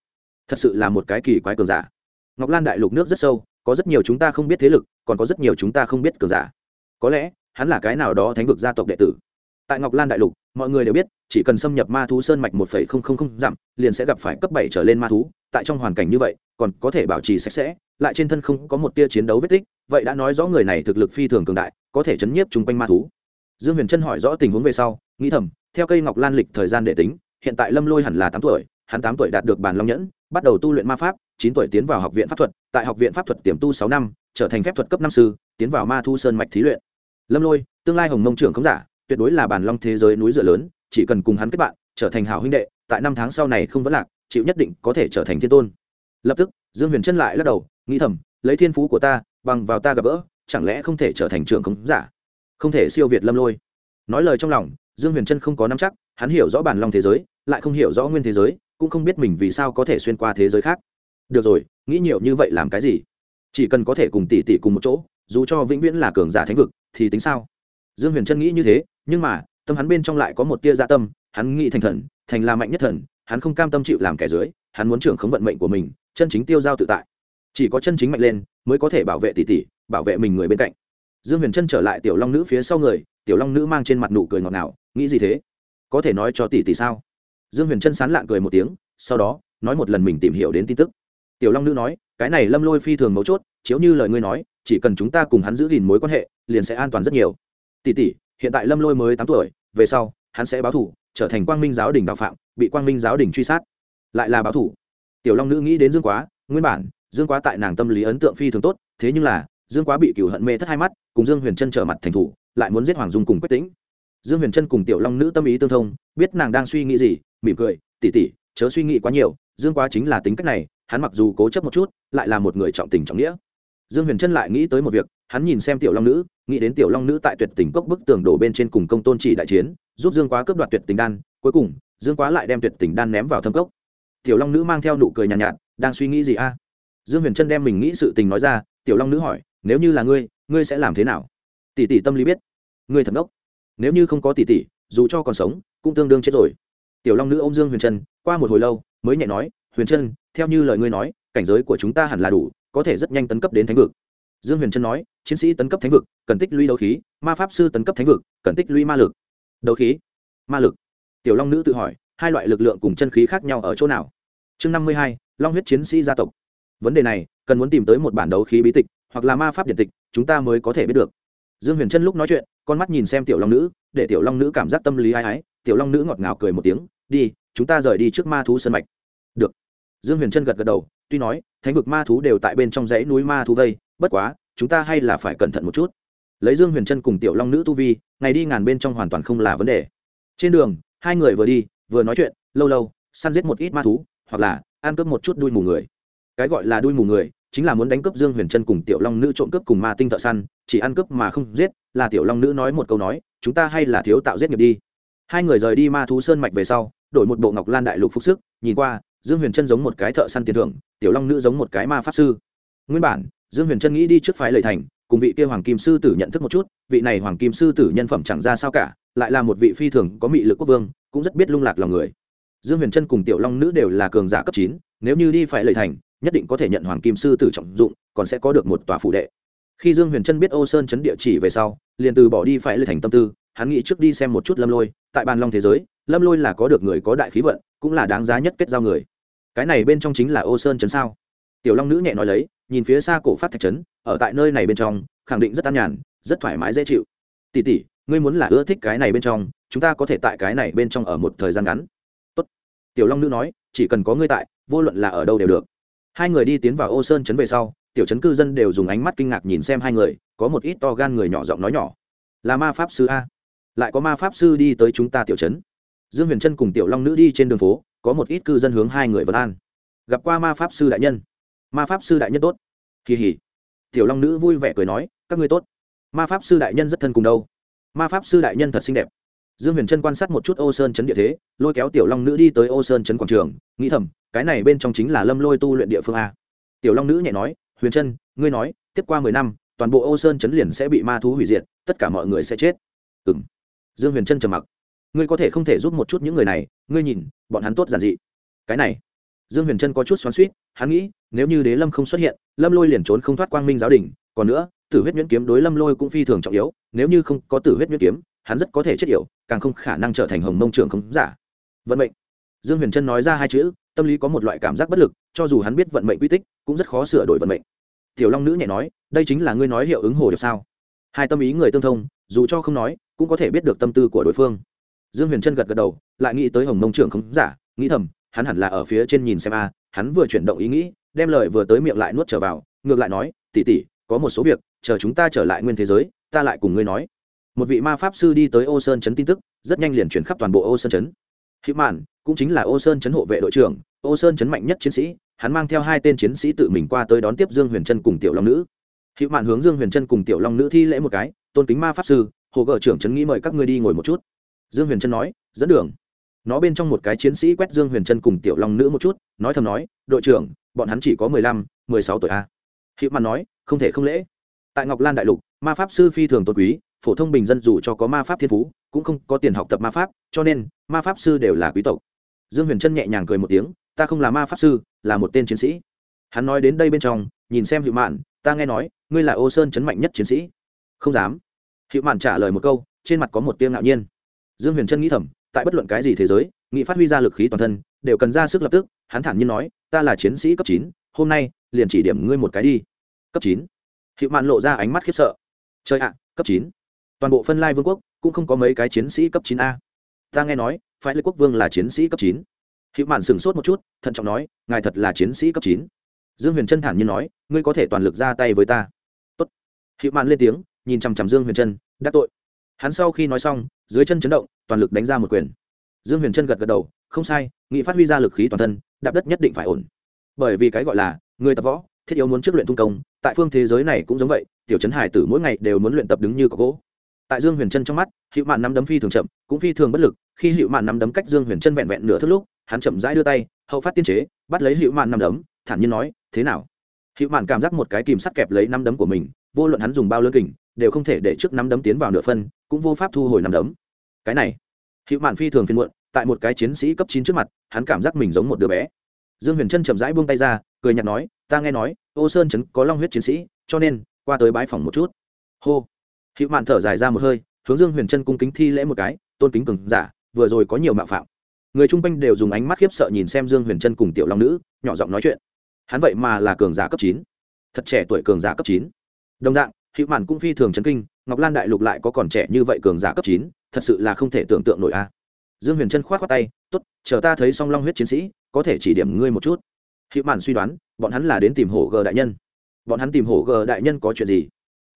Thật sự là một cái kỳ quái cường giả. Ngọc lan đại lục nước rất sâu, có rất nhiều chúng ta không biết thế lực, còn có rất nhiều chúng ta không biết cường giả. Có lẽ, hắn là cái nào đó thánh vực gia tộc đệ tử. Tại ngọc lan đại lục, mọi người đều biết, chỉ cần xâm nhập ma thú sơn mạch một phẩy không không không dặm, liền sẽ gặp phải cấp bảy trở lên ma thú. Tại trong hoàn cảnh như vậy, còn có thể bảo trì sạch sẽ lại trên thân không có một tia chiến đấu vết tích, vậy đã nói rõ người này thực lực phi thường cường đại, có thể chấn nhiếp chung quanh ma thú. Dương huyền trân hỏi rõ tình huống về sau, nghĩ thầm, theo cây ngọc lan lịch thời gian để tính, hiện tại lâm lôi hẳn là tám tuổi, hắn tám tuổi đạt được bàn long nhẫn, bắt đầu tu luyện ma pháp, chín tuổi tiến vào học viện pháp thuật, tại học viện pháp thuật tiềm tu sáu năm, trở thành phép thuật cấp năm sư, tiến vào ma thu sơn mạch thí luyện. Lâm lôi, tương lai hồng mông trưởng không giả, tuyệt đối là bàn long thế giới núi dựa lớn, chỉ cần cùng hắn kết bạn, trở thành hảo huynh đệ, tại năm tháng sau này không vấn lạc, chịu nhất định có thể trở thành thiên tôn. Lập tức, dương huyền chân lại lắc đầu nghĩ thầm, lấy thiên phú của ta, bằng vào ta gặp gỡ, chẳng lẽ không thể trở thành trưởng khống giả? Không thể siêu việt lâm lôi. Nói lời trong lòng, dương huyền trân không có nắm chắc, hắn hiểu rõ bản long thế giới, lại không hiểu rõ nguyên thế giới, cũng không biết mình vì sao có thể xuyên qua thế giới khác. Được rồi, nghĩ nhiều như vậy làm cái gì? Chỉ cần có thể cùng tỷ tỷ cùng một chỗ, dù cho vĩnh viễn là cường giả thánh vực, thì tính sao? Dương huyền trân nghĩ như thế, nhưng mà, tâm hắn bên trong lại có một tia dạ tâm, hắn nghĩ thành thần, thành là mạnh nhất thần, hắn không cam tâm chịu làm kẻ dưới, hắn muốn trưởng khống vận mệnh của mình, chân chính tiêu giao tự tại chỉ có chân chính mạnh lên mới có thể bảo vệ tỷ tỷ, bảo vệ mình người bên cạnh. Dương huyền trân trở lại tiểu long nữ phía sau người, tiểu long nữ mang trên mặt nụ cười ngọt ngào, nghĩ gì thế? Có thể nói cho tỷ tỷ sao? Dương huyền trân sán lạng cười một tiếng, sau đó, nói một lần mình tìm hiểu đến tin tức. Tiểu long nữ nói, cái này lâm lôi phi thường mấu chốt, chiếu như lời ngươi nói, chỉ cần chúng ta cùng hắn giữ gìn mối quan hệ, liền sẽ an toàn rất nhiều. Tỷ tỷ, hiện tại lâm lôi mới tám tuổi, về sau, hắn sẽ báo thủ, trở thành quang minh giáo đình đạo phạm, bị quang minh giáo đình truy sát. Lại là báo thủ. Tiểu long nữ nghĩ đến dương quá, nguyên bản dương quá tại nàng tâm lý ấn tượng phi thường tốt thế nhưng là dương quá bị cựu hận mê thất hai mắt cùng dương huyền trân trở mặt thành thủ lại muốn giết hoàng dung cùng quách tĩnh. Dương huyền trân cùng tiểu long nữ tâm ý tương thông biết nàng đang suy nghĩ gì mỉm cười tỉ tỉ chớ suy nghĩ quá nhiều dương quá chính là tính cách này hắn mặc dù cố chấp một chút lại là một người trọng tình trọng nghĩa. Dương huyền trân lại nghĩ tới một việc hắn nhìn xem tiểu long nữ nghĩ đến tiểu long nữ tại tuyệt tình cốc bức tường đổ bên trên cùng công tôn chỉ đại chiến giúp dương quá cướp đoạt tuyệt tình đan cuối cùng dương quá lại đem tuyệt tình đan ném vào thâm cốc. Tiểu long nữ mang theo nụ cười nhàn nhạt, nhạt đang suy nghĩ gì a? Dương huyền trân đem mình nghĩ sự tình nói ra, tiểu long nữ hỏi, nếu như là ngươi ngươi sẽ làm thế nào? Tỷ tỷ tâm lý biết. Ngươi thật ngốc. Nếu như không có tỷ tỷ, dù cho còn sống, cũng tương đương chết rồi. Tiểu long nữ ô m dương huyền trân, qua một hồi lâu, mới nhẹ nói, huyền trân, theo như lời ngươi nói, cảnh giới của chúng ta hẳn là đủ, có thể rất nhanh tấn cấp đến thánh vực. Dương huyền trân nói, chiến sĩ tấn cấp thánh vực, cần tích lũy đấu khí, ma pháp sư tấn cấp thánh vực, cần tích lũy ma lực. Đấu khí? Ma lực? Tiểu long nữ tự hỏi, hai loại lực lượng cùng chân khí khác nhau ở chỗ nào? Chương năm mươi hai, long huyết chiến sĩ gia tộc vấn đề này, cần muốn tìm tới một bản đấu khí bí tịch, hoặc là ma pháp điện tịch, chúng ta mới có thể biết được. Dương huyền trân lúc nói chuyện, con mắt nhìn xem tiểu long nữ, để tiểu long nữ cảm giác tâm lý ai ái. Tiểu long nữ ngọt ngào cười một tiếng, đi, chúng ta rời đi trước ma thú sân mạch. Được. Dương huyền trân gật gật đầu, tuy nói, thánh vực ma thú đều tại bên trong dãy núi ma thú vây, bất quá, chúng ta hay là phải cẩn thận một chút. Lấy dương huyền trân cùng tiểu long nữ tu vi, ngày đi ngàn bên trong hoàn toàn không là vấn đề. Trên đường, hai người vừa đi, vừa nói chuyện, lâu lâu, săn giết một ít ma thú, hoặc là ăn cướp một chút đuôi mù người cái gọi là đuôi mù người, chính là muốn đánh cướp dương huyền trân cùng tiểu long nữ trộm cướp cùng ma tinh thợ săn, chỉ ăn cướp mà không giết, là tiểu long nữ nói một câu nói, chúng ta hay là thiếu tạo giết nghiệp đi. Hai người rời đi ma thú sơn mạch về sau, đổi một bộ ngọc lan đại lục phục sức, nhìn qua, dương huyền trân giống một cái thợ săn tiền thưởng, tiểu long nữ giống một cái ma pháp sư. Nguyên bản, dương huyền trân nghĩ đi trước phái lời thành, cùng vị kia hoàng kim sư tử nhận thức một chút, vị này hoàng kim sư tử nhân phẩm chẳng ra sao cả, lại là một vị phi thường có mị lực quốc vương, cũng rất biết lung lạc lòng người. Dương huyền trân cùng tiểu long nữ đều là cường giả cấp chín, nếu như đi phải lời thành nhất định có thể nhận hoàng kim sư tử trọng dụng, còn sẽ có được một tòa phủ đệ. Khi dương huyền trân biết ô sơn chấn địa chỉ về sau, liền từ bỏ đi phải lê thành tâm tư, hắn nghĩ trước đi xem một chút lâm lôi. Tại bàn long thế giới, lâm lôi là có được người có đại khí vận, cũng là đáng giá nhất kết giao người. Cái này bên trong chính là ô sơn chấn sao? Tiểu long nữ nhẹ nói lấy, nhìn phía xa cổ phát thạch trấn, ở tại nơi này bên trong, khẳng định rất an nhàn, rất thoải mái dễ chịu. Tỉ tỉ ngươi muốn là ưa thích cái này bên trong, chúng ta có thể tại cái này bên trong ở một thời gian ngắn. Tốt. tiểu long nữ nói, chỉ cần có ngươi tại, vô luận là ở đâu đều được hai người đi tiến vào ô sơn Trấn về sau, tiểu trấn cư dân đều dùng ánh mắt kinh ngạc nhìn xem hai người, có một ít to gan người nhỏ giọng nói nhỏ. Là ma pháp sư a. Lại có ma pháp sư đi tới chúng ta tiểu trấn. dương huyền trân cùng tiểu long nữ đi trên đường phố, có một ít cư dân hướng hai người vân an. Gặp qua ma pháp sư đại nhân. Ma pháp sư đại nhân tốt. Kỳ hỉ. Tiểu long nữ vui vẻ cười nói, các ngươi tốt. Ma pháp sư đại nhân rất thân cùng đâu. Ma pháp sư đại nhân thật xinh đẹp dương huyền trân quan sát một chút ô sơn chấn địa thế, lôi kéo tiểu long nữ đi tới ô sơn chấn quảng trường, nghĩ thầm, cái này bên trong chính là lâm lôi tu luyện địa phương a. Tiểu long nữ nhẹ nói, huyền trân, ngươi nói, tiếp qua mười năm, toàn bộ ô sơn chấn liền sẽ bị ma thú hủy diệt, tất cả mọi người sẽ chết. Ừ m dương huyền trân trầm mặc. Ngươi có thể không thể giúp một chút những người này, ngươi nhìn, bọn hắn tốt giản dị. Cái này. Dương huyền trân có chút xoắn suýt hắn nghĩ, nếu như đế lâm không xuất hiện, lâm lôi liền trốn không thoát quang minh giáo đình, còn nữa, tử huyết nhuyễn kiếm đối lâm lôi cũng phi thường trọng yếu, nếu như không có tử huyết nhuyễn kiếm hắn rất có thể chết yểu, càng không khả năng trở thành hồng mông trưởng không giả. Vận mệnh. Dương huyền trân nói ra hai chữ, tâm lý có một loại cảm giác bất lực, cho dù hắn biết vận mệnh quy tích, cũng rất khó sửa đổi vận mệnh. Tiểu long nữ nhẹ nói, đây chính là ngươi nói hiệu ứng hồ điệp sao? Hai tâm ý người tương thông, dù cho không nói, cũng có thể biết được tâm tư của đối phương. Dương huyền trân gật gật đầu, lại nghĩ tới hồng mông trưởng không giả, nghĩ thầm, hắn hẳn là ở phía trên nhìn xem a, hắn vừa chuyển động ý nghĩ, đem lời vừa tới miệng lại nuốt trở vào, ngược lại nói tỉ tỉ có một số việc, chờ chúng ta trở lại nguyên thế giới, ta lại cùng ngươi nói một vị ma pháp sư đi tới ô sơn chấn tin tức, rất nhanh liền chuyển khắp toàn bộ ô sơn chấn. Hữu mạn, cũng chính là ô sơn chấn hộ vệ đội trưởng, ô sơn chấn mạnh nhất chiến sĩ, hắn mang theo hai tên chiến sĩ tự mình qua tới đón tiếp dương huyền trân cùng tiểu long nữ. Hữu mạn hướng dương huyền trân cùng tiểu long nữ thi lễ một cái, tôn kính ma pháp sư, hồ gợ trưởng trấn nghĩ mời các ngươi đi ngồi một chút. Dương huyền trân nói, dẫn đường. Nó bên trong một cái chiến sĩ quét dương huyền trân cùng tiểu long nữ một chút, nói thầm nói, đội trưởng, bọn hắn chỉ có mười lăm, mười sáu tuổi a. Hữu mạn nói, không thể không lễ. Tại ngọc lan đại lục, ma pháp sư phi thường tôn quý phổ thông bình dân dù cho có ma pháp thiên phú, cũng không có tiền học tập ma pháp, cho nên, ma pháp sư đều là quý tộc. Dương huyền trân nhẹ nhàng cười một tiếng, ta không là ma pháp sư, là một tên chiến sĩ. Hắn nói đến đây bên trong, nhìn xem hiệu mạn, ta nghe nói, ngươi là ô sơn chấn mạnh nhất chiến sĩ. Không dám. Hiệu mạn trả lời một câu, trên mặt có một tiếng ngạo nhiên. Dương huyền trân nghĩ thầm, tại bất luận cái gì thế giới, nghị phát huy ra lực khí toàn thân, đều cần ra sức lập tức, hắn thản nhiên nói, ta là chiến sĩ cấp chín, hôm nay, liền chỉ điểm ngươi một cái đi. Cấp chín? Hiệu mạn lộ ra ánh mắt khiếp sợ. Chơi ạ, cấp chín? Toàn bộ phân lai vương quốc cũng không có mấy cái chiến sĩ cấp chín a. Ta nghe nói phải lê quốc vương là chiến sĩ cấp chín. Hiệu mạn sửng sốt một chút, thận trọng nói, ngài thật là chiến sĩ cấp chín. Dương huyền trân thản nhiên nói, ngươi có thể toàn lực ra tay với ta. Tốt. hiệu mạn lên tiếng, nhìn chằm chằm dương huyền trân đắc tội. Hắn sau khi nói xong, dưới chân chấn động, toàn lực đánh ra một quyền. Dương huyền trân gật gật đầu, không sai, nghị phát huy ra lực khí toàn thân, đạp đất nhất định phải ổn. Bởi vì cái gọi là, người tập võ, thiết yếu muốn trước luyện tung công, tại phương thế giới này cũng giống vậy, tiểu trấn hải tử mỗi ngày đều muốn luyện tập đứng như có gỗ tại dương huyền trân trong mắt hiệu mạn nắm đấm phi thường chậm, cũng phi thường bất lực, khi hiệu mạn nắm đấm cách dương huyền trân vẹn vẹn nửa thức lúc, hắn chậm rãi đưa tay, hậu phát tiên chế, bắt lấy hiệu mạn nắm đấm, thản nhiên nói, thế nào? Hiệu mạn cảm giác một cái kìm sắt kẹp lấy nắm đấm của mình, vô luận hắn dùng bao lương kình, đều không thể để trước nắm đấm tiến vào nửa phân, cũng vô pháp thu hồi nắm đấm. Cái này hiệu mạn phi thường phiên muộn, tại một cái chiến sĩ cấp chín trước mặt, hắn cảm giác mình giống một đứa bé. Dương huyền trân chậm rãi buông tay ra, cười nhạt nói, ta nghe nói, ô sơn chấn có long huyết chiến sĩ, cho nên, qua tới bãi phòng một chút. Hô hữu mạn thở dài ra một hơi, hướng dương huyền trân cung kính thi lễ một cái, tôn kính cường giả, vừa rồi có nhiều mạo phạm. Người chung quanh đều dùng ánh mắt khiếp sợ nhìn xem dương huyền trân cùng tiểu long nữ, nhỏ giọng nói chuyện. Hắn vậy mà là cường giả cấp chín. Thật trẻ tuổi cường giả cấp chín. Đồng dạng, hữu mạn cũng phi thường chấn kinh, ngọc lan đại lục lại có còn trẻ như vậy cường giả cấp chín, thật sự là không thể tưởng tượng nổi a. Dương huyền trân k h o á t khoác tay t ố t chờ ta thấy song long huyết chiến sĩ, có thể chỉ điểm ngươi một chút. Hữu mạn suy đoán, bọn hắn là đến tìm hổ g đại nhân. Bọn hắn tìm hổ g đại nhân có chuyện gì?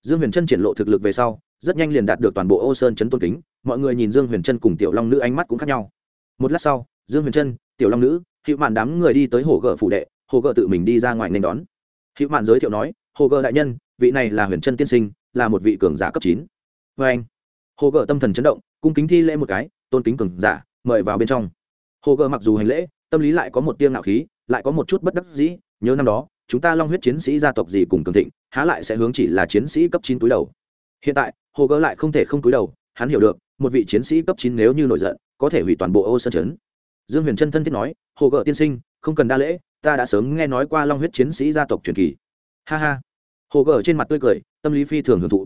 Dương huyền trân triển lộ thực lực về sau, rất nhanh liền đạt được toàn bộ ô sơn chấn tôn kính, mọi người nhìn dương huyền trân cùng tiểu long nữ ánh mắt cũng khác nhau. Một lát sau, dương huyền trân tiểu long nữ hiệu mạn đám người đi tới hồ gợ phủ đệ, hồ gợ tự mình đi ra ngoài nên đón. Hiệu mạn giới thiệu nói, hồ gợ đại nhân, vị này là huyền trân tiên sinh, là một vị cường giả cấp chín. Vê anh, hồ gợ tâm thần chấn động, cung kính thi lễ một cái, tôn kính cường giả, mời vào bên trong. Hồ gợ mặc dù hành lễ, tâm lý lại có một tiêng ngạo khí, lại có một chút bất đắc dĩ, nhớ năm đó chúng ta long huyết chiến sĩ gia tộc gì cùng cường thịnh, há lại sẽ hướng chỉ là chiến sĩ cấp chín túi đầu. Hiện tại, hồ gỡ lại không thể không túi đầu, hắn hiểu được, một vị chiến sĩ cấp chín nếu như nổi giận, có thể hủy toàn bộ ô sơn chấn dương huyền trân thân thiết nói, hồ gỡ tiên sinh, không cần đa lễ, ta đã sớm nghe nói qua long huyết chiến sĩ gia tộc truyền kỳ. Ha ha. Hồ gỡ trên mặt tươi cười, tâm lý phi thường hưởng thụ.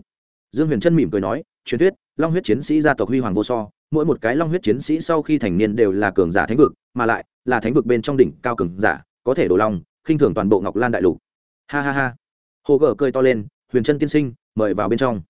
Dương huyền trân mỉm cười nói, truyền thuyết, long huyết chiến sĩ gia tộc huy hoàng vô so, mỗi một cái long huyết chiến sĩ sau khi thành niên đều là cường giả thánh vực, mà lại là thánh vực bên trong đỉnh cao cường giả, có thể đổ long khinh thường toàn bộ ngọc lan đại lục. Ha ha ha. Hồ gờ cười to lên, huyền trân tiên sinh, mời vào bên trong.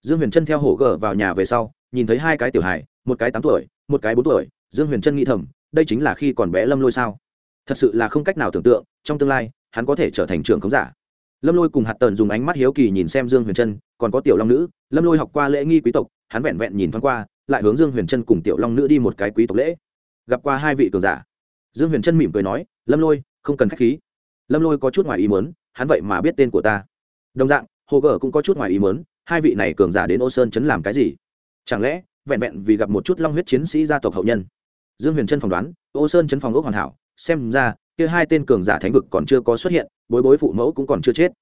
Dương huyền trân theo hồ gờ vào nhà về sau, nhìn thấy hai cái tiểu hài, một cái tám tuổi, một cái bốn tuổi. Dương huyền trân nghĩ thầm, đây chính là khi còn bé lâm lôi sao? Thật sự là không cách nào tưởng tượng, trong tương lai, hắn có thể trở thành trưởng khống giả. Lâm lôi cùng hạt tần dùng ánh mắt hiếu kỳ nhìn xem dương huyền trân còn có tiểu long nữ. Lâm lôi học qua lễ nghi quý tộc, hắn vẹn vẹn nhìn thoáng qua, lại hướng dương huyền trân cùng tiểu long nữ đi một cái quý tộc lễ. Gặp qua hai vị cường giả. Dương huyền trân mỉm cười nói, lâm lôi, không cần k h á c h khí lâm lôi có chút ngoài ý mớn hắn vậy mà biết tên của ta. Đồng dạng, hồ gờ cũng có chút ngoài ý mớn hai vị này cường giả đến ô sơn chấn làm cái gì? Chẳng lẽ, vẹn vẹn vì gặp một chút long huyết chiến sĩ gia tộc hậu nhân? Dương huyền trân phỏng đoán, ô sơn chấn phòng ốc hoàn hảo, xem ra, kia hai tên cường giả thánh vực còn chưa có xuất hiện, bối bối phụ mẫu cũng còn chưa chết.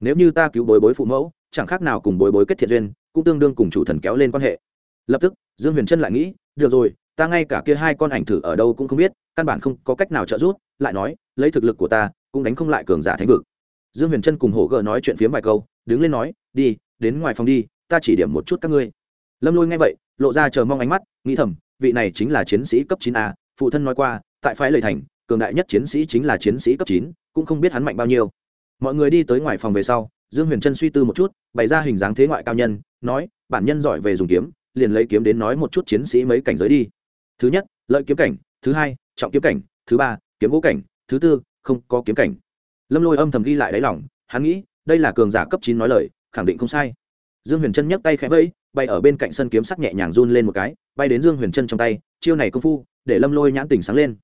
Nếu như ta cứu bối bối phụ mẫu, chẳng khác nào cùng bối bối kết thiện duyên, cũng tương đương cùng chủ thần kéo lên quan hệ. Lập tức, dương huyền trân lại nghĩ, được rồi, ta ngay cả kia hai con ảnh thử ở đâu cũng không biết, căn bản không có cách nào trợ giúp, lại nói, lấy thực lực của ta cũng đánh không lại cường giả thánh vực. Dương huyền trân cùng hổ gợ nói chuyện phiếm vài câu, đứng lên nói, đi, đến ngoài phòng đi, ta chỉ điểm một chút các ngươi. Lâm lôi nghe vậy, lộ ra chờ mong ánh mắt, nghĩ thầm, vị này chính là chiến sĩ cấp chín a, phụ thân nói qua, tại phái lời thành, cường đại nhất chiến sĩ chính là chiến sĩ cấp chín, cũng không biết hắn mạnh bao nhiêu. Mọi người đi tới ngoài phòng về sau, dương huyền trân suy tư một chút, bày ra hình dáng thế ngoại cao nhân, nói, bản nhân giỏi về dùng kiếm, liền lấy kiếm đến nói một chút chiến sĩ mấy cảnh giới đi. Thứ nhất, lợi kiếm cảnh, thứ hai, trọng kiếm cảnh, thứ ba, kiếm gỗ cảnh, thứ tư không có kiếm cảnh. Lâm lôi âm thầm ghi lại đáy lòng, hắn nghĩ, đây là cường giả cấp chín nói lời, khẳng định không sai. Dương huyền trân nhấc tay khẽ vẫy, bay ở bên cạnh sân kiếm sắc nhẹ nhàng run lên một cái, bay đến dương huyền trân trong tay, chiêu này công phu, để lâm lôi nhãn tỉnh sáng lên.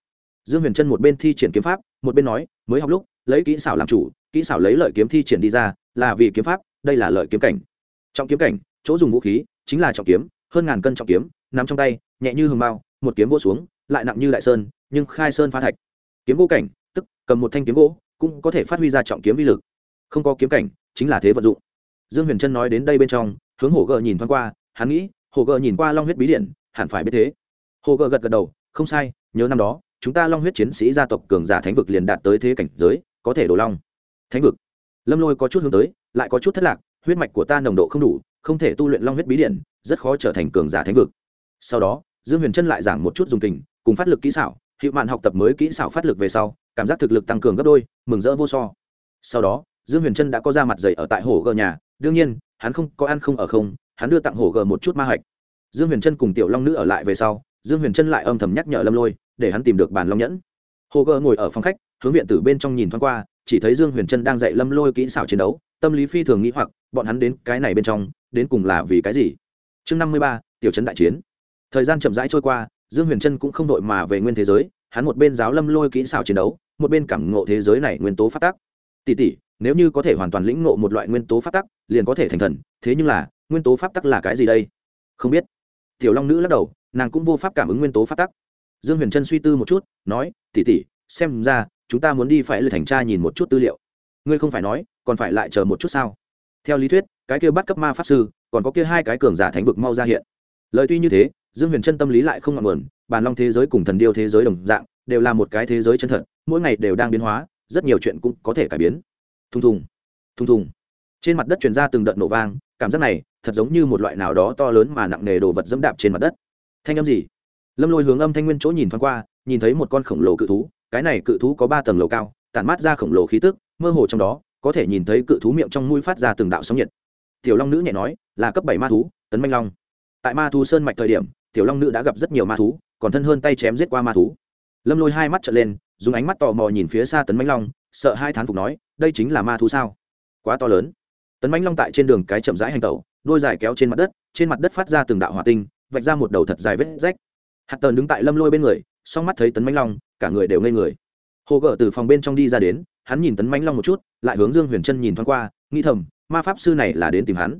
Dương huyền trân một bên thi triển kiếm pháp, một bên nói, mới học lúc, lấy kỹ xảo làm chủ, kỹ xảo lấy lợi kiếm thi triển đi ra, là vì kiếm pháp, đây là lợi kiếm cảnh. Trọng kiếm cảnh, chỗ dùng vũ khí, chính là trọng kiếm, hơn ngàn cân trọng kiếm nằm trong tay, nhẹ như hường bao một kiếm vô xuống, lại nặng như đại sơn, nhưng khai sơn phá thạch. Kiếm vô cảnh tức, cầm một thanh kiếm gỗ, cũng có thể phát huy ra trọng kiếm vi lực. Không có kiếm cảnh, chính là thế vận dụng. Dương huyền trân nói đến đây bên trong, hướng hồ gợ nhìn thoáng qua, hắn nghĩ, hồ gợ nhìn qua long huyết bí điện, hẳn phải biết thế. Hồ gợ gật gật đầu, không sai, nhớ năm đó, chúng ta long huyết chiến sĩ gia tộc cường giả thánh vực liền đạt tới thế cảnh giới, có thể đổ long. Thánh vực. Lâm lôi có chút hướng tới, lại có chút thất lạc, huyết mạch của ta nồng độ không đủ, không thể tu luyện long huyết bí điện, rất khó trở thành cường giả thánh vực. Sau đó, dương huyền trân lại giảng một chút dùng tình cùng phát lực kỹ xảo hiệu mạn học tập mới kỹ xảo phát lực về sau cảm giác thực lực tăng cường gấp đôi, mừng rỡ vô so. Sau đó, dương huyền trân đã có ra mặt dày ở tại hồ gờ nhà, đương nhiên, hắn không có ăn không ở không, hắn đưa tặng hồ gờ một chút ma hạch. Dương huyền trân cùng tiểu long nữ ở lại về sau, dương huyền trân lại âm thầm nhắc nhở lâm lôi, để hắn tìm được bàn long nhẫn. Hồ gờ ngồi ở phòng khách, hướng viện từ bên trong nhìn thoáng qua, chỉ thấy dương huyền trân đang dạy lâm lôi kỹ xảo chiến đấu, tâm lý phi thường nghĩ hoặc, bọn hắn đến cái này bên trong, đến cùng là vì cái gì? Chương năm mươi ba, tiểu trấn đại chiến. Thời gian chậm rãi trôi qua, dương huyền trân cũng không đội mà về nguyên thế giới hắn một bên giáo lâm lôi kỹ xảo chiến đấu, một bên cảm ngộ thế giới này nguyên tố phát tác. Tỷ tỷ, nếu như có thể hoàn toàn lĩnh ngộ một loại nguyên tố phát tắc liền có thể thành thần, thế nhưng là, nguyên tố pháp tắc là cái gì đây? Không biết. Tiểu long nữ lắc đầu, nàng cũng vô pháp cảm ứng nguyên tố phát tắc dương huyền trân suy tư một chút, nói tỉ tỉ xem ra, chúng ta muốn đi phải lời thành tra nhìn một chút tư liệu. Ngươi không phải nói, còn phải lại chờ một chút sao? Theo lý thuyết, cái kia bắt cấp ma pháp sư, còn có kia hai cái cường giả thánh vực mau ra hiện. Lời tuy như thế, dương huyền trân tâm lý lại không ngọn nguồn bàn long thế giới cùng thần điêu thế giới đồng dạng, đều là một cái thế giới chân thật, mỗi ngày đều đang biến hóa, rất nhiều chuyện cũng có thể cải biến. Thùng thùng thùng thùng. Trên mặt đất truyền ra từng đợt nổ vang, cảm giác này thật giống như một loại nào đó to lớn mà nặng nề đồ vật dẫm đạp trên mặt đất. Thanh âm gì? Lâm lôi hướng âm thanh nguyên chỗ nhìn thoáng qua, nhìn thấy một con khổng lồ cự thú, cái này cự thú có ba tầng lầu cao, tản mát ra khổng lồ khí tức, mơ hồ trong đó, có thể nhìn thấy cự thú miệng trong mũi phát ra từng đạo sóng nhiệt. Tiểu long nữ nhẹ nói, là cấp bảy ma thú, tấn manh long. Tại ma thú sơn mạch thời điểm, tiểu long nữ đã gặp rất nhiều ma thú còn thân hơn tay chém giết qua ma thú. Lâm lôi hai mắt trở lên, dùng ánh mắt tò mò nhìn phía xa tấn mãnh long, sợ hai thán phục nói, đây chính là ma thú sao? Quá to lớn. Tấn mãnh long tại trên đường cái chậm rãi hành tẩu, đôi dài kéo trên mặt đất, trên mặt đất phát ra từng đạo hỏa tinh, vạch ra một đầu thật dài vết rách. Hạt tờn đứng tại lâm lôi bên người, song mắt thấy tấn mãnh long, cả người đều ngây người. Hồ gở từ phòng bên trong đi ra đến, hắn nhìn tấn mãnh long một chút, lại hướng dương huyền trân nhìn thoáng qua, nghĩ thầm, ma pháp sư này là đến tìm hắn.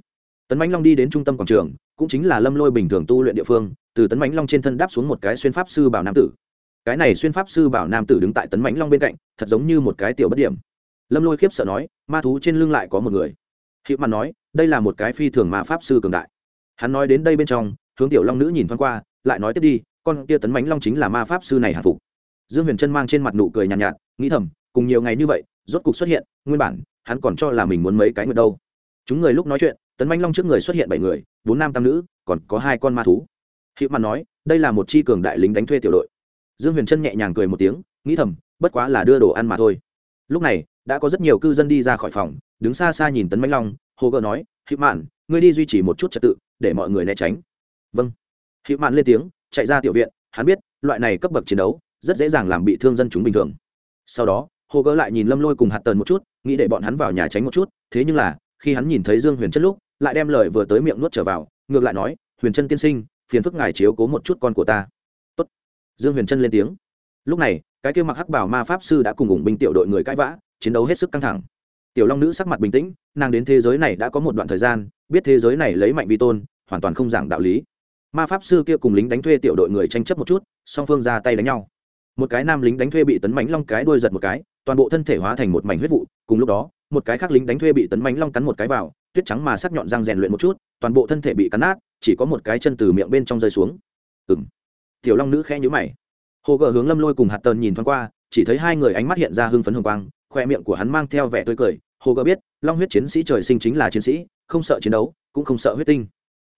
Tấn mãnh long đi đến trung tâm quảng trường, cũng chính là lâm lôi bình thường tu luyện địa phương từ tấn mãnh long trên thân đáp xuống một cái xuyên pháp sư bảo nam tử. Cái này xuyên pháp sư bảo nam tử đứng tại tấn mãnh long bên cạnh thật giống như một cái tiểu bất điểm. Lâm lôi khiếp sợ nói ma thú trên lưng lại có một người. Hiệu mặt nói đây là một cái phi thường ma pháp sư cường đại. Hắn nói đến đây bên trong hướng tiểu long nữ nhìn thoáng qua lại nói tiếp đi con kia tấn mãnh long chính là ma pháp sư này hạ phục. Dương huyền trân mang trên mặt nụ cười nhàn nhạt, nhạt nghĩ thầm cùng nhiều ngày như vậy rốt cục xuất hiện nguyên bản hắn còn cho là mình muốn mấy cái nguyệt đâu. Chúng người lúc nói chuyện tấn mãnh long trước người xuất hiện bảy người bốn nam tam nữ còn có hai con ma thú hữu mặt nói, đây là một chi cường đại lính đánh thuê tiểu đội. Dương huyền trân nhẹ nhàng cười một tiếng, nghĩ thầm, bất quá là đưa đồ ăn mà thôi. Lúc này, đã có rất nhiều cư dân đi ra khỏi phòng, đứng xa xa nhìn tấn mãnh long, hồ gợ nói, hữu mạn, ngươi đi duy trì một chút trật tự, để mọi người né tránh. Vâng. Hữu mạn lên tiếng, chạy ra tiểu viện, hắn biết, loại này cấp bậc chiến đấu, rất dễ dàng làm bị thương dân chúng bình thường. Sau đó, hồ gỡ lại nhìn lâm lôi cùng hạt tần một chút, nghĩ để bọn hắn vào nhà tránh một chút, thế nhưng là, khi hắn nhìn thấy dương huyền chân lúc, lại đem lời vừa tới miệng nuốt trở vào, ngược lại nói, huyền chân tiên sinh phiền phức ngài chiếu cố một chút con của ta. Tốt. dương huyền Trân lên tiếng. Lúc này, cái kia mặc hắc bảo ma pháp sư đã cùng ủng binh tiểu đội người cãi vã, chiến đấu hết sức căng thẳng. Tiểu long nữ sắc mặt bình tĩnh, nàng đến thế giới này đã có một đoạn thời gian, biết thế giới này lấy mạnh vi tôn, hoàn toàn không giảng đạo lý. Ma pháp sư kia cùng lính đánh thuê tiểu đội người tranh chấp một chút, song phương ra tay đánh nhau. Một cái nam lính đánh thuê bị tấn mánh long cái đuôi giật một cái, toàn bộ thân thể hóa thành một mảnh huyết vụ, cùng lúc đó, một cái khác lính đánh thuê bị tấn mánh long cắn một cái vào tuyết trắng mà sắc nhọn răng rèn luyện một chút, toàn bộ thân thể bị cắn nát, chỉ có một cái chân từ miệng bên trong rơi xuống. Ừ m tiểu long nữ khẽ nhữ mày. Hồ gờ hướng lâm lôi cùng hạt tần nhìn thoáng qua, chỉ thấy hai người ánh mắt hiện ra hưng phấn hồng quang, khoe miệng của hắn mang theo vẻ tươi cười. Hồ gờ biết, long huyết chiến sĩ trời sinh chính là chiến sĩ, không sợ chiến đấu, cũng không sợ huyết tinh.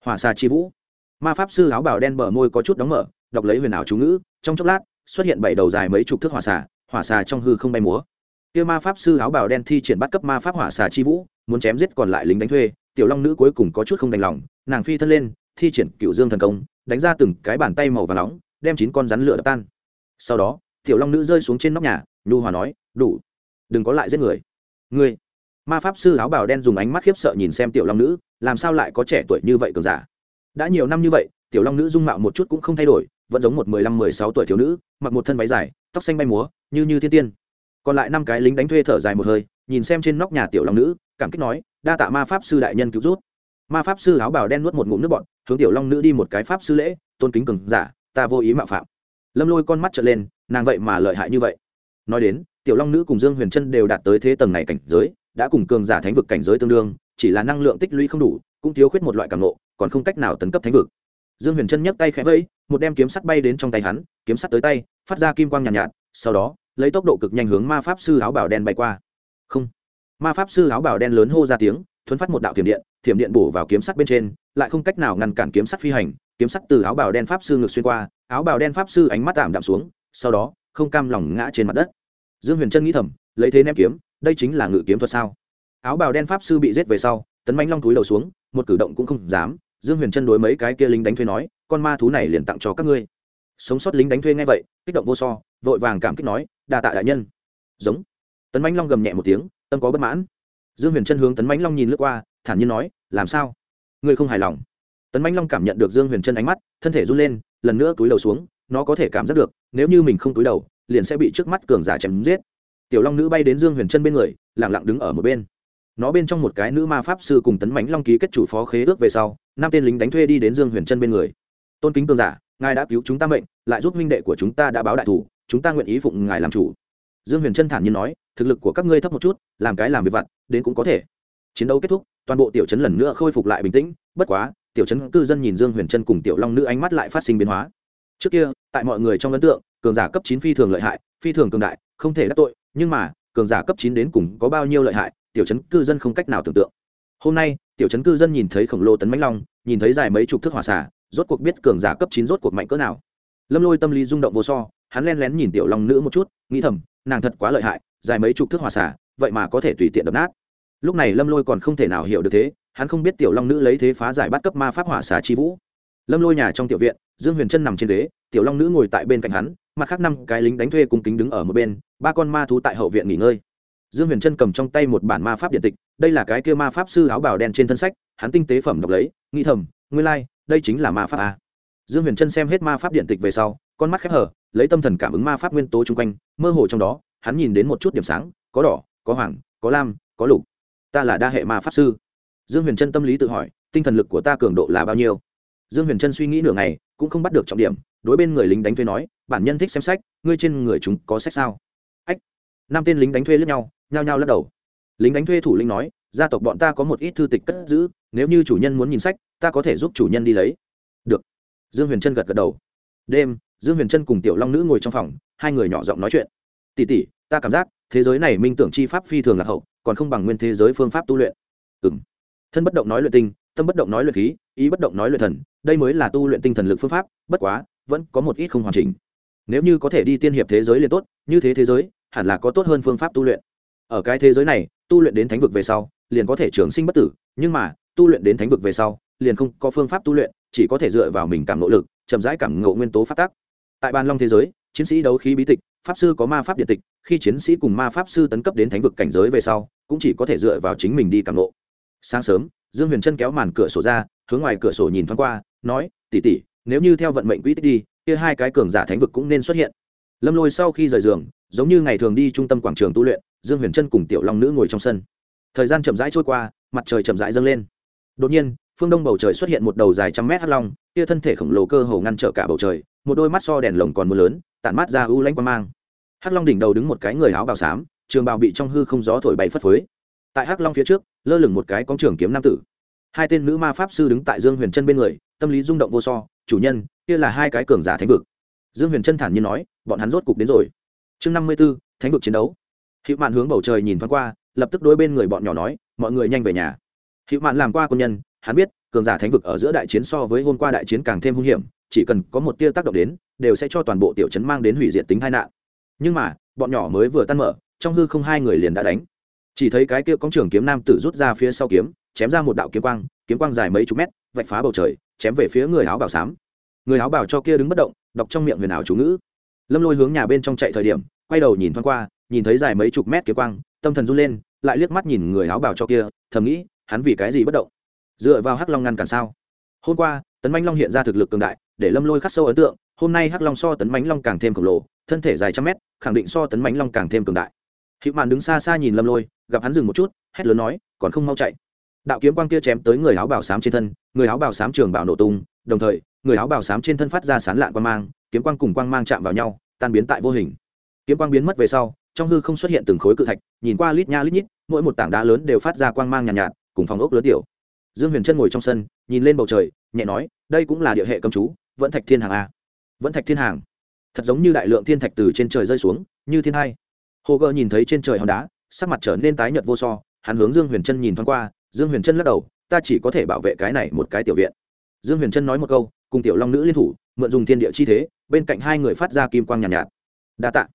Hỏa xà chi vũ. Ma pháp sư áo bào đen bờ môi có chút đóng mở, đọc lấy huyền ảo chú ngữ, trong chốc lát, xuất hiện bảy đầu dài mấy chục thước hỏa xà hỏa xà trong hư không bay múa kia ma pháp sư áo bào đen thi triển bắt cấp ma pháp hỏa xà chi vũ, muốn chém giết còn lại lính đánh thuê, tiểu long nữ cuối cùng có chút không đành lòng, nàng phi thân lên, thi triển cựu dương thần công, đánh ra từng cái bàn tay màu và nóng, đem chín con rắn lửa đập tan. Sau đó, tiểu long nữ rơi xuống trên nóc nhà, nhu hòa nói, đủ, đừng có lại giết người. Ngươi. Ma pháp sư áo bào đen dùng ánh mắt khiếp sợ nhìn xem tiểu long nữ, làm sao lại có trẻ tuổi như vậy cường giả? Đã nhiều năm như vậy, tiểu long nữ dung mạo một chút cũng không thay đổi, vẫn giống một mười lăm, mười sáu tuổi thiếu nữ, mặc một thân váy dài, tóc xanh bay múa, như như thiên tiên còn lại năm cái lính đánh thuê thở dài một hơi nhìn xem trên nóc nhà tiểu long nữ cảm kích nói đa tạ ma pháp sư đại nhân cứu rút ma pháp sư áo bào đen nuốt một ngụm nước bọn hướng tiểu long nữ đi một cái pháp sư lễ tôn kính cường giả ta vô ý mạo phạm. Lâm lôi con mắt trở lên nàng vậy mà lợi hại như vậy. Nói đến tiểu long nữ cùng dương huyền trân đều đạt tới thế tầng này cảnh giới đã cùng cường giả thánh vực cảnh giới tương đương chỉ là năng lượng tích lũy không đủ cũng thiếu khuyết một loại cảm nộ còn không cách nào tấn cấp thánh vực. Dương huyền trân nhấc tay khẽ vẫy một đem kiếm sắt bay đến trong tay hắn kiếm sắt tới tay phát ra kim quang nhàn nhạt, nhạt sau đó lấy tốc độ cực nhanh hướng ma pháp sư áo bào đen bay qua. Không. Ma pháp sư áo bào đen lớn hô ra tiếng, thuấn phát một đạo thiểm điện thiểm điện bổ vào kiếm sắt bên trên, lại không cách nào ngăn cản kiếm sắt phi hành, kiếm sắt từ áo bào đen pháp sư ngược xuyên qua, áo bào đen pháp sư ánh mắt tạm đạm xuống, sau đó, không cam lòng ngã trên mặt đất. Dương huyền trân nghĩ thầm, lấy thế ném kiếm, đây chính là ngự kiếm thuật sao? Áo bào đen pháp sư bị giết về sau, tấn mãnh long túi đầu xuống, một cử động cũng không dám. Dương huyền trân đối mấy cái kia lính đánh thuê nói, con ma thú này liền tặng cho các ngươi sống sót lính đánh thuê ngay vậy, kích động vô so, vội vàng cảm kích nói, đa tạ đại nhân. Giống. Tấn mãnh long gầm nhẹ một tiếng, tâm có bất mãn. Dương huyền trân hướng tấn mãnh long nhìn lướt qua, thản nhiên nói, làm sao? Ngươi không hài lòng? Tấn mãnh long cảm nhận được dương huyền trân ánh mắt, thân thể run lên, lần nữa túi đầu xuống, nó có thể cảm giác được, nếu như mình không túi đầu, liền sẽ bị trước mắt cường giả chém giết. Tiểu long nữ bay đến dương huyền trân bên người lẳng lặng đứng ở một bên. Nó bên trong một cái nữ ma pháp sư cùng tấn mãnh long ký kết chủ phó khế ước về sau, năm tên lính đánh thuê đi đến dương huyền trân bên người. Tôn kính cường giả ngài đã cứu chúng ta mệnh, lại giúp minh đệ của chúng ta đã báo đại thủ, chúng ta nguyện ý phụng ngài làm chủ. Dương huyền trân thản nhiên nói, thực lực của các ngươi thấp một chút, làm cái làm việc vặt, đến cũng có thể. Chiến đấu kết thúc, toàn bộ tiểu trấn lần nữa khôi phục lại bình tĩnh, bất quá, tiểu trấn cư dân nhìn dương huyền trân cùng tiểu long nữ ánh mắt lại phát sinh biến hóa. Trước kia, tại mọi người trong ấn tượng, cường giả cấp chín phi thường lợi hại, phi thường cường đại, không thể đắc tội, nhưng mà, cường giả cấp chín đến cùng có bao nhiêu lợi hại, tiểu trấn cư dân không cách nào tưởng tượng. Hôm nay, tiểu trấn cư dân nhìn thấy khổng lồ tấn mãnh long, nhìn thấy dài mấy chục thước hỏa xả rốt cuộc biết cường giả cấp chín rốt cuộc mạnh cỡ nào. Lâm lôi tâm lý rung động vô so hắn len lén nhìn tiểu long nữ một chút nghĩ thầm nàng thật quá lợi hại dài mấy chục thước hỏa xả vậy mà có thể tùy tiện đập nát. Lúc này lâm lôi còn không thể nào hiểu được thế hắn không biết tiểu long nữ lấy thế phá giải bắt cấp ma pháp hỏa xà chi vũ. Lâm lôi nhà trong tiểu viện dương huyền chân nằm trên ghế tiểu long nữ ngồi tại bên cạnh hắn mặt khác năm cái lính đánh thuê cùng kính đứng ở một bên ba con ma thú tại hậu viện nghỉ ngơi. Dương huyền chân cầm trong tay một bản ma pháp điện tịch đây là cái kia ma pháp sư áo bào đen trên thân sách hắn tinh tế phẩm đọc lấy nghĩ thầm nguyên lai、like, đây chính là ma pháp a. Dương huyền chân xem hết ma pháp điện tịch về sau, con mắt khép hở lấy tâm thần cảm ứng ma pháp nguyên tố chung quanh, mơ hồ trong đó, hắn nhìn đến một chút điểm sáng, có đỏ, có hoàng, có lam, có lục. Ta là đa hệ ma pháp sư. Dương huyền trân tâm lý tự hỏi, tinh thần lực của ta cường độ là bao nhiêu? Dương huyền trân suy nghĩ nửa ngày, cũng không bắt được trọng điểm, đối bên người lính đánh thuê nói, bản nhân thích xem sách, ngươi trên người chúng có sách sao? Ách, năm tên lính đánh thuê lẫn nhau, nhao nhao lắc đầu. Lính đánh thuê thủ lĩnh nói, gia tộc bọn ta có một ít thư tịch cất giữ, nếu như chủ nhân muốn nhìn sách ta có thể giúp chủ nhân đi lấy. Được. Dương huyền trân gật gật đầu. Đêm, dương huyền trân cùng tiểu long nữ ngồi trong phòng, hai người nhỏ giọng nói chuyện. Tỉ tỉ ta cảm giác, thế giới này minh tưởng chi pháp phi thường lạc hậu, còn không bằng nguyên thế giới phương pháp tu luyện. Ừ m thân bất động nói luyện tinh, tâm bất động nói luyện khí, ý bất động nói luyện thần, đây mới là tu luyện tinh thần lực phương pháp, bất quá, vẫn có một ít không hoàn chỉnh. Nếu như có thể đi tiên hiệp thế giới liền tốt, như thế thế giới, hẳn là có tốt hơn phương pháp tu luyện. Ở cái thế giới này, tu luyện đến thánh vực về sau, liền có thể trường sinh bất tử, nhưng mà, tu luyện đến thánh vực về sau liền không có phương pháp tu luyện, chỉ có thể dựa vào mình cảm nỗ lực, chậm rãi cảm ngộ nguyên tố phát tác tại bàn long thế giới, chiến sĩ đấu khí bí tịch, pháp sư có ma pháp điện tịch, khi chiến sĩ cùng ma pháp sư tấn cấp đến thánh vực cảnh giới về sau, cũng chỉ có thể dựa vào chính mình đi cảm nộ sáng sớm, dương huyền trân kéo màn cửa sổ ra, hướng ngoài cửa sổ nhìn thoáng qua, nói tỉ tỉ nếu như theo vận mệnh quỹ tích đi, kia hai cái cường giả thánh vực cũng nên xuất hiện. Lâm lôi sau khi rời giường, giống như ngày thường đi trung tâm quảng trường tu luyện, dương huyền trân cùng tiểu long nữ ngồi trong sân. Thời gian chậm rãi trôi qua, mặt trời chậm rãi dâng lên. Đột nhiên phương đông bầu trời xuất hiện một đầu dài trăm mét hắc long, kia thân thể khổng lồ cơ hồ ngăn trở cả bầu trời, một đôi mắt so đèn lồng còn mưa lớn, tản mát ra u lãnh quang mang. Hắc long đỉnh đầu đứng một cái người áo bào xám, trường bào bị trong hư không gió thổi bay phất phới. Tại hắc long phía trước, lơ lửng một cái con trường kiếm nam tử. Hai tên nữ ma pháp sư đứng tại dương huyền trân bên người, tâm lý rung động vô so, chủ nhân, kia là hai cái cường giả thánh vực. Dương huyền trân thản nhiên nói, bọn hắn rốt cục đến rồi. Chương năm mươi b ố thánh vực chiến đấu. Hữu mạn hướng bầu trời nhìn thoáng qua, lập tức đôi bên người bọn nhỏ nói, mọi người nhanh về nhà. Hữu mạn làm qua quân nhân hắn biết, cường giả thánh vực ở giữa đại chiến so với hôm qua đại chiến càng thêm hung hiểm, chỉ cần có một tia tác động đến, đều sẽ cho toàn bộ tiểu trấn mang đến hủy diệt tính tai nạn. Nhưng mà, bọn nhỏ mới vừa tan mở, trong hư không hai người liền đã đánh. Chỉ thấy cái kia cóng trường kiếm nam tử rút ra phía sau kiếm, chém ra một đạo kiếm quang kiếm quang dài mấy chục mét, vạch phá bầu trời, chém về phía người áo bảo xám. Người áo bảo cho kia đứng bất động, đọc trong miệng huyền ảo chú ngữ. Lâm lôi hướng nhà bên trong chạy thời điểm, quay đầu nhìn thoáng qua, nhìn thấy dài mấy chục mét kiếm quang, tâm thần run lên, lại liếc mắt nhìn người áo bảo cho kia, thầm nghĩ, hắn vì cái gì bất động? Dựa vào hắc long ngăn cản sao? Hôm qua tấn mãnh long hiện ra thực lực cường đại để lâm lôi khắc sâu ấn tượng hôm nay hắc long so tấn mãnh long càng thêm khổng lồ thân thể dài trăm mét khẳng định so tấn mãnh long càng thêm cường đại. Hữu mạn đứng xa xa nhìn lâm lôi gặp hắn dừng một chút hét lớn nói còn không mau chạy. Đạo kiếm quang kia chém tới người áo bào xám trên thân người áo bào xám trường bảo nổ tung đồng thời người áo bào xám trên thân phát ra sán lạn quang mang kiếm quang cùng quang mang chạm vào nhau tan biến tại vô hình. Kiếm quang biến mất về sau trong hư không xuất hiện từng khối cự thạch nhìn qua lít nha lít nhít mỗi một tảng đá lớn đều phát ra quang mang nhàn nhạt, nhạt cùng phòng ốc lớn tiểu dương huyền chân ngồi trong sân nhìn lên bầu trời nhẹ nói đây cũng là địa hệ cầm chú vẫn thạch thiên hàng a vẫn thạch thiên hàng. Thật giống như đại lượng thiên thạch từ trên trời rơi xuống như thiên hai. Hồ gơ nhìn thấy trên trời hòn đá sắc mặt trở nên tái nhợt vô so hắn hướng dương huyền trân nhìn thoáng qua dương huyền trân lắc đầu ta chỉ có thể bảo vệ cái này một cái tiểu viện. Dương huyền trân nói một câu cùng tiểu long nữ liên thủ mượn dùng thiên địa chi thế bên cạnh hai người phát ra kim quang nhàn nhạt, nhạt. Đa tạ.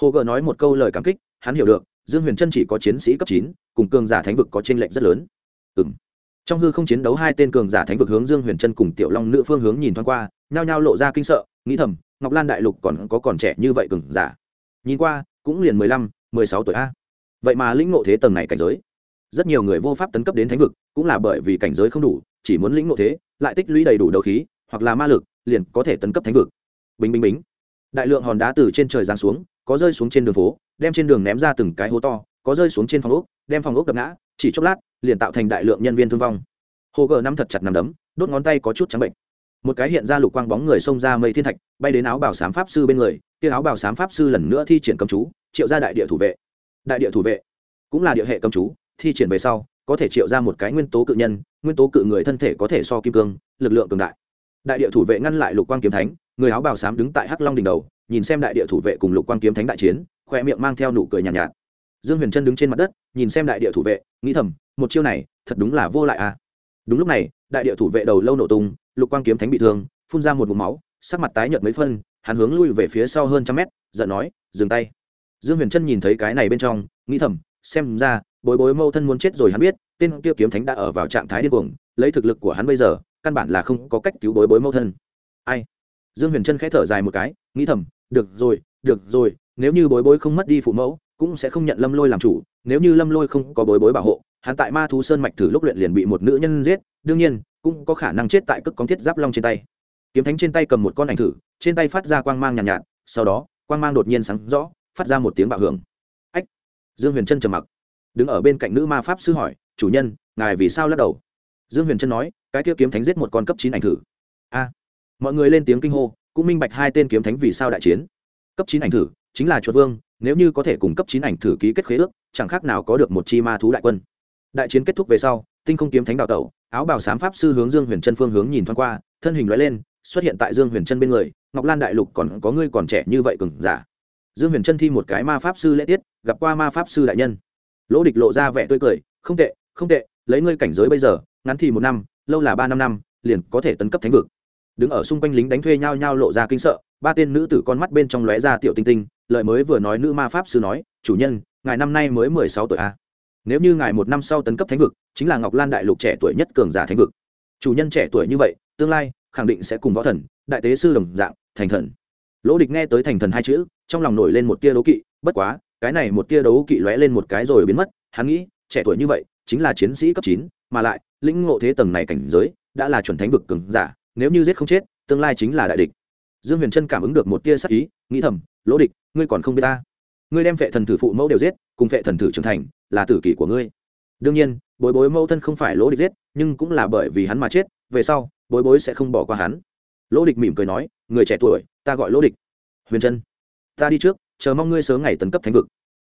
Hồ gờ nói một câu lời cảm kích hắn hiểu được dương huyền trân chỉ có chiến sĩ cấp chín cùng cường giả thánh vực có t r ê n lệch rất lớn. Ừ m trong hư không chiến đấu hai tên cường giả thánh vực hướng dương huyền trân cùng tiểu long nữ phương hướng nhìn thoáng qua, nhao nhao lộ ra kinh sợ, nghĩ thầm, ngọc lan đại lục còn có còn trẻ như vậy cường giả. Nhìn qua, cũng liền mười lăm, mười sáu tuổi a. Vậy mà lĩnh ngộ thế tầng này cảnh giới. Rất nhiều người vô pháp tấn cấp đến thánh vực, cũng là bởi vì cảnh giới không đủ, chỉ muốn lĩnh ngộ thế, lại tích lũy đầy đủ đầu khí, hoặc là ma lực, liền có thể tấn cấp thánh vực. Bình bình bính. Đại lượng hòn đá từ trên trời giáng xuống, có rơi xuống trên đường phố, đem trên đường ném ra từng cái hố to, có rơi xuống trên phòng ốc, đem phòng ốc đập ngã chỉ chốc lát liền tạo thành đại lượng nhân viên thương vong. Hồ gờ nắm thật chặt nằm đấm đốt ngón tay có chút trắng bệnh. Một cái hiện ra lục quang bóng người xông ra mây thiên thạch bay đến áo bảo sám pháp sư bên người kia áo bảo sám pháp sư lần nữa thi triển cầm chú triệu ra đại địa thủ vệ. Đại địa thủ vệ cũng là địa hệ cầm chú thi triển về sau có thể triệu ra một cái nguyên tố cự nhân nguyên tố cự người thân thể có thể so kim cương lực lượng cường đại. Đại địa thủ vệ ngăn lại lục quang kiếm thánh người áo bào sám đứng tại hắc long đỉnh đầu nhìn xem đại địa thủ vệ cùng lục quang kiếm thánh đại chiến khoe miệng mang theo nụ cười nhàn nhạt, nhạt dương huyền trân đứng trên mặt đất, nhìn xem đại địa thủ vệ, nghĩ thầm, một chiêu này, thật đúng là vô lại à. Đúng lúc này, đại địa thủ vệ đầu lâu nổ tung, lục quang kiếm thánh bị thương, phun ra một vùng máu, sắc mặt tái nhợt mấy phân, hắn hướng lui về phía sau hơn trăm mét, giận nói, dừng tay. Dương huyền trân nhìn thấy cái này bên trong, nghĩ thầm, xem ra, bối bối mâu thân muốn chết rồi hắn biết, tên kia kiếm thánh đã ở vào trạng thái điên cuồng, lấy thực lực của hắn bây giờ, căn bản là không có cách cứu bối bối mâu thân. Ai? Dương huyền trân khẽ thở dài một cái, nghĩ thầm, được rồi được rồi, nếu như bối bối không mất đi phụ mẫu cũng sẽ không nhận lâm lôi làm chủ nếu như lâm lôi không có bối bối bảo hộ hắn tại ma thú sơn mạch thử lúc luyện liền bị một nữ nhân giết đương nhiên cũng có khả năng chết tại cất con thiết giáp long trên tay. Kiếm thánh trên tay cầm một con ảnh thử trên tay phát ra quang mang nhàn nhạt, nhạt sau đó quang mang đột nhiên sáng rõ phát ra một tiếng bạo hưởng. Ách! Dương huyền trân trầm mặc đứng ở bên cạnh nữ ma pháp sư hỏi chủ nhân ngài vì sao lắc đầu? Dương huyền trân nói cái kia kiếm thánh giết một con cấp chín ảnh thử. A! Mọi người lên tiếng kinh hô cũng minh bạch hai tên kiếm thánh vì sao đại chiến. Cấp chín ảnh thử chính là chuột vương, nếu như có thể cung cấp chín ảnh thử ký kết khế ước, chẳng khác nào có được một chi ma thú đại quân. Đại chiến kết thúc về sau, tinh không kiếm thánh đào tẩu, áo bào sám pháp sư hướng dương huyền chân phương hướng nhìn thoáng qua, thân hình loại lên, xuất hiện tại dương huyền chân bên người, ngọc lan đại lục còn có ngươi còn trẻ như vậy cừng giả. Dương huyền chân thi một cái ma pháp sư lễ tiết, gặp qua ma pháp sư đại nhân. Lỗ địch lộ ra vẻ tươi cười, không tệ không tệ, lấy ngươi cảnh giới bây giờ, ngắn thì một năm, lâu là ba năm năm, liền có thể tấn cấp thánh vực đứng ở xung quanh lính đánh thuê nhau nhau lộ ra kinh sợ, ba tên nữ tử con mắt bên trong lóe ra tiểu tinh tinh lợi mới vừa nói nữ ma pháp sư nói, chủ nhân, ngài năm nay mới mười sáu tuổi a nếu như ngài một năm sau tấn cấp thánh vực, chính là ngọc lan đại lục trẻ tuổi nhất cường giả thánh vực. Chủ nhân trẻ tuổi như vậy, tương lai, khẳng định sẽ cùng võ thần, đại tế sư đồng dạng, thành thần. Lỗ địch nghe tới thành thần hai chữ, trong lòng nổi lên một tia đấu kỵ, bất quá, cái này một tia đấu kỵ lóe lên một cái rồi biến mất, hắn nghĩ, trẻ tuổi như vậy, chính là chiến sĩ cấp chín, mà lại, lĩnh ngộ thế tầng này cảnh giới, đã là chuẩn thánh vực cường giả nếu như giết không chết, tương lai chính là đại địch. Dương huyền trân cảm ứng được một tia sắc ý, nghĩ thầm, lỗ địch, ngươi còn không biết ta. Ngươi đem phệ thần thử phụ mẫu đều giết, cùng phệ thần thử trưởng thành, là tử kỷ của ngươi. Đương nhiên, bối bối mẫu thân không phải lỗ địch giết, nhưng cũng là bởi vì hắn mà chết, về sau, bối bối sẽ không bỏ qua hắn. Lỗ địch mỉm cười nói, người trẻ tuổi, ta gọi lỗ địch. Huyền trân ta đi trước, chờ mong ngươi sớm ngày tấn cấp thánh vực.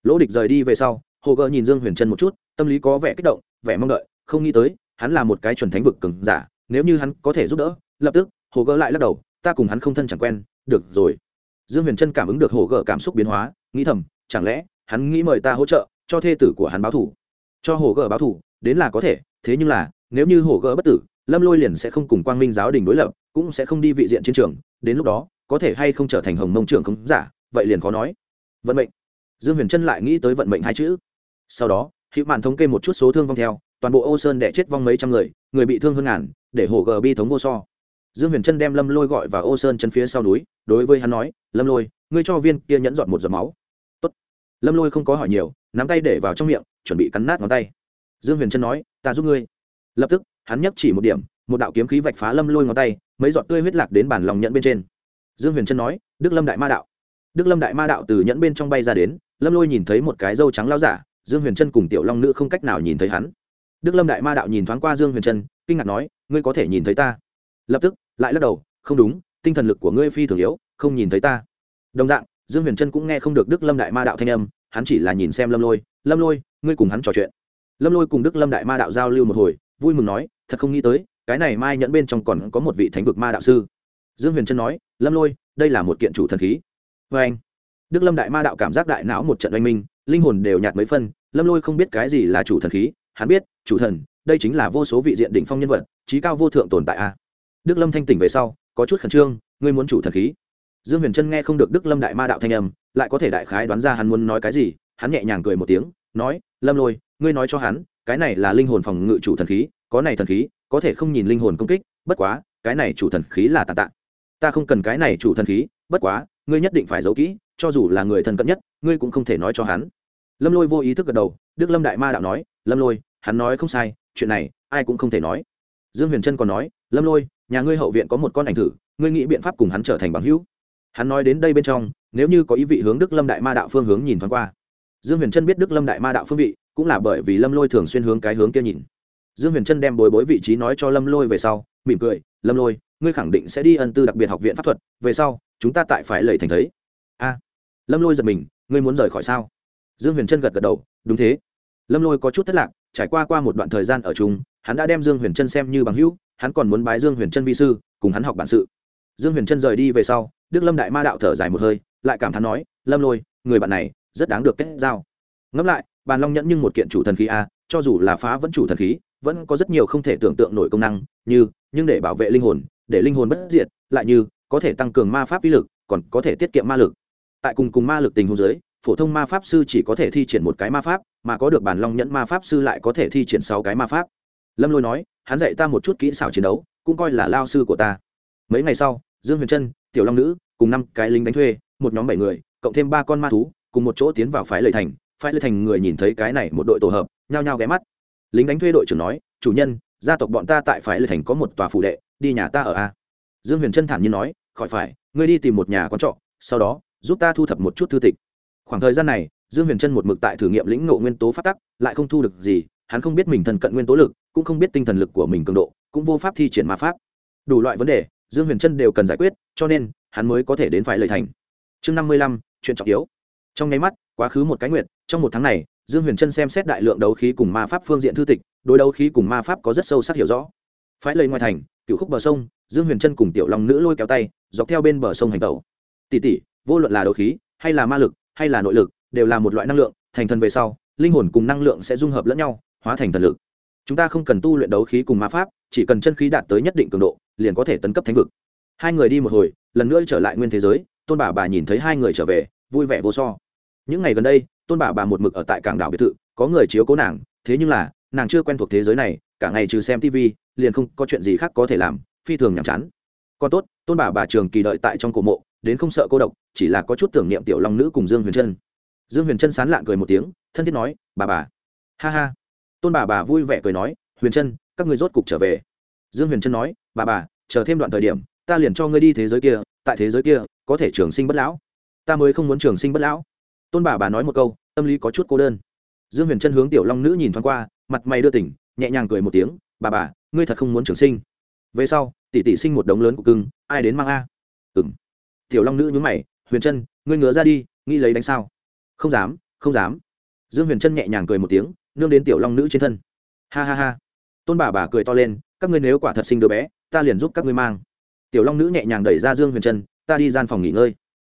Lỗ địch rời đi về sau, hồ gợ nhìn dương huyền trân một chút, tâm lý có vẻ kích động, vẻ mong đợi, không nghĩ tới, hắn là một cái chuẩn thánh vực cứng giả, nếu như hắn có thể giúp đỡ lập tức, hồ gỡ lại lắc đầu, ta cùng hắn không thân chẳng quen, được rồi. Dương huyền trân cảm ứng được hồ gỡ cảm xúc biến hóa, nghĩ thầm, chẳng lẽ hắn nghĩ mời ta hỗ trợ, cho thê tử của hắn báo thủ cho hồ gỡ báo thủ đến là có thể, thế nhưng là, nếu như hồ gỡ bất tử, lâm lôi liền sẽ không cùng quang minh giáo đình đối lập, cũng sẽ không đi vị diện chiến trường, đến lúc đó, có thể hay không trở thành hồng mông trưởng không giả, vậy liền khó nói. Vận mệnh. Dương huyền trân lại nghĩ tới vận mệnh hai chữ. Sau đó, hữu mạn thống kê một chút số thương vong theo, toàn bộ ô sơn đẻ chết vong mấy trăm người người bị thương hơn ngàn, để hổ gờ bi thống vô so dương huyền trân đem lâm lôi gọi vào ô sơn chân phía sau núi, đối với hắn nói, lâm lôi, ngươi cho viên kia nhẫn dọn một giọt máu. Tốt. lâm lôi không có hỏi nhiều, nắm tay để vào trong miệng, chuẩn bị cắn nát ngón tay. Dương huyền trân nói, ta giúp ngươi. Lập tức, hắn nhấc chỉ một điểm, một đạo kiếm khí vạch phá lâm lôi ngón tay, mấy giọt tươi huyết lạc đến bản lòng nhẫn bên trên. Dương huyền trân nói, đức lâm đại ma đạo. Đức lâm đại ma đạo từ nhẫn bên trong bay ra đến, lâm lôi nhìn thấy một cái dâu trắng lao giả, dương huyền trân cùng tiểu long nữ không cách nào nhìn thấy hắn. Đức lâm đại ma đạo nhìn thoáng qua dương huyền trân kinh ngạc nói, ngươi có thể nhìn thấy ta? Lập tức, lại lắc đầu, không đúng, tinh thần lực của ngươi phi thường yếu, không nhìn thấy ta. Đồng dạng, dương huyền trân cũng nghe không được đức lâm đại ma đạo thanh âm, hắn chỉ là nhìn xem lâm lôi lâm lôi, ngươi cùng hắn trò chuyện. Lâm lôi cùng đức lâm đại ma đạo giao lưu một hồi, vui mừng nói, thật không nghĩ tới, cái này mai nhẫn bên trong còn có một vị thánh vực ma đạo sư. Dương huyền trân nói, lâm lôi, đây là một kiện chủ thần khí. Vê anh, đức lâm đại ma đạo cảm giác đại não một trận oanh minh, linh hồn đều nhạt mấy phân, lâm lôi không biết cái gì là chủ thần khí, hắn biết, chủ thần, đây chính là vô số vị diện đỉnh phong nhân vật, trí cao vô thượng tồn tại a đức lâm thanh tỉnh về sau, có chút khẩn trương, ngươi muốn chủ thần khí? Dương huyền trân nghe không được đức lâm đại ma đạo thanh âm, lại có thể đại khái đoán ra hắn muốn nói cái gì, hắn nhẹ nhàng cười một tiếng, nói, lâm lôi, ngươi nói cho hắn, cái này là linh hồn phòng ngự chủ thần khí, có này thần khí, có thể không nhìn linh hồn công kích, bất quá, cái này chủ thần khí là tàn tạ. Ta không cần cái này chủ thần khí, bất quá, ngươi nhất định phải giấu kỹ, cho dù là người thân cận nhất, ngươi cũng không thể nói cho hắn. Lâm lôi vô ý thức gật đầu, đức lâm đại ma đạo nói, lâm lôi, hắn nói không sai, chuyện này, ai cũng không thể nói. Dương huyền trân còn nói, lâm lôi nhà ngươi hậu viện có một con ảnh thử, ngươi nghĩ biện pháp cùng hắn trở thành bằng hữu. Hắn nói đến đây bên trong, nếu như có ý vị hướng đức lâm đại ma đạo phương hướng nhìn thoáng qua. Dương huyền trân biết đức lâm đại ma đạo phương vị, cũng là bởi vì lâm lôi thường xuyên hướng cái hướng kia nhìn. Dương huyền trân đem bồi bối vị trí nói cho lâm lôi về sau, mỉm cười, lâm lôi, ngươi khẳng định sẽ đi ân tư đặc biệt học viện pháp thuật, về sau, chúng ta tại phải lầy thành thấy. A. Lâm lôi giật mình, ngươi muốn rời khỏi sao? Dương huyền trân gật gật đầu, đúng thế. Lâm lôi có chút thất lạc, trải qua qua một đoạn thời gian ở chung, hắn đã đem dương huyền trân xem như bằng hữu hắn còn muốn bái dương huyền trân vi sư, cùng hắn học bản sự. Dương huyền trân rời đi về sau, đức lâm đại ma đạo thở dài một hơi, lại cảm thán nói, lâm lôi, người bạn này rất đáng được kết giao. Ngẫm lại, bàn long nhẫn nhưng một kiện chủ thần khí a, cho dù là phá vẫn chủ thần khí, vẫn có rất nhiều không thể tưởng tượng nổi công năng, như, nhưng để bảo vệ linh hồn, để linh hồn bất diệt, lại như, có thể tăng cường ma pháp uy lực, còn có thể tiết kiệm ma lực. Tại cùng cùng ma lực tình huống giới phổ thông ma pháp sư chỉ có thể thi triển một cái ma pháp, mà có được bản long nhẫn ma pháp sư lại có thể thi triển sáu cái ma pháp. Lâm lôi nói hắn dạy ta một chút kỹ xảo chiến đấu, cũng coi là lao sư của ta. Mấy ngày sau, dương huyền trân, tiểu long nữ, cùng năm cái lính đánh thuê, một nhóm bảy người, cộng thêm ba con ma thú, cùng một chỗ tiến vào phái lời thành. Phái lời thành người nhìn thấy cái này một đội tổ hợp, nhao nhao ghé mắt. Lính đánh thuê đội trưởng nói, chủ nhân, gia tộc bọn ta tại phái lời thành có một tòa phủ đệ, đi nhà ta ở a. Dương huyền trân thản nhiên nói, khỏi phải, ngươi đi tìm một nhà con trọ, sau đó, giúp ta thu thập một chút thư tịch. Khoảng thời gian này, dương huyền trân một mực tại thử nghiệm lĩnh ngộ nguyên tố phát tắc, lại không thu được gì, hắn không biết mình thần cận nguyên tố lực cũng không biết tinh thần lực của mình cường độ, cũng vô pháp thi triển ma pháp. Đủ loại vấn đề, dương huyền trân đều cần giải quyết, cho nên, hắn mới có thể đến phải lời thành. Chương năm mươi lăm, chuyện trọng yếu. Trong nháy mắt, quá khứ một cái nguyện trong một tháng này, dương huyền trân xem xét đại lượng đấu khí cùng ma pháp phương diện thư tịch, đối đấu khí cùng ma pháp có rất sâu sắc hiểu rõ. Phái lời ngoài thành, cựu khúc bờ sông, dương huyền trân cùng tiểu long nữ lôi kéo tay, dọc theo bên bờ sông hành tẩu. Tỷ tỷ, vô luận là đấu khí, hay là ma lực, hay là nội lực, đều là một loại năng lượng, thành thần về sau, linh hồn cùng năng lượng sẽ dung hợp lẫn nhau, hóa thành thần lực chúng ta không cần tu luyện đấu khí cùng ma pháp, chỉ cần chân khí đạt tới nhất định cường độ, liền có thể tấn cấp thánh vực. Hai người đi một hồi, lần nữa trở lại nguyên thế giới, tôn bà bà nhìn thấy hai người trở về, vui vẻ vô so. Những ngày gần đây, tôn bà bà một mực ở tại cảng đảo biệt thự, có người chiếu cố nàng, thế nhưng là, nàng chưa quen thuộc thế giới này, cả ngày trừ xem tv liền không có chuyện gì khác có thể làm, phi thường nhàm chán. Còn tốt, tôn bà bà trường kỳ đợi tại trong cổ mộ, đến không sợ cô độc, chỉ là có chút tưởng niệm tiểu long nữ cùng dương huyền trân. Dương huyền trân sán lạng cười một tiếng, thân thiết nói, bà bà. Ha ha tôn bà bà vui vẻ cười nói, huyền trân, các người rốt cục trở về. Dương huyền trân nói, bà bà, chờ thêm đoạn thời điểm, ta liền cho ngươi đi thế giới kia, tại thế giới kia, có thể trường sinh bất lão. Ta mới không muốn trường sinh bất lão. Tôn bà bà nói một câu, tâm lý có chút cô đơn. Dương huyền trân hướng tiểu long nữ nhìn thoáng qua, mặt mày đưa tỉnh, nhẹ nhàng cười một tiếng, bà bà, ngươi thật không muốn trường sinh. Về sau, tỷ tỷ sinh một đống lớn của cưng, ai đến mang a? Ừ m tiểu long nữ nhún mày, huyền trân, ngươi ngứa ra đi, nghĩ lấy đánh sao? Không dám không dám. Dương huyền trân nhẹ nhàng cười một tiếng nương đến tiểu long nữ trên thân. Ha ha ha. Tôn bà bà cười to lên, các ngươi nếu quả thật sinh đứa bé, ta liền giúp các ngươi mang. Tiểu long nữ nhẹ nhàng đẩy ra dương huyền trân, ta đi gian phòng nghỉ ngơi.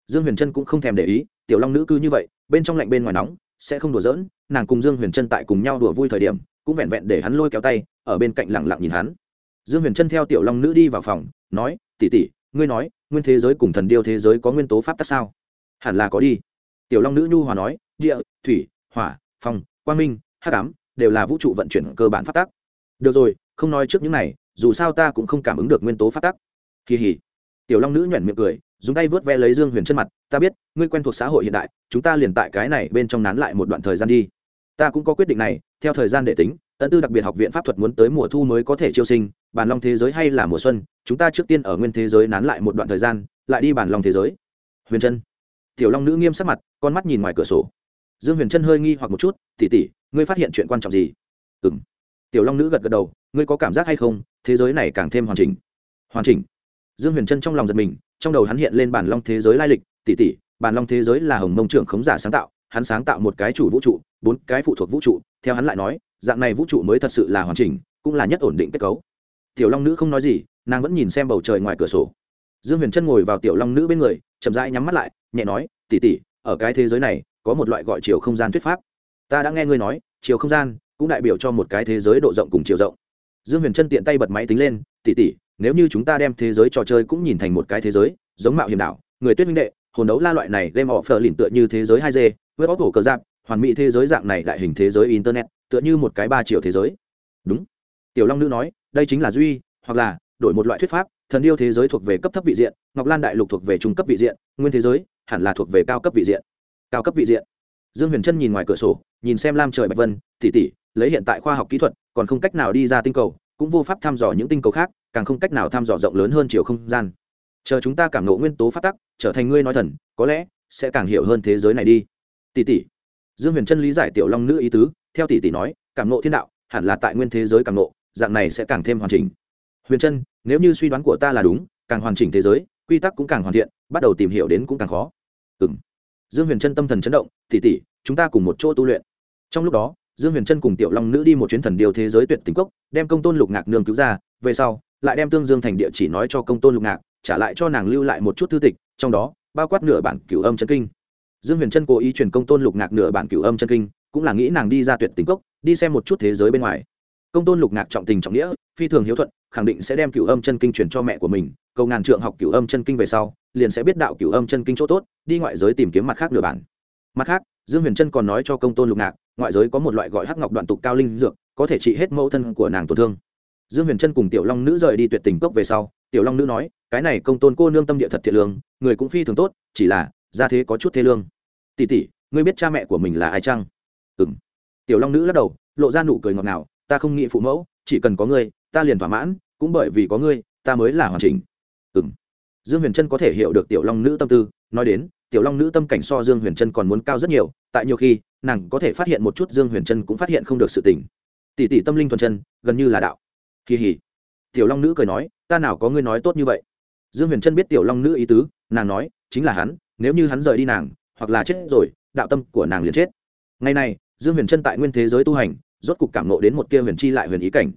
Dương huyền trân cũng không thèm để ý, tiểu long nữ cứ như vậy, bên trong lạnh bên ngoài nóng, sẽ không đùa giỡn, nàng cùng dương huyền trân tại cùng nhau đùa vui thời điểm, cũng vẹn vẹn để hắn lôi kéo tay, ở bên cạnh lẳng lặng nhìn hắn. Dương huyền trân theo tiểu long nữ đi vào phòng, nói tỉ tỉ ngươi nói, nguyên thế giới cùng thần điêu thế giới có nguyên tố pháp tắc sao? Hẳn là có đi. Tiểu long nữ nhu hòa nói, địa, thủy, hỏa, phong, quang minh hắc ám, đều là vũ trụ vận chuyển cơ bản phát tắc. Được rồi, không nói trước những này, dù sao ta cũng không cảm ứng được nguyên tố phát tắc. Kỳ hỉ. Tiểu long nữ nhoẻn miệng cười, dùng tay vớt ve lấy dương huyền chân mặt, ta biết, ngươi quen thuộc xã hội hiện đại, chúng ta liền tại cái này bên trong nán lại một đoạn thời gian đi. Ta cũng có quyết định này, theo thời gian để tính tận tư đặc biệt học viện pháp thuật muốn tới mùa thu mới có thể chiêu sinh bàn long thế giới hay là mùa xuân, chúng ta trước tiên ở nguyên thế giới nán lại một đoạn thời gian, lại đi bàn long thế giới. Huyền trân. Tiểu long nữ nghiêm sắc mặt, con mắt nhìn ngoài cửa sổ dương huyền trân hơi nghi hoặc một chút tỉ tỉ ngươi phát hiện chuyện quan trọng gì? Ừ m tiểu long nữ gật gật đầu, ngươi có cảm giác hay không? Thế giới này càng thêm hoàn chỉnh. Hoàn chỉnh? Dương huyền trân trong lòng giật mình, trong đầu hắn hiện lên bản long thế giới lai lịch tỉ tỉ bản long thế giới là hồng mông trưởng khống giả sáng tạo, hắn sáng tạo một cái chủ vũ trụ, bốn cái phụ thuộc vũ trụ, theo hắn lại nói, dạng này vũ trụ mới thật sự là hoàn chỉnh, cũng là nhất ổn định kết cấu. Tiểu long nữ không nói gì, nàng vẫn nhìn xem bầu trời ngoài cửa sổ. Dương huyền trân ngồi vào tiểu long nữ bên người, chậm rãi nhắm mắt lại, nhẹ nói tỉ tỉ ở cái thế giới này có một loại gọi chiều không gian thuyết pháp. Ta đã nghe ngươi nói, chiều không gian cũng đại biểu cho một cái thế giới độ rộng cùng chiều rộng. Dương huyền chân tiện tay bật máy tính lên tỉ tỉ nếu như chúng ta đem thế giới trò chơi cũng nhìn thành một cái thế giới, giống mạo hiểm đảo, người tuyết minh đệ, hồn đấu la loại này game of lìn tựa như thế giới hai d với bóc hổ cờ giáp, hoàn mỹ thế giới dạng này đại hình thế giới internet, tựa như một cái ba chiều thế giới. Đúng. Tiểu long nữ nói, đây chính là duy, hoặc là đổi một loại thuyết pháp, thần điêu thế giới thuộc về cấp thấp vị diện, ngọc lan đại lục thuộc về trung cấp vị diện, nguyên thế giới hẳn là thuộc về cao cấp vị diện cao cấp vị diện. Dương huyền trân nhìn ngoài cửa sổ, nhìn xem lam trời bạch vân tỉ tỉ lấy hiện tại khoa học kỹ thuật, còn không cách nào đi ra tinh cầu, cũng vô pháp thăm dò những tinh cầu khác, càng không cách nào thăm dò rộng lớn hơn chiều không gian. Chờ chúng ta cảm nộ nguyên tố phát tắc, trở thành ngươi nói thần, có lẽ sẽ càng hiểu hơn thế giới này đi. Tỷ tỷ. Dương huyền trân lý giải tiểu long nữ ý tứ, theo tỷ tỷ nói, cảm nộ thiên đạo, hẳn là tại nguyên thế giới cảm nộ dạng này sẽ càng thêm hoàn chỉnh. Huyền trân, nếu như suy đoán của ta là đúng, càng hoàn chỉnh thế giới, quy tắc cũng càng hoàn thiện, bắt đầu tìm hiểu đến cũng càng khó. Ừ m dương huyền trân tâm thần chấn động, tỷ tỷ, chúng ta cùng một chỗ tu luyện. Trong lúc đó, dương huyền trân cùng tiểu long nữ đi một chuyến thần điều thế giới tuyệt tình cốc, đem công tôn lục ngạc nương cứu ra, về sau, lại đem tương dương thành địa chỉ nói cho công tôn lục ngạc, trả lại cho nàng lưu lại một chút thư tịch, trong đó, bao quát nửa bản cửu âm chân kinh. Dương huyền trân cố ý truyền công tôn lục ngạc nửa bản cửu âm chân kinh, cũng là nghĩ nàng đi ra tuyệt tình cốc, đi xem một chút thế giới bên ngoài. Công tôn lục ngạc trọng tình trọng nghĩa, phi thường hiếu thuận, khẳng định sẽ đem cửu âm chân kinh truyền cho mẹ của mình, cầu ngàn trượng học cửu âm chân kinh về sau liền sẽ biết đạo cửu âm chân kinh chỗ tốt, đi ngoại giới tìm kiếm mặt khác nửa bản. Mặt khác, dương huyền trân còn nói cho công tôn lục ngạc, ngoại giới có một loại gọi hắc ngọc đoạn tục cao linh dược, có thể trị hết mẫu thân của nàng tổn thương. Dương huyền trân cùng tiểu long nữ rời đi tuyệt tình cốc về sau, tiểu long nữ nói, cái này công tôn cô nương tâm địa thật thiện lương, người cũng phi thường tốt, chỉ là gia thế có chút thế lương. Tỷ tỷ, ngươi biết cha mẹ của mình là ai chăng? Ừ m tiểu long nữ lắc đầu, lộ ra nụ cười ngọt ngào, ta không nghĩ phụ mẫu, chỉ cần có ngươi, ta liền thỏa mãn, cũng bởi vì có ngươi, ta mới là hoàn chỉnh. Ừ m dương huyền trân có thể hiểu được tiểu long nữ tâm tư, nói đến, tiểu long nữ tâm cảnh so dương huyền trân còn muốn cao rất nhiều, tại nhiều khi, nàng có thể phát hiện một chút dương huyền trân cũng phát hiện không được sự tỉnh tỷ tỷ tâm linh thuần chân, gần như là đạo. Kỳ hỉ. Tiểu long nữ cười nói, ta nào có ngươi nói tốt như vậy? Dương huyền trân biết tiểu long nữ ý tứ, nàng nói, chính là hắn, nếu như hắn rời đi nàng, hoặc là chết rồi, đạo tâm của nàng liền chết. Ngày nay dương huyền trân tại nguyên thế giới tu hành, rốt cục cảm nộ đến một tia huyền chi lại huyền ý cảnh.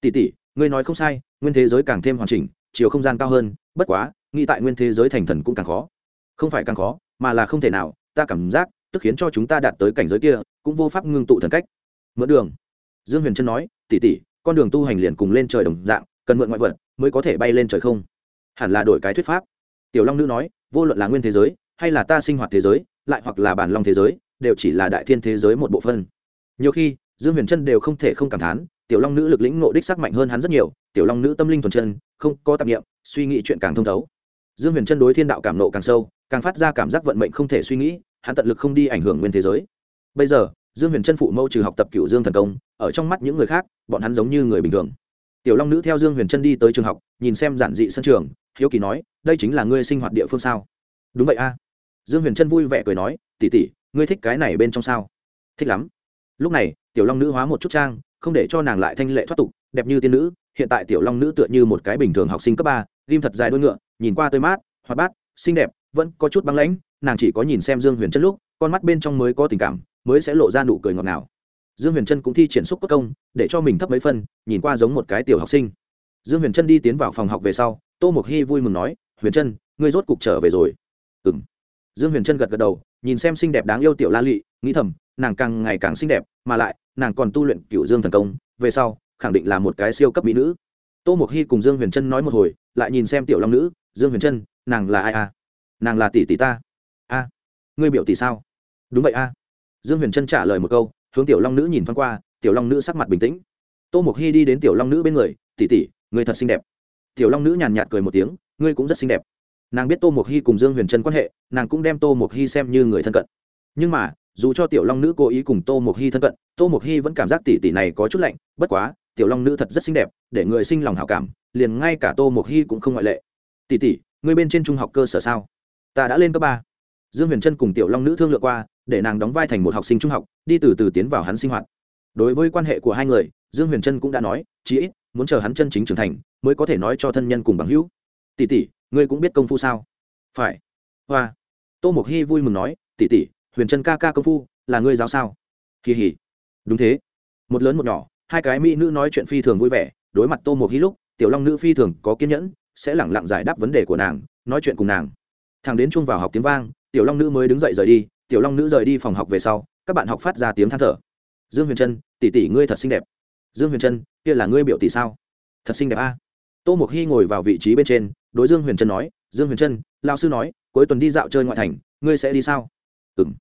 Tỷ tỷ, ngươi nói không sai, nguyên thế giới càng thêm hoàn chỉnh, chiều không gian cao hơn bất quá, nghĩ tại nguyên thế giới thành thần cũng càng khó. Không phải càng khó, mà là không thể nào, ta cảm giác, tức khiến cho chúng ta đạt tới cảnh giới kia, cũng vô pháp ngưng tụ thần cách. Mượn đường. Dương huyền trân nói, tỷ tỷ, con đường tu hành liền cùng lên trời đồng dạng, cần mượn ngoại vật mới có thể bay lên trời không? Hẳn là đổi cái thuyết pháp. Tiểu long nữ nói, vô luận là nguyên thế giới, hay là ta sinh hoạt thế giới, lại hoặc là bản long thế giới, đều chỉ là đại thiên thế giới một bộ phân nhiều khi, dương huyền trân đều không thể không cảm thán tiểu long nữ lực lĩnh ngộ đích sắc mạnh hơn hắn rất nhiều, tiểu long nữ tâm linh thuần chân, không có tạp nghiệm suy nghĩ chuyện càng thông thấu. Dương huyền Chân đối thiên đạo cảm nộ càng sâu, càng phát ra cảm giác vận mệnh không thể suy nghĩ, hắn tận lực không đi ảnh hưởng nguyên thế giới. Bây giờ, dương huyền Chân phụ mẫu trừ học tập cựu dương thần công, ở trong mắt những người khác, bọn hắn giống như người bình thường. Tiểu long nữ theo dương huyền Chân đi tới trường học, nhìn xem giản dị sân trường, hiếu kỳ nói, đây chính là ngươi sinh hoạt địa phương sao? Đúng vậy a. Dương huyền Chân vui vẻ cười nói tỉ tỉ ngươi thích cái này bên trong sao? Thích lắm. Lúc này, tiểu long nữ hóa một chút trang không để cho nàng lại thanh lệ thoát tục, đẹp như tiên nữ, hiện tại tiểu long nữ tựa như một cái bình thường học sinh cấp ba, ghim thật dài đôi ngựa, nhìn qua tươi mát, hoạt bát, xinh đẹp, vẫn có chút băng lãnh, nàng chỉ có nhìn xem dương huyền chân lúc, con mắt bên trong mới có tình cảm, mới sẽ lộ ra nụ cười ngọt ngào. Dương huyền trân cũng thi triển xúc cốt công, để cho mình thấp mấy phân, nhìn qua giống một cái tiểu học sinh. Dương huyền trân đi tiến vào phòng học về sau, tô mộc hy vui mừng nói, huyền trân, ngươi rốt cục trở về rồi. Ừ m dương huyền trân gật gật đầu, nhìn xem xinh đẹp đáng yêu tiểu la lụy nghĩ thầm, nàng càng ngày càng xinh đẹp, mà lại nàng còn tu luyện cựu dương thần công, về sau, khẳng định là một cái siêu cấp mỹ nữ. Tô mộc hy cùng dương huyền trân nói một hồi, lại nhìn xem tiểu long nữ, dương huyền trân, nàng là ai à? Nàng là tỷ tỷ ta. A, ngươi biểu tỷ sao? Đúng vậy a. Dương huyền trân trả lời một câu, hướng tiểu long nữ nhìn thoáng qua, tiểu long nữ sắc mặt bình tĩnh. Tô mộc hy đi đến tiểu long nữ bên người, tỷ tỷ người thật xinh đẹp. Tiểu long nữ nhàn nhạt cười một tiếng, ngươi cũng rất xinh đẹp. Nàng biết tô mộc hy cùng dương huyền trân quan hệ, nàng cũng đem tô mộc hy xem như người thân cận. Nhưng mà dù cho tiểu long nữ cố ý cùng tô mộc hy thân cận, tô mộc hy vẫn cảm giác tỷ tỷ này có chút lạnh, bất quá, tiểu long nữ thật rất xinh đẹp, để người sinh lòng hảo cảm, liền ngay cả tô mộc hy cũng không ngoại lệ. Tỷ tỷ, ngươi bên trên trung học cơ sở sao? Ta đã lên cấp ba. Dương huyền trân cùng tiểu long nữ thương lượng qua, để nàng đóng vai thành một học sinh trung học, đi từ từ tiến vào hắn sinh hoạt. Đối với quan hệ của hai người, dương huyền trân cũng đã nói, chí ít, muốn chờ hắn chân chính trưởng thành, mới có thể nói cho thân nhân cùng bằng hữu. Tỷ tỷ, ngươi cũng biết công phu sao? Phải. Hoa. Tô mộc hy vui mừng nói, tỷ tỷ huyền trân ca ca công phu, là ngươi giáo sao? Kỳ hỉ đúng thế. Một lớn một nhỏ, hai cái mỹ nữ nói chuyện phi thường vui vẻ, đối mặt tô mộc hy lúc, tiểu long nữ phi thường có kiên nhẫn, sẽ lẳng lặng giải đáp vấn đề của nàng, nói chuyện cùng nàng. Thằng đến chung vào học tiếng vang, tiểu long nữ mới đứng dậy rời đi, tiểu long nữ rời đi phòng học về sau, các bạn học phát ra tiếng than thở. Dương huyền trân, tỷ tỷ ngươi thật xinh đẹp. Dương huyền trân, kia là ngươi biểu tỷ sao? Thật xinh đẹp a. Tô mộc hy ngồi vào vị trí bên trên, đối dương huyền trân nói, dương huyền trân lao sư nói, cuối tuần đi dạo chơi ngoại thành, ngươi sẽ đi sao? Ừ m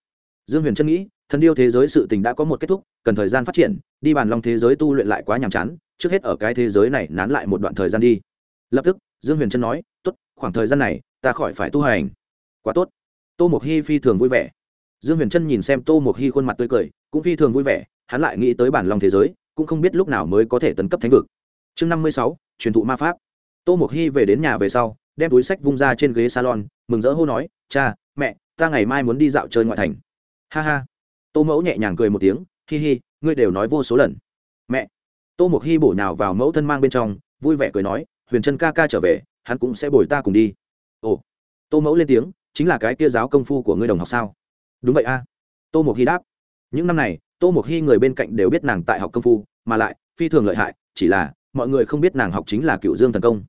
dương huyền trân nghĩ, thần điêu thế giới sự tình đã có một kết thúc, cần thời gian phát triển, đi bàn long thế giới tu luyện lại quá nhàm chán, trước hết ở cái thế giới này nán lại một đoạn thời gian đi. Lập tức, dương huyền trân nói t ố t khoảng thời gian này, ta khỏi phải tu hành. Quá tốt. Tô mộc hy phi thường vui vẻ. Dương huyền trân nhìn xem tô mộc hy khuôn mặt tươi cười, cũng phi thường vui vẻ, hắn lại nghĩ tới bản long thế giới, cũng không biết lúc nào mới có thể tấn cấp thánh vực. Chương năm mươi sáu, truyền thụ ma pháp. Tô mộc hy về đến nhà về sau, đem túi sách vung ra trên ghế salon, mừng rỡ hô nói, cha, mẹ, ta ngày mai muốn đi dạo chơi ngoại thành ha ha. Tô mẫu nhẹ nhàng cười một tiếng, hi hi, ngươi đều nói vô số lần. Mẹ. Tô mộc hy bổ nhào vào mẫu thân mang bên trong, vui vẻ cười nói, huyền trân ca ca trở về, hắn cũng sẽ bồi ta cùng đi. Ồ. Tô mẫu lên tiếng, chính là cái kia giáo công phu của ngươi đồng học sao? Đúng vậy a. Tô mộc hy đáp. Những năm này, tô mộc hy người bên cạnh đều biết nàng tại học công phu, mà lại, phi thường lợi hại, chỉ là, mọi người không biết nàng học chính là cựu dương thần công.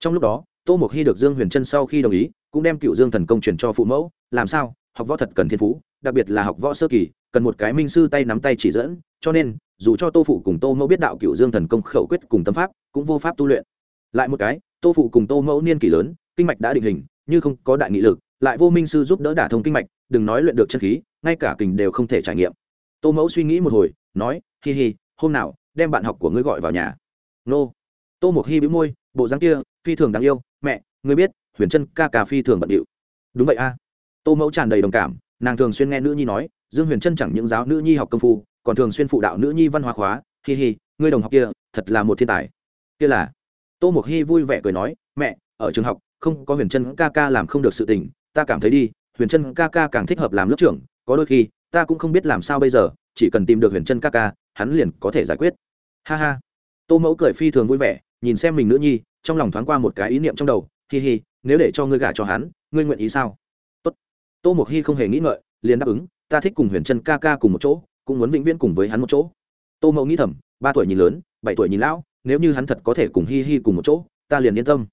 Trong lúc đó, tô mộc hy được dương huyền trân sau khi đồng ý, cũng đem cựu dương thần công truyền cho phụ mẫu, làm sao? Học võ thật cần thiên phú đặc biệt là học võ sơ kỳ, cần một cái minh sư tay nắm tay chỉ dẫn, cho nên, dù cho tô phụ cùng tô mẫu biết đạo cựu dương thần công khẩu quyết cùng tâm pháp, cũng vô pháp tu luyện. Lại một cái, tô phụ cùng tô mẫu niên kỷ lớn, kinh mạch đã định hình, như không có đại nghị lực, lại vô minh sư giúp đỡ đả thông kinh mạch, đừng nói luyện được chân khí, ngay cả kình đều không thể trải nghiệm. Tô mẫu suy nghĩ một hồi, nói, hi hi, hôm nào, đem bạn học của ngươi gọi vào nhà. Nô. Tô mộc hi bĩu môi, bộ dáng kia, phi thường đáng yêu, mẹ, ngươi biết, huyền chân ca ca phi thường bận điệu. Đúng vậy a. Tô mẫu tràn đầy đồng cảm nàng thường xuyên nghe nữ nhi nói, dương huyền trân chẳng những giáo nữ nhi học công phu, còn thường xuyên phụ đạo nữ nhi văn hóa khóa, hi hi, ngươi đồng học kia, thật là một thiên tài. Kia là, tô mộc hi vui vẻ cười nói, mẹ, ở trường học, không có huyền trân ca ca làm không được sự tình, ta cảm thấy đi, huyền trân ca ca càng thích hợp làm lớp trưởng, có đôi khi, ta cũng không biết làm sao bây giờ, chỉ cần tìm được huyền trân ca ca, hắn liền có thể giải quyết. Ha ha. Tô mẫu cười phi thường vui vẻ, nhìn xem mình nữ nhi, trong lòng thoáng qua một cái ý niệm trong đầu, hi hi, nếu để cho ngươi gả cho hắn, ngươi nguyện ý sao? Tô mộc hi không hề nghĩ ngợi, liền đáp ứng, ta thích cùng huyền trân ca ca cùng một chỗ, cũng muốn vĩnh viễn cùng với hắn một chỗ. Tô mẫu nghĩ thầm, ba tuổi nhìn lớn, bảy tuổi nhìn lão, nếu như hắn thật có thể cùng hi hi cùng một chỗ, ta liền yên tâm.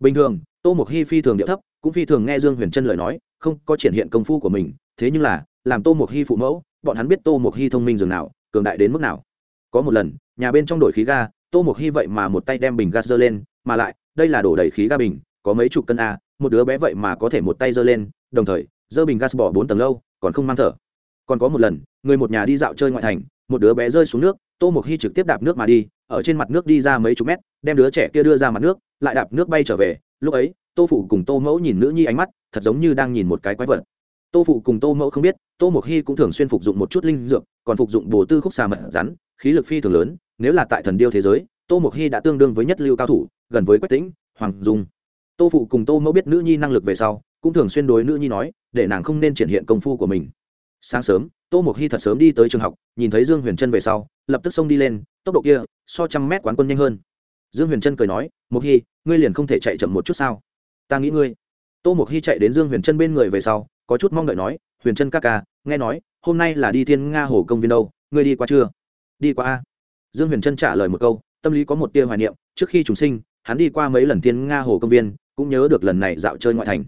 Bình thường, tô mộc hi phi thường điệu thấp, cũng phi thường nghe dương huyền trân lời nói, không có triển hiện công phu của mình, thế nhưng là, làm tô mộc hi phụ mẫu, bọn hắn biết tô mộc hi thông minh dường nào, cường đại đến mức nào. Có một lần, nhà bên trong đổi khí ga, tô mộc hi vậy mà một tay đem bình gas dơ lên, mà lại, đây là đổ đầy khí ga bình, có mấy chục cân a, một đứa bé vậy mà có thể một tay dơ lên, đồng thời dơ bình gas bỏ bốn tầng lâu, còn không mang thở. Còn có một lần, người một nhà đi dạo chơi ngoại thành, một đứa bé rơi xuống nước, tô mộc hy trực tiếp đạp nước mà đi, ở trên mặt nước đi ra mấy chục mét, đem đứa trẻ kia đưa ra mặt nước, lại đạp nước bay trở về. Lúc ấy, tô phụ cùng tô mẫu nhìn nữ nhi ánh mắt, thật giống như đang nhìn một cái quái vật. Tô phụ cùng tô mẫu không biết, tô mộc hy cũng thường xuyên phục dụng một chút linh dược, còn phục dụng bồ tư khúc xà mật rắn, khí lực phi thường lớn, nếu là tại thần điêu thế giới, tô mộc hy đã tương đương với nhất lưu cao thủ, gần với quách tĩnh, hoàng dung. Tô phụ cùng tô mẫu biết nữ nhi năng lực về sau, cũng thường xuyên đối nữ nhi nói để nàng không nên triển hiện công phu của mình. Sáng sớm, tô mộc hy thật sớm đi tới trường học, nhìn thấy dương huyền trân về sau, lập tức xông đi lên, tốc độ kia so trăm mét quán quân nhanh hơn. Dương huyền trân cười nói, mộc hy, ngươi liền không thể chạy chậm một chút sao? Ta nghĩ ngươi. Tô mộc hy chạy đến dương huyền trân bên người về sau, có chút mong đợi nói, huyền trân ca ca, nghe nói, hôm nay là đi thiên nga hồ công viên đâu, ngươi đi qua chưa? Đi qua a. Dương huyền trân trả lời một câu, tâm lý có một tia hoài niệm, trước khi chúng sinh, hắn đi qua mấy lần thiên nga hồ công viên, cũng nhớ được lần này dạo chơi ngoại thành.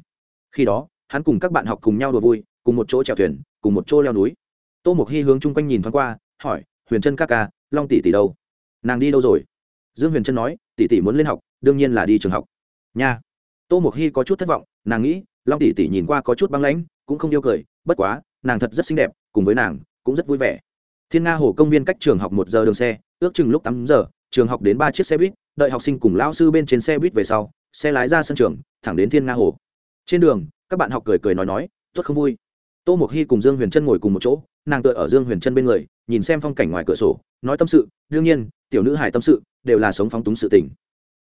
Khi đó hắn cùng các bạn học cùng nhau đùa vui, cùng một chỗ chèo thuyền, cùng một chỗ leo núi. Tô mộc hy hướng chung quanh nhìn thoáng qua, hỏi, huyền trân ca ca, long tỷ tỷ đâu? Nàng đi đâu rồi? Dương huyền trân nói, tỷ tỷ muốn lên học, đương nhiên là đi trường học. Nha. Tô mộc hy có chút thất vọng, nàng nghĩ, long tỷ tỷ nhìn qua có chút băng lãnh, cũng không yêu cười, bất quá, nàng thật rất xinh đẹp, cùng với nàng, cũng rất vui vẻ. Thiên nga hồ công viên cách trường học một giờ đường xe, ước chừng lúc tám giờ, trường học đến ba chiếc xe buýt, đợi học sinh cùng lao sư bên trên xe buýt về sau, xe lái ra sân trường, thẳng đến thiên nga hồ. Trên đường các bạn học cười cười nói nói, tốt không vui. Tô mộc hy cùng dương huyền trân ngồi cùng một chỗ, nàng tựa ở dương huyền trân bên người, nhìn xem phong cảnh ngoài cửa sổ, nói tâm sự, đương nhiên, tiểu nữ hải tâm sự đều là sống phóng túng sự tình.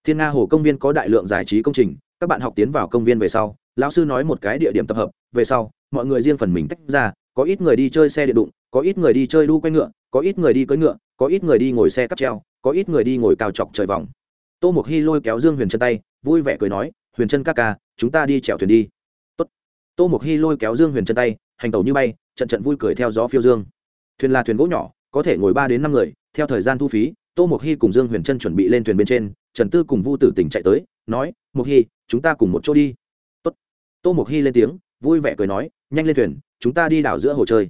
Thiên nga hồ công viên có đại lượng giải trí công trình, các bạn học tiến vào công viên về sau, lão sư nói một cái địa điểm tập hợp, về sau, mọi người riêng phần mình tách ra, có ít người đi chơi xe điện đụng, có ít người đi chơi đu quay ngựa, có ít người đi cưỡi ngựa, có ít người đi ngồi xe cắp treo, có ít người đi ngồi cao chọc trời vòng. Tô mộc hy lôi kéo dương huyền chân tay, vui vẻ cười nói, huyền chân ca ca, chúng ta đi chèo thuyền đi tô mộc hy lôi kéo dương huyền chân tay, hành tàu như bay, trận trận vui cười theo gió phiêu dương. Thuyền là thuyền gỗ nhỏ, có thể ngồi ba đến năm người, theo thời gian thu phí, tô mộc hy cùng dương huyền trân chuẩn bị lên thuyền bên trên, trần tư cùng vu tử tỉnh chạy tới, nói, mộc hy chúng ta cùng một chỗ đi. Tốt. tô mộc hy lên tiếng, vui vẻ cười nói, nhanh lên thuyền, chúng ta đi đảo giữa hồ chơi.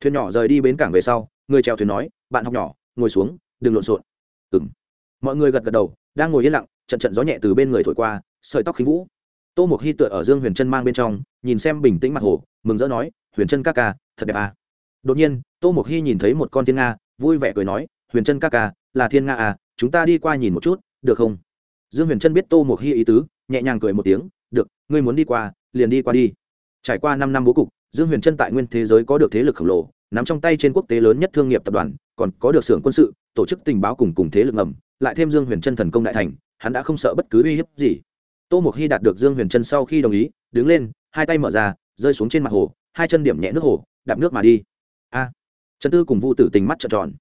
Thuyền nhỏ rời đi bến cảng về sau, người chèo thuyền nói, bạn học nhỏ, ngồi xuống, đừng lộn xộn. Ừng mọi người gật gật đầu, đang ngồi yên lặng, trận trận gió nhẹ từ bên người thổi qua, sợi tóc khinh vũ. Tô mục hy tựa ở dương huyền trân mang bên trong nhìn xem bình tĩnh mặt hồ, mừng rỡ nói, huyền trân ca ca, thật đẹp à. đột nhiên, tô mục hy nhìn thấy một con thiên nga, vui vẻ cười nói, huyền trân ca ca, là thiên nga à chúng ta đi qua nhìn một chút, được không? Dương huyền trân biết tô mục hy ý tứ, nhẹ nhàng cười một tiếng, được, ngươi muốn đi qua, liền đi qua đi. Trải qua năm năm bố cục, dương huyền trân tại nguyên thế giới có được thế lực khổng lồ, nắm trong tay trên quốc tế lớn nhất thương nghiệp tập đoàn, còn có được xưởng quân sự, tổ chức tình báo cùng cùng thế lực ngầm, lại thêm dương huyền trân thần công đại thành, hắn đã không sợ bất cứ uy hiếp gì. Tô mục hy đạt được dương huyền trân sau khi đồng ý, đứng lên hai tay mở ra, rơi xuống trên mặt hồ, hai chân điểm nhẹ nước hồ, đạp nước mà đi. A. Trần tư cùng vu tử tình mắt trợn tròn.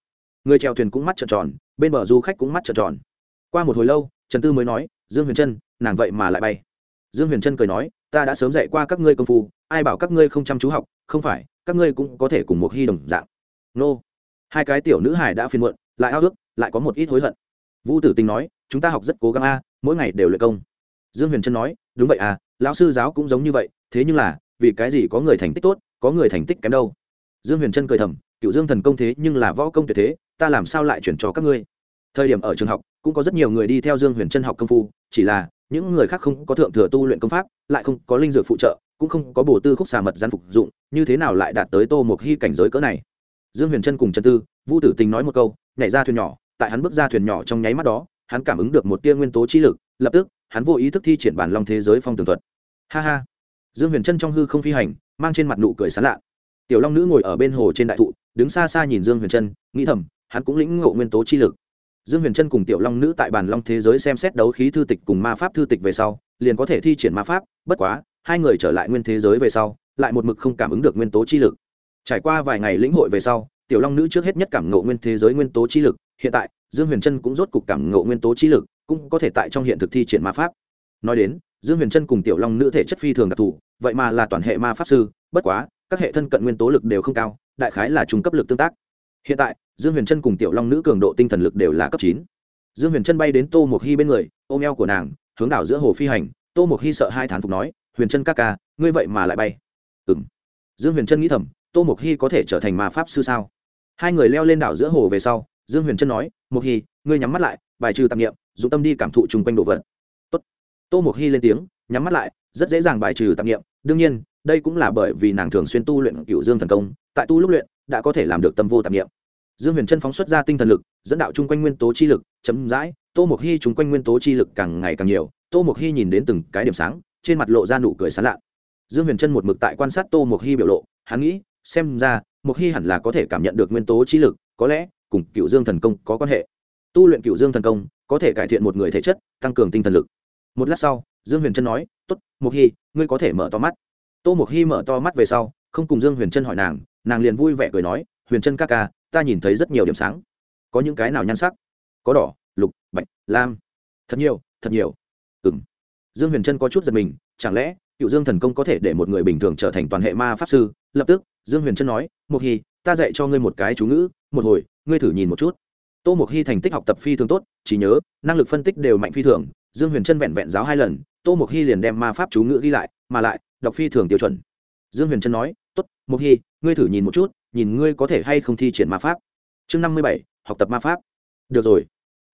Người chèo thuyền cũng mắt trợn tròn, bên bờ du khách cũng mắt trợn tròn. Qua một hồi lâu, trần tư mới nói, dương huyền trân, nàng vậy mà lại bay. Dương huyền trân cười nói, ta đã sớm dạy qua các ngươi công phu, ai bảo các ngươi không chăm chú học, không phải, các ngươi cũng có thể cùng một hy đồng dạng. Nô. Hai cái tiểu nữ hải đã phiền muộn, lại ao ước, lại có một ít hối hận. Vũ tử tình nói, chúng ta học rất cố gắng a, mỗi ngày đều luyện công. Dương huyền trân nói, đúng vậy à lão sư giáo cũng giống như vậy thế nhưng là, vì cái gì có người thành tích tốt, có người thành tích kém đâu? Dương huyền trân cười thầm, cựu dương thần công thế nhưng là võ công tuyệt thế, ta làm sao lại chuyển cho các ngươi? Thời điểm ở trường học, cũng có rất nhiều người đi theo dương huyền trân học công phu, chỉ là những người khác không có thượng thừa tu luyện công pháp, lại không có linh dược phụ trợ, cũng không có bổ tư khúc xà mật gian phục dụng, như thế nào lại đạt tới tô một hy cảnh giới cỡ này? Dương huyền trân cùng trần tư vũ tử tình nói một câu, nhảy ra thuyền nhỏ, tại hắn bước ra thuyền nhỏ trong nháy mắt đó, hắn cảm ứng được một tia nguyên tố chi lực, lập tức, hắn vô ý thức thi triển bản long thế giới phong tường thuật. Ha ha! Dương huyền trân trong hư không phi hành, mang trên mặt nụ cười sán lạ. Tiểu long nữ ngồi ở bên hồ trên đại thụ, đứng xa xa nhìn dương huyền trân, nghĩ thầm, hắn cũng lĩnh ngộ nguyên tố chi lực. Dương huyền trân cùng tiểu long nữ tại bàn long thế giới xem xét đấu khí thư tịch cùng ma pháp thư tịch về sau, liền có thể thi triển ma pháp, bất quá, hai người trở lại nguyên thế giới về sau, lại một mực không cảm ứng được nguyên tố chi lực. Trải qua vài ngày lĩnh hội về sau, tiểu long nữ trước hết nhất cảm ngộ nguyên thế giới nguyên tố chi lực, hiện tại, dương huyền trân cũng rốt cục cảm ngộ nguyên tố chi lực, cũng có thể tại trong hiện thực thi triển ma pháp. Nói đến dương huyền trân cùng tiểu long nữ thể chất phi thường đặc thù, vậy mà là toàn hệ ma pháp sư, bất quá, các hệ thân cận nguyên tố lực đều không cao, đại khái là trung cấp lực tương tác. Hiện tại, dương huyền trân cùng tiểu long nữ cường độ tinh thần lực đều là cấp chín. Dương huyền trân bay đến tô mộc hy bên người, ôm eo của nàng, hướng đảo giữa hồ phi hành. Tô mộc hy sợ hai thán phục nói, huyền trân ca ca, ngươi vậy mà lại bay. Ừ m dương huyền trân nghĩ thầm, tô mộc hy có thể trở thành ma pháp sư sao? Hai người leo lên đảo giữa hồ về sau, dương huyền trân nói, mộc hy, ngươi nhắm mắt lại, bài trừ tạp nghiệm dụng tâm đi cảm thụ chung quanh đồ vật tô Mục hy lên tiếng, nhắm mắt lại, rất dễ dàng bài trừ tạp nghiệm đương nhiên, đây cũng là bởi vì nàng thường xuyên tu luyện cựu dương thần công, tại tu lúc luyện, đã có thể làm được tâm vô tạp nghiệm dương huyền trân phóng xuất ra tinh thần lực, dẫn đạo chung quanh nguyên tố chi lực chấm dãi tô Mục hy chung quanh nguyên tố chi lực càng ngày càng nhiều. Tô Mục hy nhìn đến từng cái điểm sáng, trên mặt lộ ra nụ cười sán lạ. Dương huyền trân một mực tại quan sát tô Mục hy biểu lộ, hắn nghĩ, xem ra Mục hy hẳn là có thể cảm nhận được nguyên tố chi lực, có lẽ, cùng cựu dương thần công có quan hệ. Tu luyện cựu dương thần công, có thể cải thiện một người thể chất, tăng cường tinh thần lực một lát sau, dương huyền trân nói t ố t mộc hy, ngươi có thể mở to mắt. Tô mộc hy mở to mắt về sau, không cùng dương huyền trân hỏi nàng nàng liền vui vẻ cười nói, huyền trân ca ca, ta nhìn thấy rất nhiều điểm sáng. Có những cái nào nhan sắc? Có đỏ, lục, bạch, lam. Thật nhiều thật nhiều. Ừng dương huyền trân có chút giật mình, chẳng lẽ cựu dương thần công có thể để một người bình thường trở thành toàn hệ ma pháp sư? Lập tức, dương huyền trân nói, mộc hy, ta dạy cho ngươi một cái chú ngữ, một hồi, ngươi thử nhìn một chút. Tô mộc hy thành tích học tập phi thường tốt trí nhớ, năng lực phân tích đều mạnh phi thường dương huyền trân vẹn vẹn giáo hai lần, tô mộc hy liền đem ma pháp chú ngữ ghi lại, mà lại, đọc phi thường tiêu chuẩn. Dương huyền trân nói t ố t mộc hy, ngươi thử nhìn một chút, nhìn ngươi có thể hay không thi triển ma pháp. Chương năm mươi bảy, học tập ma pháp. Được rồi.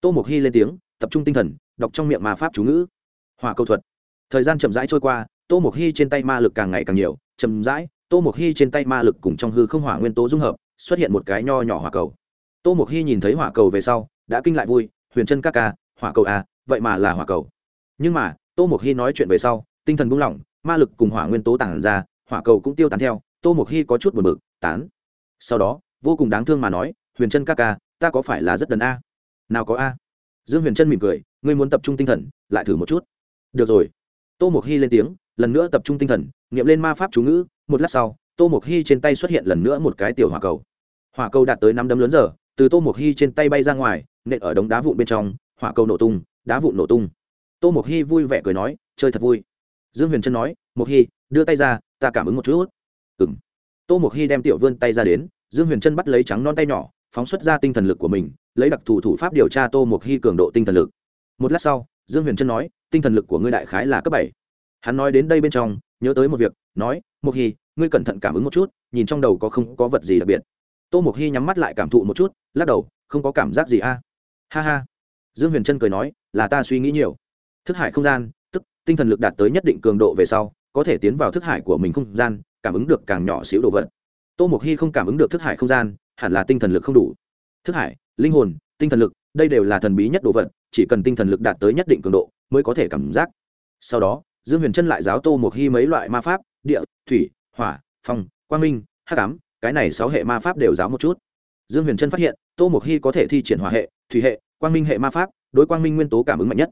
Tô mộc hy lên tiếng, tập trung tinh thần, đọc trong miệng ma pháp chú ngữ. Hòa câu thuật. Thời gian chậm rãi trôi qua, tô mộc hy trên tay ma lực càng ngày càng nhiều, chậm rãi, tô mộc hy trên tay ma lực cùng trong hư không hỏa nguyên tố dung hợp, xuất hiện một cái nho nhỏ hỏa cầu. Tô mộc hy nhìn thấy hỏa cầu về sau, đã kinh lại vui, huyền chân các ca, hỏa cầu à vậy mà là hỏa cầu. Nhưng mà, tô mộc hy nói chuyện về sau, tinh thần buông lỏng, ma lực cùng hỏa nguyên tố tản ra, hỏa cầu cũng tiêu tán theo, tô mộc hy có chút buồn bực, tán. Sau đó, vô cùng đáng thương mà nói, huyền chân ca ca, ta có phải là rất đần a? Nào có a. Dương huyền chân mỉm cười, ngươi muốn tập trung tinh thần, lại thử một chút. Được rồi. Tô mộc hy lên tiếng, lần nữa tập trung tinh thần nghiệm lên ma pháp chú ngữ, một lát sau, tô mộc hy trên tay xuất hiện lần nữa một cái tiểu hỏa cầu. Hỏa cầu đạt tới năm đấm lớn giờ, từ tô mộc hy trên tay bay ra ngoài, nện ở đống đá vụn bên trong, hỏa cầu nổ tung đá vụn nổ tung. Tô mộc hy vui vẻ cười nói, chơi thật vui. Dương huyền trân nói, mộc hy, đưa tay ra, ta cảm ứng một chút. Ừng tô mộc hy đem tiểu vươn tay ra đến, dương huyền trân bắt lấy trắng non tay nhỏ, phóng xuất ra tinh thần lực của mình, lấy đặc thù thủ pháp điều tra tô mộc hy cường độ tinh thần lực. Một lát sau, dương huyền trân nói, tinh thần lực của ngươi đại khái là cấp bảy. Hắn nói đến đây bên trong, nhớ tới một việc, nói, Mộc hy, ngươi cẩn thận cảm ứng một chút, nhìn trong đầu có không có vật gì đặc biệt. Tô mộc hy nhắm mắt lại cảm thụ một chút, lắc đầu, không có cảm giác gì a. Ha ha dương huyền trân cười nói, là ta suy nghĩ nhiều. Thức hải không gian, tức, tinh thần lực đạt tới nhất định cường độ về sau, có thể tiến vào thức hải của mình không gian, cảm ứng được càng nhỏ xíu đồ vật. Tô mộc hy không cảm ứng được thức hải không gian, hẳn là tinh thần lực không đủ. Thức hải, linh hồn, tinh thần lực, đây đều là thần bí nhất đồ vật, chỉ cần tinh thần lực đạt tới nhất định cường độ, mới có thể cảm giác. Sau đó, dương huyền trân lại giáo tô mộc hy mấy loại ma pháp, địa, thủy, hỏa, phong, quang minh, hắc ám, cái này sáu hệ ma pháp đều giáo một chút. Dương huyền trân phát hiện, tô mộc hy có thể thi triển hỏa hệ, thủy hệ quang minh hệ ma pháp, đối quang minh nguyên tố cảm ứng mạnh nhất.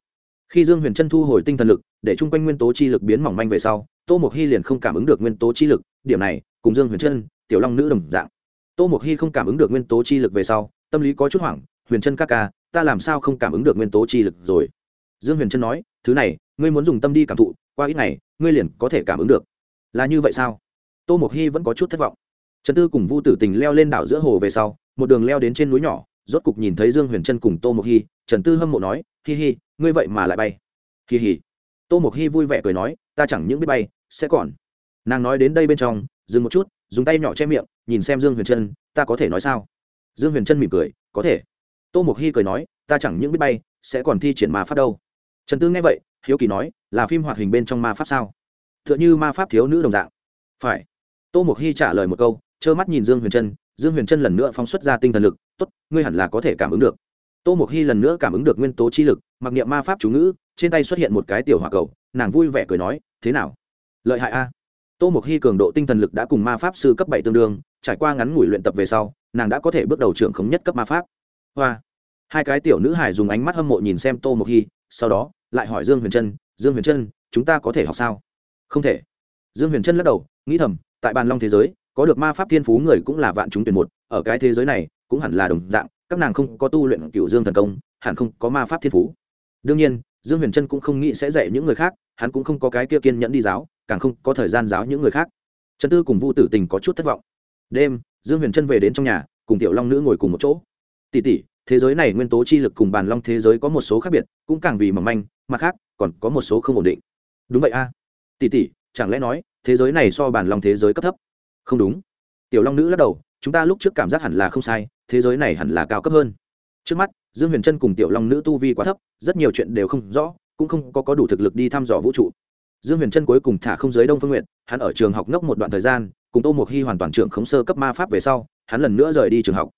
Khi dương huyền trân thu hồi tinh thần lực, để chung quanh nguyên tố chi lực biến mỏng manh về sau, tô mộc hy liền không cảm ứng được nguyên tố chi lực, điểm này, cùng dương huyền trân tiểu long nữ đồng dạng. Tô mộc hy không cảm ứng được nguyên tố chi lực về sau, tâm lý có chút hoảng, huyền trân ca ca, ta làm sao không cảm ứng được nguyên tố chi lực rồi? Dương huyền trân nói, thứ này, ngươi muốn dùng tâm đi cảm thụ, qua ít ngày, ngươi liền có thể cảm ứng được. Là như vậy sao? Tô mộc hy vẫn có chút thất vọng. Trần tư cùng vu tử tình leo lên đảo giữa hồ về sau, một đường leo đến trên núi nhỏ rốt cục nhìn thấy dương huyền trân cùng tô mộc hy trần tư hâm mộ nói, hi hi, ngươi vậy mà lại bay. Hi hi. Tô mộc hy vui vẻ cười nói, ta chẳng những biết bay, sẽ còn. Nàng nói đến đây bên trong, dừng một chút, dùng tay nhỏ che miệng, nhìn xem dương huyền trân, ta có thể nói sao? Dương huyền trân mỉm cười, có thể. Tô mộc hy cười nói, ta chẳng những biết bay, sẽ còn thi triển ma pháp đâu. Trần tư nghe vậy, hiếu kỳ nói, là phim hoạt hình bên trong ma pháp sao? T h ư ợ n h ư ma pháp thiếu nữ đồng dạng. Phải. Tô mộc hy trả lời một câu, trơ mắt nhìn dương huyền trân dương huyền trân lần nữa phóng xuất ra tinh thần lực Tốt, ngươi hẳn là có thể cảm ứng được. Tô mộc hy lần nữa cảm ứng được nguyên tố chi lực mặc niệm ma pháp chú ngữ trên tay xuất hiện một cái tiểu hòa cầu nàng vui vẻ cười nói thế nào? Lợi hại a. Tô mộc hy cường độ tinh thần lực đã cùng ma pháp sư cấp bảy tương đương trải qua ngắn ngủi luyện tập về sau nàng đã có thể bước đầu trưởng khống nhất cấp ma pháp. Hoa. Hai cái tiểu nữ hải dùng ánh mắt hâm mộ nhìn xem tô mộc hy sau đó lại hỏi dương huyền trân dương huyền trân chúng ta có thể học sao? Không thể. Dương huyền trân lắc đầu nghĩ thầm tại bàn long thế giới có được ma pháp thiên phú người cũng là vạn chúng tuyển một, ở cái thế giới này, cũng hẳn là đồng dạng, các nàng không có tu luyện cựu dương thần công, hẳn không có ma pháp thiên phú. Đương nhiên, dương huyền trân cũng không nghĩ sẽ dạy những người khác, hắn cũng không có cái kia kiên nhẫn đi giáo, càng không có thời gian giáo những người khác. Trần tư cùng vu tử tình có chút thất vọng. Đêm, dương huyền trân về đến trong nhà, cùng tiểu long nữ ngồi cùng một chỗ. Tỉ tỉ thế giới này nguyên tố chi lực cùng bàn long thế giới có một số khác biệt, cũng càng vì mỏng manh, mặt khác, còn có một số không ổn định. Đúng vậy a. À. tỷ tỷ, chẳng lẽ nói, thế giới này so bàn long thế giới cấp thấp? Không đúng. Tiểu long nữ lắc đầu chúng ta lúc trước cảm giác hẳn là không sai thế giới này hẳn là cao cấp hơn. Trước mắt dương huyền trân cùng tiểu long nữ tu vi quá thấp rất nhiều chuyện đều không rõ cũng không có, có đủ thực lực đi thăm dò vũ trụ. Dương huyền trân cuối cùng thả không giới đông phương nguyện hắn ở trường học ngốc một đoạn thời gian cùng tô mộc hy hoàn toàn trưởng khống sơ cấp ma pháp về sau hắn lần nữa rời đi trường học.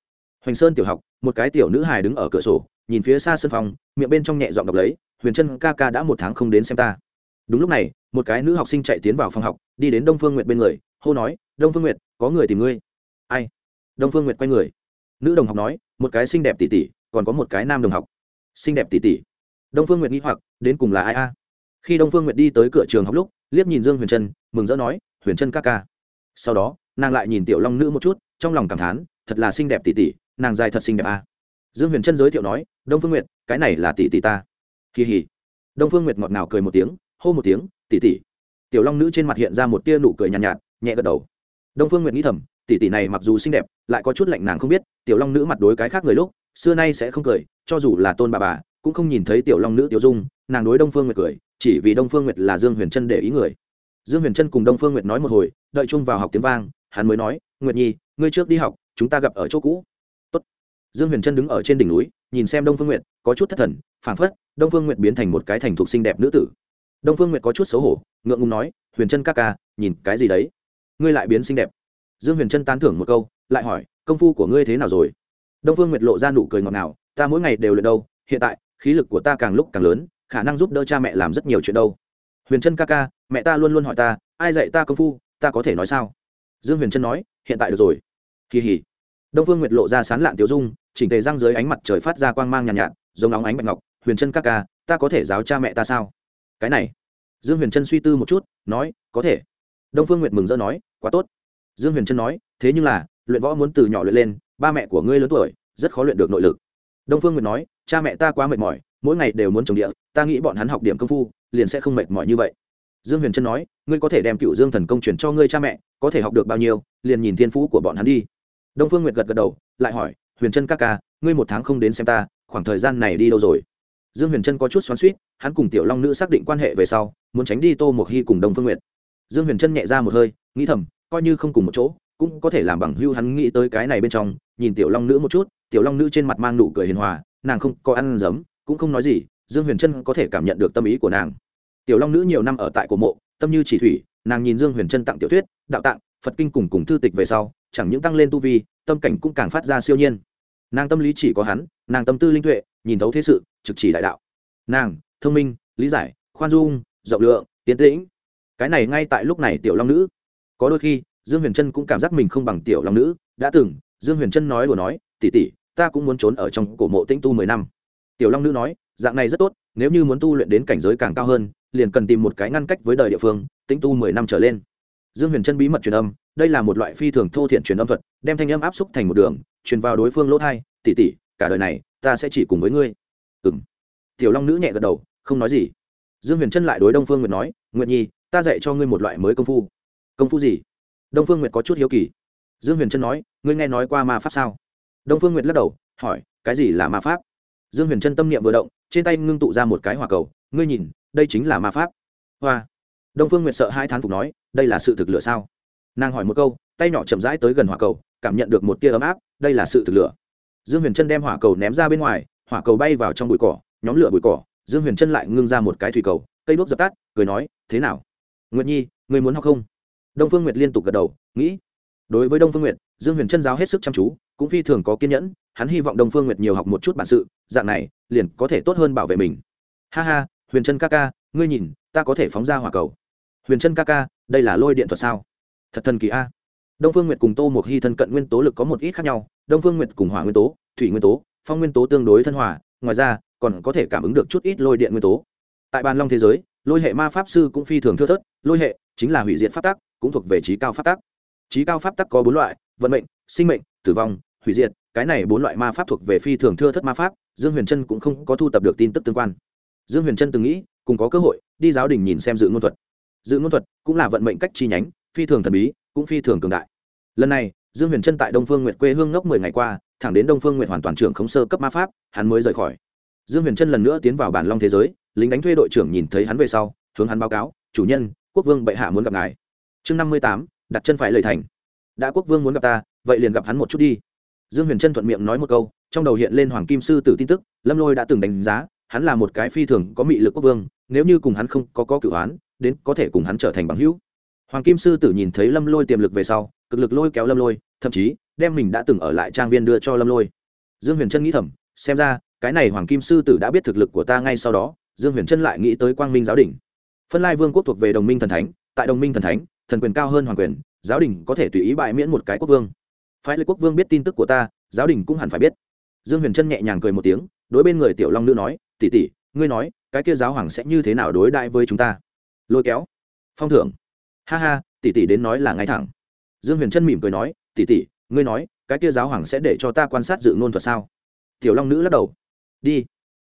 Hoành sơn tiểu học một cái tiểu nữ hài đứng ở cửa sổ nhìn phía xa sân phòng miệng bên trong nhẹ giọng đọc lấy huyền trân ca ca đã một tháng không đến xem ta. Đúng lúc này một cái nữ học sinh chạy tiến vào phòng học đi đến đông phương nguyện bên người hô nói đông phương nguyệt có người tìm ngươi. Ai? Đông phương nguyệt quay người. Nữ đồng học nói một cái xinh đẹp tỷ tỷ còn có một cái nam đồng học. Xinh đẹp tỷ tỷ? Đông phương nguyệt nghĩ hoặc đến cùng là ai a? Khi đông phương nguyệt đi tới cửa trường học lúc liếc nhìn dương huyền trân mừng rỡ nói huyền trân ca ca. Sau đó nàng lại nhìn tiểu long nữ một chút trong lòng cảm thán thật là xinh đẹp tỷ tỷ nàng dài thật xinh đẹp a. Dương huyền trân giới thiệu nói đông phương nguyệt cái này là tỷ tỷ ta. Kỳ hỉ. Đông phương nguyệt ngọt ngào cười một tiếng hô một tiếng tỷ tỷ. Tiểu long nữ trên mặt hiện ra một tia nụ cười nhàn nhạt, nhạt nhẹ gật đầu. Đông phương nguyệt nghĩ thầm, tỷ tỷ này mặc dù xinh đẹp, lại có chút lạnh nàng không biết, tiểu long nữ mặt đối cái khác người lúc, xưa nay sẽ không cười, cho dù là tôn bà bà, cũng không nhìn thấy tiểu long nữ tiểu dung, nàng đối đông phương nguyệt cười, chỉ vì đông phương nguyệt là dương huyền trân để ý người. Dương huyền trân cùng đông phương nguyệt nói một hồi, đợi chung vào học tiếng vang, hắn mới nói, nguyệt nhi, ngươi trước đi học, chúng ta gặp ở chỗ cũ. Tốt. dương huyền trân đứng ở trên đỉnh núi, nhìn xem đông phương nguyệt, có chút thất thần, phảng phất, đông phương nguyệt biến thành một cái thành thục xinh đẹp nữ tử. Đông phương nguyệt có chút xấu hổ, ngượng ngùng nói, huyền trân ca ca, nhìn cái gì đấy? Ngươi lại biến xinh đẹp. Dương huyền trân tán thưởng một câu lại hỏi công phu của ngươi thế nào rồi? Đông phương nguyệt lộ ra nụ cười ngọt ngào ta mỗi ngày đều luyện đâu hiện tại khí lực của ta càng lúc càng lớn khả năng giúp đỡ cha mẹ làm rất nhiều chuyện đâu. Huyền trân ca ca mẹ ta luôn luôn hỏi ta ai dạy ta công phu ta có thể nói sao? Dương huyền trân nói hiện tại được rồi. Kỳ hỉ. Đông phương nguyệt lộ ra sán lạn tiểu dung chỉnh tề răng dưới ánh mặt trời phát ra quang mang nhàn nhạt, nhạt giống óng ánh bạch ngọc. Huyền trân ca ca ta có thể giáo cha mẹ ta sao? Cái này. Dương huyền trân suy tư một chút nói có thể. Đông phương nguyệt mừng rỡ nói quá tốt. Dương huyền trân nói, thế nhưng là, luyện võ muốn từ nhỏ luyện lên, ba mẹ của ngươi lớn tuổi, rất khó luyện được nội lực. Đông phương nguyệt nói, cha mẹ ta quá mệt mỏi, mỗi ngày đều muốn trồng địa, ta nghĩ bọn hắn học điểm công phu, liền sẽ không mệt mỏi như vậy. Dương huyền trân nói, ngươi có thể đem cựu dương thần công chuyển cho ngươi cha mẹ, có thể học được bao nhiêu, liền nhìn thiên phú của bọn hắn đi. Đông phương nguyệt gật gật đầu, lại hỏi, huyền trân ca ca, ngươi một tháng không đến xem ta, khoảng thời gian này đi đâu rồi? Dương huyền trân có chút xoắn suýt hắn cùng tiểu long nữ xác định quan hệ về sau, muốn tránh đi tô Mộc hy cùng đông phương nguyệt dương huyền trân nhẹ ra một hơi, nghĩ thầm, coi như không cùng một chỗ, cũng có thể làm bằng hưu hắn nghĩ tới cái này bên trong, nhìn tiểu long nữ một chút, tiểu long nữ trên mặt mang nụ cười hiền hòa, nàng không có ăn giấm, cũng không nói gì, dương huyền trân có thể cảm nhận được tâm ý của nàng. Tiểu long nữ nhiều năm ở tại cổ mộ, tâm như chỉ thủy, nàng nhìn dương huyền trân tặng tiểu thuyết, đạo tạng, phật kinh cùng cùng thư tịch về sau, chẳng những tăng lên tu vi, tâm cảnh cũng càng phát ra siêu nhiên. Nàng tâm lý chỉ có hắn, nàng tâm tư linh tuệ, nhìn thấu thế sự, trực chỉ đại đạo. Nàng, thông minh, lý giải, khoan dung, rộng lượng, tiến tĩnh cái này ngay tại lúc này tiểu long nữ. Có đôi khi, dương huyền trân cũng cảm giác mình không bằng tiểu long nữ, đã từng, dương huyền trân nói đùa nói tỉ tỉ ta cũng muốn trốn ở trong cổ mộ tĩnh tu mười năm. Tiểu long nữ nói, dạng này rất tốt, nếu như muốn tu luyện đến cảnh giới càng cao hơn, liền cần tìm một cái ngăn cách với đời địa phương, tĩnh tu mười năm trở lên. Dương huyền trân bí mật truyền âm, đây là một loại phi thường thô thiện truyền âm thuật, đem thanh âm áp xúc thành một đường, truyền vào đối phương lỗ thai tỉ tỉ cả đời này, ta sẽ chỉ cùng với ngươi. Ừ m tiểu long nữ nhẹ gật đầu, không nói gì. Dương huyền trân lại đối đông phương nguyệt nói, nguyệt nhi ta dạy cho ngươi một loại mới công phu. Công phu gì? Đông phương nguyệt có chút hiếu kỳ. Dương huyền trân nói, ngươi nghe nói qua ma pháp sao? Đông phương nguyệt lắc đầu, hỏi, cái gì là ma pháp? Dương huyền trân tâm niệm vừa động, trên tay ngưng tụ ra một cái hỏa cầu, ngươi nhìn, đây chính là ma pháp. Hoa. Đông phương nguyệt sợ hai thán phục nói, đây là sự thực lửa sao? Nàng hỏi một câu, tay nhỏ chậm rãi tới gần hỏa cầu, cảm nhận được một tia ấm áp, đây là sự thực lửa. Dương huyền trân đem hỏa cầu ném ra bên ngoài, hỏa cầu bay vào trong bụi cỏ, nhóm lửa bụi cỏ, dương huyền trân lại ngưng ra một cái thủy cầu, cây đuốc dập tắt, cười nói, thế nào? Nguyệt nhi người muốn học không? Đông phương nguyệt liên tục gật đầu, nghĩ. Đối với đông phương nguyệt, dương huyền trân giáo hết sức chăm chú, cũng phi thường có kiên nhẫn, hắn hy vọng đông phương nguyệt nhiều học một chút bản sự, dạng này, liền có thể tốt hơn bảo vệ mình. Ha ha, huyền trân ca ca, ngươi nhìn, ta có thể phóng ra hỏa cầu. Huyền trân ca ca, đây là lôi điện thuật sao? Thật thần kỳ a. Đông phương nguyệt cùng tô một hy thân cận nguyên tố lực có một ít khác nhau, đông phương nguyệt cùng hỏa nguyên tố, thủy nguyên tố, phong nguyên tố tương đối thân hòa, ngoài ra, còn có thể cảm ứng được chút ít lôi điện nguyên tố. Tại bàn long thế giới lôi hệ ma pháp sư cũng phi thường thưa thớt, lôi hệ chính là hủy diệt pháp tắc, cũng thuộc về trí cao pháp tắc. Trí cao pháp tắc có bốn loại, vận mệnh, sinh mệnh, tử vong, hủy diệt, cái này bốn loại ma pháp thuộc về phi thường thưa thất ma pháp, dương huyền trân cũng không có thu tập được tin tức tương quan. Dương huyền trân từng nghĩ, cùng có cơ hội, đi giáo đình nhìn xem dự ngôn thuật. Dự ngôn thuật cũng là vận mệnh cách chi nhánh, phi thường thần bí, cũng phi thường cường đại. Lần này, dương huyền trân tại đông phương nguyệt quê hương ngốc mười ngày qua, thẳng đến đông phương nguyệt hoàn toàn trưởng khống sơ cấp ma pháp, hắn mới rời khỏi. Dương huyền trân lần nữa tiến vào bản long thế giới lính đánh thuê đội trưởng nhìn thấy hắn về sau, hướng hắn báo cáo, chủ nhân, quốc vương bệ hạ muốn gặp ngài. Chương năm mươi tám, đặt chân phải lời thành. Đã quốc vương muốn gặp ta, vậy liền gặp hắn một chút đi. Dương huyền trân thuận miệng nói một câu, trong đầu hiện lên hoàng kim sư tử tin tức, lâm lôi đã từng đánh giá, hắn là một cái phi thường có mị lực quốc vương, nếu như cùng hắn không có có cửu án, đến có thể cùng hắn trở thành bằng hữu. Hoàng kim sư tử nhìn thấy lâm lôi tiềm lực về sau, cực lực lôi kéo lâm lôi, thậm chí đem mình đã từng ở lại trang viên đưa cho lâm lôi. Dương huyền trân nghĩ thầm, xem ra, cái này hoàng kim sư tử đã biết thực lực của ta ngay sau đó dương huyền trân lại nghĩ tới quang minh giáo đình. Phân lai vương quốc thuộc về đồng minh thần thánh, tại đồng minh thần thánh, thần quyền cao hơn hoàng quyền, giáo đình có thể tùy ý bại miễn một cái quốc vương. Phái lệ quốc vương biết tin tức của ta, giáo đình cũng hẳn phải biết. Dương huyền trân nhẹ nhàng cười một tiếng, đối bên người tiểu long nữ nói tỉ tỉ ngươi nói, cái kia giáo hoàng sẽ như thế nào đối đại với chúng ta? Lôi kéo. Phong thưởng. Ha ha tỉ tỉ đến nói là ngay thẳng. Dương huyền trân mỉm cười nói tỉ tỉ ngươi nói, cái kia giáo hoàng sẽ để cho ta quan sát dự ngôn thuật sao? Tiểu long nữ lắc đầu. Đi.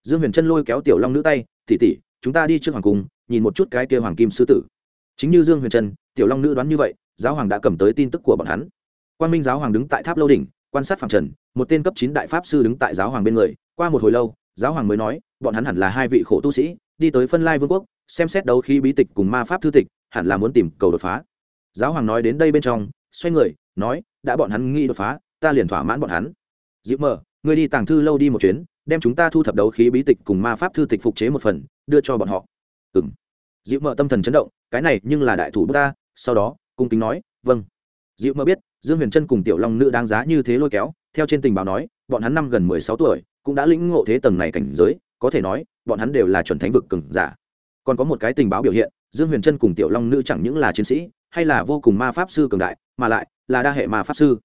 Dương huyền trân lôi kéo tiểu long nữ tay tỷ tỷ, chúng ta đi trước hoàng cung, nhìn một chút cái kia hoàng kim sư tử. Chính như dương huyền trân, tiểu long nữ đoán như vậy, giáo hoàng đã cầm tới tin tức của bọn hắn. Quan minh giáo hoàng đứng tại tháp lâu đỉnh, quan sát phạm trần, một tên cấp chín đại pháp sư đứng tại giáo hoàng bên người. Qua một hồi lâu, giáo hoàng mới nói, bọn hắn hẳn là hai vị khổ tu sĩ, đi tới phân lai vương quốc, xem xét đấu khí bí tịch cùng ma pháp thư tịch, hẳn là muốn tìm cầu đột phá. Giáo hoàng nói đến đây bên trong, xoay người, nói, đã bọn hắn nghĩ đột phá, ta liền thỏa mãn bọn hắn. Dịu mờ ngươi đi tàng thư lâu đi một chuyến đem chúng ta thu thập đấu khí bí tịch cùng ma pháp thư tịch phục chế một phần, đưa cho bọn họ. Ừm. Diệu dịu tâm thần chấn động, cái này nhưng là đại thủ bức ta, sau đó, cung kính nói vâng. Dịu Mơ biết, dương huyền trân cùng tiểu long nữ đáng giá như thế lôi kéo, theo trên tình báo nói, bọn hắn năm gần mười sáu tuổi, cũng đã lĩnh ngộ thế tầng này cảnh giới, có thể nói, bọn hắn đều là chuẩn thánh vực cừng giả. Còn có một cái tình báo biểu hiện, dương huyền trân cùng tiểu long nữ chẳng những là chiến sĩ, hay là vô cùng ma pháp sư cường đại, mà lại là đa hệ ma pháp sư.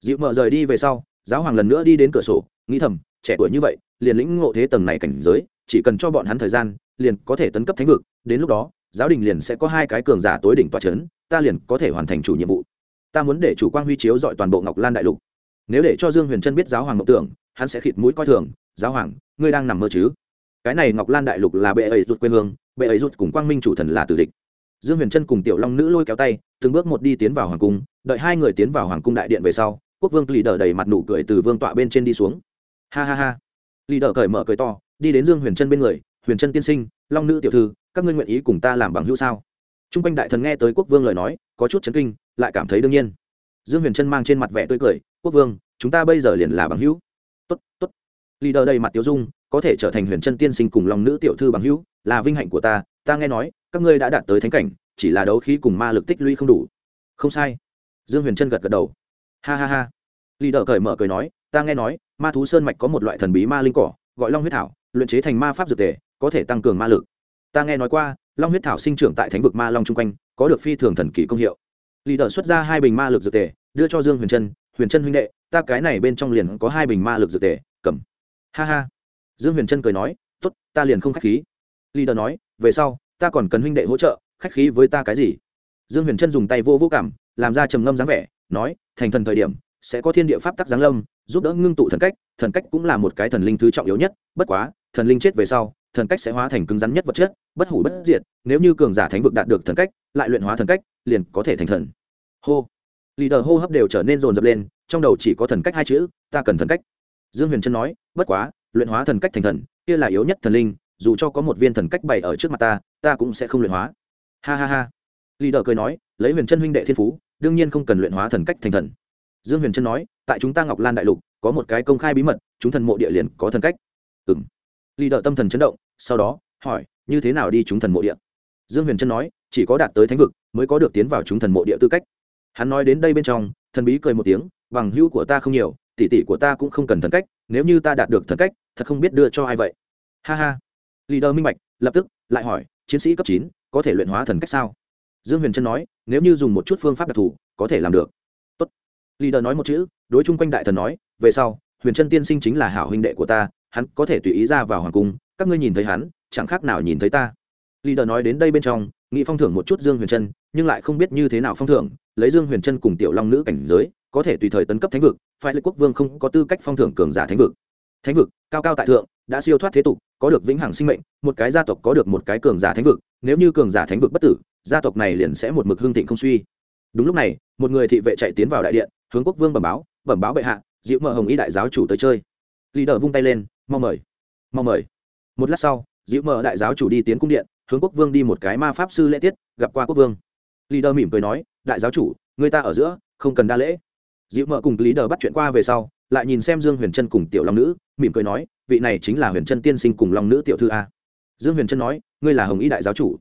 Dịu Mơ rời đi về sau, giáo hoàng lần nữa đi đến cửa sổ, nghĩ thầm, trẻ tuổi như vậy liền lĩnh ngộ thế tầng này cảnh giới, chỉ cần cho bọn hắn thời gian, liền có thể tấn cấp thánh vực, đến lúc đó, giáo đình liền sẽ có hai cái cường giả tối đỉnh toa c h ấ n ta liền có thể hoàn thành chủ nhiệm vụ. Ta muốn để chủ quang huy chiếu dọi toàn bộ ngọc lan đại lục. Nếu để cho dương huyền trân biết giáo hoàng ngọc tưởng, hắn sẽ khịt mũi coi thường, giáo hoàng, ngươi đang nằm mơ chứ? Cái này ngọc lan đại lục là bệ ấy rút quê hương, bệ ấy rút cùng quang minh chủ thần là tử địch. Dương huyền trân cùng tiểu long nữ lôi kéo tay, từng bước một đi tiến vào hoàng cung, đợi hai người tiến vào hoàng cung đại điện về sau, quốc vương lì đờ đầy mặt nụ cười từ vương tọa bên trên đi xuống. Ha ha ha lì đờ cởi mở cười to, đi đến dương huyền trân bên người, huyền trân tiên sinh, long nữ tiểu thư, các ngươi nguyện ý cùng ta làm bằng hữu sao? T r u n g quanh đại thần nghe tới quốc vương lời nói, có chút chấn kinh, lại cảm thấy đương nhiên. Dương huyền trân mang trên mặt vẻ tươi cười, quốc vương, chúng ta bây giờ liền là bằng hữu. Tốt tốt. Đờ đầy mặt tiểu dung, có thể trở thành huyền trân tiên sinh cùng Long nữ tiểu thư bằng hữu, là vinh hạnh của ta ta nghe nói, các ngươi đã đạt tới thánh cảnh, chỉ là đấu khí cùng ma lực tích lũy không đủ. Không sai. Dương huyền trân gật gật đầu. Ha ha ha. Leader cởi mở cười nói, ta nghe nói ma thú sơn mạch có một loại thần bí ma linh cỏ, gọi long huyết thảo, luyện chế thành ma pháp dược tề, có thể tăng cường ma lực. Ta nghe nói qua, long huyết thảo sinh trưởng tại thánh vực ma long chung quanh, có được phi thường thần kỳ công hiệu. Lì đờ xuất ra hai bình ma lực dược tề, đưa cho dương huyền trân. Huyền trân huynh đệ, ta cái này bên trong liền có hai bình ma lực dược tề, cầm. Ha ha. Dương huyền trân cười nói t ố t ta liền không k h á c h khí. Lì đờ nói, về sau, ta còn cần huynh đệ hỗ trợ, khách khí với ta cái gì? Dương huyền trân dùng tay vô vô cảm, làm ra trầm ngâm dáng vẻ, nói, thành thần thời điểm sẽ có thiên địa pháp tắc giáng lâm, giúp đỡ ngưng tụ thần cách thần cách cũng là một cái thần linh thứ trọng yếu nhất, bất quá, thần linh chết về sau, thần cách sẽ hóa thành cứng rắn nhất vật chất, bất hủ bất diệt, nếu như cường giả thánh vực đạt được thần cách, lại luyện hóa thần cách, liền có thể thành thần. Hô. Leader hô hấp đều trở nên rồn rập lên, trong đầu chỉ có thần cách hai chữ, ta cần thần cách. Dương huyền trân nói, bất quá, luyện hóa thần cách thành thần, kia là yếu nhất thần linh, dù cho có một viên thần cách bày ở trước mặt ta ta cũng sẽ không luyện hóa. Ha ha ha. Leader cười nói, lấy huyền trân huynh đệ thiên phú, đương nhiên không cần luyện hóa thần cách thành thần dương huyền trân nói, tại chúng ta ngọc lan đại lục, có một cái công khai bí mật, chúng thần mộ địa liền có thần cách. Ừng Lý đợi tâm thần chấn động, sau đó, hỏi, như thế nào đi chúng thần mộ địa? Dương huyền trân nói, chỉ có đạt tới thánh vực, mới có được tiến vào chúng thần mộ địa tư cách. Hắn nói đến đây bên trong, thần bí cười một tiếng, bằng hữu của ta không nhiều, tỷ tỷ của ta cũng không cần thần cách, nếu như ta đạt được thần cách, thật không biết đưa cho ai vậy. Ha ha. Leader minh bạch, lập tức, lại hỏi, chiến sĩ cấp chín, có thể luyện hóa thần cách sao? Dương huyền trân nói, nếu như dùng một chút phương pháp đặc thù, có thể làm được lì đờ nói một chữ, đối chung quanh đại thần nói, về sau, huyền trân tiên sinh chính là hảo huynh đệ của ta, hắn có thể tùy ý ra vào hoàng cung, các ngươi nhìn thấy hắn, chẳng khác nào nhìn thấy ta. Leader nói đến đây bên trong, nghị phong thưởng một chút dương huyền trân nhưng lại không biết như thế nào phong thưởng, lấy dương huyền trân cùng tiểu long nữ cảnh giới, có thể tùy thời tấn cấp thánh vực phải lệ quốc vương không có tư cách phong thưởng cường giả thánh vực. Thánh vực, cao cao tại thượng, đã siêu thoát thế tục, có được vĩnh hằng sinh mệnh, một cái gia tộc có được một cái cường giả thánh vực, nếu như cường giả thánh vực bất tử, gia tộc này liền sẽ một mực hương thịnh không suy đúng lúc này, một người thị vệ chạy tiến vào đại điện, hướng quốc vương bẩm báo bẩm báo bệ hạ, dịu mở hồng y đại giáo chủ tới chơi. Lý đờ vung tay lên, mau mời mau mời. Một lát sau, dịu mở đại giáo chủ đi tiến cung điện, hướng quốc vương đi một cái ma pháp sư lễ tiết, gặp qua quốc vương. Lý đờ mỉm cười nói, đại giáo chủ, người ta ở giữa, không cần đa lễ. Dịu mở cùng lý đờ bắt chuyện qua về sau, lại nhìn xem dương huyền trân cùng tiểu long nữ, mỉm cười nói, vị này chính là huyền trân tiên sinh cùng long nữ tiểu thư a. Dương huyền trân nói, ngươi là hồng y đại giáo chủ.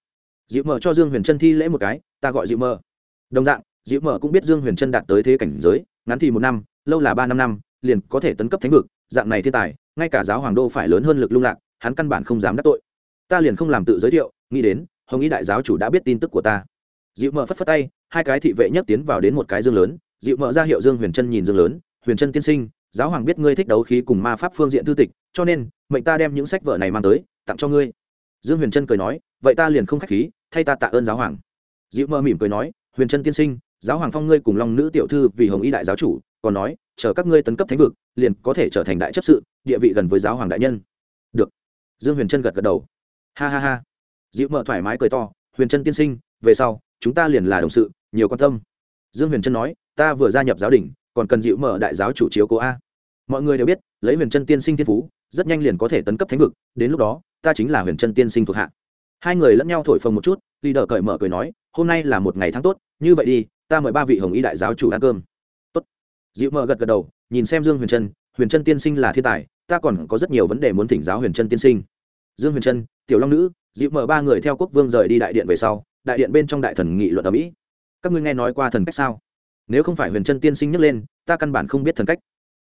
Dịu mở cho dương huyền trân thi lễ một cái, ta gọi dịu mở đồng dạng dịu mở cũng biết dương huyền trân đạt tới thế cảnh giới, ngắn thì một năm, lâu là ba năm năm, liền có thể tấn cấp thánh vực, dạng này thiên tài, ngay cả giáo hoàng đô phải lớn hơn lực lung lạc, hắn căn bản không dám đắc tội. Ta liền không làm tự giới thiệu, nghĩ đến, hồng ý đại giáo chủ đã biết tin tức của ta. Dịu mở phất phất tay, hai cái thị vệ nhất tiến vào đến một cái dương lớn dịu mở ra hiệu dương huyền trân nhìn dương lớn, huyền trân tiên sinh, giáo hoàng biết ngươi thích đấu khí cùng ma pháp phương diện thư tịch, cho nên, mệnh ta đem những sách vở này mang tới, tặng cho ngươi. Dương huyền trân cười nói, vậy ta liền không k h á c h khí, thay ta tạ ơn giáo hoàng. Dịu mơ mỉm cười nói huyền trân tiên sinh, giáo hoàng phong ngươi cùng long nữ tiểu thư vì hồng y đại giáo chủ, còn nói, chờ các ngươi tấn cấp thánh vực, liền có thể trở thành đại chấp sự, địa vị gần với giáo hoàng đại nhân. Được. Dương huyền trân gật gật đầu. Ha ha ha. Dịu mợ thoải mái cười to, huyền trân tiên sinh, về sau, chúng ta liền là đồng sự, nhiều quan tâm. Dương huyền trân nói, ta vừa gia nhập giáo đình, còn cần dịu mợ đại giáo chủ chiếu cố a. Mọi người đều biết, lấy huyền trân tiên sinh thiên phú, rất nhanh liền có thể tấn cấp thánh vực, đến lúc đó, ta chính là huyền trân tiên sinh thuộc hạ. Hai người lẫn nhau thổi phồng một chút lì đờ cởi mở cười nói, hôm nay là một ngày tháng tốt, như vậy đi, ta mời ba vị hồng y đại giáo chủ ăn cơm. Tốt. Dịu mờ gật gật đầu, nhìn xem dương huyền trân huyền trân tiên sinh là thiên tài, ta còn có rất nhiều vấn đề muốn thỉnh giáo huyền trân tiên sinh. Dương huyền trân, tiểu long nữ dịu mờ ba người theo quốc vương rời đi đại điện về sau, đại điện bên trong đại thần nghị luận ở mỹ. Các ngươi nghe nói qua thần cách sao? Nếu không phải huyền trân tiên sinh nhắc lên, ta căn bản không biết thần cách.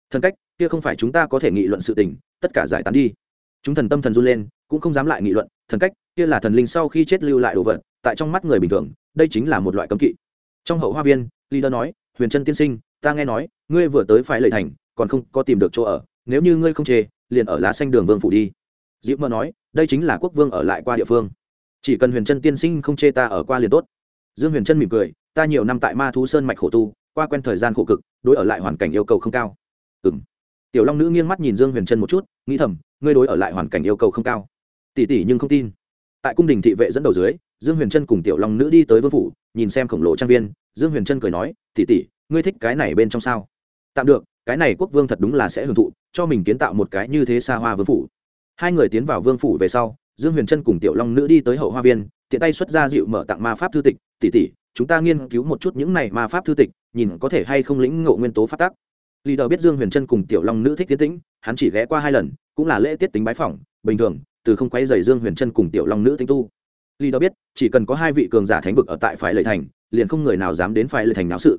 Thần cách, kia không phải chúng ta có thể nghị luận sự tình, tất cả giải tán đi. Chúng thần tâm thần run lên cũng không dám lại nghị luận, thần cách, kia là thần linh sau khi chết lưu lại đồ vật, tại trong mắt người bình thường, đây chính là một loại cấm kỵ. Trong hậu hoa viên leader nói, huyền trân tiên sinh, ta nghe nói, ngươi vừa tới phải lệ thành, còn không có tìm được chỗ ở, nếu như ngươi không chê, liền ở lá xanh đường vương phủ đi. Diễm mơ nói, đây chính là quốc vương ở lại qua địa phương. Chỉ cần huyền trân tiên sinh không chê ta ở qua liền tốt. Dương huyền trân mỉm cười, ta nhiều năm tại ma thú sơn mạch khổ tu, qua quen thời gian khổ cực, đối ở lại hoàn cảnh yêu cầu không cao. Ừ m tiểu long nữ nghiêng mắt nhìn dương huyền trân một chút, nghĩ thầm, ngươi đối ở lại hoàn cảnh yêu cầu không cao. Tỷ tỷ nhưng không tin. Tại cung đình thị vệ dẫn đầu dưới dương huyền trân cùng tiểu long nữ đi tới vương phủ nhìn xem khổng lồ trang viên. Dương huyền trân cười nói tỷ tỷ, ngươi thích cái này bên trong sao? Tạm được cái này quốc vương thật đúng là sẽ hưởng thụ cho mình kiến tạo một cái như thế xa hoa vương phủ. Hai người tiến vào vương phủ về sau dương huyền trân cùng tiểu long nữ đi tới hậu hoa viên tiện tay xuất ra dịu mở tặng ma pháp thư tịch. Tỷ tỷ, chúng ta nghiên cứu một chút những này ma pháp thư tịch nhìn có thể hay không lĩnh ngộ nguyên tố phát tắc. Lý đờ biết dương huyền trân cùng tiểu long nữ thích tiến tĩnh hắn chỉ ghé qua hai lần cũng là lễ tiết tính bái phỏng. Bình thường từ không quay rầy dương huyền trân cùng tiểu long nữ tinh tu. Lý đờ biết, chỉ cần có hai vị cường giả thánh vực ở tại phải lợi thành, liền không người nào dám đến phải lợi thành náo sự.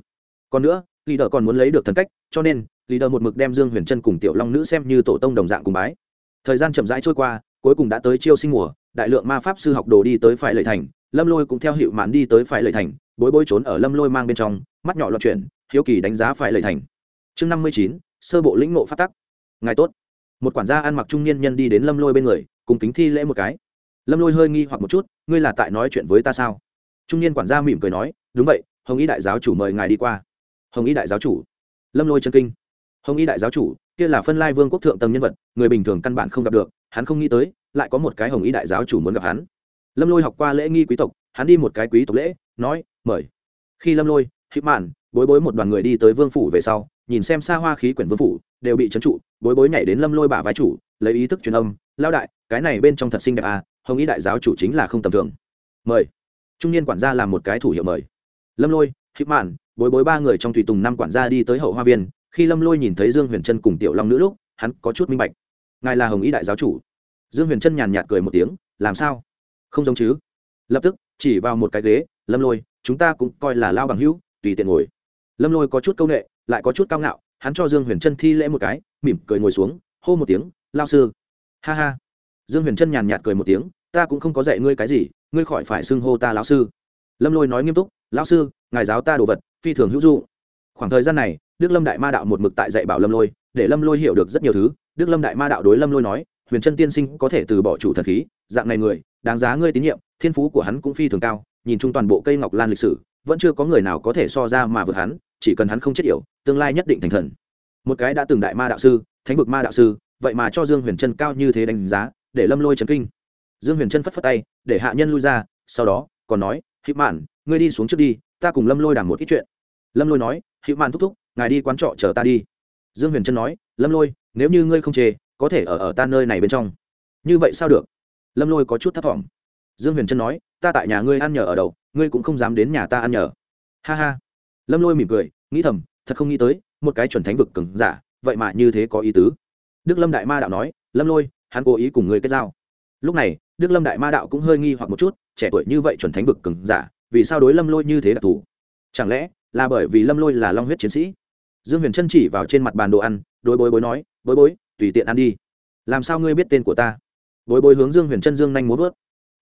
Còn nữa, lý đờ còn muốn lấy được thần cách, cho nên, lý đờ một mực đem dương huyền trân cùng tiểu long nữ xem như tổ tông đồng dạng cùng bái. Thời gian chậm rãi trôi qua, cuối cùng đã tới chiêu sinh mùa, đại lượng ma pháp sư học đồ đi tới phải lợi thành, lâm lôi cũng theo hiệu mạn đi tới phải lợi thành, bối bối trốn ở lâm lôi mang bên trong, mắt nhỏ loạn chuyển, hiếu kỳ đánh giá phải lợi thành. Chương năm mươi chín, sơ bộ lĩnh ngộ phát tắc. Ngài tốt. Một quản gia ăn mặc trung niên nhân đi đến lâm lôi bên người cùng kính thi lễ một cái. Lâm lôi hơi nghi hoặc một chút, ngươi là tại nói chuyện với ta sao? Trung niên quản gia mỉm cười nói, đúng vậy, hồng y đại giáo chủ mời ngài đi qua. Hồng y đại giáo chủ. Lâm lôi chân kinh. Hồng y đại giáo chủ, kia là phân lai vương quốc thượng tầng nhân vật, người bình thường căn bản không gặp được, hắn không nghĩ tới, lại có một cái hồng y đại giáo chủ muốn gặp hắn. Lâm lôi học qua lễ nghi quý tộc, hắn đi một cái quý tộc lễ, nói, mời. Khi lâm lôi hít mạn, bối bối một đoàn người đi tới vương phủ về sau, nhìn xem xa hoa khí quyển vương phủ, đều bị trấn trụ, bối bối nhảy đến lâm lôi bả vai chủ, lấy ý thức truyền âm lao đại, cái này bên trong thật xinh đẹp à hồng ý đại giáo chủ chính là không tầm thường. Mời. Trung niên quản gia làm một cái thủ hiệu mời. Lâm lôi hít mạn bối bối ba người trong tùy tùng năm quản gia đi tới hậu hoa viên. Khi lâm lôi nhìn thấy dương huyền trân cùng tiểu long nữ lúc, hắn có chút minh bạch. Ngài là hồng ý đại giáo chủ. Dương huyền trân nhàn nhạt cười một tiếng, làm sao? Không giống chứ? Lập tức, chỉ vào một cái ghế, lâm lôi, chúng ta cũng coi là lao bằng hữu, tùy tiện ngồi. Lâm lôi có chút c â u n ệ lại có chút cao ngạo, hắn cho dương huyền trân thi lễ một cái, mỉm cười ngồi xuống, hô một tiếng lao sư ha ha. Dương huyền trân nhàn nhạt cười một tiếng, ta cũng không có dạy ngươi cái gì, ngươi khỏi phải xưng hô ta lão sư. Lâm lôi nói nghiêm túc, lão sư, ngài giáo ta đồ vật, phi thường hữu dụ. Khoảng thời gian này, đức lâm đại ma đạo một mực tại dạy bảo lâm lôi, để lâm lôi hiểu được rất nhiều thứ. Đức lâm đại ma đạo đối lâm lôi nói, huyền trân tiên sinh có thể từ bỏ chủ thần khí, dạng này người, đáng giá ngươi tín nhiệm, thiên phú của hắn cũng phi thường cao, nhìn chung toàn bộ cây ngọc lan lịch sử, vẫn chưa có người nào có thể so ra mà vượt hắn, chỉ cần hắn không chết yểu, tương lai nhất định thành thần. Một cái đã từng đại ma đạo sư, thánh vực ma đạo sư vậy mà cho dương huyền trân cao như thế đánh giá, để lâm lôi trấn kinh. Dương huyền trân phất phất tay, để hạ nhân lui ra, sau đó, còn nói, hữu mạn, ngươi đi xuống trước đi, ta cùng lâm lôi đàm một ít chuyện. Lâm lôi nói, hữu mạn thúc thúc, ngài đi quán trọ chờ ta đi. Dương huyền trân nói, lâm lôi, nếu như ngươi không chê, có thể ở ở ta nơi này bên trong. Như vậy sao được? Lâm lôi có chút thất vọng dương huyền trân nói, ta tại nhà ngươi ăn nhờ ở đầu, ngươi cũng không dám đến nhà ta ăn nhờ. Ha ha. Lâm lôi mỉm cười, nghĩ thầm, thật không nghĩ tới, một cái chuẩn thánh vực cứng giả, vậy mà như thế có ý tứ đức lâm đại ma đạo nói, lâm lôi, hắn cố ý cùng ngươi kết giao. Lúc này, đức lâm đại ma đạo cũng hơi nghi hoặc một chút, trẻ tuổi như vậy chuẩn thánh vực cứng giả, vì sao đối lâm lôi như thế đặc thù? Chẳng lẽ là bởi vì lâm lôi là long huyết chiến sĩ? Dương huyền chân chỉ vào trên mặt bàn đồ ăn, đối bối bối nói, bối bối, tùy tiện ăn đi. Làm sao ngươi biết tên của ta? Bối bối hướng dương huyền chân dương nhanh muốn vớt.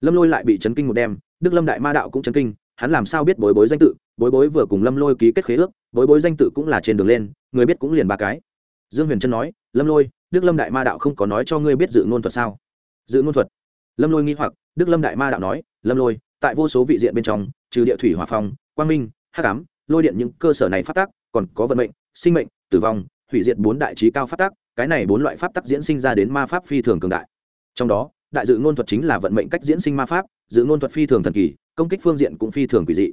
Lâm lôi lại bị chấn kinh một đêm, đức lâm đại ma đạo cũng chấn kinh, hắn làm sao biết bối bối danh tự? Bối bối vừa cùng lâm lôi ký kết khế ước, bối bối danh tự cũng là trên đường lên, người biết cũng liền ba cái. Dương huyền trân nói, lâm lôi đức lâm đại ma đạo không có nói cho ngươi biết dự ngôn thuật sao? Dự ngôn thuật? Lâm lôi nghi hoặc, đức lâm đại ma đạo nói, lâm lôi, tại vô số vị diện bên trong, trừ địa thủy hòa phong, quang minh, hắc ám, lôi điện những cơ sở này phát tác, còn có vận mệnh, sinh mệnh, tử vong, hủy diệt bốn đại trí cao phát tác, cái này bốn loại pháp tắc diễn sinh ra đến ma pháp phi thường cường đại. Trong đó, đại dự ngôn thuật chính là vận mệnh cách diễn sinh ma pháp, dự ngôn thuật phi thường thần kỳ, công kích phương diện cũng phi thường quỷ dị.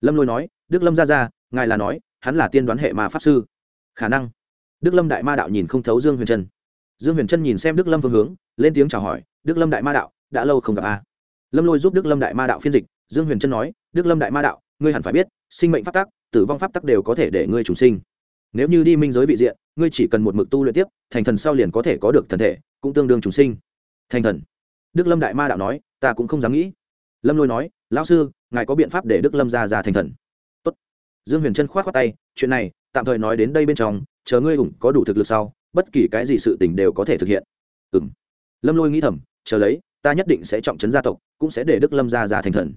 Lâm lôi nói, đức lâm ra ra, ngài là nói, hắn là tiên đoán hệ ma pháp sư. Khả năng. Đức lâm đại ma đạo nhìn không thấu dương huyền trân dương huyền trân nhìn xem đức lâm phương hướng, lên tiếng chào hỏi, đức lâm đại ma đạo, đã lâu không gặp a. Lâm lôi giúp đức lâm đại ma đạo phiên dịch, dương huyền trân nói, đức lâm đại ma đạo, ngươi hẳn phải biết, sinh mệnh pháp tắc, tử vong pháp tắc đều có thể để ngươi trùng sinh. Nếu như đi minh giới vị diện, ngươi chỉ cần một mực tu luyện tiếp, thành thần sau liền có thể có được thần thể, cũng tương đương trùng sinh. Thành thần. Đức lâm đại ma đạo nói, ta cũng không dám nghĩ. Lâm lôi nói, lão sư, ngài có biện pháp để đức lâm ra ra thành thần. Tốt. dương huyền trân k h o á t khoác tay, chuyện này, tạm thời nói đến đây bên trong, chờ ngươi ủng có đủ thực lực sau bất kỳ cái gì sự tình đều có thể thực hiện. Ừ m lâm lôi nghĩ thầm, chờ lấy, ta nhất định sẽ trọng trấn gia tộc, cũng sẽ để đức lâm ra ra thành thần.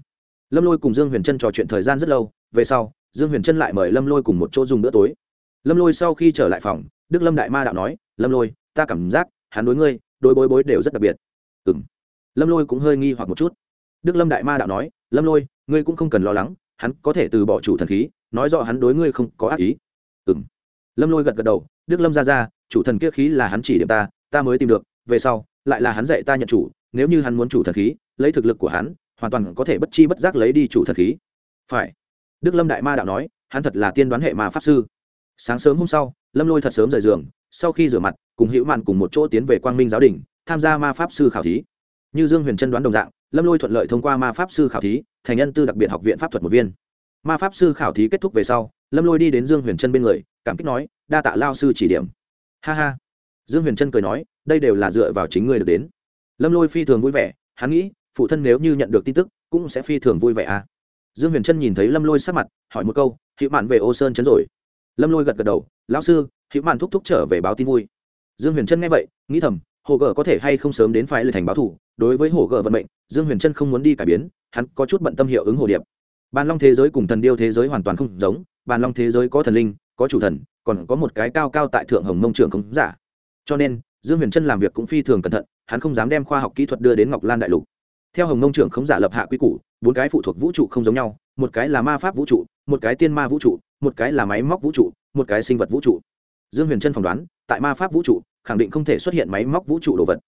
Lâm lôi cùng dương huyền trân trò chuyện thời gian rất lâu, về sau, dương huyền trân lại mời lâm lôi cùng một chỗ dùng bữa tối. Lâm lôi sau khi trở lại phòng, đức lâm đại ma đạo nói, lâm lôi, ta cảm giác hắn đối ngươi, đối bối bối đều rất đặc biệt. Ừ m lâm lôi cũng hơi nghi hoặc một chút. Đức lâm đại ma đạo nói, lâm lôi, ngươi cũng không cần lo lắng, hắn có thể từ bỏ chủ thần khí, nói rõ hắn đối ngươi không có ác ý. Ừ m lâm lôi gật gật đầu đức lâm ra ra, chủ thần kia khí là hắn chỉ điểm ta ta mới tìm được, về sau, lại là hắn dạy ta nhận chủ, nếu như hắn muốn chủ thần khí, lấy thực lực của hắn, hoàn toàn có thể bất chi bất giác lấy đi chủ thần khí. Phải. Đức lâm đại ma đạo nói, hắn thật là tiên đoán hệ mà pháp sư. Sáng sớm hôm sau, lâm lôi thật sớm rời giường, sau khi rửa mặt, cùng hữu mạn cùng một chỗ tiến về quang minh giáo đình, tham gia ma pháp sư khảo thí. Như dương huyền trân đoán đồng dạng, lâm lôi thuận lợi thông qua ma pháp sư khảo thí, thành nhân tư đặc biệt học viện pháp thuật một viên ma pháp sư khảo thí kết thúc về sau, lâm lôi đi đến dương huyền trân bên người, cảm kích nói, đa tạ lao sư chỉ điểm. Ha ha. Dương huyền trân cười nói, đây đều là dựa vào chính ngươi được đến. Lâm lôi phi thường vui vẻ, hắn nghĩ, phụ thân nếu như nhận được tin tức, cũng sẽ phi thường vui vẻ à. Dương huyền trân nhìn thấy lâm lôi sắc mặt, hỏi một câu hiệu mạn về ô sơn chấn rồi? Lâm lôi gật gật đầu, lão sư hiệu mạn thúc thúc trở về báo tin vui. Dương huyền trân nghe vậy, nghĩ thầm, hồ gờ có thể hay không sớm đến phải lời thành báo thủ, đối với hồ gờ vận mệnh, dương huyền trân không muốn đi cải biến, hắn có chút bận tâm hiệu ứng hồ điệp bàn long thế giới cùng thần điêu thế giới hoàn toàn không giống, bàn long thế giới có thần linh, có chủ thần, còn có một cái cao cao tại thượng hồng mông trường không giả. Cho nên, dương huyền trân làm việc cũng phi thường cẩn thận, hắn không dám đem khoa học kỹ thuật đưa đến ngọc lan đại lục. Theo hồng mông trưởng không giả lập hạ quy củ, bốn cái phụ thuộc vũ trụ không giống nhau, một cái là ma pháp vũ trụ, một cái tiên ma vũ trụ, một cái là máy móc vũ trụ, một cái sinh vật vũ trụ. Dương huyền trân phỏng đoán, tại ma pháp vũ trụ, khẳng định không thể xuất hiện máy móc vũ trụ đồ vật.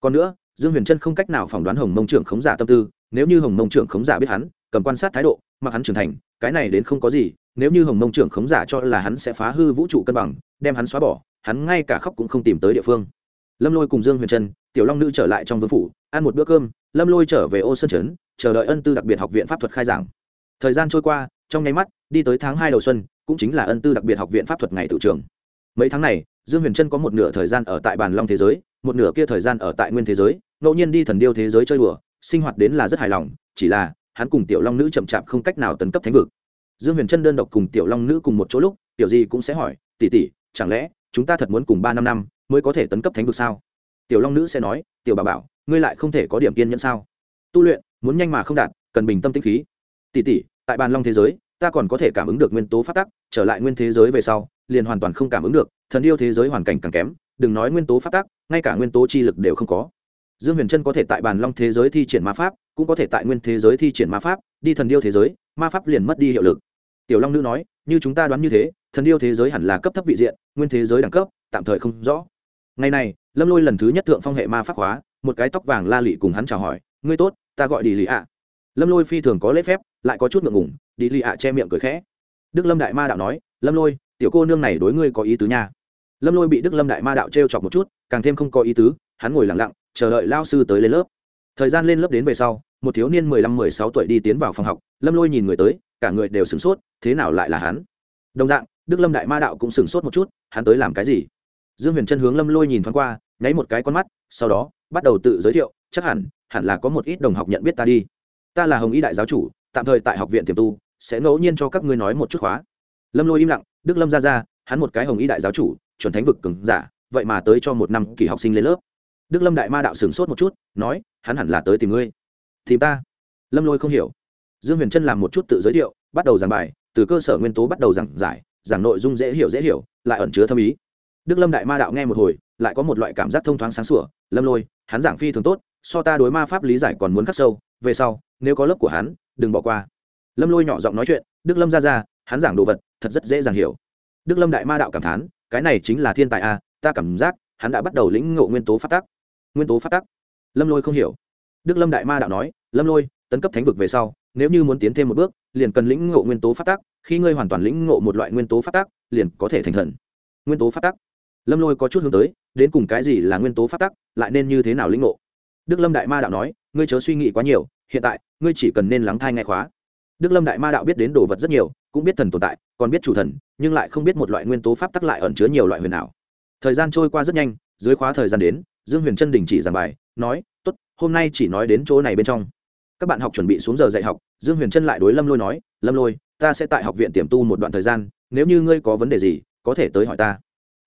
Còn nữa, dương huyền trân không cách nào phỏng đoán hồng mông trưởng khống giả tâm tư, nếu như hồng mông trưởng khống giả biết hắn cầm quan sát thái độ, mặc hắn trưởng thành, cái này đến không có gì, nếu như hồng mông trưởng khống giả cho là hắn sẽ phá hư vũ trụ cân bằng, đem hắn xóa bỏ, hắn ngay cả khóc cũng không tìm tới địa phương. Lâm lôi cùng dương huyền trân, tiểu long nữ trở lại trong vương phủ, ăn một bữa cơm, lâm lôi trở về ô sơn trấn, chờ đợi ân tư đặc biệt học viện pháp thuật khai giảng. Thời gian trôi qua, trong nháy mắt, đi tới tháng hai đầu xuân, cũng chính là ân tư đặc biệt học viện pháp thuật ngày tự trường. Mấy tháng này, dương huyền trân có một nửa thời gian ở tại bàn long thế giới, một nửa kia thời gian ở tại nguyên thế giới, ngẫu nhiên đi thần điêu thế giới chơi đùa, sinh hoạt đến là rất hài lòng, chỉ là hắn cùng tiểu long nữ chậm chạp không cách nào tấn cấp thánh vực. Dương huyền trân đơn độc cùng tiểu long nữ cùng một chỗ lúc, tiểu gì cũng sẽ hỏi tỉ tỉ chẳng lẽ chúng ta thật muốn cùng ba năm năm mới có thể tấn cấp thánh vực sao? Tiểu long nữ sẽ nói, tiểu bà bảo, ngươi lại không thể có điểm kiên nhẫn sao? Tu luyện, muốn nhanh mà không đạt, cần bình tâm tĩnh khí. Tỉ tỉ tại bàn long thế giới, ta còn có thể cảm ứng được nguyên tố phát tắc, trở lại nguyên thế giới về sau, liền hoàn toàn không cảm ứng được, thần yêu thế giới hoàn cảnh càng kém, đừng nói nguyên tố phát tắc, ngay cả nguyên tố chi lực đều không có dương huyền trân có thể tại bàn long thế giới thi triển ma pháp, cũng có thể tại nguyên thế giới thi triển ma pháp, đi thần điêu thế giới, ma pháp liền mất đi hiệu lực. Tiểu long nữ nói, như chúng ta đoán như thế, thần điêu thế giới hẳn là cấp thấp vị diện, nguyên thế giới đẳng cấp, tạm thời không rõ. Ngày này, lâm lôi lần thứ nhất thượng phong hệ ma pháp hóa, một cái tóc vàng la lị cùng hắn chào hỏi, ngươi tốt, ta gọi đi lì ạ. Lâm lôi phi thường có lễ phép, lại có chút ngượng ngủng đi lì ạ che miệng cười khẽ. Đức lâm đại ma đạo nói, lâm lôi, tiểu cô nương này đối ngươi có ý tứ nha. Lâm lôi bị đức lâm đại ma đạo t r e o chọc một chút, càng thêm không có ý tứ, hắn ngồi lặng lặng chờ đợi lao sư tới lên lớp. Thời gian lên lớp đến về sau, một thiếu niên mười lăm, mười sáu tuổi đi tiến vào phòng học, lâm lôi nhìn người tới, cả người đều sửng sốt, thế nào lại là hắn? Đồng dạng, đức lâm đại ma đạo cũng sửng sốt một chút, hắn tới làm cái gì? Dương huyền chân hướng lâm lôi nhìn thoáng qua, nháy một cái con mắt, sau đó, bắt đầu tự giới thiệu, chắc hẳn hẳn là có một ít đồng học nhận biết ta đi. Ta là hồng y đại giáo chủ, tạm thời tại học viện tiềm tu, sẽ ngẫu nhiên cho các ngươi nói một chút khóa. Lâm lôi im lặng, đức lâm ra ra, hắn một cái hồng y đại giáo chủ, chuẩn thánh vực cứng giả, vậy mà tới cho một năm kỳ học sinh lên lớp đức lâm đại ma đạo sửng sốt một chút, nói, hắn hẳn là tới tìm ngươi. Tìm ta? Lâm lôi không hiểu. Dương huyền trân làm một chút tự giới thiệu, bắt đầu giảng bài, từ cơ sở nguyên tố bắt đầu giảng giải, giảng nội dung dễ hiểu dễ hiểu, lại ẩn chứa thâm ý. Đức lâm đại ma đạo nghe một hồi, lại có một loại cảm giác thông thoáng sáng sủa, lâm lôi, hắn giảng phi thường tốt, so ta đối ma pháp lý giải còn muốn khắc sâu, về sau, nếu có lớp của hắn, đừng bỏ qua. Lâm lôi nhỏ giọng nói chuyện, đức lâm ra ra, hắn giảng đồ vật, thật rất dễ dàng hiểu. Đức lâm đại ma đạo cảm thán, cái này chính là thiên tài a, ta cảm giác, hắn đã bắt đầu lĩnh ngộ nguyên tố phát tắc nguyên tố phát tắc. Lâm lôi không hiểu. Đức lâm đại ma đạo nói, lâm lôi, tấn cấp thánh vực về sau, nếu như muốn tiến thêm một bước, liền cần lĩnh ngộ nguyên tố phát tắc. Khi ngươi hoàn toàn lĩnh ngộ một loại nguyên tố phát tắc, liền có thể thành thần. Nguyên tố phát tắc. Lâm lôi có chút hướng tới, đến cùng cái gì là nguyên tố phát tắc, lại nên như thế nào lĩnh ngộ? Đức lâm đại ma đạo nói, ngươi chớ suy nghĩ quá nhiều, hiện tại, ngươi chỉ cần nên lắng thai ngay khóa. Đức lâm đại ma đạo biết đến đồ vật rất nhiều, cũng biết thần tồn tại, còn biết chủ thần, nhưng lại không biết một loại nguyên tố pháp tắc lại ẩn chứa nhiều loại huyền ảo. Thời gian trôi qua rất nhanh, dưới khóa thời gian đến dương huyền trân đình chỉ giảng bài, nói t ố t hôm nay chỉ nói đến chỗ này bên trong. Các bạn học chuẩn bị xuống giờ dạy học, dương huyền trân lại đối lâm lôi nói, lâm lôi, ta sẽ tại học viện tiềm tu một đoạn thời gian, nếu như ngươi có vấn đề gì, có thể tới hỏi ta.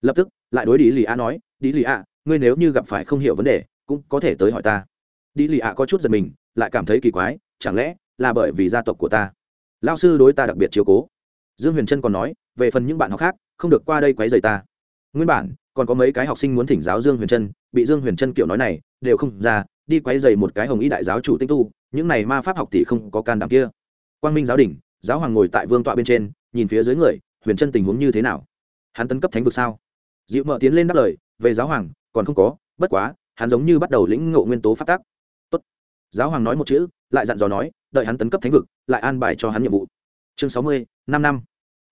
Lập tức, lại đối đi lì a nói đi lì a, ngươi nếu như gặp phải không hiểu vấn đề, cũng có thể tới hỏi ta. Đi lì a có chút giật mình, lại cảm thấy kỳ quái, chẳng lẽ là bởi vì gia tộc của ta? Lao sư đối ta đặc biệt chiếu cố. Dương huyền trân còn nói, về phần những bạn học khác, không được qua đây quấy rầy ta nguyên bản, còn có mấy cái học sinh muốn thỉnh giáo dương huyền trân, bị dương huyền trân kiểu nói này, đều không ra, đi quấy dày một cái hồng ý đại giáo chủ tinh tu, những này ma pháp học tỷ không có can đảm kia. Quang minh giáo đình giáo hoàng ngồi tại vương tọa bên trên, nhìn phía dưới người, huyền trân tình huống như thế nào? Hắn tấn cấp thánh vực sao? Dịu mợ tiến lên đáp lời, về giáo hoàng, còn không có, bất quá, hắn giống như bắt đầu lĩnh ngộ nguyên tố phát tác Tốt. giáo hoàng nói một chữ, lại dặn dò nói, đợi hắn tấn cấp thánh vực, lại an bài cho hắn nhiệm vụ. Chương sáu mươi, năm năm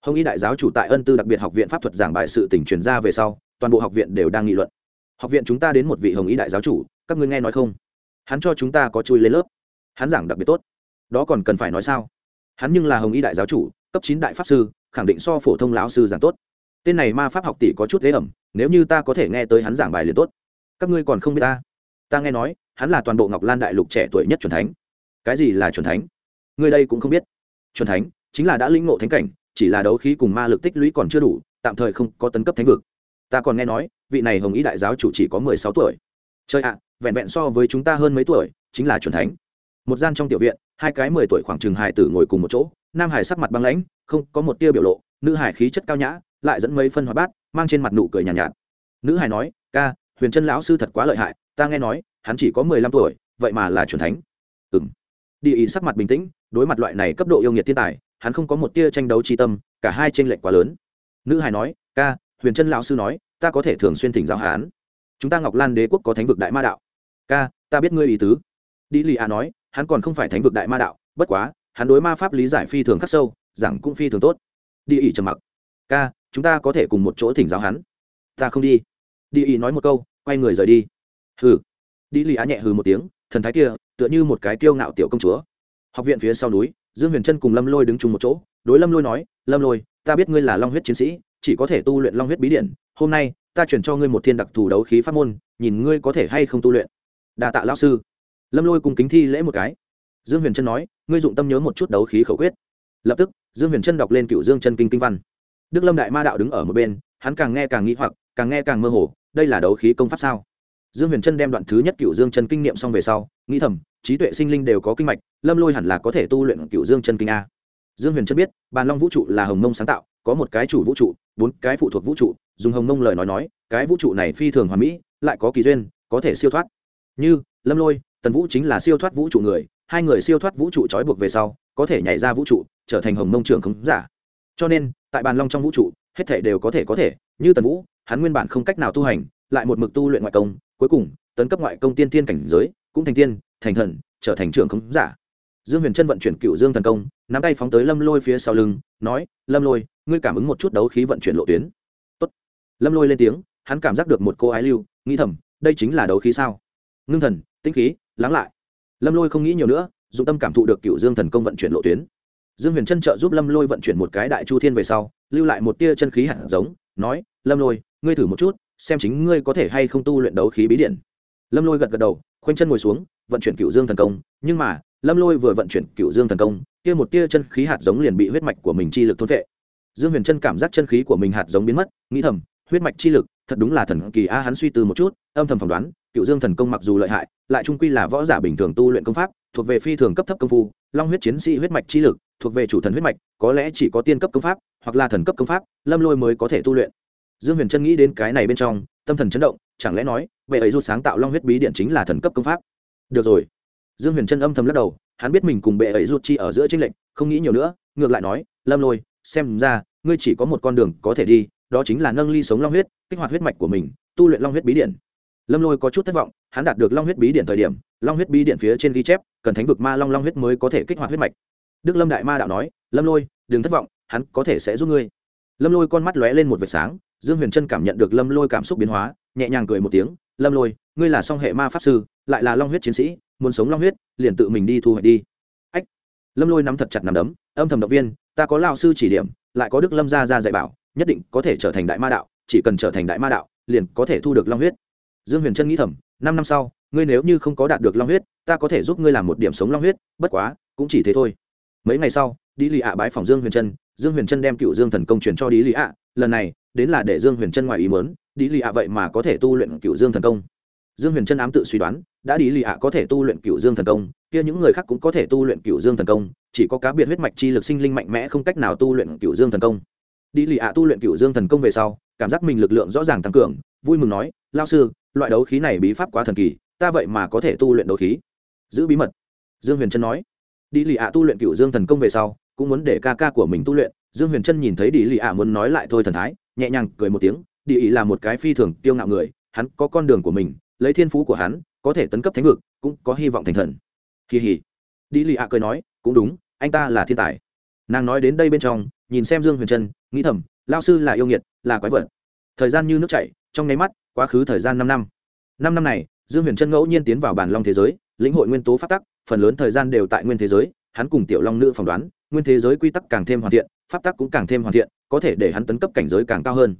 hồng y đại giáo chủ tại ân tư đặc biệt học viện pháp thuật giảng bài sự tỉnh truyền ra về sau, toàn bộ học viện đều đang nghị luận. Học viện chúng ta đến một vị hồng y đại giáo chủ, các ngươi nghe nói không? Hắn cho chúng ta có chui lên lớp. Hắn giảng đặc biệt tốt. Đó còn cần phải nói sao? Hắn nhưng là hồng y đại giáo chủ, cấp chín đại pháp sư, khẳng định so phổ thông lão sư giảng tốt. Tên này ma pháp học tỷ có chút thế ẩm nếu như ta có thể nghe tới hắn giảng bài liền tốt. Các ngươi còn không biết ta? Ta nghe nói, hắn là toàn bộ ngọc lan đại lục trẻ tuổi nhất c thánh. Cái gì là c thánh? Ngươi đây cũng không biết. C thánh chính là đã lĩnh ngộ thánh cảnh chỉ là đấu khí cùng ma lực tích lũy còn chưa đủ tạm thời không có tấn cấp thánh vực. Ta còn nghe nói vị này hồng ý đại giáo chủ chỉ có mười sáu tuổi. Chơi ạ vẹn vẹn so với chúng ta hơn mấy tuổi chính là c thánh. Một gian trong tiểu viện hai cái mười tuổi khoảng chừng hài tử ngồi cùng một chỗ nam hải sắc mặt băng lãnh không có một tia biểu lộ nữ hải khí chất cao nhã lại dẫn mấy phân hóa bát mang trên mặt nụ cười nhàn nhạt, nhạt. Nữ hải nói ca huyền chân lão sư thật quá lợi hại ta nghe nói hắn chỉ có mười lăm tuổi vậy mà là c thánh. Ừng địa ý sắc mặt bình tĩnh đối mặt loại này cấp độ yêu nghiệt thiên tài hắn không có một tia tranh đấu tri tâm, cả hai tranh lệch quá lớn. Nữ hài nói, ca, huyền chân lão sư nói, ta có thể thường xuyên thỉnh giáo hán chúng ta ngọc lan đế quốc có thánh vực đại ma đạo. Ca, ta biết ngươi ý tứ. Đi lì a nói, hắn còn không phải thánh vực đại ma đạo, bất quá, hắn đối ma pháp lý giải phi thường khắc sâu, giảng cũng phi thường tốt. Đi ỉ trầm mặc, ca, chúng ta có thể cùng một chỗ thỉnh giáo hắn. Ta không đi. Đi ỉ nói một câu, quay người rời đi. Hừ. Đi lì á nhẹ hừ một tiếng, thần thái kia, tựa như một cái kiêu ngạo tiểu công chúa. Học viện phía sau núi dương huyền trân cùng lâm lôi đứng chung một chỗ, đối lâm lôi nói, lâm lôi, ta biết ngươi là long huyết chiến sĩ, chỉ có thể tu luyện long huyết bí điện. Hôm nay, ta chuyển cho ngươi một thiên đặc thù đấu khí pháp môn, nhìn ngươi có thể hay không tu luyện. Đà tạ lão sư. Lâm lôi cùng kính thi lễ một cái. Dương huyền trân nói, ngươi dụng tâm nhớ một chút đấu khí khẩu quyết. Lập tức, dương huyền trân đọc lên cựu dương chân kinh kinh văn. Đức lâm đại ma đạo đứng ở một bên, hắn càng nghe càng nghĩ hoặc, càng nghe càng mơ hồ, đây là đấu khí công pháp sao? Dương huyền trân đem đoạn thứ nhất cựu dương chân kinh nghiệm xong về sau, nghĩ thầm, trí tuệ sinh linh đều có kinh mạch lâm lôi hẳn là có thể tu luyện cựu dương chân kinh a. Dương huyền trân biết, bàn long vũ trụ là hồng mông sáng tạo, có một cái chủ vũ trụ, bốn cái phụ thuộc vũ trụ, dùng hồng mông lời nói nói, cái vũ trụ này phi thường hoàn mỹ, lại có kỳ duyên, có thể siêu thoát. Như, lâm lôi, tần vũ chính là siêu thoát vũ trụ người, hai người siêu thoát vũ trụ trói buộc về sau, có thể nhảy ra vũ trụ, trở thành hồng mông trưởng khống giả. Cho nên, tại bàn long trong vũ trụ, hết thể đều có thể có thể, như tần vũ, hắn nguyên bản không cách nào tu hành, lại một mực tu luyện ngoại công, cuối cùng, tấn cấp ngoại công tiên tiên cảnh giới, cũng thành tiên, thành thần, trở thành trưởng khống giả dương huyền trân vận chuyển cựu dương thần công, nắm tay phóng tới lâm lôi phía sau lưng, nói, lâm lôi, ngươi cảm ứng một chút đấu khí vận chuyển lộ tuyến. Tốt. lâm lôi lên tiếng, hắn cảm giác được một cô ái lưu, nghĩ thầm, đây chính là đấu khí sao? Ngưng thần, tĩnh khí, lắng lại. Lâm lôi không nghĩ nhiều nữa, dụng tâm cảm thụ được cựu dương thần công vận chuyển lộ tuyến. Dương huyền trân trợ giúp lâm lôi vận chuyển một cái đại chu thiên về sau, lưu lại một tia chân khí hạt giống, nói, lâm lôi, ngươi thử một chút, xem chính ngươi có thể hay không tu luyện đấu khí bí điện lâm lôi gật gật đầu, khoanh chân ngồi xuống, vận chuyển cựu dương thần công, nhưng mà lâm lôi vừa vận chuyển cựu dương thần công, kia một tia chân khí hạt giống liền bị huyết mạch của mình chi lực thôn vệ dương huyền trân cảm giác chân khí của mình hạt giống biến mất, nghĩ thầm, huyết mạch chi lực, thật đúng là thần kỳ a, hắn suy tư một chút, âm thầm phỏng đoán cựu dương thần công mặc dù lợi hại, lại trung quy là võ giả bình thường tu luyện công pháp, thuộc về phi thường cấp thấp công phu, long huyết chiến sĩ huyết mạch chi lực, thuộc về chủ thần huyết mạch, có lẽ chỉ có tiên cấp công pháp, hoặc là thần cấp công pháp, lâm lôi mới có thể tu luyện. Dương huyền trân nghĩ đến cái này bên trong, tâm thần chấn động, chẳng lẽ nói vậy ấy rút sáng tạo long huyết bí điện chính là thần cấp công pháp? Được rồi dương huyền trân âm thầm lắc đầu, hắn biết mình cùng bệ ấy rút chi ở giữa tranh lệnh không nghĩ nhiều nữa, ngược lại nói, lâm lôi, xem ra, ngươi chỉ có một con đường có thể đi, đó chính là nâng ly sống long huyết, kích hoạt huyết mạch của mình, tu luyện long huyết bí điện lâm lôi có chút thất vọng, hắn đạt được long huyết bí điện thời điểm, long huyết bí điện phía trên ghi chép, cần thánh vực ma long long huyết mới có thể kích hoạt huyết mạch. Đức lâm đại ma đạo nói, lâm lôi, đừng thất vọng, hắn có thể sẽ giúp ngươi. Lâm lôi con mắt lóe lên một vệt sáng, dương huyền trân cảm nhận được lâm lôi cảm xúc biến hóa, nhẹ nhàng cười một tiếng, lâm lôi, ngươi là song hệ ma pháp sư, lại là long huyết chiến sĩ muốn sống long huyết, liền tự mình đi thu hoạch đi. Ách, lâm lôi nắm thật chặt nằm đấm, âm thầm động viên, ta có lao sư chỉ điểm, lại có đức lâm gia ra dạy bảo, nhất định có thể trở thành đại ma đạo, chỉ cần trở thành đại ma đạo, liền có thể thu được long huyết. Dương huyền trân nghĩ thầm, năm năm sau, ngươi nếu như không có đạt được long huyết, ta có thể giúp ngươi làm một điểm sống long huyết, bất quá, cũng chỉ thế thôi. Mấy ngày sau đi lì ạ bái phòng dương huyền trân dương huyền trân đem cựu dương thần công truyền cho đi lì ạ, lần này, đến là để dương huyền trân ngoài ý mớn đi lì ạ vậy mà có thể tu luyện cựu dương thần công dương huyền trân ám tự suy đoán, đã đi lì ạ có thể tu luyện cựu dương thần công, kia những người khác cũng có thể tu luyện cựu dương thần công, chỉ có cá biệt huyết mạch chi lực sinh linh mạnh mẽ không cách nào tu luyện cựu dương thần công. Đi lì ạ tu luyện cựu dương thần công về sau, cảm giác mình lực lượng rõ ràng tăng cường, vui mừng nói lao sư, loại đấu khí này bí pháp quá thần kỳ, ta vậy mà có thể tu luyện đấu khí. Giữ bí mật. Dương huyền trân nói. Đi lì ạ tu luyện cựu dương thần công về sau, cũng muốn để ca ca của mình tu luyện. Dương huyền trân nhìn thấy đi lì ạ muốn nói lại thôi thần thái, nhẹ nhàng cười một tiếng, đi ý là một cái phi thường tiêu ngạo người, hắn có con đường của mình lấy thiên phú của hắn, có thể tấn cấp thánh vực, cũng có hy vọng thành thần. Kỳ hỉ. Đi lì ạ cười nói, cũng đúng, anh ta là thiên tài. Nàng nói đến đây bên trong, nhìn xem dương huyền trân, nghĩ thầm lao sư là yêu nghiệt, là quái vật. Thời gian như nước chảy, trong nháy mắt, quá khứ thời gian năm năm. Năm năm này, dương huyền trân ngẫu nhiên tiến vào bản long thế giới, lĩnh hội nguyên tố phát tắc, phần lớn thời gian đều tại nguyên thế giới, hắn cùng tiểu long nữ phỏng đoán, nguyên thế giới quy tắc càng thêm hoàn thiện, pháp tắc cũng càng thêm hoàn thiện, có thể để hắn tấn cấp cảnh giới càng cao hơn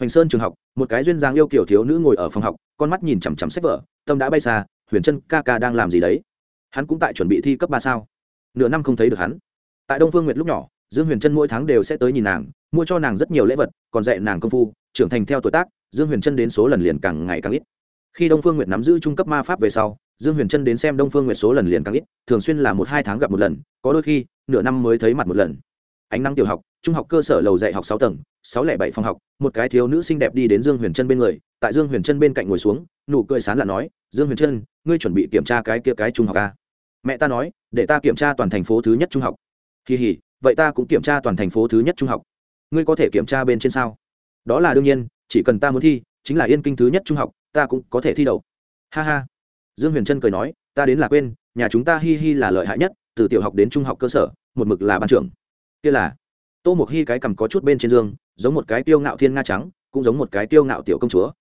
hoành sơn trường học, một cái duyên dáng yêu kiểu thiếu nữ ngồi ở phòng học, con mắt nhìn chằm chằm sách vở, tâm đã bay xa, huyền chân ca ca đang làm gì đấy? Hắn cũng tại chuẩn bị thi cấp ba sao? Nửa năm không thấy được hắn. Tại đông phương nguyệt lúc nhỏ, dương huyền trân mỗi tháng đều sẽ tới nhìn nàng, mua cho nàng rất nhiều lễ vật, còn dạy nàng công phu, trưởng thành theo tuổi tác, dương huyền trân đến số lần liền càng ngày càng ít. Khi đông phương nguyệt nắm giữ trung cấp ma pháp về sau, dương huyền trân đến xem đông phương nguyệt số lần liền càng ít, thường xuyên là một hai tháng gặp một lần, có đôi khi, nửa năm mới thấy mặt một lần. Ánh nắng tiểu học trung học cơ sở lầu dạy học sáu tầng, sáu lẻ bảy phòng học, một cái thiếu nữ xinh đẹp đi đến dương huyền trân bên người, tại dương huyền trân bên cạnh ngồi xuống, nụ cười sán lạ nói, dương huyền trân, ngươi chuẩn bị kiểm tra cái kia cái trung học a à? mẹ ta nói, để ta kiểm tra toàn thành phố thứ nhất trung học. Kỳ hỉ vậy ta cũng kiểm tra toàn thành phố thứ nhất trung học. Ngươi có thể kiểm tra bên trên sao? Đó là đương nhiên, chỉ cần ta muốn thi, chính là yên kinh thứ nhất trung học, ta cũng có thể thi đậu. Ha ha. Dương huyền trân cười nói, ta đến là quên, nhà chúng ta hi hi là lợi hại nhất, từ tiểu học đến trung học cơ sở, một mực là ban trưởng. Kia là tô Mộc hi cái cầm có chút bên trên dương, giống một cái tiêu ngạo thiên nga trắng, cũng giống một cái tiêu ngạo tiểu công chúa.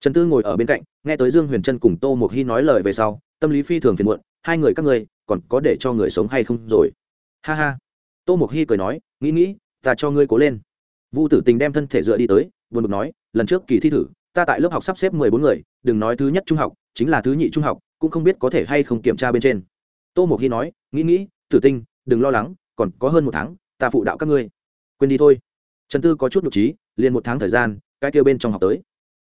Trần tư ngồi ở bên cạnh, nghe tới dương huyền trân cùng tô Mộc hi nói lời về sau, tâm lý phi thường phiền muộn, hai người các ngươi, còn có để cho người sống hay không rồi? Ha ha. Tô mộc hy cười nói, nghĩ nghĩ, ta cho ngươi cố lên. Vu tử tình đem thân thể dựa đi tới, buồn bực nói, lần trước kỳ thi thử, ta tại lớp học sắp xếp mười bốn người, đừng nói thứ nhất trung học, chính là thứ nhị trung học, cũng không biết có thể hay không kiểm tra bên trên. Tô mộc hy nói, nghĩ nghĩ, tử tinh đừng lo lắng, còn có hơn một tháng, ta phụ đạo các ngươi quên đi thôi. Trần tư có chút nhục trí, liền một tháng thời gian, cái kêu bên trong học tới.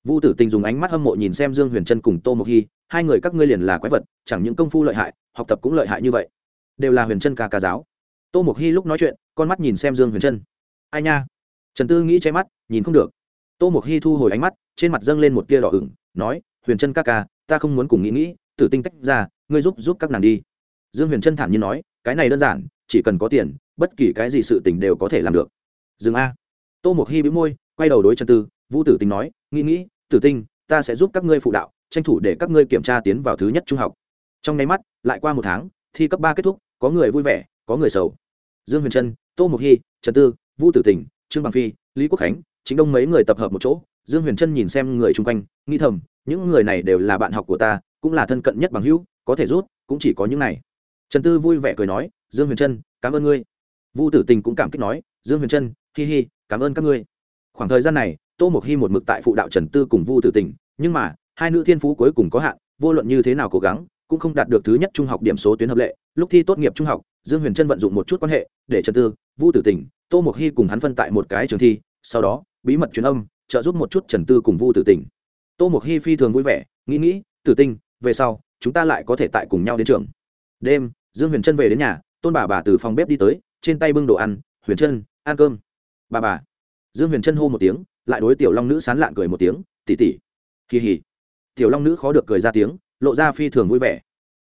Vu tử tình dùng ánh mắt hâm mộ nhìn xem dương huyền trân cùng tô mộc hy, hai người các ngươi liền là quái vật, chẳng những công phu lợi hại, học tập cũng lợi hại như vậy. Đều là huyền trân ca ca giáo. Tô mộc hy lúc nói chuyện, con mắt nhìn xem dương huyền trân. Ai nha? Trần tư nghĩ che mắt, nhìn không được. Tô mộc hy thu hồi ánh mắt, trên mặt dâng lên một tia đỏ ửng, nói, huyền trân ca ca, ta không muốn cùng nghĩ nghĩ, tử tinh tách ra, ngươi giúp giúp các nàng đi. Dương huyền trân thản nhiên nói, cái này đơn giản, chỉ cần có tiền, bất kỳ cái gì sự tình đều có thể làm được dừng a. Tô mộc hy bĩu môi, quay đầu đối trần tư, vũ tử tình nói, nghĩ nghĩ, tử tinh ta sẽ giúp các ngươi phụ đạo, tranh thủ để các ngươi kiểm tra tiến vào thứ nhất trung học. Trong nháy mắt, lại qua một tháng, thi cấp ba kết thúc, có người vui vẻ, có người sầu. Dương huyền trân, tô mộc hy trần tư, vũ tử tình, trương bằng phi, lý quốc khánh, chính đông mấy người tập hợp một chỗ, dương huyền trân nhìn xem người chung quanh, nghĩ thầm, những người này đều là bạn học của ta, cũng là thân cận nhất bằng hữu, có thể rút, cũng chỉ có những này. Trần tư vui vẻ cười nói, dương huyền trân, cảm ơn ngươi. Vu tử tình cũng cảm kích nói, dương huyền trân hi hi, cảm ơn các ngươi. Khoảng thời gian này, tô mộc hy một mực tại phụ đạo trần tư cùng vu tử tình, nhưng mà, hai nữ thiên phú cuối cùng có hạn, vô luận như thế nào cố gắng, cũng không đạt được thứ nhất trung học điểm số tuyến hợp lệ. Lúc thi tốt nghiệp trung học, dương huyền trân vận dụng một chút quan hệ, để trần tư, vu tử tỉnh tô mộc hy cùng hắn phân tại một cái trường thi, sau đó, bí mật truyền âm, trợ giúp một chút trần tư cùng vu tử tỉnh tô mộc hy phi thường vui vẻ, nghĩ nghĩ, tử tinh về sau, chúng ta lại có thể tại cùng nhau đến trường. Đêm, dương huyền trân về đến nhà, tôn bà bà từ phòng bếp đi tới, trên tay bưng đồ ăn, huyền trân, ăn cơm bà bà. Dương huyền trân hô một tiếng, lại đối tiểu long nữ sán lạng cười một tiếng tỉ tỉ kỳ hỉ. Tiểu long nữ khó được cười ra tiếng, lộ ra phi thường vui vẻ.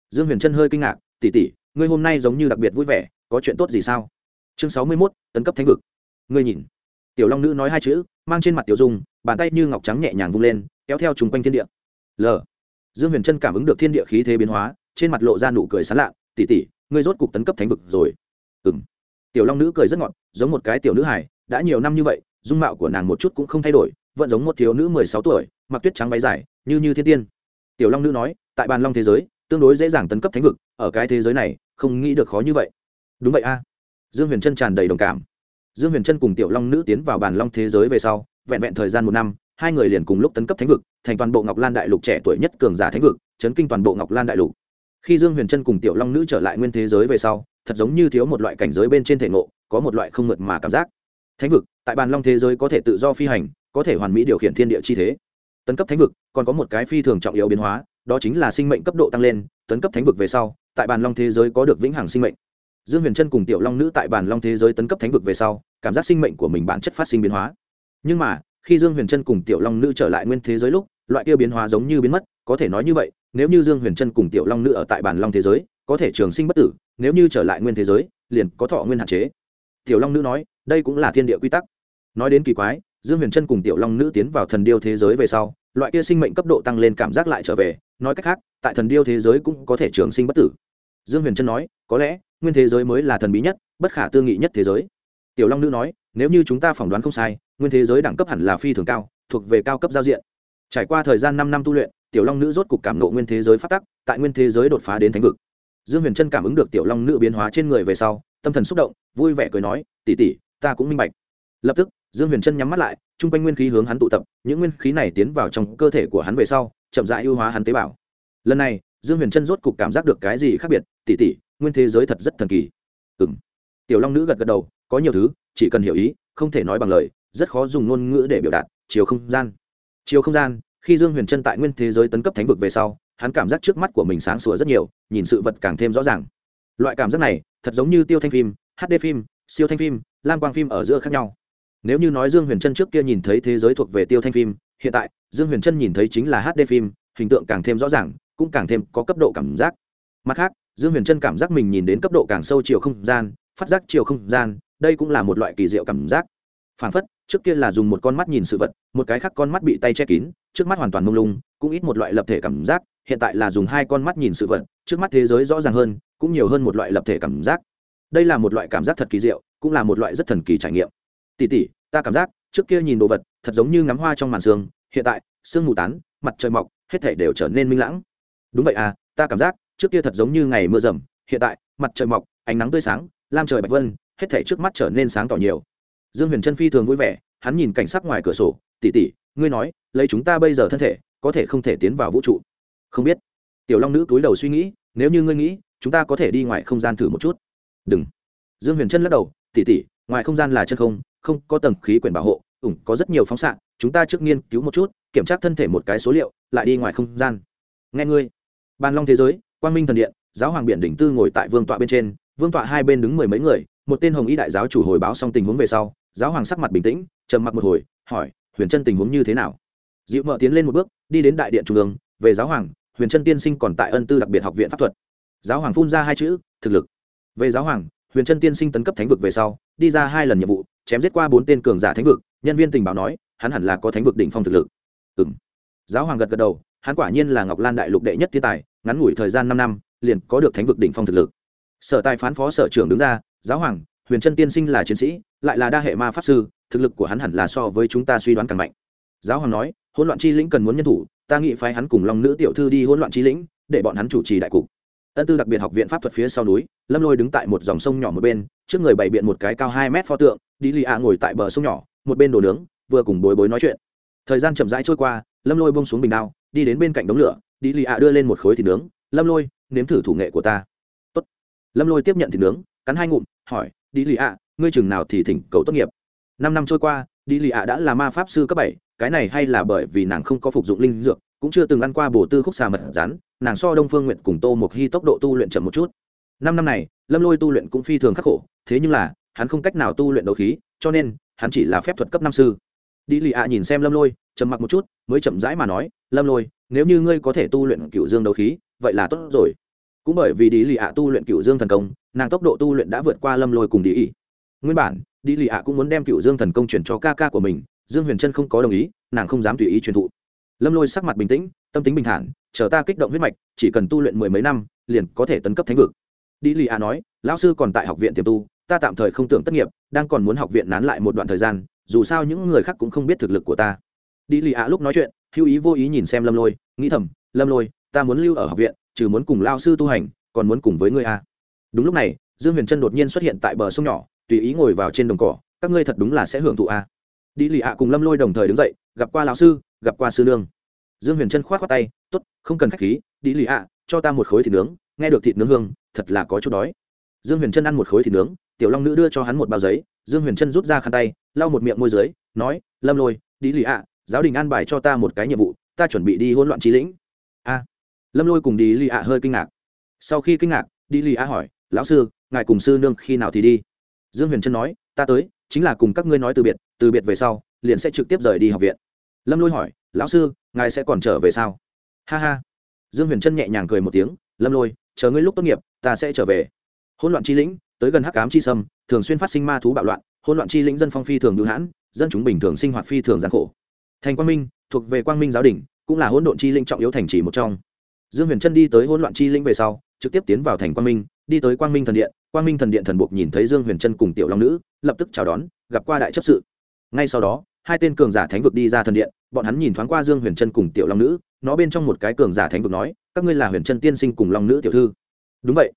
Dương huyền trân hơi kinh ngạc tỉ tỉ ngươi hôm nay giống như đặc biệt vui vẻ, có chuyện tốt gì sao? Chương sáu mươi mốt, tấn cấp thánh vực. Ngươi nhìn. Tiểu long nữ nói hai chữ, mang trên mặt tiểu dung, bàn tay như ngọc trắng nhẹ nhàng vung lên, kéo theo chung quanh thiên địa. L. Dương huyền trân cảm ứng được thiên địa khí thế biến hóa, trên mặt lộ ra nụ cười sán lạ tỉ tỉ ngươi rốt cục tấn cấp thánh vực rồi. Ừ m tiểu long nữ cười rất ngọt, giống một cái tiểu nữ hải đã nhiều năm như vậy, dung mạo của nàng một chút cũng không thay đổi, vẫn giống một thiếu nữ mười sáu tuổi, mặc tuyết trắng váy dài, như như thiên tiên. Tiểu long nữ nói, tại bàn long thế giới, tương đối dễ dàng tấn cấp thánh vực, ở cái thế giới này, không nghĩ được khó như vậy. Đúng vậy a. Dương huyền trân tràn đầy đồng cảm. Dương huyền trân cùng tiểu long nữ tiến vào bàn long thế giới về sau, vẹn vẹn thời gian một năm, hai người liền cùng lúc tấn cấp thánh vực, thành toàn bộ ngọc lan đại lục trẻ tuổi nhất cường giả thánh vực, chấn kinh toàn bộ ngọc lan đại lục. Khi dương huyền trân cùng tiểu long nữ trở lại nguyên thế giới về sau, thật giống như thiếu một loại cảnh giới bên trên thể ngộ, có một loại không mượt mà cảm giác thánh vực, tại bàn long thế giới có thể tự do phi hành, có thể hoàn mỹ điều khiển thiên địa chi thế. Tấn cấp thánh vực, còn có một cái phi thường trọng yếu biến hóa, đó chính là sinh mệnh cấp độ tăng lên, tấn cấp thánh vực về sau, tại bàn long thế giới có được vĩnh hằng sinh mệnh. Dương huyền trân cùng tiểu long nữ tại bàn long thế giới tấn cấp thánh vực về sau, cảm giác sinh mệnh của mình bản chất phát sinh biến hóa. Nhưng mà, khi dương huyền trân cùng tiểu long nữ trở lại nguyên thế giới lúc, loại kia biến hóa giống như biến mất, có thể nói như vậy, nếu như dương huyền trân cùng tiểu long nữ ở tại bàn long thế giới, có thể trường sinh bất tử, nếu như trở lại nguyên thế giới, liền có thọ nguyên hạn chế tiểu long nữ nói, đây cũng là thiên địa quy tắc. Nói đến kỳ quái, dương huyền trân cùng tiểu long nữ tiến vào thần điêu thế giới về sau, loại kia sinh mệnh cấp độ tăng lên cảm giác lại trở về. Nói cách khác, tại thần điêu thế giới cũng có thể trường sinh bất tử. Dương huyền trân nói, có lẽ, nguyên thế giới mới là thần bí nhất, bất khả tư nghị nhất thế giới. Tiểu long nữ nói, nếu như chúng ta phỏng đoán không sai, nguyên thế giới đẳng cấp hẳn là phi thường cao, thuộc về cao cấp giao diện. Trải qua thời gian năm năm tu luyện, tiểu long nữ rốt cục cảm nộ nguyên thế giới phát tắc, tại nguyên thế giới đột phá đến thánh vực. Dương huyền trân cảm ứng được tiểu long nữ biến hóa trên người về sau, tâm thần xúc động vui vẻ cười nói tỉ tỉ ta cũng minh bạch. Lập tức, dương huyền trân nhắm mắt lại trung quanh nguyên khí hướng hắn tụ tập, những nguyên khí này tiến vào trong cơ thể của hắn về sau, chậm dại ưu hóa hắn tế bào. Lần này, dương huyền trân rốt cục cảm giác được cái gì khác biệt tỉ tỉ nguyên thế giới thật rất thần kỳ. Ừ m tiểu long nữ gật gật đầu, có nhiều thứ, chỉ cần hiểu ý, không thể nói bằng lời, rất khó dùng ngôn ngữ để biểu đạt, chiều không gian. Chiều không gian, khi dương huyền trân tại nguyên thế giới tấn cấp thánh vực về sau, hắn cảm giác trước mắt của mình sáng sủa rất nhiều, nhìn sự vật càng thêm rõ ràng. Loại cảm giác này, thật giống như tiêu thanh phim hd phim, siêu thanh phim, lam quang phim ở giữa khác nhau. Nếu như nói dương huyền trân trước kia nhìn thấy thế giới thuộc về tiêu thanh phim, hiện tại, dương huyền trân nhìn thấy chính là hd phim, hình tượng càng thêm rõ ràng, cũng càng thêm có cấp độ cảm giác. Mặt khác, dương huyền trân cảm giác mình nhìn đến cấp độ càng sâu chiều không gian, phát giác chiều không gian, đây cũng là một loại kỳ diệu cảm giác. Phản phất, trước kia là dùng một con mắt nhìn sự vật, một cái khác con mắt bị tay che kín, trước mắt hoàn toàn mông lung, cũng ít một loại lập thể cảm giác, hiện tại là dùng hai con mắt nhìn sự vật, trước mắt thế giới rõ ràng hơn, cũng nhiều hơn một loại lập thể cảm giác đây là một loại cảm giác thật kỳ diệu, cũng là một loại rất thần kỳ trải nghiệm. Tỉ tỉ ta cảm giác, trước kia nhìn đồ vật, thật giống như ngắm hoa trong màn sương, hiện tại, sương mù tán, mặt trời mọc, hết thể đều trở nên minh lãng. Đúng vậy à ta cảm giác, trước kia thật giống như ngày mưa rầm, hiện tại, mặt trời mọc, ánh nắng tươi sáng, lam trời bạch vân, hết thể trước mắt trở nên sáng tỏ nhiều. Dương huyền trân phi thường vui vẻ, hắn nhìn cảnh sắc ngoài cửa sổ tỉ tỉ ngươi nói, lấy chúng ta bây giờ thân thể, có thể không thể tiến vào vũ trụ? Không biết. Tiểu long nữ cúi đầu suy nghĩ, nếu như ngươi nghĩ, chúng ta có thể đi ngoài không gian thử một chút đừng. Dương huyền chân lắc đầu tỉ tỉ ngoài không gian là chân không không có tầng khí quyển bảo hộ, ủng, có rất nhiều phóng xạ, chúng ta trước nghiên cứu một chút, kiểm tra thân thể một cái số liệu, lại đi ngoài không gian. Nghe ngươi. Bàn long thế giới, quang minh thần điện, giáo hoàng biển đỉnh tư ngồi tại vương tọa bên trên, vương tọa hai bên đứng mười mấy người, một tên hồng y đại giáo chủ hồi báo xong tình huống về sau, giáo hoàng sắc mặt bình tĩnh, trầm mặc một hồi, hỏi, huyền chân tình huống như thế nào? Dịu mợ tiến lên một bước, đi đến đại điện trung ương, về giáo hoàng, huyền chân tiên sinh còn tại ân tư đặc biệt học viện pháp thuật. Giáo hoàng phun ra hai chữ, thực lực về giáo hoàng, huyền chân tiên sinh tấn cấp thánh vực về sau, đi ra hai lần nhiệm vụ, chém giết qua bốn tên cường giả thánh vực, nhân viên tình báo nói, hắn hẳn là có thánh vực đỉnh phong thực lực. Ừ m giáo hoàng gật gật đầu, hắn quả nhiên là ngọc lan đại lục đệ nhất thiên tài, ngắn ngủi thời gian năm năm, liền có được thánh vực đỉnh phong thực lực. Sở tài phán phó sở trưởng đứng ra, giáo hoàng, huyền chân tiên sinh là chiến sĩ, lại là đa hệ ma pháp sư, thực lực của hắn hẳn là so với chúng ta suy đoán càng mạnh. Giáo hoàng nói, hỗn loạn chi lĩnh cần muốn nhân thủ, ta nghĩ phái hắn cùng long nữ tiểu thư đi hỗn loạn chi lĩnh, để bọn hắn chủ trì đại cục ân tư đặc biệt học viện pháp thuật phía sau núi, lâm lôi đứng tại một dòng sông nhỏ một bên, trước người bày biện một cái cao hai mét pho tượng đi lì ạ ngồi tại bờ sông nhỏ, một bên đồ nướng, vừa cùng bối bối nói chuyện. Thời gian chậm rãi trôi qua, lâm lôi bông xuống bình đao, đi đến bên cạnh đống lửa đi lì ạ đưa lên một khối thịt nướng, lâm lôi, nếm thử thủ nghệ của ta. Tốt. lâm lôi tiếp nhận thịt nướng, cắn hai ngụm, hỏi đi lì ạ ngươi chừng nào thì thỉnh cầu tốt nghiệp? Năm năm trôi qua đi lì ạ đã là ma pháp sư cấp bảy cái này hay là bởi vì nàng không có phục dụng linh dược, cũng chưa từng ăn qua bổ tư khúc xà mật rắn, nàng so đông phương nguyện cùng tô một hy tốc độ tu luyện chậm một chút. Năm năm này, lâm lôi tu luyện cũng phi thường khắc khổ, thế nhưng là, hắn không cách nào tu luyện đấu khí, cho nên, hắn chỉ là phép thuật cấp năm sư. Đi lì ạ nhìn xem lâm lôi, trầm mặc một chút, mới chậm rãi mà nói, lâm lôi, nếu như ngươi có thể tu luyện cựu dương đấu khí, vậy là tốt rồi. Cũng bởi vì đi lì ạ tu luyện cựu dương thần công, nàng tốc độ tu luyện đã vượt qua lâm lôi cùng đi ý nguyên bản, đi lì ạ cũng muốn đem cựu dương thần công chuyển cho ca ca của mình dương huyền trân không có đồng ý, nàng không dám tùy ý truyền thụ. Lâm lôi sắc mặt bình tĩnh, tâm tính bình thản, chờ ta kích động huyết mạch, chỉ cần tu luyện mười mấy năm, liền có thể tấn cấp thánh vực. Đi lì A nói, lão sư còn tại học viện tiềm tu, ta tạm thời không tưởng tất nghiệp, đang còn muốn học viện nán lại một đoạn thời gian, dù sao những người khác cũng không biết thực lực của ta. Đi lì A lúc nói chuyện, hữu ý vô ý nhìn xem lâm lôi, nghĩ thầm, lâm lôi, ta muốn lưu ở học viện, trừ muốn cùng lao sư tu hành, còn muốn cùng với ngươi a. Đúng lúc này, dương huyền trân đột nhiên xuất hiện tại bờ sông nhỏ, tùy ý ngồi vào trên đồng cỏ, các ngươi thật đúng là sẽ hưởng thụ a đi lì ạ cùng lâm lôi đồng thời đứng dậy, gặp qua lão sư, gặp qua sư nương. Dương huyền trân k h o á t khoác tay t ố t không cần k h á c h khí, đi lì ạ, cho ta một khối thịt nướng, nghe được thịt nướng hương, thật là có chút đói. Dương huyền trân ăn một khối thịt nướng, tiểu long nữ đưa cho hắn một bao giấy, dương huyền trân rút ra khăn tay, lau một miệng môi giới nói, lâm lôi, đi lì ạ, giáo đình an bài cho ta một cái nhiệm vụ, ta chuẩn bị đi hỗn loạn trí lĩnh. A. Lâm lôi cùng đi lì ạ hơi kinh ngạc. Sau khi kinh ngạc, đi lì ạ hỏi, lão sư, ngài cùng sư nương khi nào thì đi? Dương huyền trân nói, ta tới, chính là cùng các ngươi nói từ biệt từ biệt về sau, liền sẽ trực tiếp rời đi học viện. Lâm lôi hỏi, lão sư, ngài sẽ còn trở về sao? Ha ha. Dương huyền trân nhẹ nhàng cười một tiếng, lâm lôi, chờ ngươi lúc tốt nghiệp, ta sẽ trở về. Hỗn loạn chi lĩnh, tới gần hắc cám chi sâm, thường xuyên phát sinh ma thú bạo loạn, hỗn loạn chi lĩnh dân phong phi thường hữu hãn, dân chúng bình thường sinh hoạt phi thường gian khổ. Thành quang minh, thuộc về quang minh giáo đình, cũng là hỗn độn chi linh trọng yếu thành trì một trong. Dương huyền trân đi tới hỗn loạn chi linh về sau, trực tiếp tiến vào thành quang minh, đi tới quang minh thần điện. Quang minh thần điện thần buộc nhìn thấy dương huyền trân cùng tiểu long nữ, lập tức chào đón, gặp qua đại chấp sự ngay sau đó, hai tên cường giả thánh vực đi ra thần điện, bọn hắn nhìn thoáng qua dương huyền trân cùng tiểu long nữ, nó bên trong một cái cường giả thánh vực nói, các ngươi là huyền trân tiên sinh cùng long nữ tiểu thư. Đúng vậy.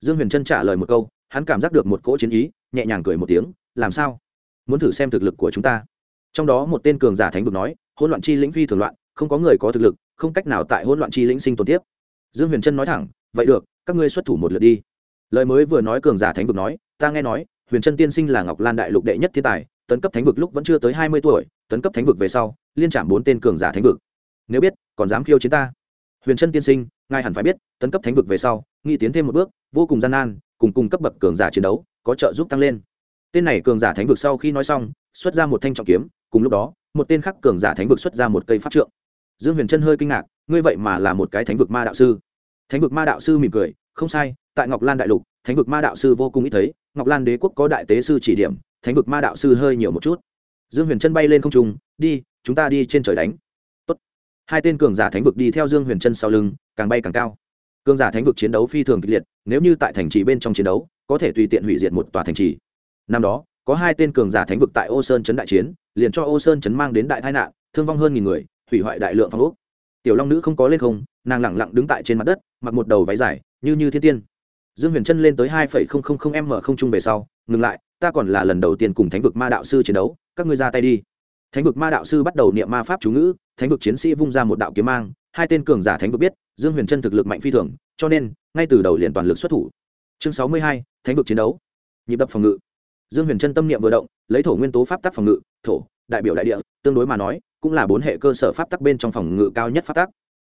Dương huyền trân trả lời một câu, hắn cảm giác được một cỗ chiến ý, nhẹ nhàng cười một tiếng, làm sao? Muốn thử xem thực lực của chúng ta. Trong đó một tên cường giả thánh vực nói, hỗn loạn chi lĩnh phi thường loạn, không có người có thực lực, không cách nào tại hỗn loạn chi lĩnh sinh tồn tiếp. Dương huyền trân nói thẳng, vậy được, các ngươi xuất thủ một lượt đi. Lời mới vừa nói cường giả thánh vực nói, ta nghe nói, huyền trân tiên sinh là ngọc lan đại lục đệ nhất thiên tài tấn cấp thánh vực lúc vẫn chưa tới hai mươi tuổi, tấn cấp thánh vực về sau, liên chạm bốn tên cường giả thánh vực. Nếu biết, còn dám khiêu chiến ta. Huyền trân tiên sinh, ngài hẳn phải biết, tấn cấp thánh vực về sau, nghĩ tiến thêm một bước, vô cùng gian nan, cùng cùng cấp bậc cường giả chiến đấu, có trợ giúp tăng lên. Tên này cường giả thánh vực sau khi nói xong, xuất ra một thanh trọng kiếm, cùng lúc đó, một tên khác cường giả thánh vực xuất ra một cây pháp trượng. Dương huyền trân hơi kinh ngạc, ngươi vậy mà là một cái thánh vực ma đạo sư. Thánh vực ma đạo sư mỉm cười, không sai, tại ngọc lan đại lục, thánh vực ma đạo sư vô cùng ít thấy, ngọc lan đế quốc có đại tế sư chỉ điểm thánh vực ma đạo sư hơi nhiều một chút. Dương huyền trân bay lên không trung, đi, chúng ta đi trên trời đánh. Tốt. hai tên cường giả thánh vực đi theo dương huyền trân sau lưng, càng bay càng cao. Cường giả thánh vực chiến đấu phi thường kịch liệt, nếu như tại thành trì bên trong chiến đấu, có thể tùy tiện hủy diệt một tòa thành trì. Năm đó, có hai tên cường giả thánh vực tại ô sơn chấn đại chiến, liền cho ô sơn chấn mang đến đại tai nạn, thương vong hơn nghìn người, hủy hoại đại lượng phong ốc. Tiểu long nữ không có lên không, nàng lẳng lặng đứng tại trên mặt đất, mặc một đầu váy dài, như như thiên tiên. Dương huyền chân lên tới hai phẩy không không không m không trung về sau, ngừng lại ta còn là lần đầu tiên cùng thánh vực ma đạo sư chiến đấu, các ngươi ra tay đi. Thánh vực ma đạo sư bắt đầu niệm ma pháp chú ngữ, thánh vực chiến sĩ vung ra một đạo kiếm mang, hai tên cường giả thánh vực biết, dương huyền chân thực lực mạnh phi thường, cho nên, ngay từ đầu liền toàn lực xuất thủ. Chương sáu mươi hai, thánh vực chiến đấu. Nhịp đập phòng ngự. Dương huyền chân tâm niệm vừa động, lấy thổ nguyên tố pháp tắc phòng ngự, thổ, đại biểu đại địa, tương đối mà nói, cũng là bốn hệ cơ sở pháp tắc bên trong phòng ngự cao nhất pháp tắc.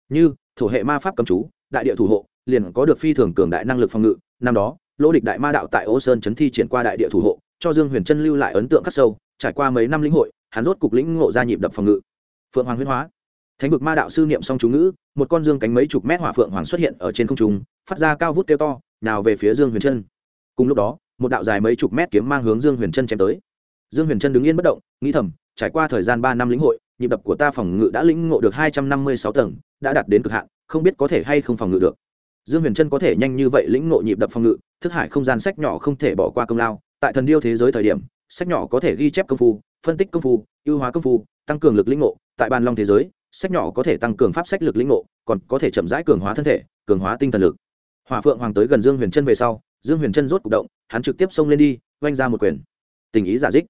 Như, thổ hệ ma pháp cầm chú, đại địa thủ hộ, liền có được phi thường cường đại năng lực phòng ngự, năm đó lỗ địch đại ma đạo tại ô sơn chấn thi triển qua đại địa thủ hộ, cho dương huyền trân lưu lại ấn tượng khắc sâu, trải qua mấy năm lĩnh hội, hắn rốt cục lĩnh ngộ ra nhịp đập phòng ngự. Phượng hoàng huyên hóa. Thánh vực ma đạo sư niệm song chú ngữ, một con dương cánh mấy chục mét hỏa phượng hoàng xuất hiện ở trên không trung, phát ra cao vút kêu to, nào về phía dương huyền trân cùng lúc đó, một đạo dài mấy chục mét kiếm mang hướng dương huyền trân chém tới. Dương huyền trân đứng yên bất động, nghĩ thầm, trải qua thời gian ba năm lĩnh hội, nhịp đập của ta phòng ngự đã lĩnh ngộ được hai trăm năm mươi sáu tầng, đã đạt đến cực hạn, không biết có thể hay không phòng ngự được dương huyền trân có thể nhanh như vậy lĩnh ngộ nhịp đập phòng ngự, thức hải không gian sách nhỏ không thể bỏ qua công lao. Tại thần điêu thế giới thời điểm, sách nhỏ có thể ghi chép công phu, phân tích công phu, ưu hóa công phu, tăng cường lực lĩnh ngộ. Tại bàn long thế giới, sách nhỏ có thể tăng cường pháp sách lực lĩnh ngộ, còn có thể chậm rãi cường hóa thân thể, cường hóa tinh thần lực. Hòa phượng hoàng tới gần dương huyền trân về sau, dương huyền trân rốt c ụ c động, hắn trực tiếp xông lên đi, oanh ra một quyền. Tình ý giả dích.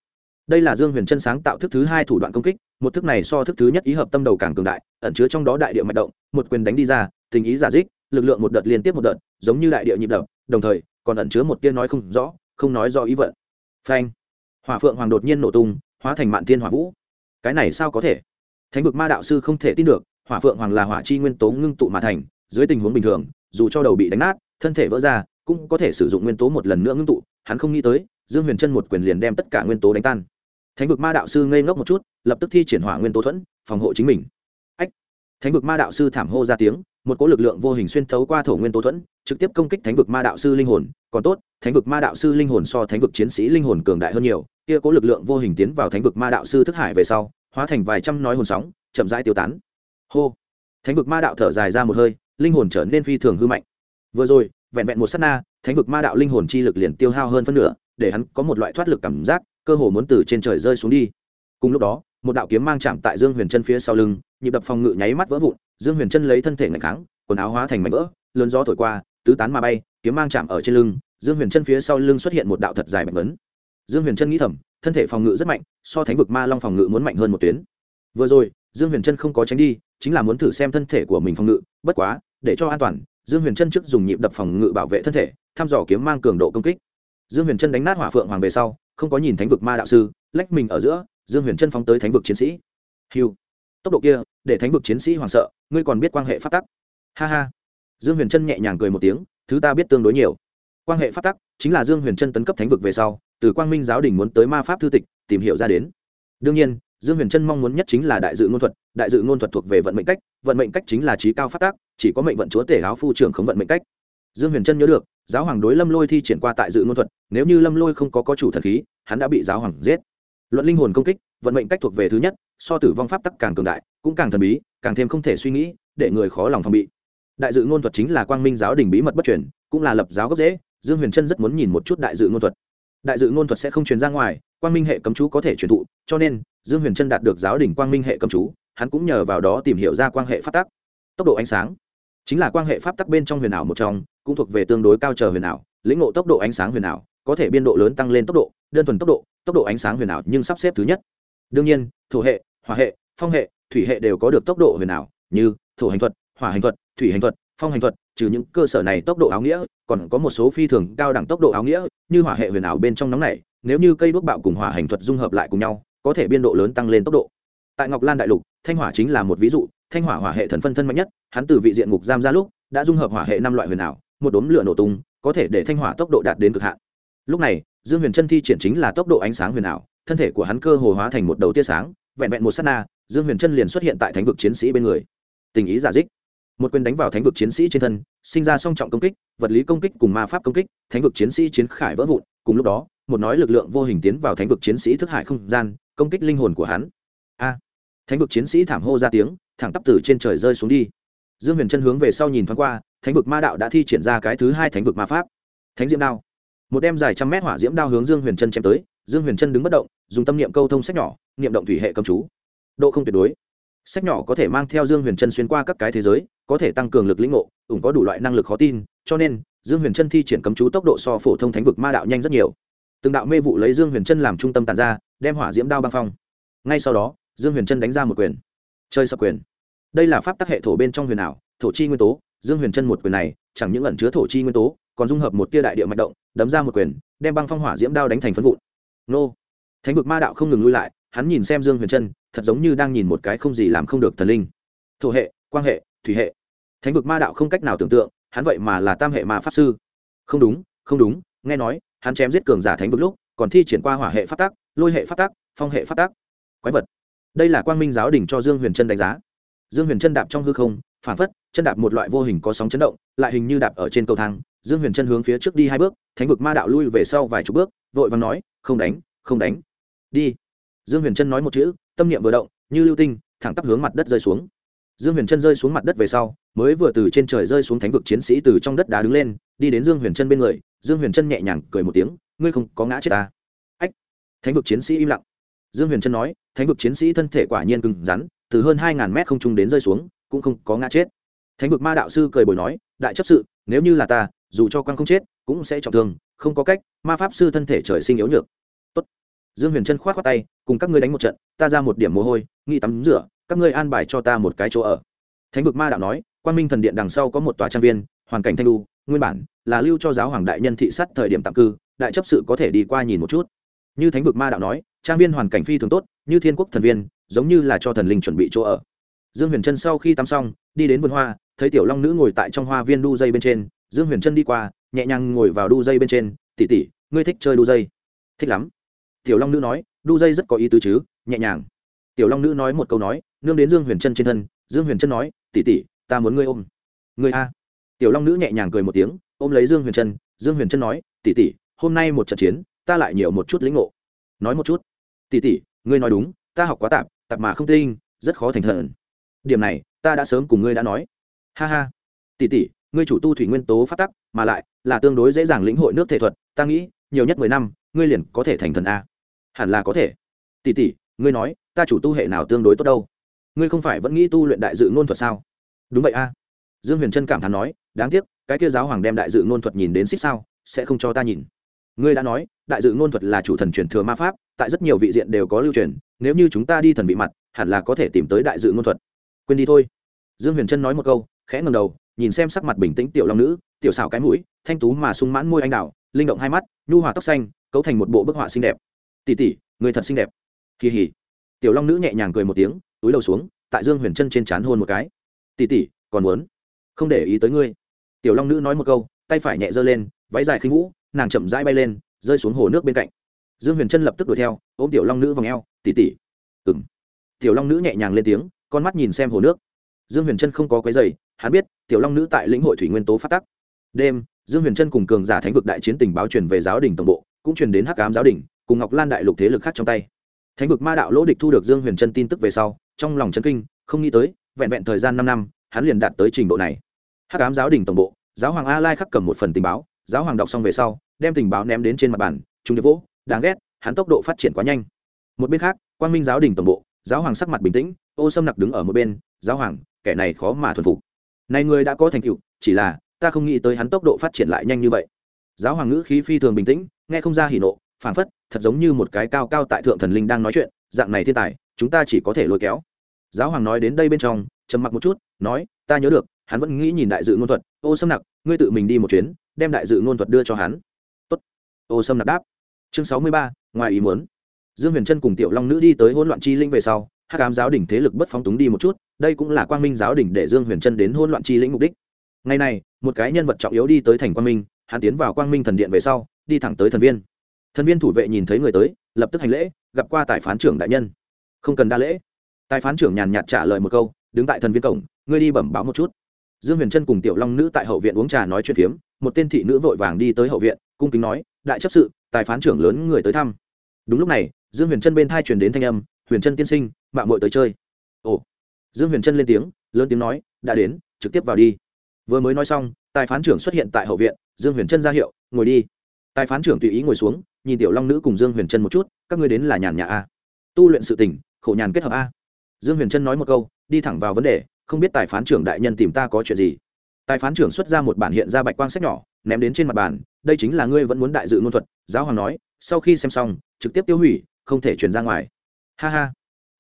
Đây là dương huyền trân sáng tạo thức thứ hai thủ đoạn công kích, một thức này so thức thứ nhất ý hợp tâm đầu càng cường đại, ẩn chứa trong đó đại địa mạch động, một quyền đánh đi ra, tình ý giả dích lực lượng một đợt liên tiếp một đợt, giống như đại địa nhịp đập, đồng thời, còn ẩn chứa một tia nói không rõ, không nói rõ ý vận. Phanh! Hỏa phượng hoàng đột nhiên nổ tung, hóa thành mạn tiên hỏa vũ. Cái này sao có thể? Thánh vực ma đạo sư không thể tin được, hỏa phượng hoàng là hỏa chi nguyên tố ngưng tụ mà thành, dưới tình huống bình thường, dù cho đầu bị đánh nát, thân thể vỡ ra, cũng có thể sử dụng nguyên tố một lần nữa ngưng tụ, hắn không nghĩ tới, dương huyền chân một quyền liền đem tất cả nguyên tố đánh tan. Thánh vực ma đạo sư ngây ngốc một chút, lập tức thi triển hỏa nguyên tố thuẫn, phòng hộ chính mình. Ách! Thánh vực ma đạo sư thảm hô ra tiếng một cỗ lực lượng vô hình xuyên thấu qua thổ nguyên tố thuẫn, trực tiếp công kích thánh vực ma đạo sư linh hồn. Còn tốt, thánh vực ma đạo sư linh hồn so thánh vực chiến sĩ linh hồn cường đại hơn nhiều, kia cỗ lực lượng vô hình tiến vào thánh vực ma đạo sư thức hải về sau, hóa thành vài trăm nói hồn sóng, chậm rãi tiêu tán. Hô! Thánh vực ma đạo thở dài ra một hơi, linh hồn trở nên phi thường hư mạnh. Vừa rồi, vẹn vẹn một sát na, thánh vực ma đạo linh hồn chi lực liền tiêu hao hơn phân nửa, để hắn có một loại thoát lực cảm giác, cơ hồ muốn từ trên trời rơi xuống đi. Cùng lúc đó, một đạo kiếm mang chạm tại dương huyền chân phía sau lưng, nhịp đập phòng ngự nháy mắt vỡ vụn dương huyền chân lấy thân thể ngày kháng, quần áo hóa thành mảnh vỡ, lớn gió thổi qua, tứ tán mà bay, kiếm mang chạm ở trên lưng, dương huyền chân phía sau lưng xuất hiện một đạo thật dài mạnh vấn. Dương huyền chân nghĩ thầm, thân thể phòng ngự rất mạnh, so thánh vực ma long phòng ngự muốn mạnh hơn một tuyến. Vừa rồi, dương huyền chân không có tránh đi, chính là muốn thử xem thân thể của mình phòng ngự, bất quá, để cho an toàn, dương huyền chân trước dùng nhịp đập phòng ngự bảo vệ thân thể, thăm dò kiếm mang cường độ công kích. Dương huyền chân đánh nát hỏa phượng hoàng về sau, không có nhìn thánh vực ma đạo sư, lách mình ở giữa, dương huyền chân phóng tới thánh vực chiến sĩ. Hiu tốc độ kia, để thánh vực chiến sĩ hoảng sợ, ngươi còn biết quan hệ phát tắc. Ha ha. Dương huyền trân nhẹ nhàng cười một tiếng, thứ ta biết tương đối nhiều. Quan hệ phát tắc chính là dương huyền trân tấn cấp thánh vực về sau, từ quang minh giáo đình muốn tới ma pháp thư tịch, tìm hiểu ra đến. Đương nhiên, dương huyền trân mong muốn nhất chính là đại dự ngôn thuật, đại dự ngôn thuật thuộc về vận mệnh cách, vận mệnh cách chính là trí cao phát tác chỉ có mệnh vận chúa tể áo phu trưởng không vận mệnh cách. Dương huyền trân nhớ được, giáo hoàng đối lâm lôi thi triển qua tại dự ngôn thuật, nếu như lâm lôi không có có chủ thần khí, hắn đã bị giáo hoàng giết luận linh hồn công kích, vận mệnh cách thuộc về thứ nhất, so tử vong pháp tắc càng cường đại, cũng càng thần bí, càng thêm không thể suy nghĩ, để người khó lòng phòng bị. Đại dự ngôn thuật chính là quang minh giáo đình bí mật bất truyền, cũng là lập giáo gốc dễ dương huyền trân rất muốn nhìn một chút đại dự ngôn thuật. Đại dự ngôn thuật sẽ không truyền ra ngoài, quang minh hệ cấm chú có thể truyền thụ, cho nên, dương huyền trân đạt được giáo đình quang minh hệ cấm chú, hắn cũng nhờ vào đó tìm hiểu ra quan hệ pháp tắc. Tốc độ ánh sáng. Chính là quan hệ pháp tắc bên trong huyền ảo một trong, cũng thuộc về tương đối cao chờ huyền ảo, lĩnh ngộ tốc độ ánh sáng huyền ảo, có thể biên độ lớn tăng lên tốc độ, đơn thuần tốc độ tốc độ ánh sáng huyền ảo nhưng sắp xếp thứ nhất. Đương nhiên, thổ hệ, hỏa hệ, phong hệ, thủy hệ đều có được tốc độ huyền ảo, như thổ hành thuật, hỏa hành thuật, thủy hành thuật, phong hành thuật, trừ những cơ sở này tốc độ áo nghĩa, còn có một số phi thường cao đẳng tốc độ áo nghĩa, như hỏa hệ huyền ảo bên trong nóng này, nếu như cây đuốc bạo cùng hỏa hành thuật dung hợp lại cùng nhau, có thể biên độ lớn tăng lên tốc độ. Tại ngọc lan đại lục, thanh hỏa chính là một ví dụ, thanh hỏa hỏa hệ thần phân thân mạnh nhất, hắn từ vị diện ngục giam ra lúc, đã dung hợp hỏa hệ năm loại huyền ảo, một đốm lửa nổ tung, có thể để thanh hỏa tốc độ đạt đến cực hạn. Lúc này dương huyền chân thi triển chính là tốc độ ánh sáng huyền ảo, thân thể của hắn cơ hồ hóa thành một đầu tia sáng, vẹn vẹn một s á t na, dương huyền chân liền xuất hiện tại thánh vực chiến sĩ bên người. Tình ý giả dích. Một quyền đánh vào thánh vực chiến sĩ trên thân, sinh ra song trọng công kích, vật lý công kích cùng ma pháp công kích, thánh vực chiến sĩ chiến khải vỡ vụn, cùng lúc đó, một nói lực lượng vô hình tiến vào thánh vực chiến sĩ thức hải không gian, công kích linh hồn của hắn. A. Thánh vực chiến sĩ thảm hô ra tiếng, thẳng tắp từ trên trời rơi xuống đi. Dương huyền chân hướng về sau nhìn thoáng qua, thánh vực ma đạo đã thi triển ra cái thứ hai thánh vực ma pháp. Thánh diễm đao một đem dài trăm mét hỏa diễm đao hướng dương huyền chân chém tới, dương huyền chân đứng bất động, dùng tâm niệm câu thông sách nhỏ, niệm động thủy hệ cầm chú. Độ không tuyệt đối. Sách nhỏ có thể mang theo dương huyền chân xuyên qua các cái thế giới, có thể tăng cường lực lĩnh ngộ ủng có đủ loại năng lực khó tin, cho nên, dương huyền chân thi triển cấm chú tốc độ so phổ thông thánh vực ma đạo nhanh rất nhiều. Từng đạo mê vụ lấy dương huyền chân làm trung tâm tàn ra, đem hỏa diễm đao băng phong. Ngay sau đó, dương huyền chân đánh ra một quyền. Chơi sập quyền. Đây là pháp tắc hệ thổ bên trong huyền ảo, thổ chi nguyên tố, dương huyền chân một quyền này, chẳng những ẩn chứa thổ chi nguyên tố còn dung hợp một tia đại địa mạch động, đấm ra một quyền, đem băng phong hỏa diễm đao đánh thành phân vụn. Nô. Thánh vực ma đạo không ngừng lui lại, hắn nhìn xem dương huyền chân thật giống như đang nhìn một cái không gì làm không được thần linh. Thổ hệ, quang hệ, thủy hệ. Thánh vực ma đạo không cách nào tưởng tượng, hắn vậy mà là tam hệ ma pháp sư. Không đúng không đúng, nghe nói, hắn chém giết cường giả thánh vực lúc, còn thi triển qua hỏa hệ phát tác lôi hệ phát tác phong hệ phát tác quái vật. Đây là quang minh giáo đình cho dương huyền trân đánh giá. Dương huyền trân đạp trong hư không phản phất, chân đạp một loại vô hình có sóng chấn động, lại hình như đạp ở trên cầu thang. Dương huyền trân hướng phía trước đi hai bước, thánh vực ma đạo lui về sau vài chục bước, vội và nói, không đánh không đánh. Đi. Dương huyền trân nói một chữ, tâm niệm vừa động, như lưu tinh, thẳng tắp hướng mặt đất rơi xuống. Dương huyền trân rơi xuống mặt đất về sau, mới vừa từ trên trời rơi xuống thánh vực chiến sĩ từ trong đất đá đứng lên, đi đến dương huyền trân bên người. Dương huyền trân nhẹ nhàng cười một tiếng, ngươi không có ngã chết ta. Ách. Thánh vực chiến sĩ im lặng. Dương huyền trân nói, thánh vực chiến sĩ thân thể quả nhiên cứng rắn, từ hơn hai ngàn mét không trung đến rơi xuống cũng không có ngã chết. Thánh vực ma đạo sư cười bồi nói, đại chấp sự, nếu như là ta, dù cho quan không chết, cũng sẽ trọng thương, không có cách, ma pháp sư thân thể trời sinh yếu nhược. Tốt. dương huyền trân k h o á t khoác tay, cùng các ngươi đánh một trận, ta ra một điểm mồ hôi, nghĩ tắm rửa, các ngươi an bài cho ta một cái chỗ ở. Thánh vực ma đạo nói quan minh thần điện đằng sau có một tòa trang viên, hoàn cảnh thanh lu nguyên bản là lưu cho giáo hoàng đại nhân thị sát thời điểm tạm cư, đại chấp sự có thể đi qua nhìn một chút. Như thánh vực ma đạo nói, trang viên hoàn cảnh phi thường tốt, như thiên quốc thần viên, giống như là cho thần linh chuẩn bị chỗ ở dương huyền trân sau khi tắm xong, đi đến vườn hoa, thấy tiểu long nữ ngồi tại trong hoa viên đu dây bên trên. Dương huyền trân đi qua, nhẹ nhàng ngồi vào đu dây bên trên. Tỉ tỉ ngươi thích chơi đu dây? Thích lắm. Tiểu long nữ nói, đu dây rất có ý tứ chứ, nhẹ nhàng. Tiểu long nữ nói một câu nói, nương đến dương huyền trân trên thân. Dương huyền trân nói tỉ tỉ ta muốn ngươi ôm. Ngươi a? Tiểu long nữ nhẹ nhàng cười một tiếng, ôm lấy dương huyền trân dương huyền trân nói tỉ tỉ hôm nay một trận chiến, ta lại nhiều một chút lĩnh ngộ. Nói một chút. Tỉ tỉ ngươi nói đúng, ta học quá tạp tạp mà không tinh, rất khó thành thần điểm này, ta đã sớm cùng ngươi đã nói. Ha ha. Tỉ tỉ ngươi chủ tu thủy nguyên tố phát tắc, mà lại là tương đối dễ dàng lĩnh hội nước thể thuật, ta nghĩ, nhiều nhất mười năm, ngươi liền có thể thành thần a. Hẳn là có thể. Tỉ tỉ ngươi nói, ta chủ tu hệ nào tương đối tốt đâu? Ngươi không phải vẫn nghĩ tu luyện đại dự ngôn thuật sao? Đúng vậy a. Dương huyền trân cảm thán nói, đáng tiếc, cái kia giáo hoàng đem đại dự ngôn thuật nhìn đến xích sao, sẽ không cho ta nhìn. Ngươi đã nói, đại dự ngôn thuật là chủ thần truyền thừa ma pháp, tại rất nhiều vị diện đều có lưu truyền, nếu như chúng ta đi thần bị mặt, hẳn là có thể tìm tới đại dự ngôn thuật quên đi thôi. Dương huyền trân nói một câu, khẽ ngầm đầu, nhìn xem sắc mặt bình tĩnh tiểu long nữ, tiểu xào cái mũi, thanh tú mà sung mãn môi anh đào, linh động hai mắt, nhu hòa tóc xanh, cấu thành một bộ bức họa xinh đẹp. Tỉ tỉ người thật xinh đẹp. Kỳ hỉ. Tiểu long nữ nhẹ nhàng cười một tiếng, túi đầu xuống, tại dương huyền trân trên c h á n hôn một cái. Tỉ tỉ còn muốn? Không để ý tới ngươi. Tiểu long nữ nói một câu, tay phải nhẹ giơ lên, váy dài khinh vũ, nàng chậm rãi bay lên, rơi xuống hồ nước bên cạnh. Dương huyền trân lập tức đuổi theo, ôm tiểu long nữ vào ngheo tỉ tỉ ừng tiểu long nữ nhẹ nhàng lên tiếng con mắt nhìn xem hồ nước. Dương huyền trân không có quấy dày hắn biết, tiểu long nữ tại lĩnh hội thủy nguyên tố phát tắc. Đêm, dương huyền trân cùng cường giả thánh vực đại chiến tình báo truyền về giáo đình tổng bộ, cũng truyền đến hắc cám giáo đình, cùng ngọc lan đại lục thế lực khác trong tay. Thánh vực ma đạo lỗ địch thu được dương huyền trân tin tức về sau, trong lòng chân kinh, không nghĩ tới, vẹn vẹn thời gian năm năm, hắn liền đạt tới trình độ này. Hắc cám giáo đình tổng bộ, giáo hoàng a lai khắc cầm một phần tình báo, giáo hoàng đọc xong về sau, đem tình báo ném đến trên mặt bàn, chúng điệp vỗ, đáng ghét, hắn tốc độ phát triển quá nhanh. Một bên khác, quang minh giáo đình tổng bộ, giáo hoàng sắc mặt bình tĩnh ô sâm nặc đứng ở một bên, giáo hoàng, kẻ này khó mà thuần phục. Này người đã có thành tựu, chỉ là, ta không nghĩ tới hắn tốc độ phát triển lại nhanh như vậy. Giáo hoàng ngữ khí phi thường bình tĩnh, nghe không ra hỉ nộ, phảng phất, thật giống như một cái cao cao tại thượng thần linh đang nói chuyện, dạng này thiên tài, chúng ta chỉ có thể lôi kéo. Giáo hoàng nói đến đây bên trong, trầm mặc một chút, nói, ta nhớ được, hắn vẫn nghĩ nhìn đại dự ngôn thuật, ô sâm nặc, ngươi tự mình đi một chuyến, đem đại dự ngôn thuật đưa cho hắn. Tốt. Ô sâm nặc đáp. Chương sáu mươi ba, ngoài ý muốn. Dương huyền trân cùng tiểu long nữ đi tới hỗn loạn chi linh về sau hắc ám giáo đỉnh thế lực bất phóng túng đi một chút, đây cũng là quang minh giáo đỉnh để dương huyền trân đến hôn loạn chi lĩnh mục đích. Ngày này, một cái nhân vật trọng yếu đi tới thành quang minh, hắn tiến vào quang minh thần điện về sau, đi thẳng tới thần viên. Thần viên thủ vệ nhìn thấy người tới, lập tức hành lễ, gặp qua tài phán trưởng đại nhân. Không cần đa lễ. Tài phán trưởng nhàn nhạt trả lời một câu, đứng tại thần viên cổng, ngươi đi bẩm báo một chút. Dương huyền trân cùng tiểu long nữ tại hậu viện uống trà nói chuyện phiếm, một tên thị nữ vội vàng đi tới hậu viện, cung kính nói, đại chấp sự, tài phán trưởng lớn người tới thăm. Đúng lúc này, dương huyền trân bên thai truyền đến thanh âm, huyền trân tiên sinh mạng mội tới chơi. Ồ. Dương huyền trân lên tiếng, lớn tiếng nói, đã đến, trực tiếp vào đi. Vừa mới nói xong, tài phán trưởng xuất hiện tại hậu viện, dương huyền trân ra hiệu, ngồi đi. Tài phán trưởng tùy ý ngồi xuống, nhìn tiểu long nữ cùng dương huyền trân một chút, các ngươi đến là nhàn nhà a tu luyện sự tỉnh khổ nhàn kết hợp a dương huyền trân nói một câu, đi thẳng vào vấn đề, không biết tài phán trưởng đại nhân tìm ta có chuyện gì? Tài phán trưởng xuất ra một bản hiện ra bạch quang sách nhỏ, ném đến trên mặt bàn, đây chính là ngươi vẫn muốn đại dự ngôn thuật. Giáo hoàng nói, sau khi xem xong, trực tiếp tiêu hủy, không thể truyền ra ngoài. Ha ha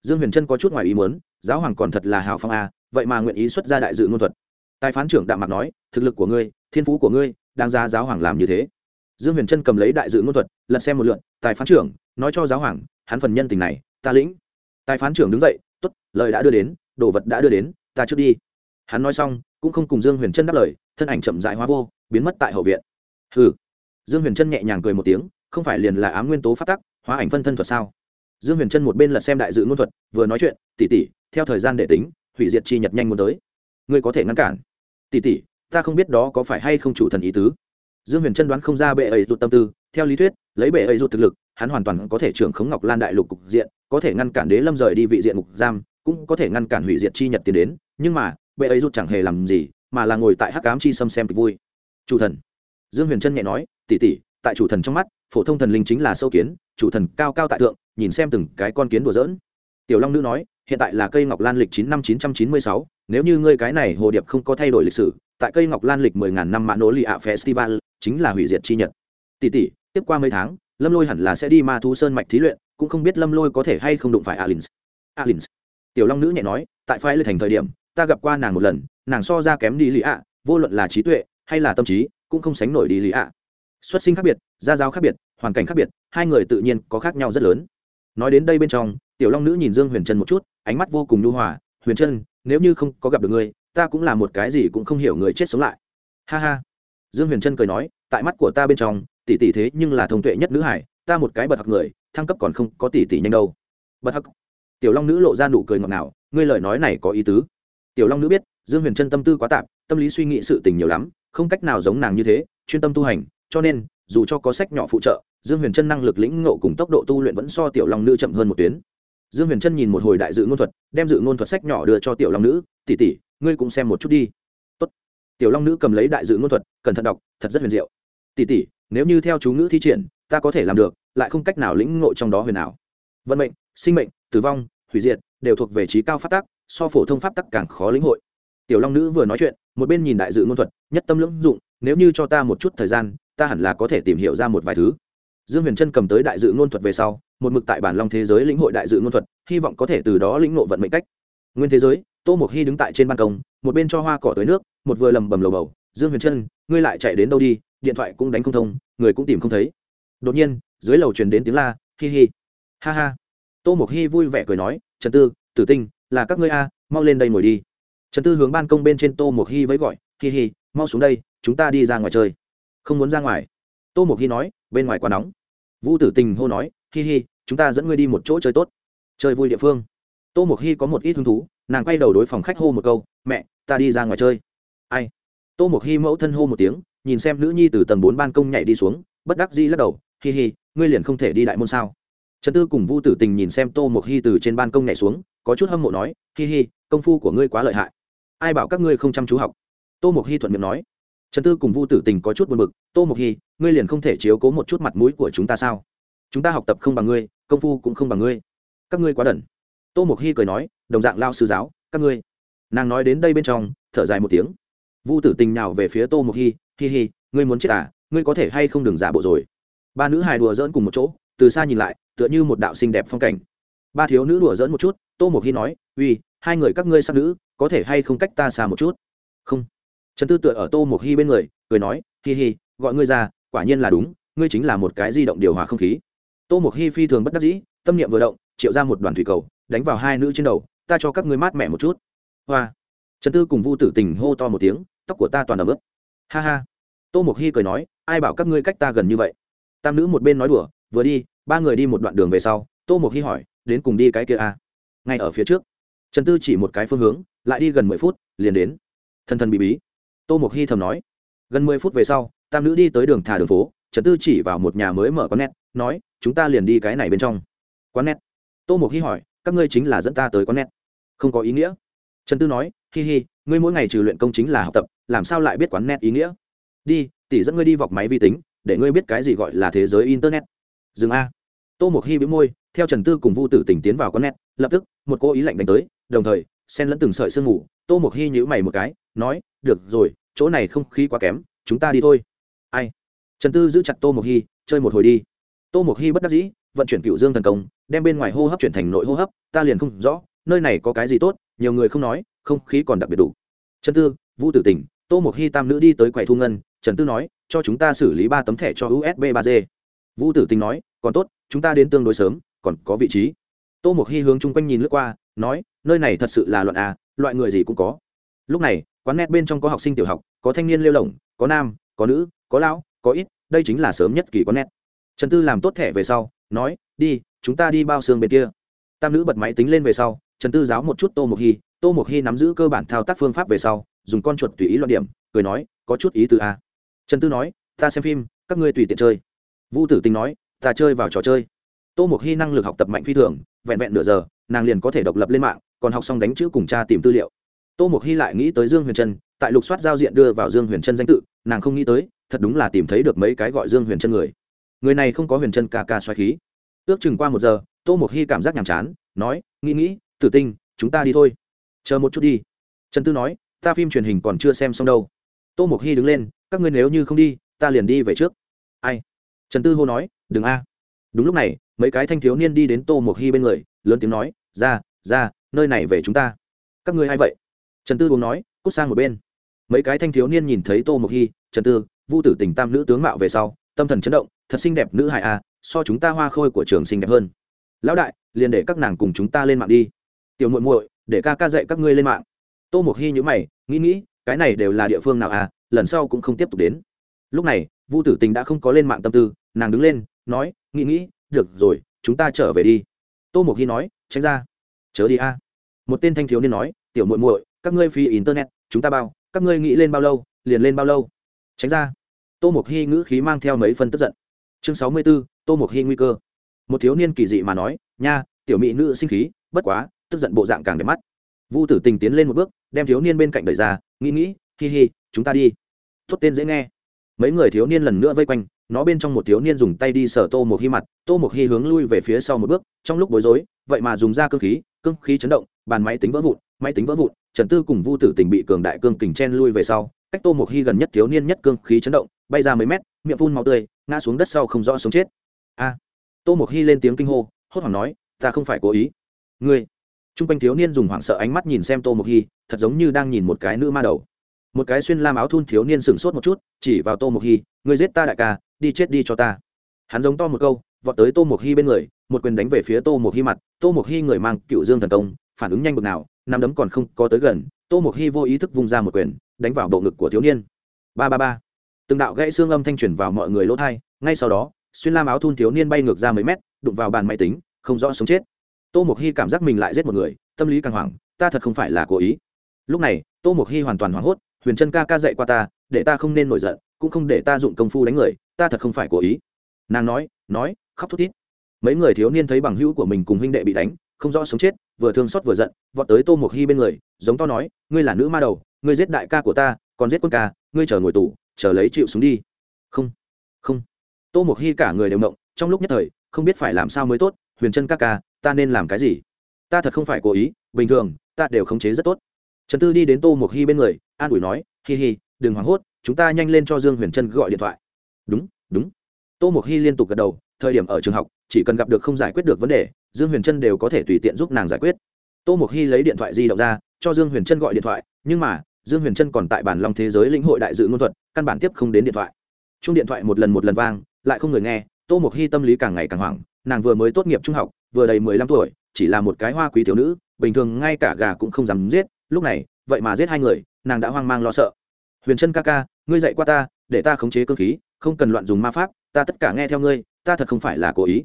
dương huyền trân có chút ngoài ý muốn, giáo hoàng còn thật là hào phong à? vậy mà nguyện ý xuất ra đại dự ngôn thuật. Tài phán trưởng đạm mạc nói, thực lực của ngươi, thiên phú của ngươi đang ra giáo hoàng làm như thế. Dương huyền trân cầm lấy đại dự ngôn thuật, lật xem một lượn tài phán trưởng, nói cho giáo hoàng, hắn phần nhân tình này, ta lĩnh. Tài phán trưởng đứng dậy t ố t lời đã đưa đến, đồ vật đã đưa đến, ta trước đi. Hắn nói xong, cũng không cùng dương huyền trân đáp lời, thân ảnh chậm dại hóa vô, biến mất tại hậu viện. Hừ. Dương huyền trân nhẹ nhàng cười một tiếng, không phải liền là ám nguyên tố phát tắc, hóa ảnh phân thân thuật sao? Dương huyền trân một bên lật xem đại dự ngôn thuật, vừa nói chuyện tỉ tỉ theo thời gian để tính, hủy diệt chi nhật nhanh muốn tới. Ngươi có thể ngăn cản. Tỉ tỉ ta không biết đó có phải hay không chủ thần ý tứ. Dương huyền trân đoán không ra bệ ấy rụt tâm tư, theo lý thuyết, lấy bệ ấy rụt thực lực, hắn hoàn toàn có thể trưởng khống ngọc lan đại lục cục diện, có thể ngăn cản đế lâm rời đi vị diện mục giam, cũng có thể ngăn cản hủy diệt chi nhật tiến đến, nhưng mà, bệ ấy rụt chẳng hề làm gì, mà là ngồi tại hắc cám chi xâm xem kịch vui. Chủ thần. Dương huyền trân nhẹ nói tỉ tỉ tại chủ thần trong mắt, phổ thông thần linh chính là sâu kiến, chủ thần cao cao tại thượng, nhìn xem từng cái con kiến đùa dỡn tiểu long nữ nói, hiện tại là cây ngọc lan lịch chín năm chín trăm chín mươi sáu, nếu như ngươi cái này hồ điệp không có thay đổi lịch sử, tại cây ngọc lan lịch mười ngàn năm mã nỗ lì ạ festival, chính là hủy diệt chi nhật. Tỷ tỷ, tiếp qua mấy tháng, lâm lôi hẳn là sẽ đi ma thu sơn mạch thí luyện, cũng không biết lâm lôi có thể hay không đụng phải alins. Alins. Tiểu long nữ nhẹ nói, tại phái lê thành thời điểm, ta gặp qua nàng một lần, nàng so ra kém đi lì ạ, vô luận là trí tuệ hay là tâm trí, cũng không sánh nổi đi lì ạ xuất sinh khác biệt, gia giáo khác biệt, hoàn cảnh khác biệt, hai người tự nhiên có khác nhau rất lớn. Nói đến đây bên trong, tiểu long nữ nhìn dương huyền trân một chút, ánh mắt vô cùng nhu hòa, huyền trân, nếu như không có gặp được ngươi, ta cũng là một cái gì cũng không hiểu người chết sống lại. Ha ha. Dương huyền trân cười nói, tại mắt của ta bên trong, tỷ tỷ thế nhưng là thông tuệ nhất nữ hải, ta một cái bật hặc người, thăng cấp còn không có tỷ tỷ nhanh đâu. Bật hặc tiểu long nữ lộ ra nụ cười ngọt ngào, ngươi lời nói này có ý tứ. Tiểu long nữ biết, dương huyền trân tâm tư quá tạp, tâm lý suy nghĩ sự tình nhiều lắm, không cách nào giống nàng như thế, chuyên tâm tu hành cho nên, dù cho có sách nhỏ phụ trợ, dương huyền trân năng lực lĩnh ngộ cùng tốc độ tu luyện vẫn so tiểu long nữ chậm hơn một tuyến. Dương huyền trân nhìn một hồi đại dự ngôn thuật, đem dự ngôn thuật sách nhỏ đưa cho tiểu long nữ, tỷ tỷ, ngươi cũng xem một chút đi. Tốt. tiểu long nữ cầm lấy đại dự ngôn thuật, cẩn thận đọc, thật rất huyền diệu. Tỷ tỷ, nếu như theo chú ngữ thi triển, ta có thể làm được, lại không cách nào lĩnh ngộ trong đó huyền ảo. Vận mệnh, sinh mệnh, tử vong, hủy diệt, đều thuộc về trí cao pháp tắc, so phổ thông pháp tắc càng khó lĩnh hội. Tiểu long nữ vừa nói chuyện, một bên nhìn đại dự ngôn thuật, nhất tâm lưỡng dụng, nếu như cho ta một chút thời gian ta hẳn là có thể tìm hiểu ra một vài thứ. Dương huyền trân cầm tới đại dự ngôn thuật về sau, một mực tại bản long thế giới lĩnh hội đại dự ngôn thuật, hy vọng có thể từ đó lĩnh ngộ vận mệnh cách. Nguyên thế giới, tô mộc hy đứng tại trên ban công, một bên cho hoa cỏ tới nước, một vừa lầm bầm lầu bầu. Dương huyền trân ngươi lại chạy đến đâu đi, điện thoại cũng đánh không thông, người cũng tìm không thấy. Đột nhiên, dưới lầu truyền đến tiếng la, hi hi. Ha ha. Tô mộc hy vui vẻ cười nói, trần tư, tử tinh, là các ngươi a, mau lên đây ngồi đi. Trần tư hướng ban công bên trên tô mộc hy với gọi, hi hi, mau xuống đây, chúng ta đi ra ngoài chơi không muốn ra ngoài. Tô mộc hy nói, bên ngoài quá nóng. Vũ tử tình hô nói, hi hi, chúng ta dẫn ngươi đi một chỗ chơi tốt. Chơi vui địa phương. Tô mộc hy có một ít hứng thú, nàng quay đầu đối phòng khách hô một câu, mẹ, ta đi ra ngoài chơi. Ai? Tô mộc hy mẫu thân hô một tiếng, nhìn xem nữ nhi từ tầng bốn ban công nhảy đi xuống, bất đắc di lắc đầu, hi hi, ngươi liền không thể đi đại môn sao? Trần tư cùng vu tử tình nhìn xem tô mộc hy từ trên ban công nhảy xuống, có chút hâm mộ nói, hi hi, công phu của ngươi quá lợi hại. Ai bảo các ngươi không chăm chú học? Tô mộc hy thuận miệng nói trần tư cùng vu tử tình có chút buồn bực, tô mộc hy, ngươi liền không thể chiếu cố một chút mặt mũi của chúng ta sao? Chúng ta học tập không bằng ngươi, công phu cũng không bằng ngươi. Các ngươi quá đần. Tô mộc hy cười nói, đồng dạng lao sư giáo, các ngươi. Nàng nói đến đây bên trong, thở dài một tiếng. Vu tử tình nào về phía tô mộc hy, hi hi, ngươi muốn chết à? Ngươi có thể hay không đừng giả bộ rồi? Ba nữ hài đùa dỡn cùng một chỗ, từ xa nhìn lại, tựa như một đạo xinh đẹp phong cảnh. Ba thiếu nữ đùa dỡn một chút, tô mộc hy nói, uy, hai người các ngươi sắc nữ, có thể hay không cách ta xa một chút? Không trần tư tựa ở tô mộc hy bên người, cười nói, hi hi, gọi ngươi ra, quả nhiên là đúng, ngươi chính là một cái di động điều hòa không khí. Tô mộc hy phi thường bất đắc dĩ, tâm niệm vừa động, triệu ra một đoàn thủy cầu, đánh vào hai nữ trên đầu, ta cho các ngươi mát mẻ một chút. Hoa. Trần tư cùng vu tử tình hô to một tiếng, tóc của ta toàn ấm ướt. Ha ha. Tô mộc hy cười nói, ai bảo các ngươi cách ta gần như vậy? Tam nữ một bên nói đùa, vừa đi, ba người đi một đoạn đường về sau. Tô mộc hy hỏi, đến cùng đi cái kia a à? ngay ở phía trước. Trần tư chỉ một cái phương hướng, lại đi gần mười phút, liền đến. Thân thân bị bí tô mộc hy thầm nói. Gần mười phút về sau, tam nữ đi tới đường thả đường phố, trần tư chỉ vào một nhà mới mở quán nét nói, chúng ta liền đi cái này bên trong. Quán nét tô mộc hy hỏi, các ngươi chính là dẫn ta tới quán nét không có ý nghĩa. Trần tư nói, hi hi, ngươi mỗi ngày trừ luyện công chính là học tập, làm sao lại biết quán nét ý nghĩa? Đi, tỷ dẫn ngươi đi vọc máy vi tính, để ngươi biết cái gì gọi là thế giới internet. Dừng a. Tô mộc hy bĩu môi, theo trần tư cùng vu tử tình tiến vào quán nét lập tức, một cô ý lạnh đánh tới, đồng thời xen lẫn từng sợi sương mù, tô mộc hy nhữ mày một cái, nói, được rồi, chỗ này không khí quá kém, chúng ta đi thôi. Ai? Trần tư giữ chặt tô mộc hy, chơi một hồi đi. Tô mộc hy bất đắc dĩ, vận chuyển cựu dương thần công, đem bên ngoài hô hấp chuyển thành nội hô hấp, ta liền không rõ, nơi này có cái gì tốt, nhiều người không nói, không khí còn đặc biệt đủ. Trần tư, vũ tử tình tô mộc hy tam nữ đi tới quầy thu ngân, trần tư nói, cho chúng ta xử lý ba tấm thẻ cho usb ba g. Vũ tử tình nói, còn tốt, chúng ta đến tương đối sớm, còn có vị trí. Tô mộc hy hướng chung quanh nhìn lướt qua nói, nơi này thật sự là loạn à loại người gì cũng có. Lúc này, quán net bên trong có học sinh tiểu học, có thanh niên lêu lỏng có nam, có nữ, có lão, có ít, đây chính là sớm nhất kỳ quán net. Trần tư làm tốt thẻ về sau, nói, đi, chúng ta đi bao xương bên kia. Tam nữ bật máy tính lên về sau, trần tư giáo một chút tô mộc hy tô mộc hy nắm giữ cơ bản thao tác phương pháp về sau, dùng con chuột tùy ý loạn điểm, cười nói, có chút ý từ a trần tư nói, ta xem phim, các ngươi tùy tiện chơi. Vũ tử tình nói, ta chơi vào trò chơi. Tô mộc hy năng lực học tập mạnh phi thường, vẹn vẹn nửa giờ nàng liền có thể độc lập lên mạng, còn học xong đánh chữ cùng cha tìm tư liệu. Tô Mục hy lại nghĩ tới dương huyền trân, tại lục soát giao diện đưa vào dương huyền trân danh tự, nàng không nghĩ tới, thật đúng là tìm thấy được mấy cái gọi dương huyền trân người. Người này không có huyền trân ca ca xoáy khí. Ước chừng qua một giờ, tô Mục hy cảm giác nhàm chán, nói, nghĩ nghĩ, tử tinh, chúng ta đi thôi. Chờ một chút đi. Trần tư nói, ta phim truyền hình còn chưa xem xong đâu. Tô Mục hy đứng lên, các ngươi nếu như không đi, ta liền đi về trước. Ai? Trần tư hô nói, đừng a đúng lúc này, mấy cái thanh thiếu niên đi đến tô mộc hy bên người, lớn tiếng nói, ra ra, nơi này về chúng ta. Các ngươi a i vậy? Trần tư uống nói, cút sang một bên. Mấy cái thanh thiếu niên nhìn thấy tô mộc hy, trần tư, vu tử tình tam nữ tướng mạo về sau, tâm thần chấn động, thật xinh đẹp nữ hại a à, so chúng ta hoa khôi của trường xinh đẹp hơn. Lão đại, liền để các nàng cùng chúng ta lên mạng đi. Tiểu muội muội, để ca ca dạy các ngươi lên mạng. Tô mộc hy nhữ mày, nghĩ nghĩ, cái này đều là địa phương nào à lần sau cũng không tiếp tục đến. Lúc này, vu tử tình đã không có lên mạng tâm tư, nàng đứng lên, nói nghĩ nghĩ, được rồi, chúng ta trở về đi. Tô mộc hy nói, tránh ra. Chớ đi a. Một tên thanh thiếu niên nói, tiểu muội muội, các ngươi phi internet, chúng ta bao, các ngươi nghĩ lên bao lâu, liền lên bao lâu. Tránh ra. Tô mộc hy ngữ khí mang theo mấy phân tức giận. Chương sáu mươi b ố tô mộc hy nguy cơ. Một thiếu niên kỳ dị mà nói, nha, tiểu mỹ nữ sinh khí, bất quá, tức giận bộ dạng càng đẹp mắt. Vu tử tình tiến lên một bước, đem thiếu niên bên cạnh đẩy ra, nghĩ nghĩ, hi hi, chúng ta đi. Thốt tên dễ nghe mấy người thiếu niên lần nữa vây quanh, nó bên trong một thiếu niên dùng tay đi sở tô một hy mặt, tô một hy hướng lui về phía sau một bước, trong lúc bối rối, vậy mà dùng ra cơ khí, cương khí chấn động, bàn máy tính vỡ vụn, máy tính vỡ vụn, trần tư cùng vu tử tình bị cường đại cương kình chen lui về sau, cách tô một hy gần nhất thiếu niên nhất cương khí chấn động, bay ra mấy mét, miệng phun màu tươi, ngã xuống đất sau không rõ sống chết. A! Tô một hy lên tiếng kinh hô, hốt hoảng nói, ta không phải cố ý. Ngươi. T r u n g quanh thiếu niên dùng hoảng sợ ánh mắt nhìn xem tô một hy thật giống như đang nhìn một cái nữ ma đầu một cái xuyên lam áo thun thiếu niên sửng sốt một chút, chỉ vào tô một hy người giết ta đại ca, đi chết đi cho ta. Hắn giống to một câu, vọt tới tô một hy bên người, một quyền đánh về phía tô một hy mặt. Tô một hy người mang cựu dương thần công phản ứng nhanh bực nào, nắm đấm còn không có tới gần, tô một hy vô ý thức vung ra một quyền, đánh vào bộ ngực của thiếu niên. Ba ba ba. Từng đạo gãy xương âm thanh truyền vào mọi người lỗ thai ngay sau đó, xuyên lam áo thun thiếu niên bay ngược ra mấy mét, đụng vào bàn máy tính, không rõ sống chết. Tô mộc hy cảm giác mình lại giết một người, tâm lý càng hoảng, ta thật không phải là cố ý. Lúc này, tô mộc hy hoàn toàn hoảng hốt huyền chân ca ca dạy qua ta, để ta không nên nổi giận, cũng không để ta dụng công phu đánh người, ta thật không phải cố ý. Nàng nói nói, khóc thút thít. Mấy người thiếu niên thấy bằng hữu của mình cùng huynh đệ bị đánh, không rõ sống chết, vừa thương xót vừa giận, vọt tới tô mộc hy bên người, giống to nói, ngươi là nữ ma đầu, ngươi giết đại ca của ta, còn giết quân ca, ngươi chờ ngồi tù, chờ lấy chịu xuống đi. Không không. Tô mộc hy cả người đều động, trong lúc nhất thời, không biết phải làm sao mới tốt, huyền chân ca ca, ta nên làm cái gì? Ta thật không phải cố ý, bình thường, ta đều khống chế rất tốt trần tư đi đến tô mộc hy bên người, an ủi nói, hi hi, đừng hoảng hốt, chúng ta nhanh lên cho dương huyền trân gọi điện thoại. Đúng đúng. Tô mộc hy liên tục gật đầu, thời điểm ở trường học, chỉ cần gặp được không giải quyết được vấn đề, dương huyền trân đều có thể tùy tiện giúp nàng giải quyết. Tô mộc hy lấy điện thoại di động ra, cho dương huyền trân gọi điện thoại, nhưng mà, dương huyền trân còn tại bản long thế giới lĩnh hội đại dự ngôn thuật, căn bản tiếp không đến điện thoại. Chung điện thoại một lần một lần vang, lại không người nghe, tô mộc hy tâm lý càng ngày càng hoảng, nàng vừa mới tốt nghiệp trung học, vừa đầy mười lăm tuổi, chỉ là một cái hoa quý thiếu nữ, bình thường ngay cả gà cũng không dám giết lúc này, vậy mà giết hai người, nàng đã hoang mang lo sợ. Huyền trân ca ca, ngươi dạy qua ta, để ta khống chế cơ khí, không cần loạn dùng ma pháp, ta tất cả nghe theo ngươi, ta thật không phải là cố ý.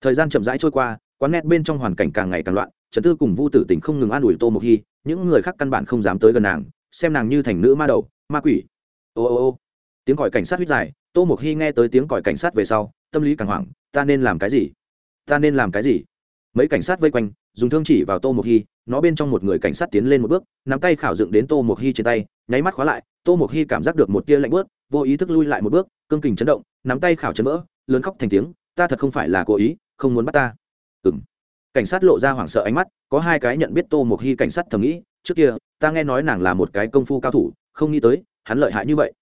Thời gian chậm rãi trôi qua, quán nét bên trong hoàn cảnh càng ngày càng loạn, trần tư cùng vu tử tình không ngừng an ủi tô mộc hy, những người khác căn bản không dám tới gần nàng, xem nàng như thành nữ ma đầu, ma quỷ. Ô ô ô. Tiếng còi cảnh sát huyết dài, tô mộc hy nghe tới tiếng còi cảnh sát về sau, tâm lý càng hoảng, ta nên làm cái gì? Ta nên làm cái gì? Mấy cảnh sát vây quanh, dùng thương chỉ vào tô mộc hy nó bên trong một người cảnh sát tiến lên một bước, nắm tay khảo dựng đến tô mộc hy trên tay, nháy mắt khóa lại, tô mộc hy cảm giác được một tia lạnh bớt vô ý thức lui lại một bước, cương kình chấn động, nắm tay khảo chấn vỡ, lớn khóc thành tiếng, ta thật không phải là cố ý, không muốn bắt ta. Ừng cảnh sát lộ ra hoảng sợ ánh mắt, có hai cái nhận biết tô mộc hy cảnh sát thầm nghĩ, trước kia, ta nghe nói nàng là một cái công phu cao thủ, không nghĩ tới, hắn lợi hại như vậy.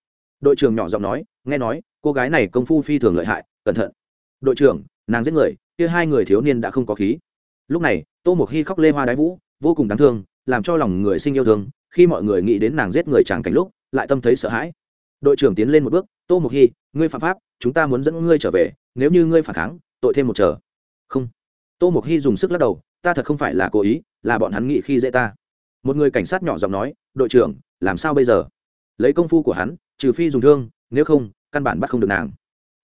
Đội trưởng nhỏ giọng nói, nghe nói, cô gái này công phu phi thường lợi hại, cẩn thận. Đội trưởng, nàng giết người, kia hai người thiếu niên đã không có khí. Lúc này, tô mộc hy khóc lê hoa đái vũ vô cùng đáng thương, làm cho lòng người sinh yêu thương, khi mọi người nghĩ đến nàng giết người chẳng cảnh lúc, lại tâm thấy sợ hãi. Đội trưởng tiến lên một bước, tô Mục hy, ngươi phạm pháp, chúng ta muốn dẫn ngươi trở về, nếu như ngươi phản kháng, tội thêm một chờ. Không. Tô Mục hy dùng sức lắc đầu, ta thật không phải là cố ý, là bọn hắn nghĩ khi dễ ta. Một người cảnh sát nhỏ giọng nói, đội trưởng, làm sao bây giờ? Lấy công phu của hắn, trừ phi dùng thương, nếu không, căn bản bắt không được nàng.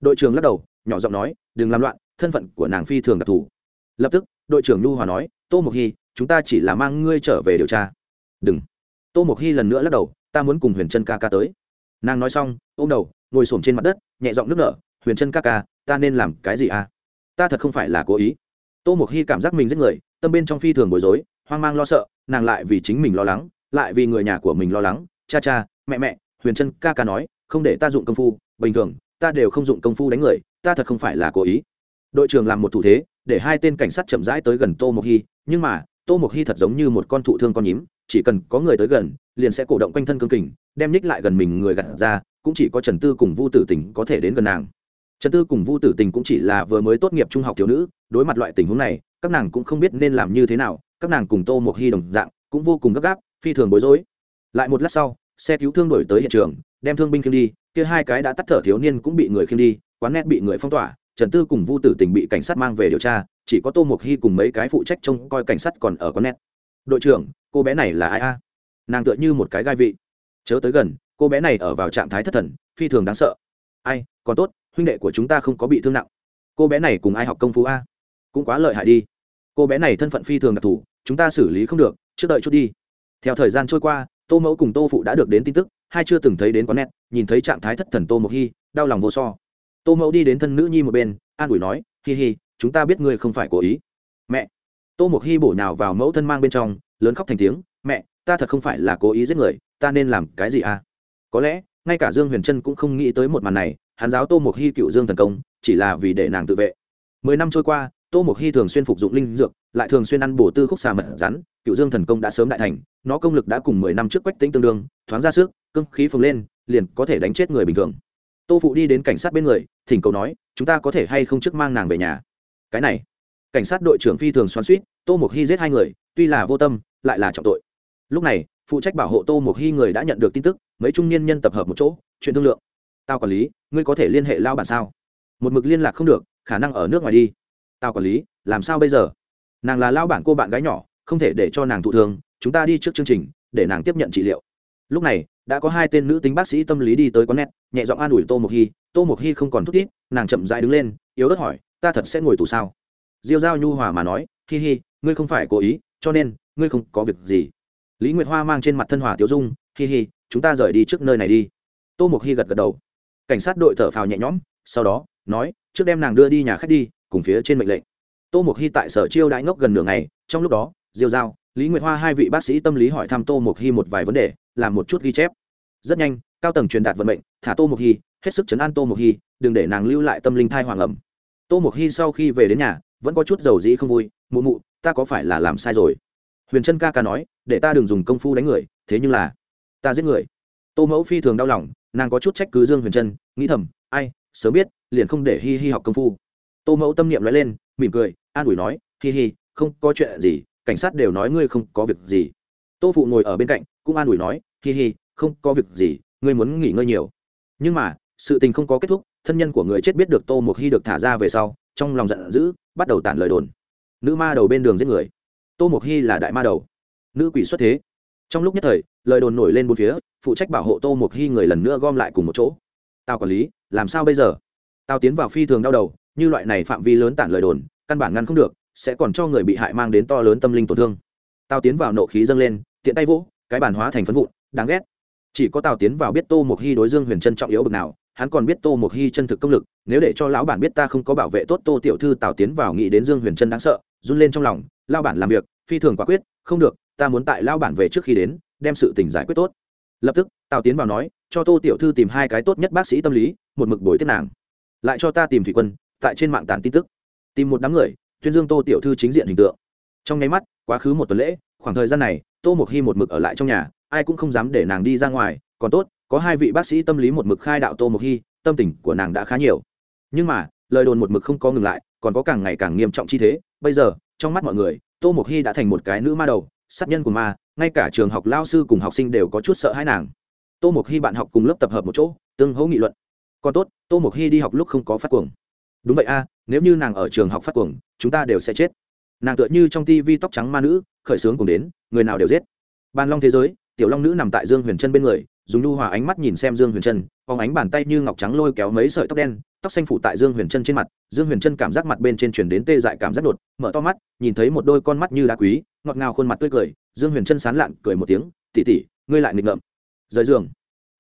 Đội trưởng lắc đầu, nhỏ giọng nói, đừng làm loạn, thân phận của nàng phi thường đặc thù. Lập tức, đội trưởng nhu hòa nói, tô mộc hy chúng ta chỉ là mang ngươi trở về điều tra. Đừng. Tô mộc hy lần nữa lắc đầu, ta muốn cùng huyền trân ca ca tới. Nàng nói xong ô m đầu, ngồi s ổ m trên mặt đất, nhẹ giọng nước nở, huyền trân ca ca, ta nên làm cái gì à? Ta thật không phải là cố ý. Tô mộc hy cảm giác mình giết người, tâm bên trong phi thường bối rối, hoang mang lo sợ, nàng lại vì chính mình lo lắng, lại vì người nhà của mình lo lắng. Cha cha, mẹ mẹ, huyền trân ca ca nói, không để ta dụng công phu, bình thường, ta đều không dụng công phu đánh người, ta thật không phải là cố ý. Đội trưởng làm một thủ thế, để hai tên cảnh sát chậm rãi tới gần tô mộc hy nhưng mà tô mộc hy thật giống như một con thụ thương con nhím, chỉ cần có người tới gần, liền sẽ cổ động quanh thân cương kình, đem ních lại gần mình người gặt ra, cũng chỉ có trần tư cùng vu tử tình có thể đến gần nàng. Trần tư cùng vu tử tình cũng chỉ là vừa mới tốt nghiệp trung học thiếu nữ, đối mặt loại tình huống này, các nàng cũng không biết nên làm như thế nào, các nàng cùng tô Mộc hy đồng dạng, cũng vô cùng gấp gáp, phi thường bối rối. Lại một lát sau, xe cứu thương đổi tới hiện trường, đem thương binh khiêm đi, kia hai cái đã tắt thở thiếu niên cũng bị người khiêm đi, quán nét bị người phong tỏa, trần tư cùng vu tử tình bị cảnh sát mang về điều tra chỉ có tô mộc hy cùng mấy cái phụ trách trông coi cảnh sát còn ở con nét. Đội trưởng, cô bé này là ai a? Nàng tựa như một cái gai vị. Chớ tới gần, cô bé này ở vào trạng thái thất thần, phi thường đáng sợ. Ai, còn tốt, huynh đệ của chúng ta không có bị thương nặng. Cô bé này cùng ai học công phu a? Cũng quá lợi hại đi. Cô bé này thân phận phi thường đặc thù, chúng ta xử lý không được, trước đợi chút đi. Theo thời gian trôi qua, tô mẫu cùng tô phụ đã được đến tin tức, hai chưa từng thấy đến quán nét, nhìn thấy trạng thái thất thần tô mộc hy, đau lòng vô so. Tô mẫu đi đến thân nữ nhi một bên, an ủi nói, hi hi chúng ta biết ngươi không phải cố ý. Mẹ. Tô mộc hy bổ nhào vào mẫu thân mang bên trong, lớn khóc thành tiếng, mẹ, ta thật không phải là cố ý giết người, ta nên làm cái gì à? Có lẽ, ngay cả dương huyền trân cũng không nghĩ tới một màn này, hắn giáo tô mộc hy cựu dương thần công, chỉ là vì để nàng tự vệ. Mười năm trôi qua, tô mộc hy thường xuyên phục dụng linh dược, lại thường xuyên ăn bổ tư khúc xà mật rắn, cựu dương thần công đã sớm đại thành, nó công lực đã cùng mười năm trước quách tính tương đương, thoáng ra sức cưng khí phồng lên, liền có thể đánh chết người bình thường. Tô phụ đi đến cảnh sát bên người, thỉnh cầu nói, chúng ta có thể hay không trước mang nàng về nhà? Cái này, cảnh sát đội trưởng phi thường xoắn suýt tô mộc hy giết hai người, tuy là vô tâm, lại là trọng tội. Lúc này, phụ trách bảo hộ tô mộc hy người đã nhận được tin tức, mấy trung niên nhân tập hợp một chỗ, chuyện thương lượng. Tao quản lý, ngươi có thể liên hệ lao bản sao? Một mực liên lạc không được, khả năng ở nước ngoài đi. Tao quản lý, làm sao bây giờ? Nàng là lao bản cô bạn gái nhỏ, không thể để cho nàng thụ thương, chúng ta đi trước chương trình, để nàng tiếp nhận trị liệu. Lúc này, đã có hai tên nữ tính bác sĩ tâm lý đi tới quán net, nhẹ giọng an ủi tô mộc hy. Tô mộc hy không còn thúc thiết nàng chậm dại đứng lên, yếu ớt hỏi ta thật sẽ ngồi tù sao? Diêu giao nhu hòa mà nói hi hi ngươi không phải cố ý cho nên ngươi không có việc gì. Lý nguyệt hoa mang trên mặt thân hòa tiêu dung hi hi chúng ta rời đi trước nơi này đi. Tô Mục Hi gật gật đầu. Cảnh sát đội thở phào nhẹ nhõm sau đó nói trước đem nàng đưa đi nhà khách đi cùng phía trên mệnh lệnh. Tô Mục Hi tại sở chiêu đãi ngốc gần nửa ngày trong lúc đó diêu giao lý nguyệt hoa hai vị bác sĩ tâm lý hỏi thăm tô Mục Hi một vài vấn đề làm một chút ghi chép. Rất nhanh cao tầng truyền đạt vận mệnh thả tô Mục Hi, hết sức chấn an tô Mục Hi, đừng để nàng lưu lại tâm linh thai hoàng ẩm tô mộc hy sau khi về đến nhà, vẫn có chút dầu dĩ không vui, mụ mụ, ta có phải là làm sai rồi? Huyền trân ca ca nói, để ta đừng dùng công phu đánh người, thế nhưng là, ta giết người. Tô mẫu phi thường đau lòng, nàng có chút trách cứ dương huyền trân nghĩ thầm, ai, sớm biết, liền không để hi hi học công phu. Tô mẫu tâm niệm nói lên, mỉm cười, an ủi nói, hi hi, không có chuyện gì, cảnh sát đều nói ngươi không có việc gì. Tô phụ ngồi ở bên cạnh, cũng an ủi nói, hi hi, không có việc gì, ngươi muốn nghỉ ngơi nhiều. Nhưng mà, sự tình không có kết thúc thân nhân của người chết biết được tô Mục hy được thả ra về sau, trong lòng giận dữ, bắt đầu tản lời đồn. Nữ ma đầu bên đường giết người. Tô Mục hy là đại ma đầu. Nữ quỷ xuất thế. Trong lúc nhất thời, lời đồn nổi lên bốn phía, phụ trách bảo hộ tô Mục hy người lần nữa gom lại cùng một chỗ. Tao quản lý, làm sao bây giờ? Tao tiến vào phi thường đau đầu, như loại này phạm vi lớn tản lời đồn, căn bản ngăn không được, sẽ còn cho người bị hại mang đến to lớn tâm linh tổn thương. Tao tiến vào nộ khí dâng lên, tiện tay vỗ, cái bản hóa thành phấn vụn, đáng ghét. Chỉ có tào tiến vào biết tô mộc hy đối dương huyền trân trọng yếu bực nào hắn còn biết tô mộc hy chân thực công lực, nếu để cho lão bản biết ta không có bảo vệ tốt tô tiểu thư, tào tiến vào nghĩ đến dương huyền trân đáng sợ, run lên trong lòng lao bản làm việc, phi thường quả quyết, không được, ta muốn tại lao bản về trước khi đến, đem sự tình giải quyết tốt. Lập tức, tào tiến vào nói, cho tô tiểu thư tìm hai cái tốt nhất bác sĩ tâm lý, một mực bồi tiếp nàng. Lại cho ta tìm thủy quân, tại trên mạng tản tin tức. Tìm một đám người, tuyên dương tô tiểu thư chính diện hình tượng. Trong nháy mắt, quá khứ một tuần lễ, khoảng thời gian này, tô mộc hy một mực ở lại trong nhà, ai cũng không dám để nàng đi ra ngoài, còn tốt có hai vị bác sĩ tâm lý một mực khai đạo tô mộc hy, tâm tình của nàng đã khá nhiều. Nhưng mà, lời đồn một mực không có ngừng lại, còn có càng ngày càng nghiêm trọng chi thế. Bây giờ, trong mắt mọi người, tô mộc hy đã thành một cái nữ ma đầu, sát nhân của ma, ngay cả trường học lao sư cùng học sinh đều có chút sợ hãi nàng. Tô mộc hy bạn học cùng lớp tập hợp một chỗ, tương hỗ nghị luận. Còn tốt, tô mộc hy đi học lúc không có phát cuồng. Đúng vậy a, nếu như nàng ở trường học phát cuồng, chúng ta đều sẽ chết. Nàng tựa như trong tivi tóc trắng ma nữ, khởi sướng cùng đến, người nào đều giết. Ban long thế giới, tiểu long nữ nằm tại dương huyền chân bên người dùng nhu hòa ánh mắt nhìn xem dương huyền Trân, phóng ánh bàn tay như ngọc trắng lôi kéo mấy sợi tóc đen tóc xanh phủ tại dương huyền Trân trên mặt dương huyền Trân cảm giác mặt bên trên chuyển đến tê dại cảm giác đột mở to mắt nhìn thấy một đôi con mắt như đá quý ngọt ngào khuôn mặt tươi cười dương huyền Trân sán lạn cười một tiếng tỉ tỉ ngươi lại nghịch ngợm. Rời giường.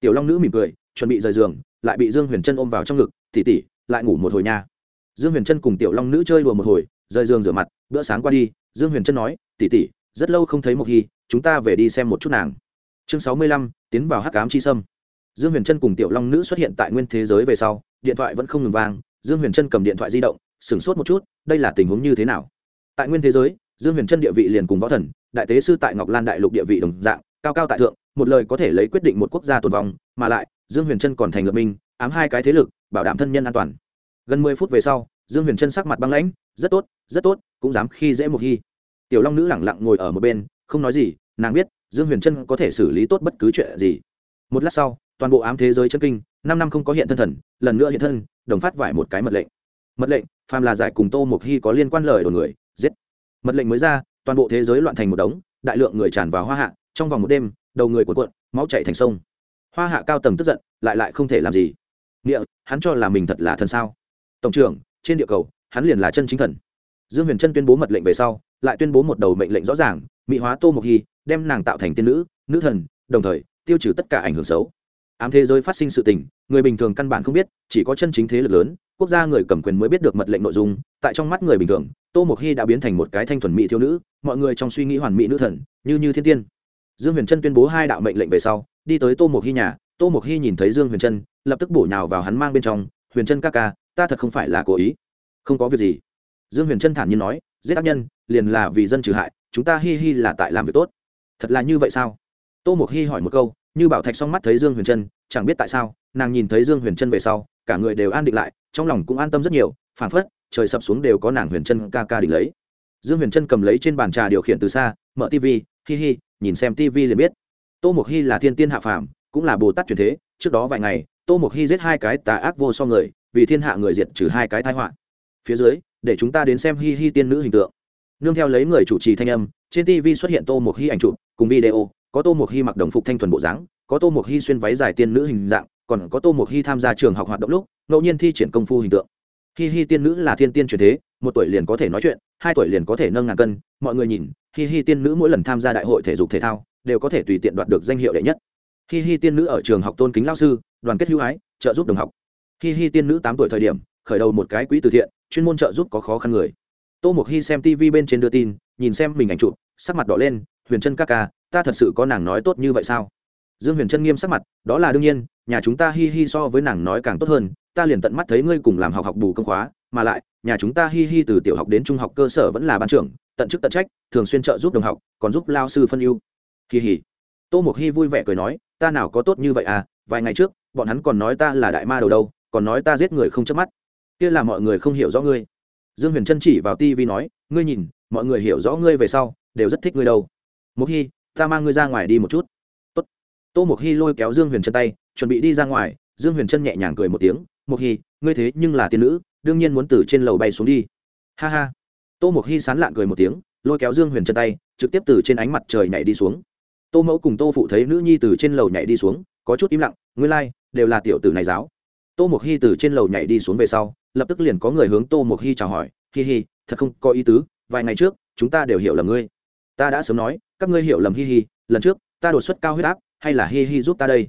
Tiểu long nữ mỉm cười chuẩn bị rời giường lại bị dương huyền Trân ôm vào trong ngực tỉ tỉ lại ngủ một hồi nha. Dương huyền trân cùng tiểu long nữ chơi đùa một hồi rời giường rửa mặt bữa sáng qua đi dương huyền trân nói tỉ tỉ rất lâu không thấy một hy chúng ta về đi xem một chút nàng. Chương sáu mươi lăm tiến vào hắc ám chi sâm. Dương huyền trân cùng tiểu long nữ xuất hiện tại nguyên thế giới về sau, điện thoại vẫn không ngừng vang, dương huyền trân cầm điện thoại di động, sửng sốt một chút, đây là tình huống như thế nào? Tại nguyên thế giới, dương huyền trân địa vị liền cùng võ thần, đại tế sư tại ngọc lan đại lục địa vị đồng dạng, cao cao tại thượng, một lời có thể lấy quyết định một quốc gia tồn vong, mà lại, dương huyền trân còn thành lập minh ám hai cái thế lực, bảo đảm thân nhân an toàn. Gần mười phút về sau, dương huyền trân sắc mặt băng lãnh, rất tốt rất tốt, cũng dám khi dễ một hy. Tiểu long nữ lẳng lặng ngồi ở một bên, không nói gì, nàng biết dương huyền trân có thể xử lý tốt bất cứ chuyện gì. Một lát sau, toàn bộ ám thế giới chân kinh, năm năm không có hiện thân thần, lần nữa hiện thân, đồng phát vải một cái mật lệnh. Mật lệnh, phàm là giải cùng tô mộc hy có liên quan lời đồn người, giết. Mật lệnh mới ra, toàn bộ thế giới loạn thành một đống, đại lượng người tràn vào hoa hạ, trong vòng một đêm, đầu người cuộn cuộn, máu chạy thành sông. Hoa hạ cao tầng tức giận, lại lại không thể làm gì. Nghĩa, hắn cho là mình thật là thần sao? Tổng trưởng, trên địa cầu, hắn liền là chân chính thần. Dương huyền trân tuyên bố mật lệnh về sau, lại tuyên bố một đầu mệnh lệnh rõ ràng mỹ hóa tô mộc hy đem nàng tạo thành tiên nữ nữ thần, đồng thời, tiêu trừ tất cả ảnh hưởng xấu. Ám thế giới phát sinh sự tình, người bình thường căn bản không biết, chỉ có chân chính thế lực lớn, quốc gia người cầm quyền mới biết được mật lệnh nội dung, tại trong mắt người bình thường, tô mộc hy đã biến thành một cái thanh thuần mỹ thiếu nữ, mọi người trong suy nghĩ hoàn mỹ nữ thần, như như thiên tiên. Dương huyền trân tuyên bố hai đạo mệnh lệnh về sau, đi tới tô mộc hy nhà, tô mộc hy nhìn thấy dương huyền trân, lập tức bổ nhào vào hắn mang bên trong, huyền trân ca ca, ta thật không phải là cố ý. Không có việc gì. Dương huyền trân thản nhiên nói, giết ác nhân, liền là vì dân trừ hại, chúng ta hi hi là tại làm việc tốt thật là như vậy sao? Tô Mục hi hỏi một câu, như bảo thạch s mắt thấy dương huyền trân, chẳng biết tại sao, nàng nhìn thấy dương huyền trân về sau, cả người đều an định lại, trong lòng cũng an tâm rất nhiều, phảng phất, trời sập xuống đều có nàng huyền trân ca ca đỉnh lấy. Dương huyền trân cầm lấy trên bàn trà điều khiển từ xa, mở tv hi hi, nhìn xem tv liền biết. Tô Mục hi là thiên tiên hạ phàm, cũng là bồ tát truyền thế, trước đó vài ngày, tô Mục hi giết hai cái tà ác vô so người, vì thiên hạ người diệt trừ hai cái thái họa. Phía dưới, để chúng ta đến xem hi hi tiên nữ hình tượng nương theo lấy người chủ trì thanh âm, trên tv xuất hiện tô một hy ảnh chụp, cùng video, có tô một hy mặc đồng phục thanh thuần bộ dáng, có tô một hy xuyên váy dài tiên nữ hình dạng, còn có tô một hy tham gia trường học hoạt động lúc, ngẫu nhiên thi triển công phu hình tượng. Hi hi tiên nữ là thiên tiên truyền thế, một tuổi liền có thể nói chuyện, hai tuổi liền có thể nâng ngàn cân, mọi người nhìn, hi hi tiên nữ mỗi lần tham gia đại hội thể dục thể thao, đều có thể tùy tiện đoạt được danh hiệu đệ nhất. Hi hi tiên nữ ở trường học tôn kính lao sư, đoàn kết hữu ái, trợ giúp đồng học. Hi hi tiên nữ tám tuổi thời điểm, khởi đầu một cái quỹ từ thiện, chuyên môn trợ giúp có khó khăn người tô mục hy xem tv bên trên đưa tin, nhìn xem mình ảnh chụp, sắc mặt đỏ lên, huyền trân ca ca, ta thật sự có nàng nói tốt như vậy sao? Dương huyền trân nghiêm sắc mặt, đó là đương nhiên, nhà chúng ta hi hi so với nàng nói càng tốt hơn, ta liền tận mắt thấy ngươi cùng làm học học bù công khóa, mà lại, nhà chúng ta hi hi từ tiểu học đến trung học cơ sở vẫn là ban trưởng, tận chức tận trách, thường xuyên trợ giúp đồng học, còn giúp lao sư phân ưu. Hi hi tô mục hi vui vẻ cười nói, ta nào có tốt như vậy à vài ngày trước, bọn hắn còn nói ta là đại ma đầu đâu, còn nói ta giết người không chớp mắt. Kia là mọi người không hiểu rõ ngươi dương huyền trân chỉ vào TV nói ngươi nhìn mọi người hiểu rõ ngươi về sau đều rất thích ngươi đâu. Mục hy ta mang ngươi ra ngoài đi một chút. Tốt. tô mục hy lôi kéo dương huyền trân tay chuẩn bị đi ra ngoài. Dương huyền trân nhẹ nhàng cười một tiếng mục hy ngươi thế nhưng là tiên nữ đương nhiên muốn từ trên lầu bay xuống đi. Ha ha. Tô mục hy sán lạn cười một tiếng lôi kéo dương huyền chân tay trực tiếp từ trên ánh mặt trời nhảy đi xuống. Tô mẫu cùng tô phụ thấy nữ nhi từ trên lầu nhảy đi xuống có chút im lặng nguyên lai、like, đều là tiểu tử này giáo. Tô mục hy từ trên lầu nhảy đi xuống về sau lập tức liền có người hướng tô mục hy chào hỏi, hi hi, thật không có ý tứ, vài ngày trước, chúng ta đều hiểu lầm ngươi. Ta đã sớm nói, các ngươi hiểu lầm hi hi, lần trước, ta đột xuất cao huyết áp, hay là hi hi giúp ta đây?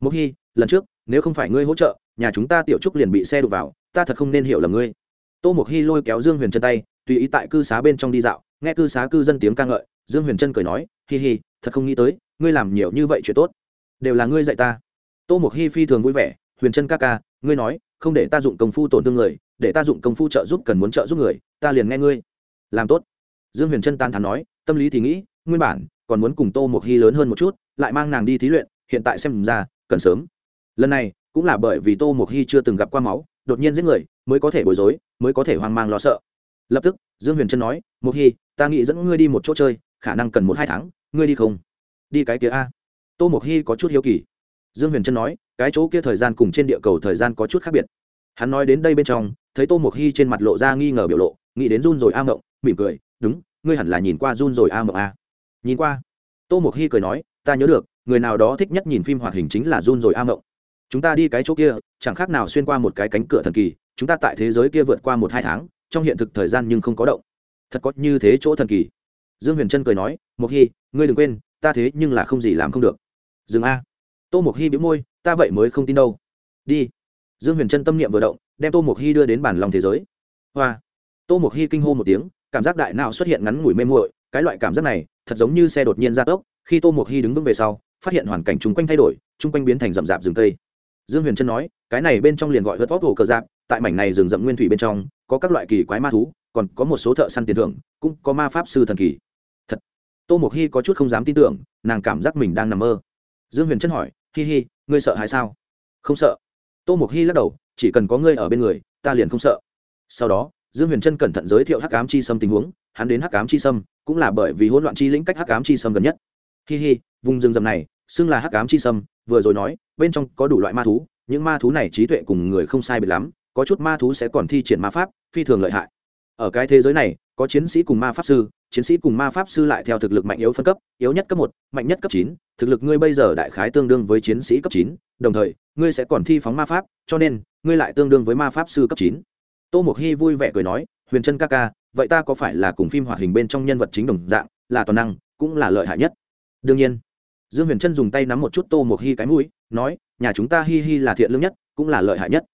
Mục hi, lần trước, nếu không phải ngươi hỗ trợ, nhà chúng ta tiểu trúc liền bị xe đụt vào, ta thật không nên hiểu lầm ngươi. Tô mục hy lôi kéo dương huyền chân tay, tùy ý tại cư xá bên trong đi dạo, nghe cư xá cư dân tiếng ca ngợi, dương huyền chân cười nói, hi hi, thật không nghĩ tới, ngươi làm nhiều như vậy chuyện tốt, đều là ngươi dạy ta. Tô mục hi phi thường vui vẻ, huyền chân ca ca, ngươi nói không để ta dụng công phu tổn thương người, để ta dụng công phu trợ giúp cần muốn trợ giúp người, ta liền nghe ngươi. Làm tốt. Dương huyền trân tan thắn nói, tâm lý thì nghĩ, nguyên bản, còn muốn cùng tô một hi lớn hơn một chút, lại mang nàng đi thí luyện, hiện tại xem ra, cần sớm. Lần này, cũng là bởi vì tô một hi chưa từng gặp qua máu, đột nhiên giết người, mới có thể bối rối, mới có thể hoang mang lo sợ. Lập tức, dương huyền trân nói một hy, ta nghĩ dẫn ngươi đi một chỗ chơi, khả năng cần một hai tháng, ngươi đi không? Đi cái kia a. Tô Mộc hy có chút hiếu kỳ. Dương huyền trân nói cái chỗ kia thời gian cùng trên địa cầu thời gian có chút khác biệt. Hắn nói đến đây bên trong, thấy tô mục hy trên mặt lộ ra nghi ngờ biểu lộ, nghĩ đến run rồi a mộng, mỉm cười, đúng, ngươi hẳn là nhìn qua run rồi a mộng a. Nhìn qua? Tô mục hy cười nói, ta nhớ được, người nào đó thích nhất nhìn phim hoạt hình chính là run rồi a mộng. Chúng ta đi cái chỗ kia, chẳng khác nào xuyên qua một cái cánh cửa thần kỳ, chúng ta tại thế giới kia vượt qua một hai tháng, trong hiện thực thời gian nhưng không có động. Thật có như thế chỗ thần kỳ. Dương huyền trân cười nói, mộc hy ngươi đừng quên, ta thế nhưng là không gì làm không được. Dừng a. Tô mộc hy biếu môi ta vậy mới không tin đâu. Đi. Dương huyền chân tâm niệm vừa động, đem tô mộc hy đưa đến bản lòng thế giới. Hoa. Tô mộc hy kinh hô một tiếng, cảm giác đại nào xuất hiện ngắn ngủi mê muội, cái loại cảm giác này, thật giống như xe đột nhiên ra tốc, khi tô mộc hy đứng vững về sau, phát hiện hoàn cảnh chung quanh thay đổi, chung quanh biến thành rậm rạp rừng cây. Dương huyền chân nói, cái này bên trong liền gọi hớt vóc hồ cờ giáp, tại mảnh này rừng rậm nguyên thủy bên trong, có các loại kỳ quái ma thú, còn có một số thợ săn tiền thưởng, cũng có ma pháp sư thần kỳ. Thật. Tô mộc hy có chút không dám tin tưởng, nàng cảm giác mình đang nằm mơ. Dương huyền chân hỏi, hi hi ngươi sợ hay sao? Không sợ. Tô mục hy lắc đầu, chỉ cần có ngươi ở bên người, ta liền không sợ. Sau đó, dương huyền trân cẩn thận giới thiệu hắc ám chi sâm tình huống, hắn đến hắc ám chi sâm cũng là bởi vì hỗn loạn chi lĩnh cách hắc ám chi sâm gần nhất. Hi hi, vùng rừng rầm này, xưng là hắc ám chi sâm, vừa rồi nói, bên trong có đủ loại ma thú, những ma thú này trí tuệ cùng người không sai biệt lắm, có chút ma thú sẽ còn thi triển ma pháp, phi thường lợi hại. Ở cái thế giới này có chiến sĩ cùng ma pháp sư, chiến sĩ cùng ma pháp sư lại theo thực lực mạnh yếu phân cấp, yếu nhất cấp một, mạnh nhất cấp chín, thực lực ngươi bây giờ đại khái tương đương với chiến sĩ cấp chín, đồng thời, ngươi sẽ còn thi phóng ma pháp, cho nên, ngươi lại tương đương với ma pháp sư cấp chín. Tô mộc hy vui vẻ cười nói, huyền trân ca ca, vậy ta có phải là cùng phim hoạt hình bên trong nhân vật chính đồng dạng, là toàn năng, cũng là lợi hại nhất? Đương nhiên. Dương huyền trân dùng tay nắm một chút tô mộc hy cái mũi, nói, nhà chúng ta hi hi là thiện lương nhất, cũng là lợi hại nhất.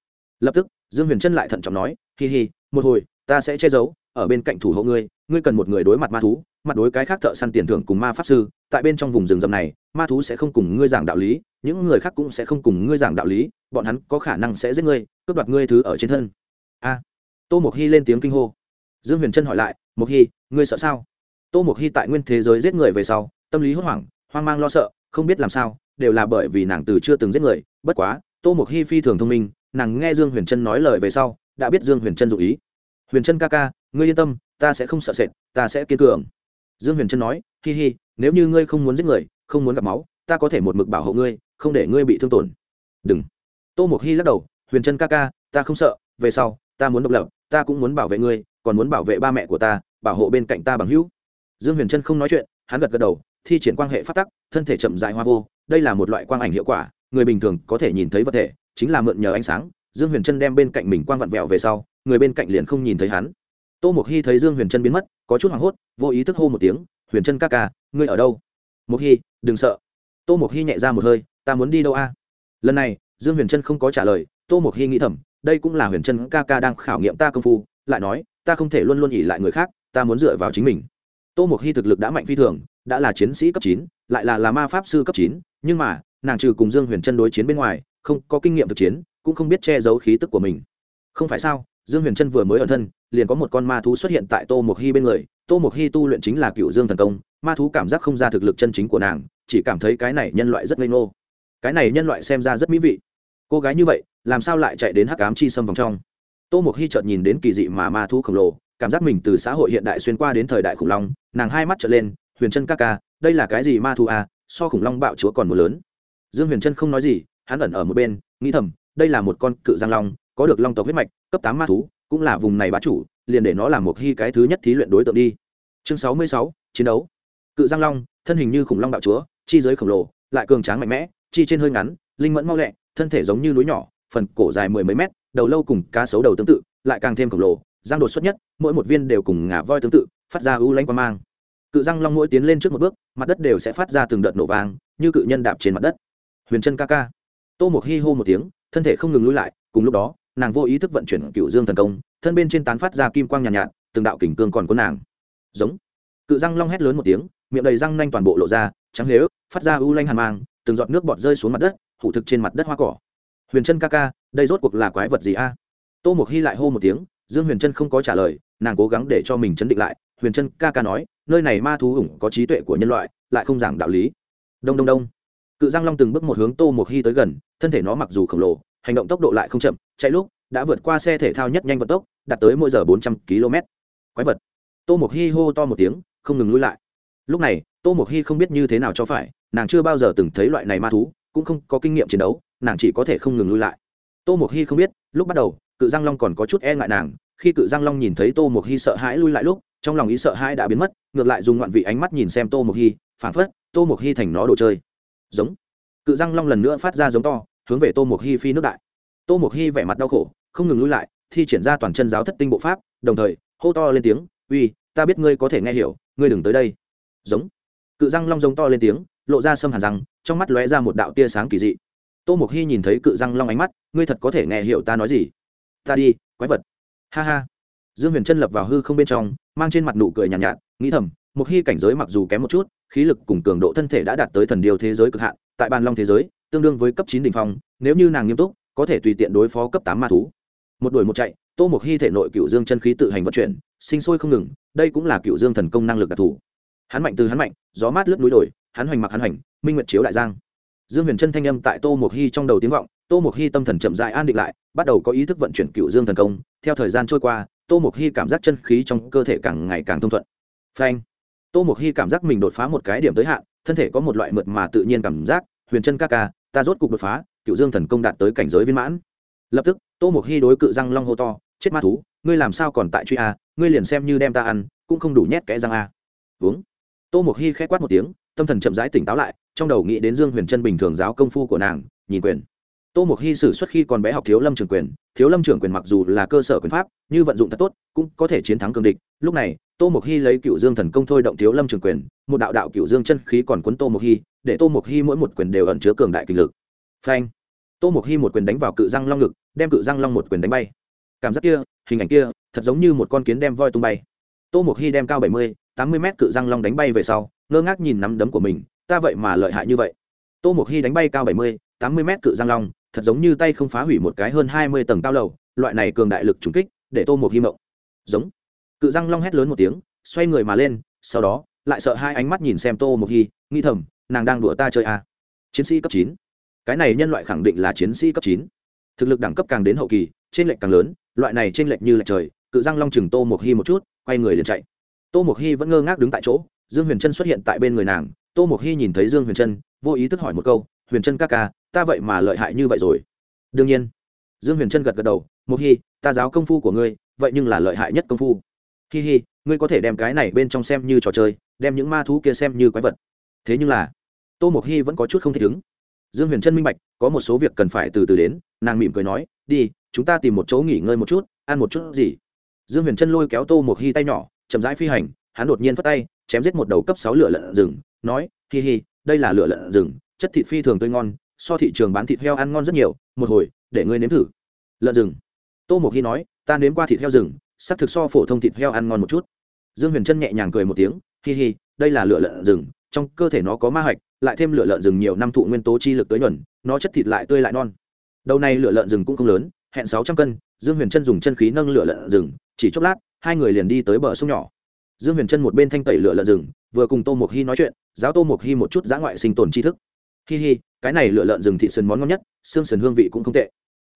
Lập tức, dương huyền trân lại thận trọng nói, hi hi, một hồi, ta sẽ che giấu ở bên cạnh thủ hộ ngươi ngươi cần một người đối mặt ma thú, mặt đối cái khác thợ săn tiền thưởng cùng ma pháp sư, tại bên trong vùng rừng rậm này, ma thú sẽ không cùng ngươi giảng đạo lý, những người khác cũng sẽ không cùng ngươi giảng đạo lý, bọn hắn có khả năng sẽ giết ngươi, cướp đoạt ngươi thứ ở trên thân. A. Tô mộc hy lên tiếng kinh hô. Dương huyền trân hỏi lại, mộc hy, ngươi sợ sao? Tô mộc hy tại nguyên thế giới giết người về sau, tâm lý hốt hoảng, hoang mang lo sợ, không biết làm sao, đều là bởi vì nàng từ chưa từng giết người. Bất quá, tô mộc hy phi thường thông minh, nàng nghe dương huyền trân nói lời về sau, đã biết dương huyền trân dụ ý huyền trân ca ca, ngươi yên tâm, ta sẽ không sợ sệt, ta sẽ kiên cường. Dương huyền trân nói, hi hi, nếu như ngươi không muốn giết người, không muốn gặp máu, ta có thể một mực bảo hộ ngươi, không để ngươi bị thương tổn. Đừng. Tô mộc hy lắc đầu, huyền trân ca ca, ta không sợ, về sau, ta muốn độc lập, ta cũng muốn bảo vệ ngươi, còn muốn bảo vệ ba mẹ của ta, bảo hộ bên cạnh ta bằng hữu. Dương huyền trân không nói chuyện, hắn gật gật đầu, thi triển quan hệ phát tắc, thân thể chậm dài hoa vô, đây là một loại quang ảnh hiệu quả, người bình thường có thể nhìn thấy vật thể, chính là mượn nhờ ánh sáng dương huyền trân đem bên cạnh mình quang vặn vẹo về sau, người bên cạnh liền không nhìn thấy hắn. Tô mộc hy thấy dương huyền trân biến mất, có chút hoảng hốt, vô ý thức hô một tiếng, huyền trân ca ca, ngươi ở đâu? Mộc hy đừng sợ. Tô mộc hy nhẹ ra một hơi, ta muốn đi đâu a? Lần này, dương huyền trân không có trả lời, tô mộc hy nghĩ thầm, đây cũng là huyền trân ca ca đang khảo nghiệm ta công phu, lại nói, ta không thể luôn luôn ỉ lại người khác, ta muốn dựa vào chính mình. Tô mộc hy thực lực đã mạnh phi thường, đã là chiến sĩ cấp chín, lại là là ma pháp sư cấp chín, nhưng mà, nàng trừ cùng dương huyền trân đối chiến bên ngoài, không có kinh nghiệm thực chiến cũng không biết che giấu khí tức của mình. Không phải sao, dương huyền trân vừa mới ở thân, liền có một con ma thú xuất hiện tại tô mộc hy bên người. Tô mộc hy tu luyện chính là cựu dương thần công, ma thú cảm giác không ra thực lực chân chính của nàng, chỉ cảm thấy cái này nhân loại rất ngây ngô. Cái này nhân loại xem ra rất mỹ vị. Cô gái như vậy, làm sao lại chạy đến hắc ám chi xâm vòng trong? Tô mục hy chợt nhìn đến kỳ dị mà ma thú khổng lồ, cảm giác mình từ xã hội hiện đại xuyên qua đến thời đại khủng long, nàng hai mắt trở lên, huyền chân ca ca, đây là cái gì ma thú à? So khủng long bạo chúa còn mưa lớn. Dương huyền chân không nói gì, hắn ẩn ở một bên, nghĩ thầm đây là một con cự giang long có được long tộc huyết mạch cấp tám ma thú cũng là vùng này bá chủ liền để nó làm một hy cái thứ nhất thí luyện đối tượng đi. Chương sáu mươi sáu chiến đấu. Cự giang long thân hình như khủng long bạo chúa chi giới khổng lồ lại cường tráng mạnh mẽ chi trên hơi ngắn linh mẫn mau lẹ thân thể giống như núi nhỏ phần cổ dài mười mấy mét đầu lâu cùng cá sấu đầu tương tự lại càng thêm khổng lồ giang đột xuất nhất mỗi một viên đều cùng ngả voi tương tự phát ra ưu lanh qua mang. Cự răng long mỗi tiến lên trước một bước mặt đất đều sẽ phát ra từng đợt nổ vàng, như cự nhân đạp trên mặt đất. Huyền chân ca ca. Tô một hi hô một tiếng thân thể không ngừng lui lại cùng lúc đó nàng vô ý thức vận chuyển cựu dương thần công thân bên trên tán phát ra kim quang nhàn nhạt, nhạt từng đạo kình cương còn có nàng. Giống. Cự răng long hét lớn một tiếng miệng đầy răng nanh toàn bộ lộ ra trắng lếu phát ra u lanh hàn mang từng giọt nước bọt rơi xuống mặt đất hủ thực trên mặt đất hoa cỏ. Huyền chân ca ca đây rốt cuộc là quái vật gì a? Tô mục hy lại hô một tiếng dương huyền chân không có trả lời nàng cố gắng để cho mình chấn định lại. Huyền chân ca ca nói nơi này ma thú ủng có trí tuệ của nhân loại lại không giảng đạo lý. Đông đông đông cự giang long từng bước một hướng tô mộc hy tới gần, thân thể nó mặc dù khổng lồ, hành động tốc độ lại không chậm, chạy lúc đã vượt qua xe thể thao nhất nhanh vận tốc, đạt tới mỗi giờ bốn trăm km quái vật. Tô mộc hy hô to một tiếng, không ngừng lui lại. Lúc này, tô mộc hy không biết như thế nào cho phải, nàng chưa bao giờ từng thấy loại này ma thú, cũng không có kinh nghiệm chiến đấu, nàng chỉ có thể không ngừng lui lại. Tô mộc hy không biết, lúc bắt đầu, cự giang long còn có chút e ngại nàng, khi cự giang long nhìn thấy tô mộc hy sợ hãi lui lại lúc, trong lòng ý sợ hãi đã biến mất, ngược lại dùng ngoạn vị ánh mắt nhìn xem tô mộc hy phản phất tô mộc hy thành nó đồ chơi giống. Cự giang long lần nữa phát ra giống to hướng về tô mục hy phi nước đại. Tô mục hy vẻ mặt đau khổ không ngừng lui lại thi triển ra toàn chân giáo thất tinh bộ pháp đồng thời hô to lên tiếng uy ta biết ngươi có thể nghe hiểu ngươi đừng tới đây. Giống. Cự răng long giống to lên tiếng lộ ra sâm hàn răng trong mắt lóe ra một đạo tia sáng kỳ dị. Tô mục hy nhìn thấy cự răng long ánh mắt ngươi thật có thể nghe hiểu ta nói gì? Ta đi quái vật. Ha ha. Dương huyền chân lập vào hư không bên trong mang trên mặt nụ cười nhàn nhạt, nhạt nghĩ thầm một hy cảnh giới mặc dù kém một chút, khí lực cùng cường độ thân thể đã đạt tới thần điều thế giới cực hạn, tại bàn long thế giới, tương đương với cấp chín đ ỉ n h phong, nếu như nàng nghiêm túc, có thể tùy tiện đối phó cấp tám ma thú. Một đuổi một chạy, tô một hy thể nội cựu dương chân khí tự hành vận chuyển, sinh sôi không ngừng, đây cũng là cựu dương thần công năng lực đặc thù. Hắn mạnh từ hắn mạnh, gió mát lướt núi đồi, hắn hoành mặc hắn hoành, minh nguyệt chiếu đại giang. Dương huyền chân thanh âm tại tô mộc hy trong đầu tiếng vọng, tô mộc hy tâm thần chậm dại an định lại, bắt đầu có ý thức vận chuyển cựu dương thần công. Theo thời gian trôi qua, tô mộc hy cảm giác chân khí trong cơ thể càng ngày càng thông thuận. Phanh! Tô Mục hy cảm giác mình đột phá một cái điểm tới hạn, thân thể có một loại mượt mà tự nhiên cảm giác, huyền chân ca ca, ta rốt cục đột phá cựu dương thần công đạt tới cảnh giới viên mãn. Lập tức, tô Mục hy đối cự răng long hô to, chết ma thú, ngươi làm sao còn tại truy a, ngươi liền xem như đem ta ăn, cũng không đủ nhét kẽ răng a. Uống. Tô Mục hy k h ẽ quát một tiếng, tâm thần chậm rãi tỉnh táo lại, trong đầu nghĩ đến dương huyền trân bình thường giáo công phu của nàng, nhìn quyền. Tô Mục hy xử suất khi còn bé học thiếu lâm trưởng quyền, thiếu lâm trưởng quyền mặc dù là cơ sở quyền pháp, như vận dụng thật tốt, cũng có thể chiến thắng cường địch, lúc này tô mộc hy lấy cựu dương thần công thôi động thiếu lâm trưởng quyền, một đạo đạo cựu dương chân khí còn cuốn tô mộc hy, để tô mộc hy mỗi một quyền đều ẩn chứa cường đại kinh lực. Phanh! Tô mộc hy một quyền đánh vào cự răng long ngực, đem cự răng long một quyền đánh bay. Cảm giác kia, hình ảnh kia, thật giống như một con kiến đem voi tung bay. Tô mộc hy đem cao bảy mươi, tám mươi mét cự răng long đánh bay về sau, ngơ ngác nhìn nắm đấm của mình, ta vậy mà lợi hại như vậy. Tô mộc hy đánh bay cao bảy mươi, tám mươi mét cự răng long, thật giống như tay không phá hủy một cái hơn hai mươi tầng cao lầu, loại này cường đại lực trúng kích, để tô mộc hy mộng. Giống cự răng long hét lớn một tiếng, xoay người mà lên, sau đó, lại sợ hai ánh mắt nhìn xem tô mộc hy nghi thầm, nàng đang đùa ta chơi à. chiến sĩ cấp chín. Cái này nhân loại khẳng định là chiến sĩ cấp chín. Thực lực đẳng cấp càng đến hậu kỳ trên lệch càng lớn, loại này trên lệch như lệch trời, cự răng long chừng tô mộc hy một chút, quay người liền chạy. Tô mộc hy vẫn ngơ ngác đứng tại chỗ, dương huyền trân xuất hiện tại bên người nàng, tô mộc hy nhìn thấy dương huyền trân vô ý thức hỏi một câu, huyền trân ca ca, ta vậy mà lợi hại như vậy rồi? Đương nhiên. Dương huyền trân gật gật đầu, mộc hy, ta giáo công phu của ngươi, vậy nhưng là lợi hại nhất công phu hi hi, ngươi có thể đem cái này bên trong xem như trò chơi, đem những ma thú kia xem như quái vật. Thế nhưng là, tô mộc hy vẫn có chút không thể ứng. Dương huyền trân minh bạch, có một số việc cần phải từ từ đến, nàng mỉm cười nói, đi, chúng ta tìm một chỗ nghỉ ngơi một chút, ăn một chút gì. Dương huyền trân lôi kéo tô mộc hy tay nhỏ, chậm rãi phi hành, hắn đột nhiên phất tay, chém giết một đầu cấp sáu lửa lợn rừng, nói, hi hi, đây là lửa lợn rừng, chất thịt phi thường tươi ngon, so thị trường bán thịt heo ăn ngon rất nhiều, một hồi, để ngươi nếm thử. Lợn rừng. Tô mộc hi nói, ta nếm qua thịt heo rừng sắc thực so phổ thông thịt heo ăn ngon một chút. Dương huyền trân nhẹ nhàng cười một tiếng, hi hi, đây là lửa lợn rừng, trong cơ thể nó có ma hạch, lại thêm lửa lợn rừng nhiều năm thụ nguyên tố chi lực tới nhuần, nó chất thịt lại tươi lại non. Đầu này lửa lợn rừng cũng không lớn, hẹn sáu trăm cân, dương huyền trân dùng chân khí nâng lửa lợn rừng, chỉ chốc lát, hai người liền đi tới bờ sông nhỏ. Dương huyền trân một bên thanh tẩy lửa lợn rừng, vừa cùng tô mộc hy nói chuyện, giáo tô mộc hy một chút giã ngoại sinh tồn tri thức. Hi hi, cái này lửa lợn rừng thị sườn món ngon nhất, xương sườn hương vị cũng không tệ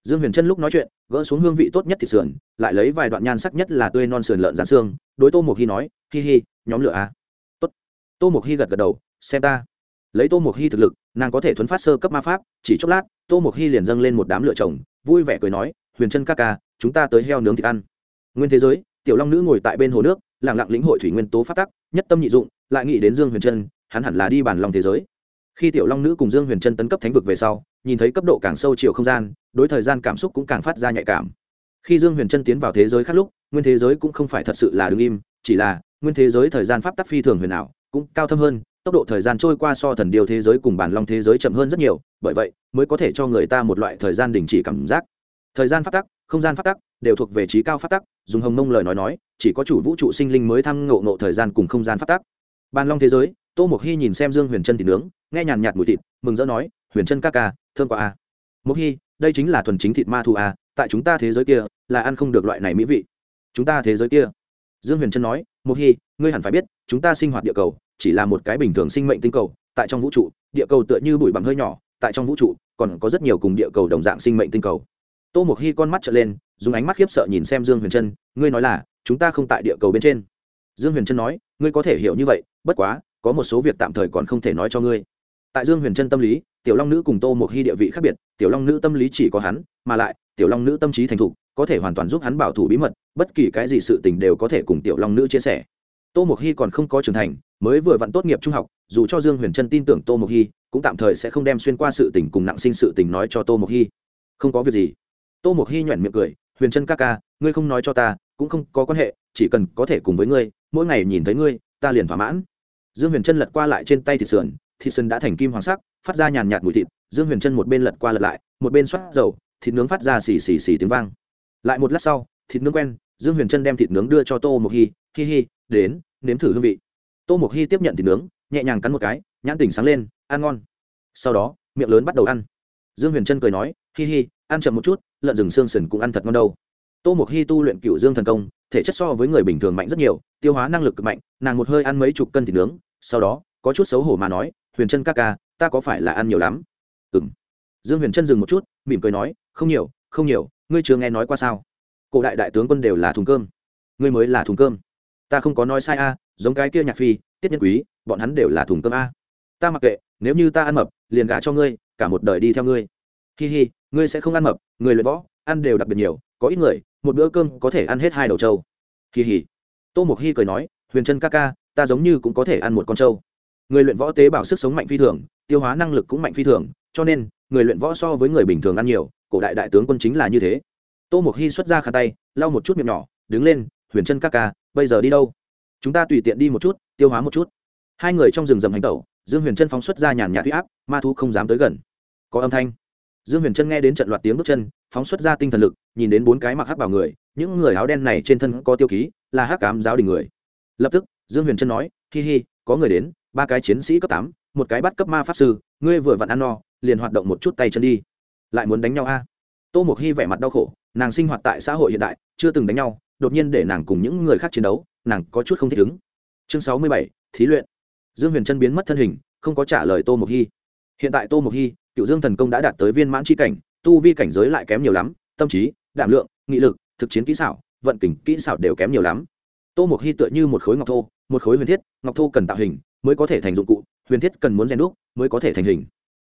dương huyền trân lúc nói chuyện, gỡ xuống hương vị tốt nhất thịt sườn, lại lấy vài đoạn nhan sắc nhất là tươi non sườn lợn rán xương, đối tô mộc hy nói, hi hi, nhóm lửa à. Tốt. tô mộc hy gật gật đầu, xem ta lấy tô mộc hy thực lực, nàng có thể thuấn phát sơ cấp ma pháp, chỉ chốc lát, tô mộc hy liền dâng lên một đám lửa chồng, vui vẻ cười nói, huyền trân ca ca, chúng ta tới heo nướng thịt ăn nguyên thế giới, tiểu long nữ ngồi tại bên hồ nước lẳng lặng lĩnh hội thủy nguyên tố phát tắc, nhất tâm nhị dụng, lại nghĩ đến dương huyền trân hắn hẳn là đi bàn lòng thế giới khi tiểu long nữ cùng dương huyền trân tấn cấp thánh vực về sau nhìn thấy cấp độ càng sâu chiều không gian, đối thời gian cảm xúc cũng càng phát ra nhạy cảm. Khi dương huyền chân tiến vào thế giới khác lúc, nguyên thế giới cũng không phải thật sự là đứng im, chỉ là, nguyên thế giới thời gian pháp tắc phi thường huyền ảo, cũng cao thâm hơn, tốc độ thời gian trôi qua so thần điều thế giới cùng bản long thế giới chậm hơn rất nhiều, bởi vậy, mới có thể cho người ta một loại thời gian đình chỉ cảm giác. Thời gian pháp tắc, không gian pháp tắc, đều thuộc về trí cao pháp tắc, dùng hồng mông lời nói nói, chỉ có chủ vũ trụ sinh linh mới thăng ngộ ngộ thời gian cùng không gian pháp tắc. Bàn long thế giới, tô mộc hy nhìn xem dương huyền trân thịt nướng, nghe nhàn nhạt mùi thịt, mừng rỡ nói, huyền trân ca ca thương quá a mộc hy, đây chính là thuần chính thịt ma thu a à, tại chúng ta thế giới kia, là ăn không được loại này mỹ vị. Chúng ta thế giới kia. Dương huyền trân nói, mộc hy, ngươi hẳn phải biết, chúng ta sinh hoạt địa cầu, chỉ là một cái bình thường sinh mệnh tinh cầu, tại trong vũ trụ, địa cầu tựa như bụi bặm hơi nhỏ, tại trong vũ trụ, còn có rất nhiều cùng địa cầu đồng dạng sinh mệnh tinh cầu. Tô mộc hy con mắt trở lên, dùng ánh mắt khiếp sợ nhìn xem dương huyền trân, ngươi nói là, chúng ta không tại địa cầu bên trên. Dương huyền trân nói, ngươi có thể hiểu như vậy, bất quá, có một số việc tạm thời còn không thể nói cho ngươi tại dương huyền trân tâm lý, tiểu long nữ cùng tô một hy địa vị khác biệt, tiểu long nữ tâm lý chỉ có hắn, mà lại, tiểu long nữ tâm trí thành thục, có thể hoàn toàn giúp hắn bảo thủ bí mật, bất kỳ cái gì sự tình đều có thể cùng tiểu long nữ chia sẻ. Tô mộc hy còn không có trưởng thành, mới vừa vặn tốt nghiệp trung học, dù cho dương huyền trân tin tưởng tô mộc hy, cũng tạm thời sẽ không đem xuyên qua sự tình cùng nặng sinh sự tình nói cho tô mộc hy. Không có việc gì. Tô mộc hy nhoẻn miệng cười, huyền trân ca ca, ngươi không nói cho ta, cũng không có quan hệ, chỉ cần có thể cùng với ngươi, mỗi ngày nhìn thấy ngươi, ta liền thỏa mãn. Dương huyền trân lật qua lại trên tay thịt sườn thịt sườn đã thành kim hoàng sắc, phát ra nhàn nhạt mùi thịt, dương huyền chân một bên lật qua lật lại, một bên xoát dầu, thịt nướng phát ra xì xì xì tiếng vang. Lại một lát sau, thịt nướng quen, dương huyền chân đem thịt nướng đưa cho tô mộc hy, hi hi, đến, nếm thử hương vị. Tô mộc hy tiếp nhận thịt nướng, nhẹ nhàng cắn một cái, nhãn tỉnh sáng lên, ăn ngon. Sau đó, miệng lớn bắt đầu ăn. Dương huyền chân cười nói, hi hi, ăn chậm một chút, lợn rừng xương sần cũng ăn thật ngon đâu. Tô mộc hy tu luyện cựu dương thần công, thể chất so với người bình thường mạnh rất nhiều, tiêu hóa năng lực cực mạnh, nàng một hơi ăn mấy chục cân thịt nướng, sau đó, có chút xấu hổ mà nói huyền trân ca ca, ta có phải là ăn nhiều lắm? Ừ m dương huyền trân dừng một chút, mỉm cười nói, không nhiều không nhiều, ngươi chưa nghe nói qua sao? Cổ đại đại tướng quân đều là thùng cơm. Ngươi mới là thùng cơm. Ta không có nói sai a, giống cái kia nhạc phi, tiết nhân quý, bọn hắn đều là thùng cơm a. Ta mặc kệ, nếu như ta ăn mập, liền gả cho ngươi, cả một đời đi theo ngươi. Hi hi, ngươi sẽ không ăn mập, người luyện võ, ăn đều đặc biệt nhiều, có ít người, một bữa cơm có thể ăn hết hai đầu trâu. Hi hi. tô Mục Hi cười nói, huyền trân ca ca, ta giống như cũng có thể ăn một con trâu người luyện võ tế bào sức sống mạnh phi thường, tiêu hóa năng lực cũng mạnh phi thường, cho nên, người luyện võ so với người bình thường ăn nhiều, cổ đại đại tướng quân chính là như thế. Tô mộc hy xuất ra khăn tay, lau một chút miệng nhỏ, đứng lên, huyền trân các ca, bây giờ đi đâu? Chúng ta tùy tiện đi một chút, tiêu hóa một chút. Hai người trong rừng rầm hành tẩu, dương huyền trân phóng xuất ra nhàn nhạt huy áp, ma thu không dám tới gần. Có âm thanh. Dương huyền trân nghe đến trận loạt tiếng bước chân, phóng xuất ra tinh thần lực, nhìn đến bốn cái mặc hắc bảo người, những người áo đen này trên thân có tiêu ký, là hắc cám giáo đình người. Lập tức, dương huyền trân nói, hi hi, có người đến ba cái chiến sĩ cấp tám, một cái bắt cấp ma pháp sư, ngươi vừa vặn ăn no, liền hoạt động một chút tay chân đi. Lại muốn đánh nhau a? Tô mộc hy vẻ mặt đau khổ, nàng sinh hoạt tại xã hội hiện đại, chưa từng đánh nhau, đột nhiên để nàng cùng những người khác chiến đấu, nàng có chút không thích ứng. Chương sáu mươi bảy, thí luyện. Dương huyền trân biến mất thân hình, không có trả lời tô mộc hy. Hiện tại tô mộc hy, cựu dương thần công đã đạt tới viên mãn c cảnh, tu vi cảnh giới lại kém nhiều lắm, tâm trí, đảm lượng, nghị lực, thực chiến kỹ xảo, vận kỉnh kỹ xảo đều kém nhiều lắm. Tô mộc hy tựa như một khối ngọc thô, một khối huyền thiết, ngọc thô cần tạo hình mới có thể thành dụng cụ, huyền thiết cần muốn rèn đúc mới có thể thành hình.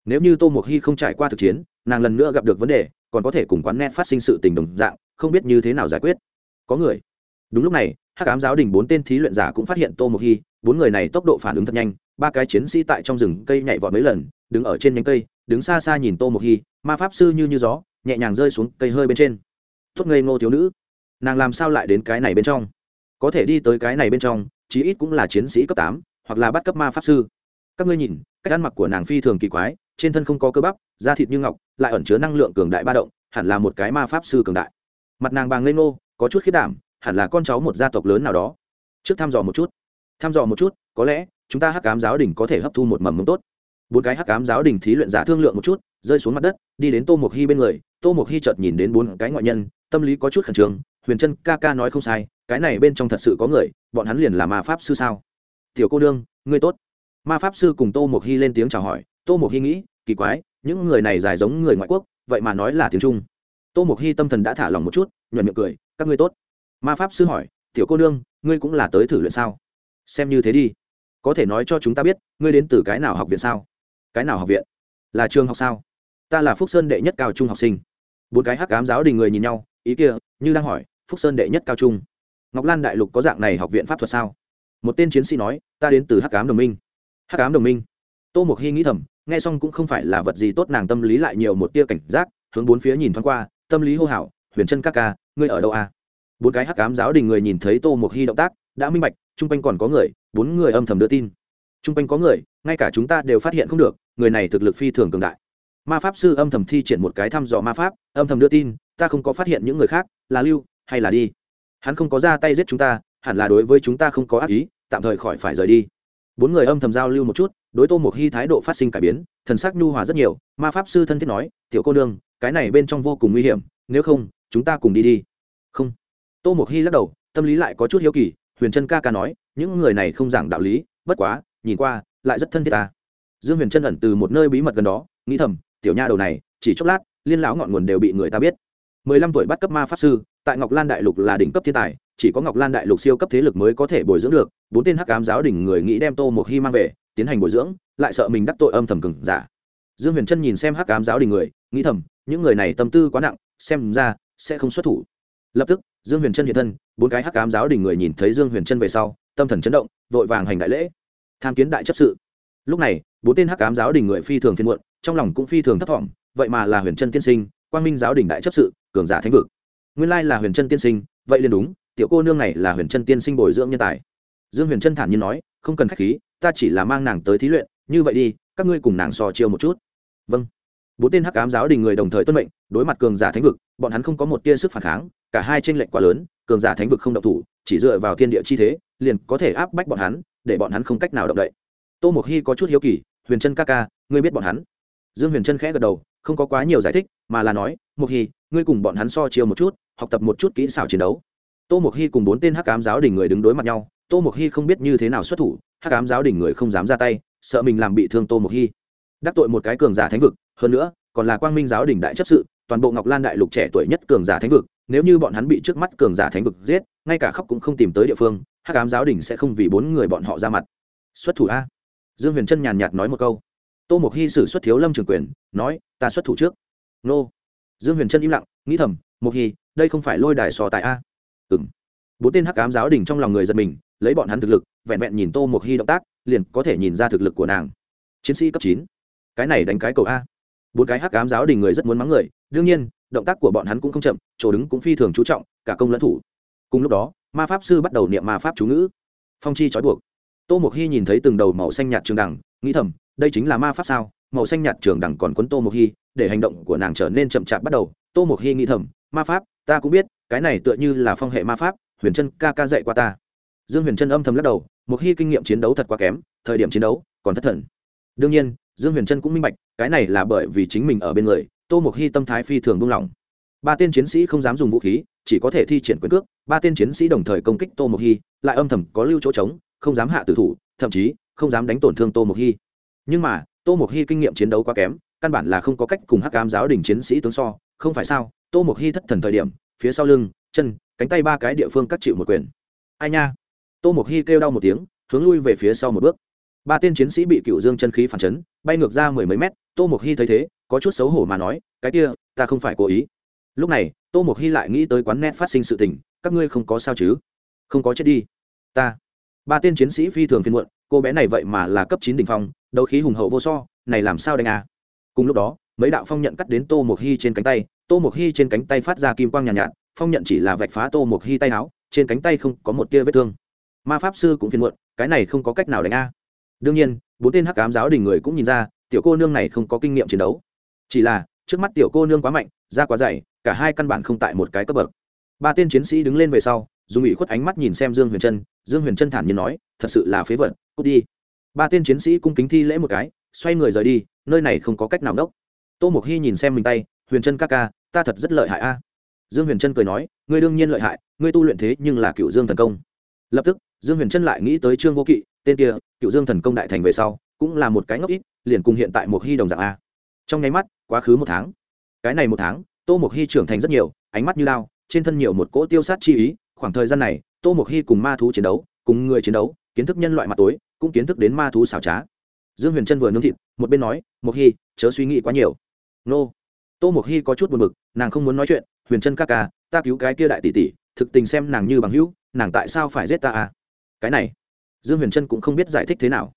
Nếu như tô mộc hy không trải qua thực chiến, nàng lần nữa gặp được vấn đề, còn có thể cùng quán net phát sinh sự tình đồng dạng, không biết như thế nào giải quyết. Có người. Đúng lúc này, hắc ám giáo đình bốn tên thí luyện giả cũng phát hiện tô mộc hy, bốn người này tốc độ phản ứng thật nhanh, ba cái chiến sĩ tại trong rừng cây nhảy vọt mấy lần, đứng ở trên nhánh cây, đứng xa xa nhìn tô mộc hy, ma pháp sư như như gió, nhẹ nhàng rơi xuống cây hơi bên trên. Tốt ngây ngô thiếu nữ. Nàng làm sao lại đến cái này bên trong? Có thể đi tới cái này bên trong, chí ít cũng là chiến sĩ cấp tám hoặc là bắt cấp ma pháp sư. Các ngươi nhìn, cách ăn mặc của nàng phi thường kỳ quái, trên thân không có cơ bắp, da thịt như ngọc, lại ẩn chứa năng lượng cường đại ba động, hẳn là một cái ma pháp sư cường đại. Mặt nàng bàng lên ngô, có chút khiết đảm, hẳn là con cháu một gia tộc lớn nào đó. Trước thăm dò một chút. Thăm dò một chút, có lẽ, chúng ta hắc cám giáo đình có thể hấp thu một mầm mống tốt. Bốn cái hắc cám giáo đình thí luyện giả thương lượng một chút, rơi xuống mặt đất, đi đến tô mộc hy bên người. Tô mộc hy chợt nhìn đến bốn cái ngoại nhân, tâm lý có chút khẩn trương. Huyền trân ca ca nói không sai, cái này bên trong thật sự có người, bọn hắn liền là ma pháp sư sao? Tiểu cô đương ngươi tốt. Ma pháp sư cùng tô mộc hy lên tiếng chào hỏi. Tô mộc hy nghĩ, kỳ quái, những người này dài giống người ngoại quốc, vậy mà nói là tiếng trung. Tô mộc hy tâm thần đã thả lòng một chút, nhuận miệng cười, các ngươi tốt. Ma pháp sư hỏi, tiểu cô nương, ngươi cũng là tới thử luyện sao? Xem như thế đi. Có thể nói cho chúng ta biết, ngươi đến từ cái nào học viện sao? Cái nào học viện? Là trường học sao? Ta là phúc sơn đệ nhất cao trung học sinh. Bốn cái hắc cám giáo đình người nhìn nhau, ý kia, như đang hỏi, phúc sơn đệ nhất cao trung? Ngọc lan đại lục có dạng này học viện pháp thuật sao? Một tên chiến sĩ nói, ta đến từ hắc cám đồng minh. Hắc cám đồng minh. Tô mộc hy nghĩ thầm, nghe xong cũng không phải là vật gì tốt, nàng tâm lý lại nhiều một tia cảnh giác, hướng bốn phía nhìn thoáng qua, tâm lý hô hào, huyền chân các ca, ngươi ở đâu à? bốn cái hắc cám giáo đình người nhìn thấy tô mộc hy động tác, đã minh bạch, chung quanh còn có người, bốn người âm thầm đưa tin. Chung quanh có người, ngay cả chúng ta đều phát hiện không được, người này thực lực phi thường cường đại. Ma pháp sư âm thầm thi triển một cái thăm dò ma pháp, âm thầm đưa tin, ta không có phát hiện những người khác, là lưu, hay là đi? Hắn không có ra tay giết chúng ta, hẳn là đối với chúng ta không có ác ý tạm thời khỏi phải rời đi. Bốn người âm thầm giao lưu một chút, đối tô mộc hy thái độ phát sinh cải biến, thần sắc nhu hòa rất nhiều, ma pháp sư thân thiết nói, tiểu cô nương, cái này bên trong vô cùng nguy hiểm, nếu không, chúng ta cùng đi đi. Không. Tô mộc hy lắc đầu, tâm lý lại có chút hiếu kỳ, huyền trân ca ca nói, những người này không giảng đạo lý, bất quá, nhìn qua, lại rất thân thiết ta. Dương huyền trân ẩn từ một nơi bí mật gần đó, nghĩ thầm, tiểu nha đầu này, chỉ chốc lát, liên lão ngọn nguồn đều bị người ta biết. Mười lăm tuổi bắt cấp ma pháp sư tại ngọc lan đại lục là đỉnh cấp thiên tài, chỉ có ngọc lan đại lục siêu cấp thế lực mới có thể bồi dưỡng được. Bốn tên hắc cám giáo đỉnh người nghĩ đem tô một hy mang về, tiến hành bồi dưỡng, lại sợ mình đắc tội âm thầm cừng giả. Dương huyền trân nhìn xem hắc cám giáo đỉnh người, nghĩ thầm, những người này tâm tư quá nặng, xem ra sẽ không xuất thủ. Lập tức, dương huyền trân hiện thân, bốn cái hắc cám giáo đỉnh người nhìn thấy dương huyền trân về sau, tâm thần chấn động, vội vàng hành đại lễ. Tham kiến đại chấp sự. Lúc này, bốn tên hắc cám giáo đỉnh người phi thường phiên muộn, trong lòng cũng phi thường thấp thỏm, vậy mà là huyền trân tiên sinh, quang minh giáo đỉnh đại chấp sự, cường giả thánh vực nguyên lai là huyền trân tiên sinh, vậy liền đúng, tiểu cô nương này là huyền trân tiên sinh bồi dưỡng nhân tài. Dương huyền trân thản nhiên nói, không cần k h á c h khí, ta chỉ là mang nàng tới thí luyện, như vậy đi, các ngươi cùng nàng so chiêu một chút. Vâng. Bốn tên hắc ám giáo đình người đồng thời tuân mệnh, đối mặt cường giả thánh vực, bọn hắn không có một tia sức phản kháng, cả hai tranh lệnh quá lớn, cường giả thánh vực không động thủ, chỉ dựa vào thiên địa chi thế, liền có thể áp bách bọn hắn, để bọn hắn không cách nào động đậy. Tô mộc hy có chút hiếu kỳ, huyền trân ca ca, ngươi biết bọn hắn? Dương huyền trân khẽ gật đầu, không có quá nhiều giải thích, mà là nói, mộc hy ngươi cùng bọn hắn so chiêu một chút, học tập một chút kỹ xảo chiến đấu. Tô mộc hy cùng bốn tên hắc cám giáo đình người đứng đối mặt nhau, tô mộc hy không biết như thế nào xuất thủ, hắc cám giáo đình người không dám ra tay, sợ mình làm bị thương tô mộc hy. Đắc tội một cái cường giả thánh vực, hơn nữa, còn là quang minh giáo đình đại chấp sự, toàn bộ ngọc lan đại lục trẻ tuổi nhất cường giả thánh vực, nếu như bọn hắn bị trước mắt cường giả thánh vực giết, ngay cả khóc cũng không tìm tới địa phương, hắc cám giáo đình sẽ không vì bốn người bọn họ ra mặt. Xuất thủ a. Dương huyền trân nhàn nhạt nói một câu. Tô mộc hy sử xuất thiếu lâm trường quyền, nói, ta xuất thủ trước. Nô dương huyền trân im lặng, nghĩ thầm, mộc hy, đây không phải lôi đài sò tại a? Ừ m bốn tên hắc cám giáo đình trong lòng người giật mình, lấy bọn hắn thực lực, vẹn vẹn nhìn tô mộc hy động tác, liền có thể nhìn ra thực lực của nàng. Chiến sĩ cấp chín. Cái này đánh cái cầu a. Bốn cái hắc cám giáo đình người rất muốn mắng người, đương nhiên, động tác của bọn hắn cũng không chậm, chỗ đứng cũng phi thường chú trọng, cả công lẫn thủ. Cùng lúc đó, ma pháp sư bắt đầu niệm ma pháp chú ngữ. Phong chi trói buộc. Tô mộc hy nhìn thấy từng đầu màu xanh nhạt trường đẳng nghĩ thầm, đây chính là ma pháp sao? Màu xanh nhạt trường đẳng còn quấn tô mộc hy để hành động của nàng trở nên chậm chạp bắt đầu. Tô mộc hy nghĩ thầm, ma pháp, ta cũng biết, cái này tựa như là phong hệ ma pháp, huyền trân ca ca dạy qua ta. Dương huyền trân âm thầm lắc đầu, mộc hy kinh nghiệm chiến đấu thật quá kém, thời điểm chiến đấu còn thất thần. Đương nhiên, dương huyền trân cũng minh bạch, cái này là bởi vì chính mình ở bên người, tô mộc hy tâm thái phi thường buông lỏng. Ba tên chiến sĩ không dám dùng vũ khí, chỉ có thể thi triển quyền cước, ba tên chiến sĩ đồng thời công kích tô mộc hy lại âm thầm có lưu chỗ trống, không dám hạ tử thủ, thậm chí không dám đánh tổn thương tô mộc hy nhưng mà, tô mộc hy kinh nghiệm chiến đấu quá kém căn bản là không có cách cùng hắc ám giáo đình chiến sĩ tướng so, không phải sao? Tô mộc hy thất thần thời điểm, phía sau lưng, chân, cánh tay ba cái địa phương cắt chịu một quyền. Ai nha? Tô mộc hy kêu đau một tiếng, hướng lui về phía sau một bước. Ba tên chiến sĩ bị cựu dương chân khí phản chấn, bay ngược ra mười mấy mét, tô mộc hy thấy thế, có chút xấu hổ mà nói, cái kia, ta không phải cố ý. Lúc này, tô mộc hy lại nghĩ tới quán net phát sinh sự tình, các ngươi không có sao chứ? Không có chết đi. Ta. Ba tên chiến sĩ phi thường phiên muộn, cô bé này vậy mà là cấp chín đ ỉ n h phong, đấu khí hùng hậu vô so, này làm sao đánh à? Cùng lúc đó mấy đạo phong nhận cắt đến tô mộc hy trên cánh tay tô mộc hy trên cánh tay phát ra kim quang nhàn nhạt, nhạt phong nhận chỉ là vạch phá tô mộc hy tay áo trên cánh tay không có một tia vết thương. Ma pháp sư cũng phiền muộn cái này không có cách nào đánh a. Đương nhiên bốn tên hắc cám giáo đình người cũng nhìn ra tiểu cô nương này không có kinh nghiệm chiến đấu. Chỉ là trước mắt tiểu cô nương quá mạnh da quá dày cả hai căn bản không tại một cái cấp bậc. Ba tên chiến sĩ đứng lên về sau dùng ủy khuất ánh mắt nhìn xem dương huyền trân dương huyền trân thản nhiên nói thật sự là phế vật cút đi. Ba tên chiến sĩ cung kính thi lễ một cái xoay người rời đi, nơi này không có cách nào đốc. Tô Mục hy nhìn xem mình tay, huyền trân ca ca, ta thật rất lợi hại a. Dương huyền trân cười nói, ngươi đương nhiên lợi hại, ngươi tu luyện thế nhưng là cựu dương thần công. Lập tức, dương huyền trân lại nghĩ tới trương vô kỵ, tên kia cựu dương thần công đại thành về sau, cũng là một cái ngốc ít, liền cùng hiện tại Mục hy đồng dạng a. Trong nháy mắt, quá khứ một tháng. Cái này một tháng, tô Mục hy trưởng thành rất nhiều, ánh mắt như lao, trên thân nhiều một cỗ tiêu sát chi ý, khoảng thời gian này, tô Mục hy cùng ma thú chiến đấu, cùng người chiến đấu, kiến thức nhân loại mặt tối, cũng kiến thức đến ma thú xảo trá dương huyền trân vừa nướng thịt, một bên nói, mộc hy, chớ suy nghĩ quá nhiều. Nô. Tô mộc hy có chút buồn b ự c nàng không muốn nói chuyện, huyền trân ca ca, ta cứu cái kia đại tỷ tỷ, thực tình xem nàng như bằng hữu, nàng tại sao phải giết ta à? Cái này. Dương huyền trân cũng không biết giải thích thế nào.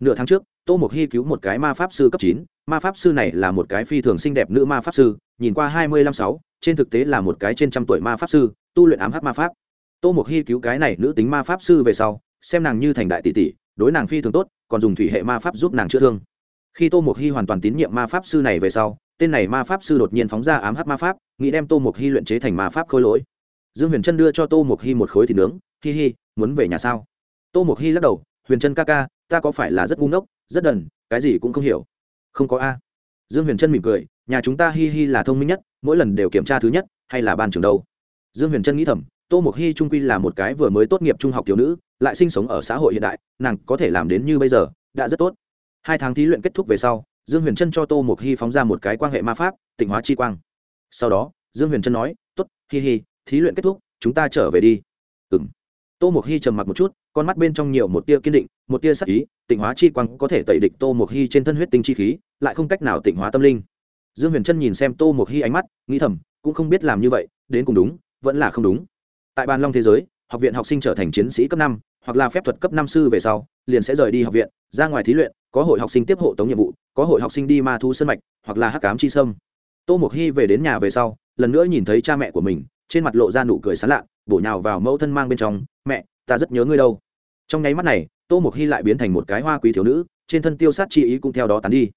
Nửa tháng trước, tô mộc hy cứu một cái ma pháp sư cấp chín, ma pháp sư này là một cái phi thường xinh đẹp nữ ma pháp sư, nhìn qua hai mươi lăm sáu, trên thực tế là một cái trên trăm tuổi ma pháp sư, tu luyện ám hát ma pháp. Tô mộc hy cứu cái này nữ tính ma pháp sư về sau, xem nàng như thành đại tỷ tỷ đối nàng phi thường tốt, còn dùng thủy hệ ma pháp giúp nàng chữa thương. Khi tô mục hy hoàn toàn tín nhiệm ma pháp sư này về sau, tên này ma pháp sư đột nhiên phóng ra ám hát ma pháp, nghĩ đem tô mục hy luyện chế thành ma pháp khôi lỗi. Dương huyền trân đưa cho tô mục hy một khối thịt nướng, hi hi, muốn về nhà sao? Tô mục hy lắc đầu, huyền trân ca ca, ta có phải là rất ngu ngốc, rất đần, cái gì cũng không hiểu. Không có a. Dương huyền trân mỉm cười, nhà chúng ta hi hi là thông minh nhất, mỗi lần đều kiểm tra thứ nhất, hay là ban trường đâu? Dương huyền trân nghĩ thầm tô mộc hy trung quy là một cái vừa mới tốt nghiệp trung học thiếu nữ, lại sinh sống ở xã hội hiện đại, nàng có thể làm đến như bây giờ, đã rất tốt. Hai tháng thí luyện kết thúc về sau, dương huyền trân cho tô mộc hy phóng ra một cái quan hệ ma pháp, tịnh hóa chi quang. Sau đó, dương huyền trân nói t ố t hi hi, thí luyện kết thúc, chúng ta trở về đi. Ừ m tô mộc hy trầm mặc một chút, con mắt bên trong nhiều một tia kiên định, một tia sắc ý, tịnh hóa chi quang có thể tẩy địch tô mộc hy trên thân huyết tinh chi khí, lại không cách nào tịnh hóa tâm linh. Dương huyền trân nhìn xem tô mộc hy ánh mắt, nghĩ thầm, cũng không biết làm như vậy, đến cùng đúng, vẫn là không đúng tại bàn long thế giới, học viện học sinh trở thành chiến sĩ cấp năm, hoặc là phép thuật cấp năm sư về sau, liền sẽ rời đi học viện, ra ngoài thí luyện, có hội học sinh tiếp hộ tống nhiệm vụ, có hội học sinh đi ma thu sân mạch, hoặc là hắc cám chi sâm. Tô mộc hy về đến nhà về sau, lần nữa nhìn thấy cha mẹ của mình, trên mặt lộ ra nụ cười sán lạ, bổ nhào vào mẫu thân mang bên trong, mẹ, ta rất nhớ ngươi đâu. Trong nháy mắt này, tô mộc hy lại biến thành một cái hoa quý thiếu nữ, trên thân tiêu sát chi ý cũng theo đó tán đi.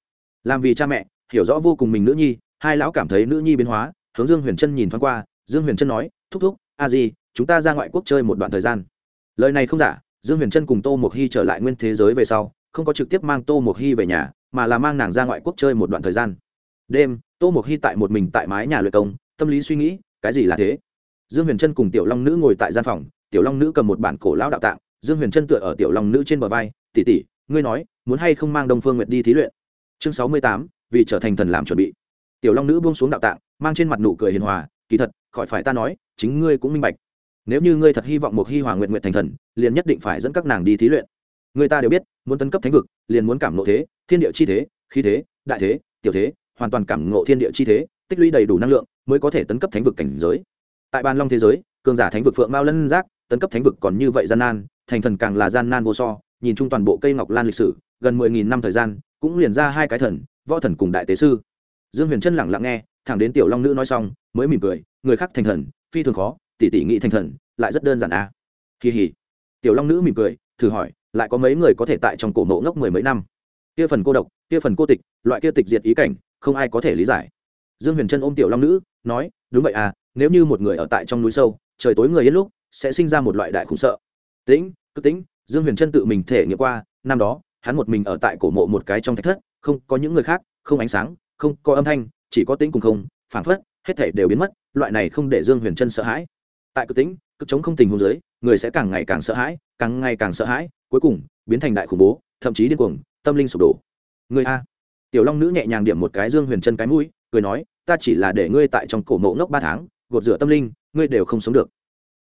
Làm vì cha mẹ, hiểu rõ vô cùng mình nữ nhi, hai lão cảm thấy nữ nhi biến hóa, hướng dương huyền trân nhìn thoáng qua, dương huyền trân nói, thúc thúc, a di chúng ta ra ngoại quốc chơi một đoạn thời gian. Lời này không giả, dương huyền trân cùng tô mộc hy trở lại nguyên thế giới về sau, không có trực tiếp mang tô mộc hy về nhà, mà là mang nàng ra ngoại quốc chơi một đoạn thời gian. Đêm, tô mộc hy tại một mình tại mái nhà luyện công, tâm lý suy nghĩ, cái gì là thế? Dương huyền trân cùng tiểu long nữ ngồi tại gian phòng, tiểu long nữ cầm một bản cổ lão đạo tạng, dương huyền trân tựa ở tiểu long nữ trên bờ vai tỉ tỉ ngươi nói, muốn hay không mang đông phương nguyệt đi thí luyện? Chương sáu mươi tám, vì trở thành thần làm chuẩn bị. Tiểu long nữ buông xuống đạo tạng, mang trên mặt nụ cười hiền hòa, kỳ thật, khỏi phải ta nói, chính ngươi cũng minh bạch nếu như ngươi thật hy vọng một hy hòa nguyện nguyện thành thần, liền nhất định phải dẫn các nàng đi thí luyện. Người ta đều biết, muốn tấn cấp thánh vực, liền muốn cảm ngộ thế, thiên địa chi thế, khí thế, đại thế, tiểu thế, hoàn toàn cảm ngộ thiên địa chi thế, tích lũy đầy đủ năng lượng mới có thể tấn cấp thánh vực cảnh giới. Tại ban long thế giới, cường giả thánh vực phượng mao lân giác, tấn cấp thánh vực còn như vậy gian nan, thành thần càng là gian nan vô so, nhìn chung toàn bộ cây ngọc lan lịch sử, gần mười nghìn năm thời gian, cũng liền ra hai cái thần, võ thần cùng đại tế sư. Dương huyền trân lẳng lặng nghe, thẳng đến tiểu long nữ nói xong, mới mỉm cười, người khác thành thần, phi thường khó tỷ tỷ nghị thành thần, lại rất đơn giản à? Kỳ hỉ. Tiểu long nữ mỉm cười, thử hỏi, lại có mấy người có thể tại trong cổ mộ ngốc mười mấy năm? Kia phần cô độc, kia phần cô tịch, loại kia tịch diệt ý cảnh, không ai có thể lý giải. Dương huyền trân ôm tiểu long nữ, nói, đúng vậy à nếu như một người ở tại trong núi sâu, trời tối người yên lúc, sẽ sinh ra một loại đại khủng sợ. Tĩnh, cứ tĩnh, dương huyền trân tự mình thể nghiệm qua, năm đó, hắn một mình ở tại cổ mộ một cái trong thạch thất, không có những người khác, không ánh sáng, không có âm thanh, chỉ có tĩnh cùng không, phảng phất, hết thể đều biến mất, loại này không để dương huyền trân sợ hãi tại cực tĩnh, cực chống không tình huống giới người sẽ càng ngày càng sợ hãi, càng ngày càng sợ hãi, cuối cùng, biến thành đại khủng bố, thậm chí điên cuồng, tâm linh sụp đổ. Người a. Tiểu long nữ nhẹ nhàng điểm một cái dương huyền chân cái mũi, cười nói, ta chỉ là để ngươi tại trong cổ mộ ngốc ba tháng, gột rửa tâm linh, ngươi đều không sống được.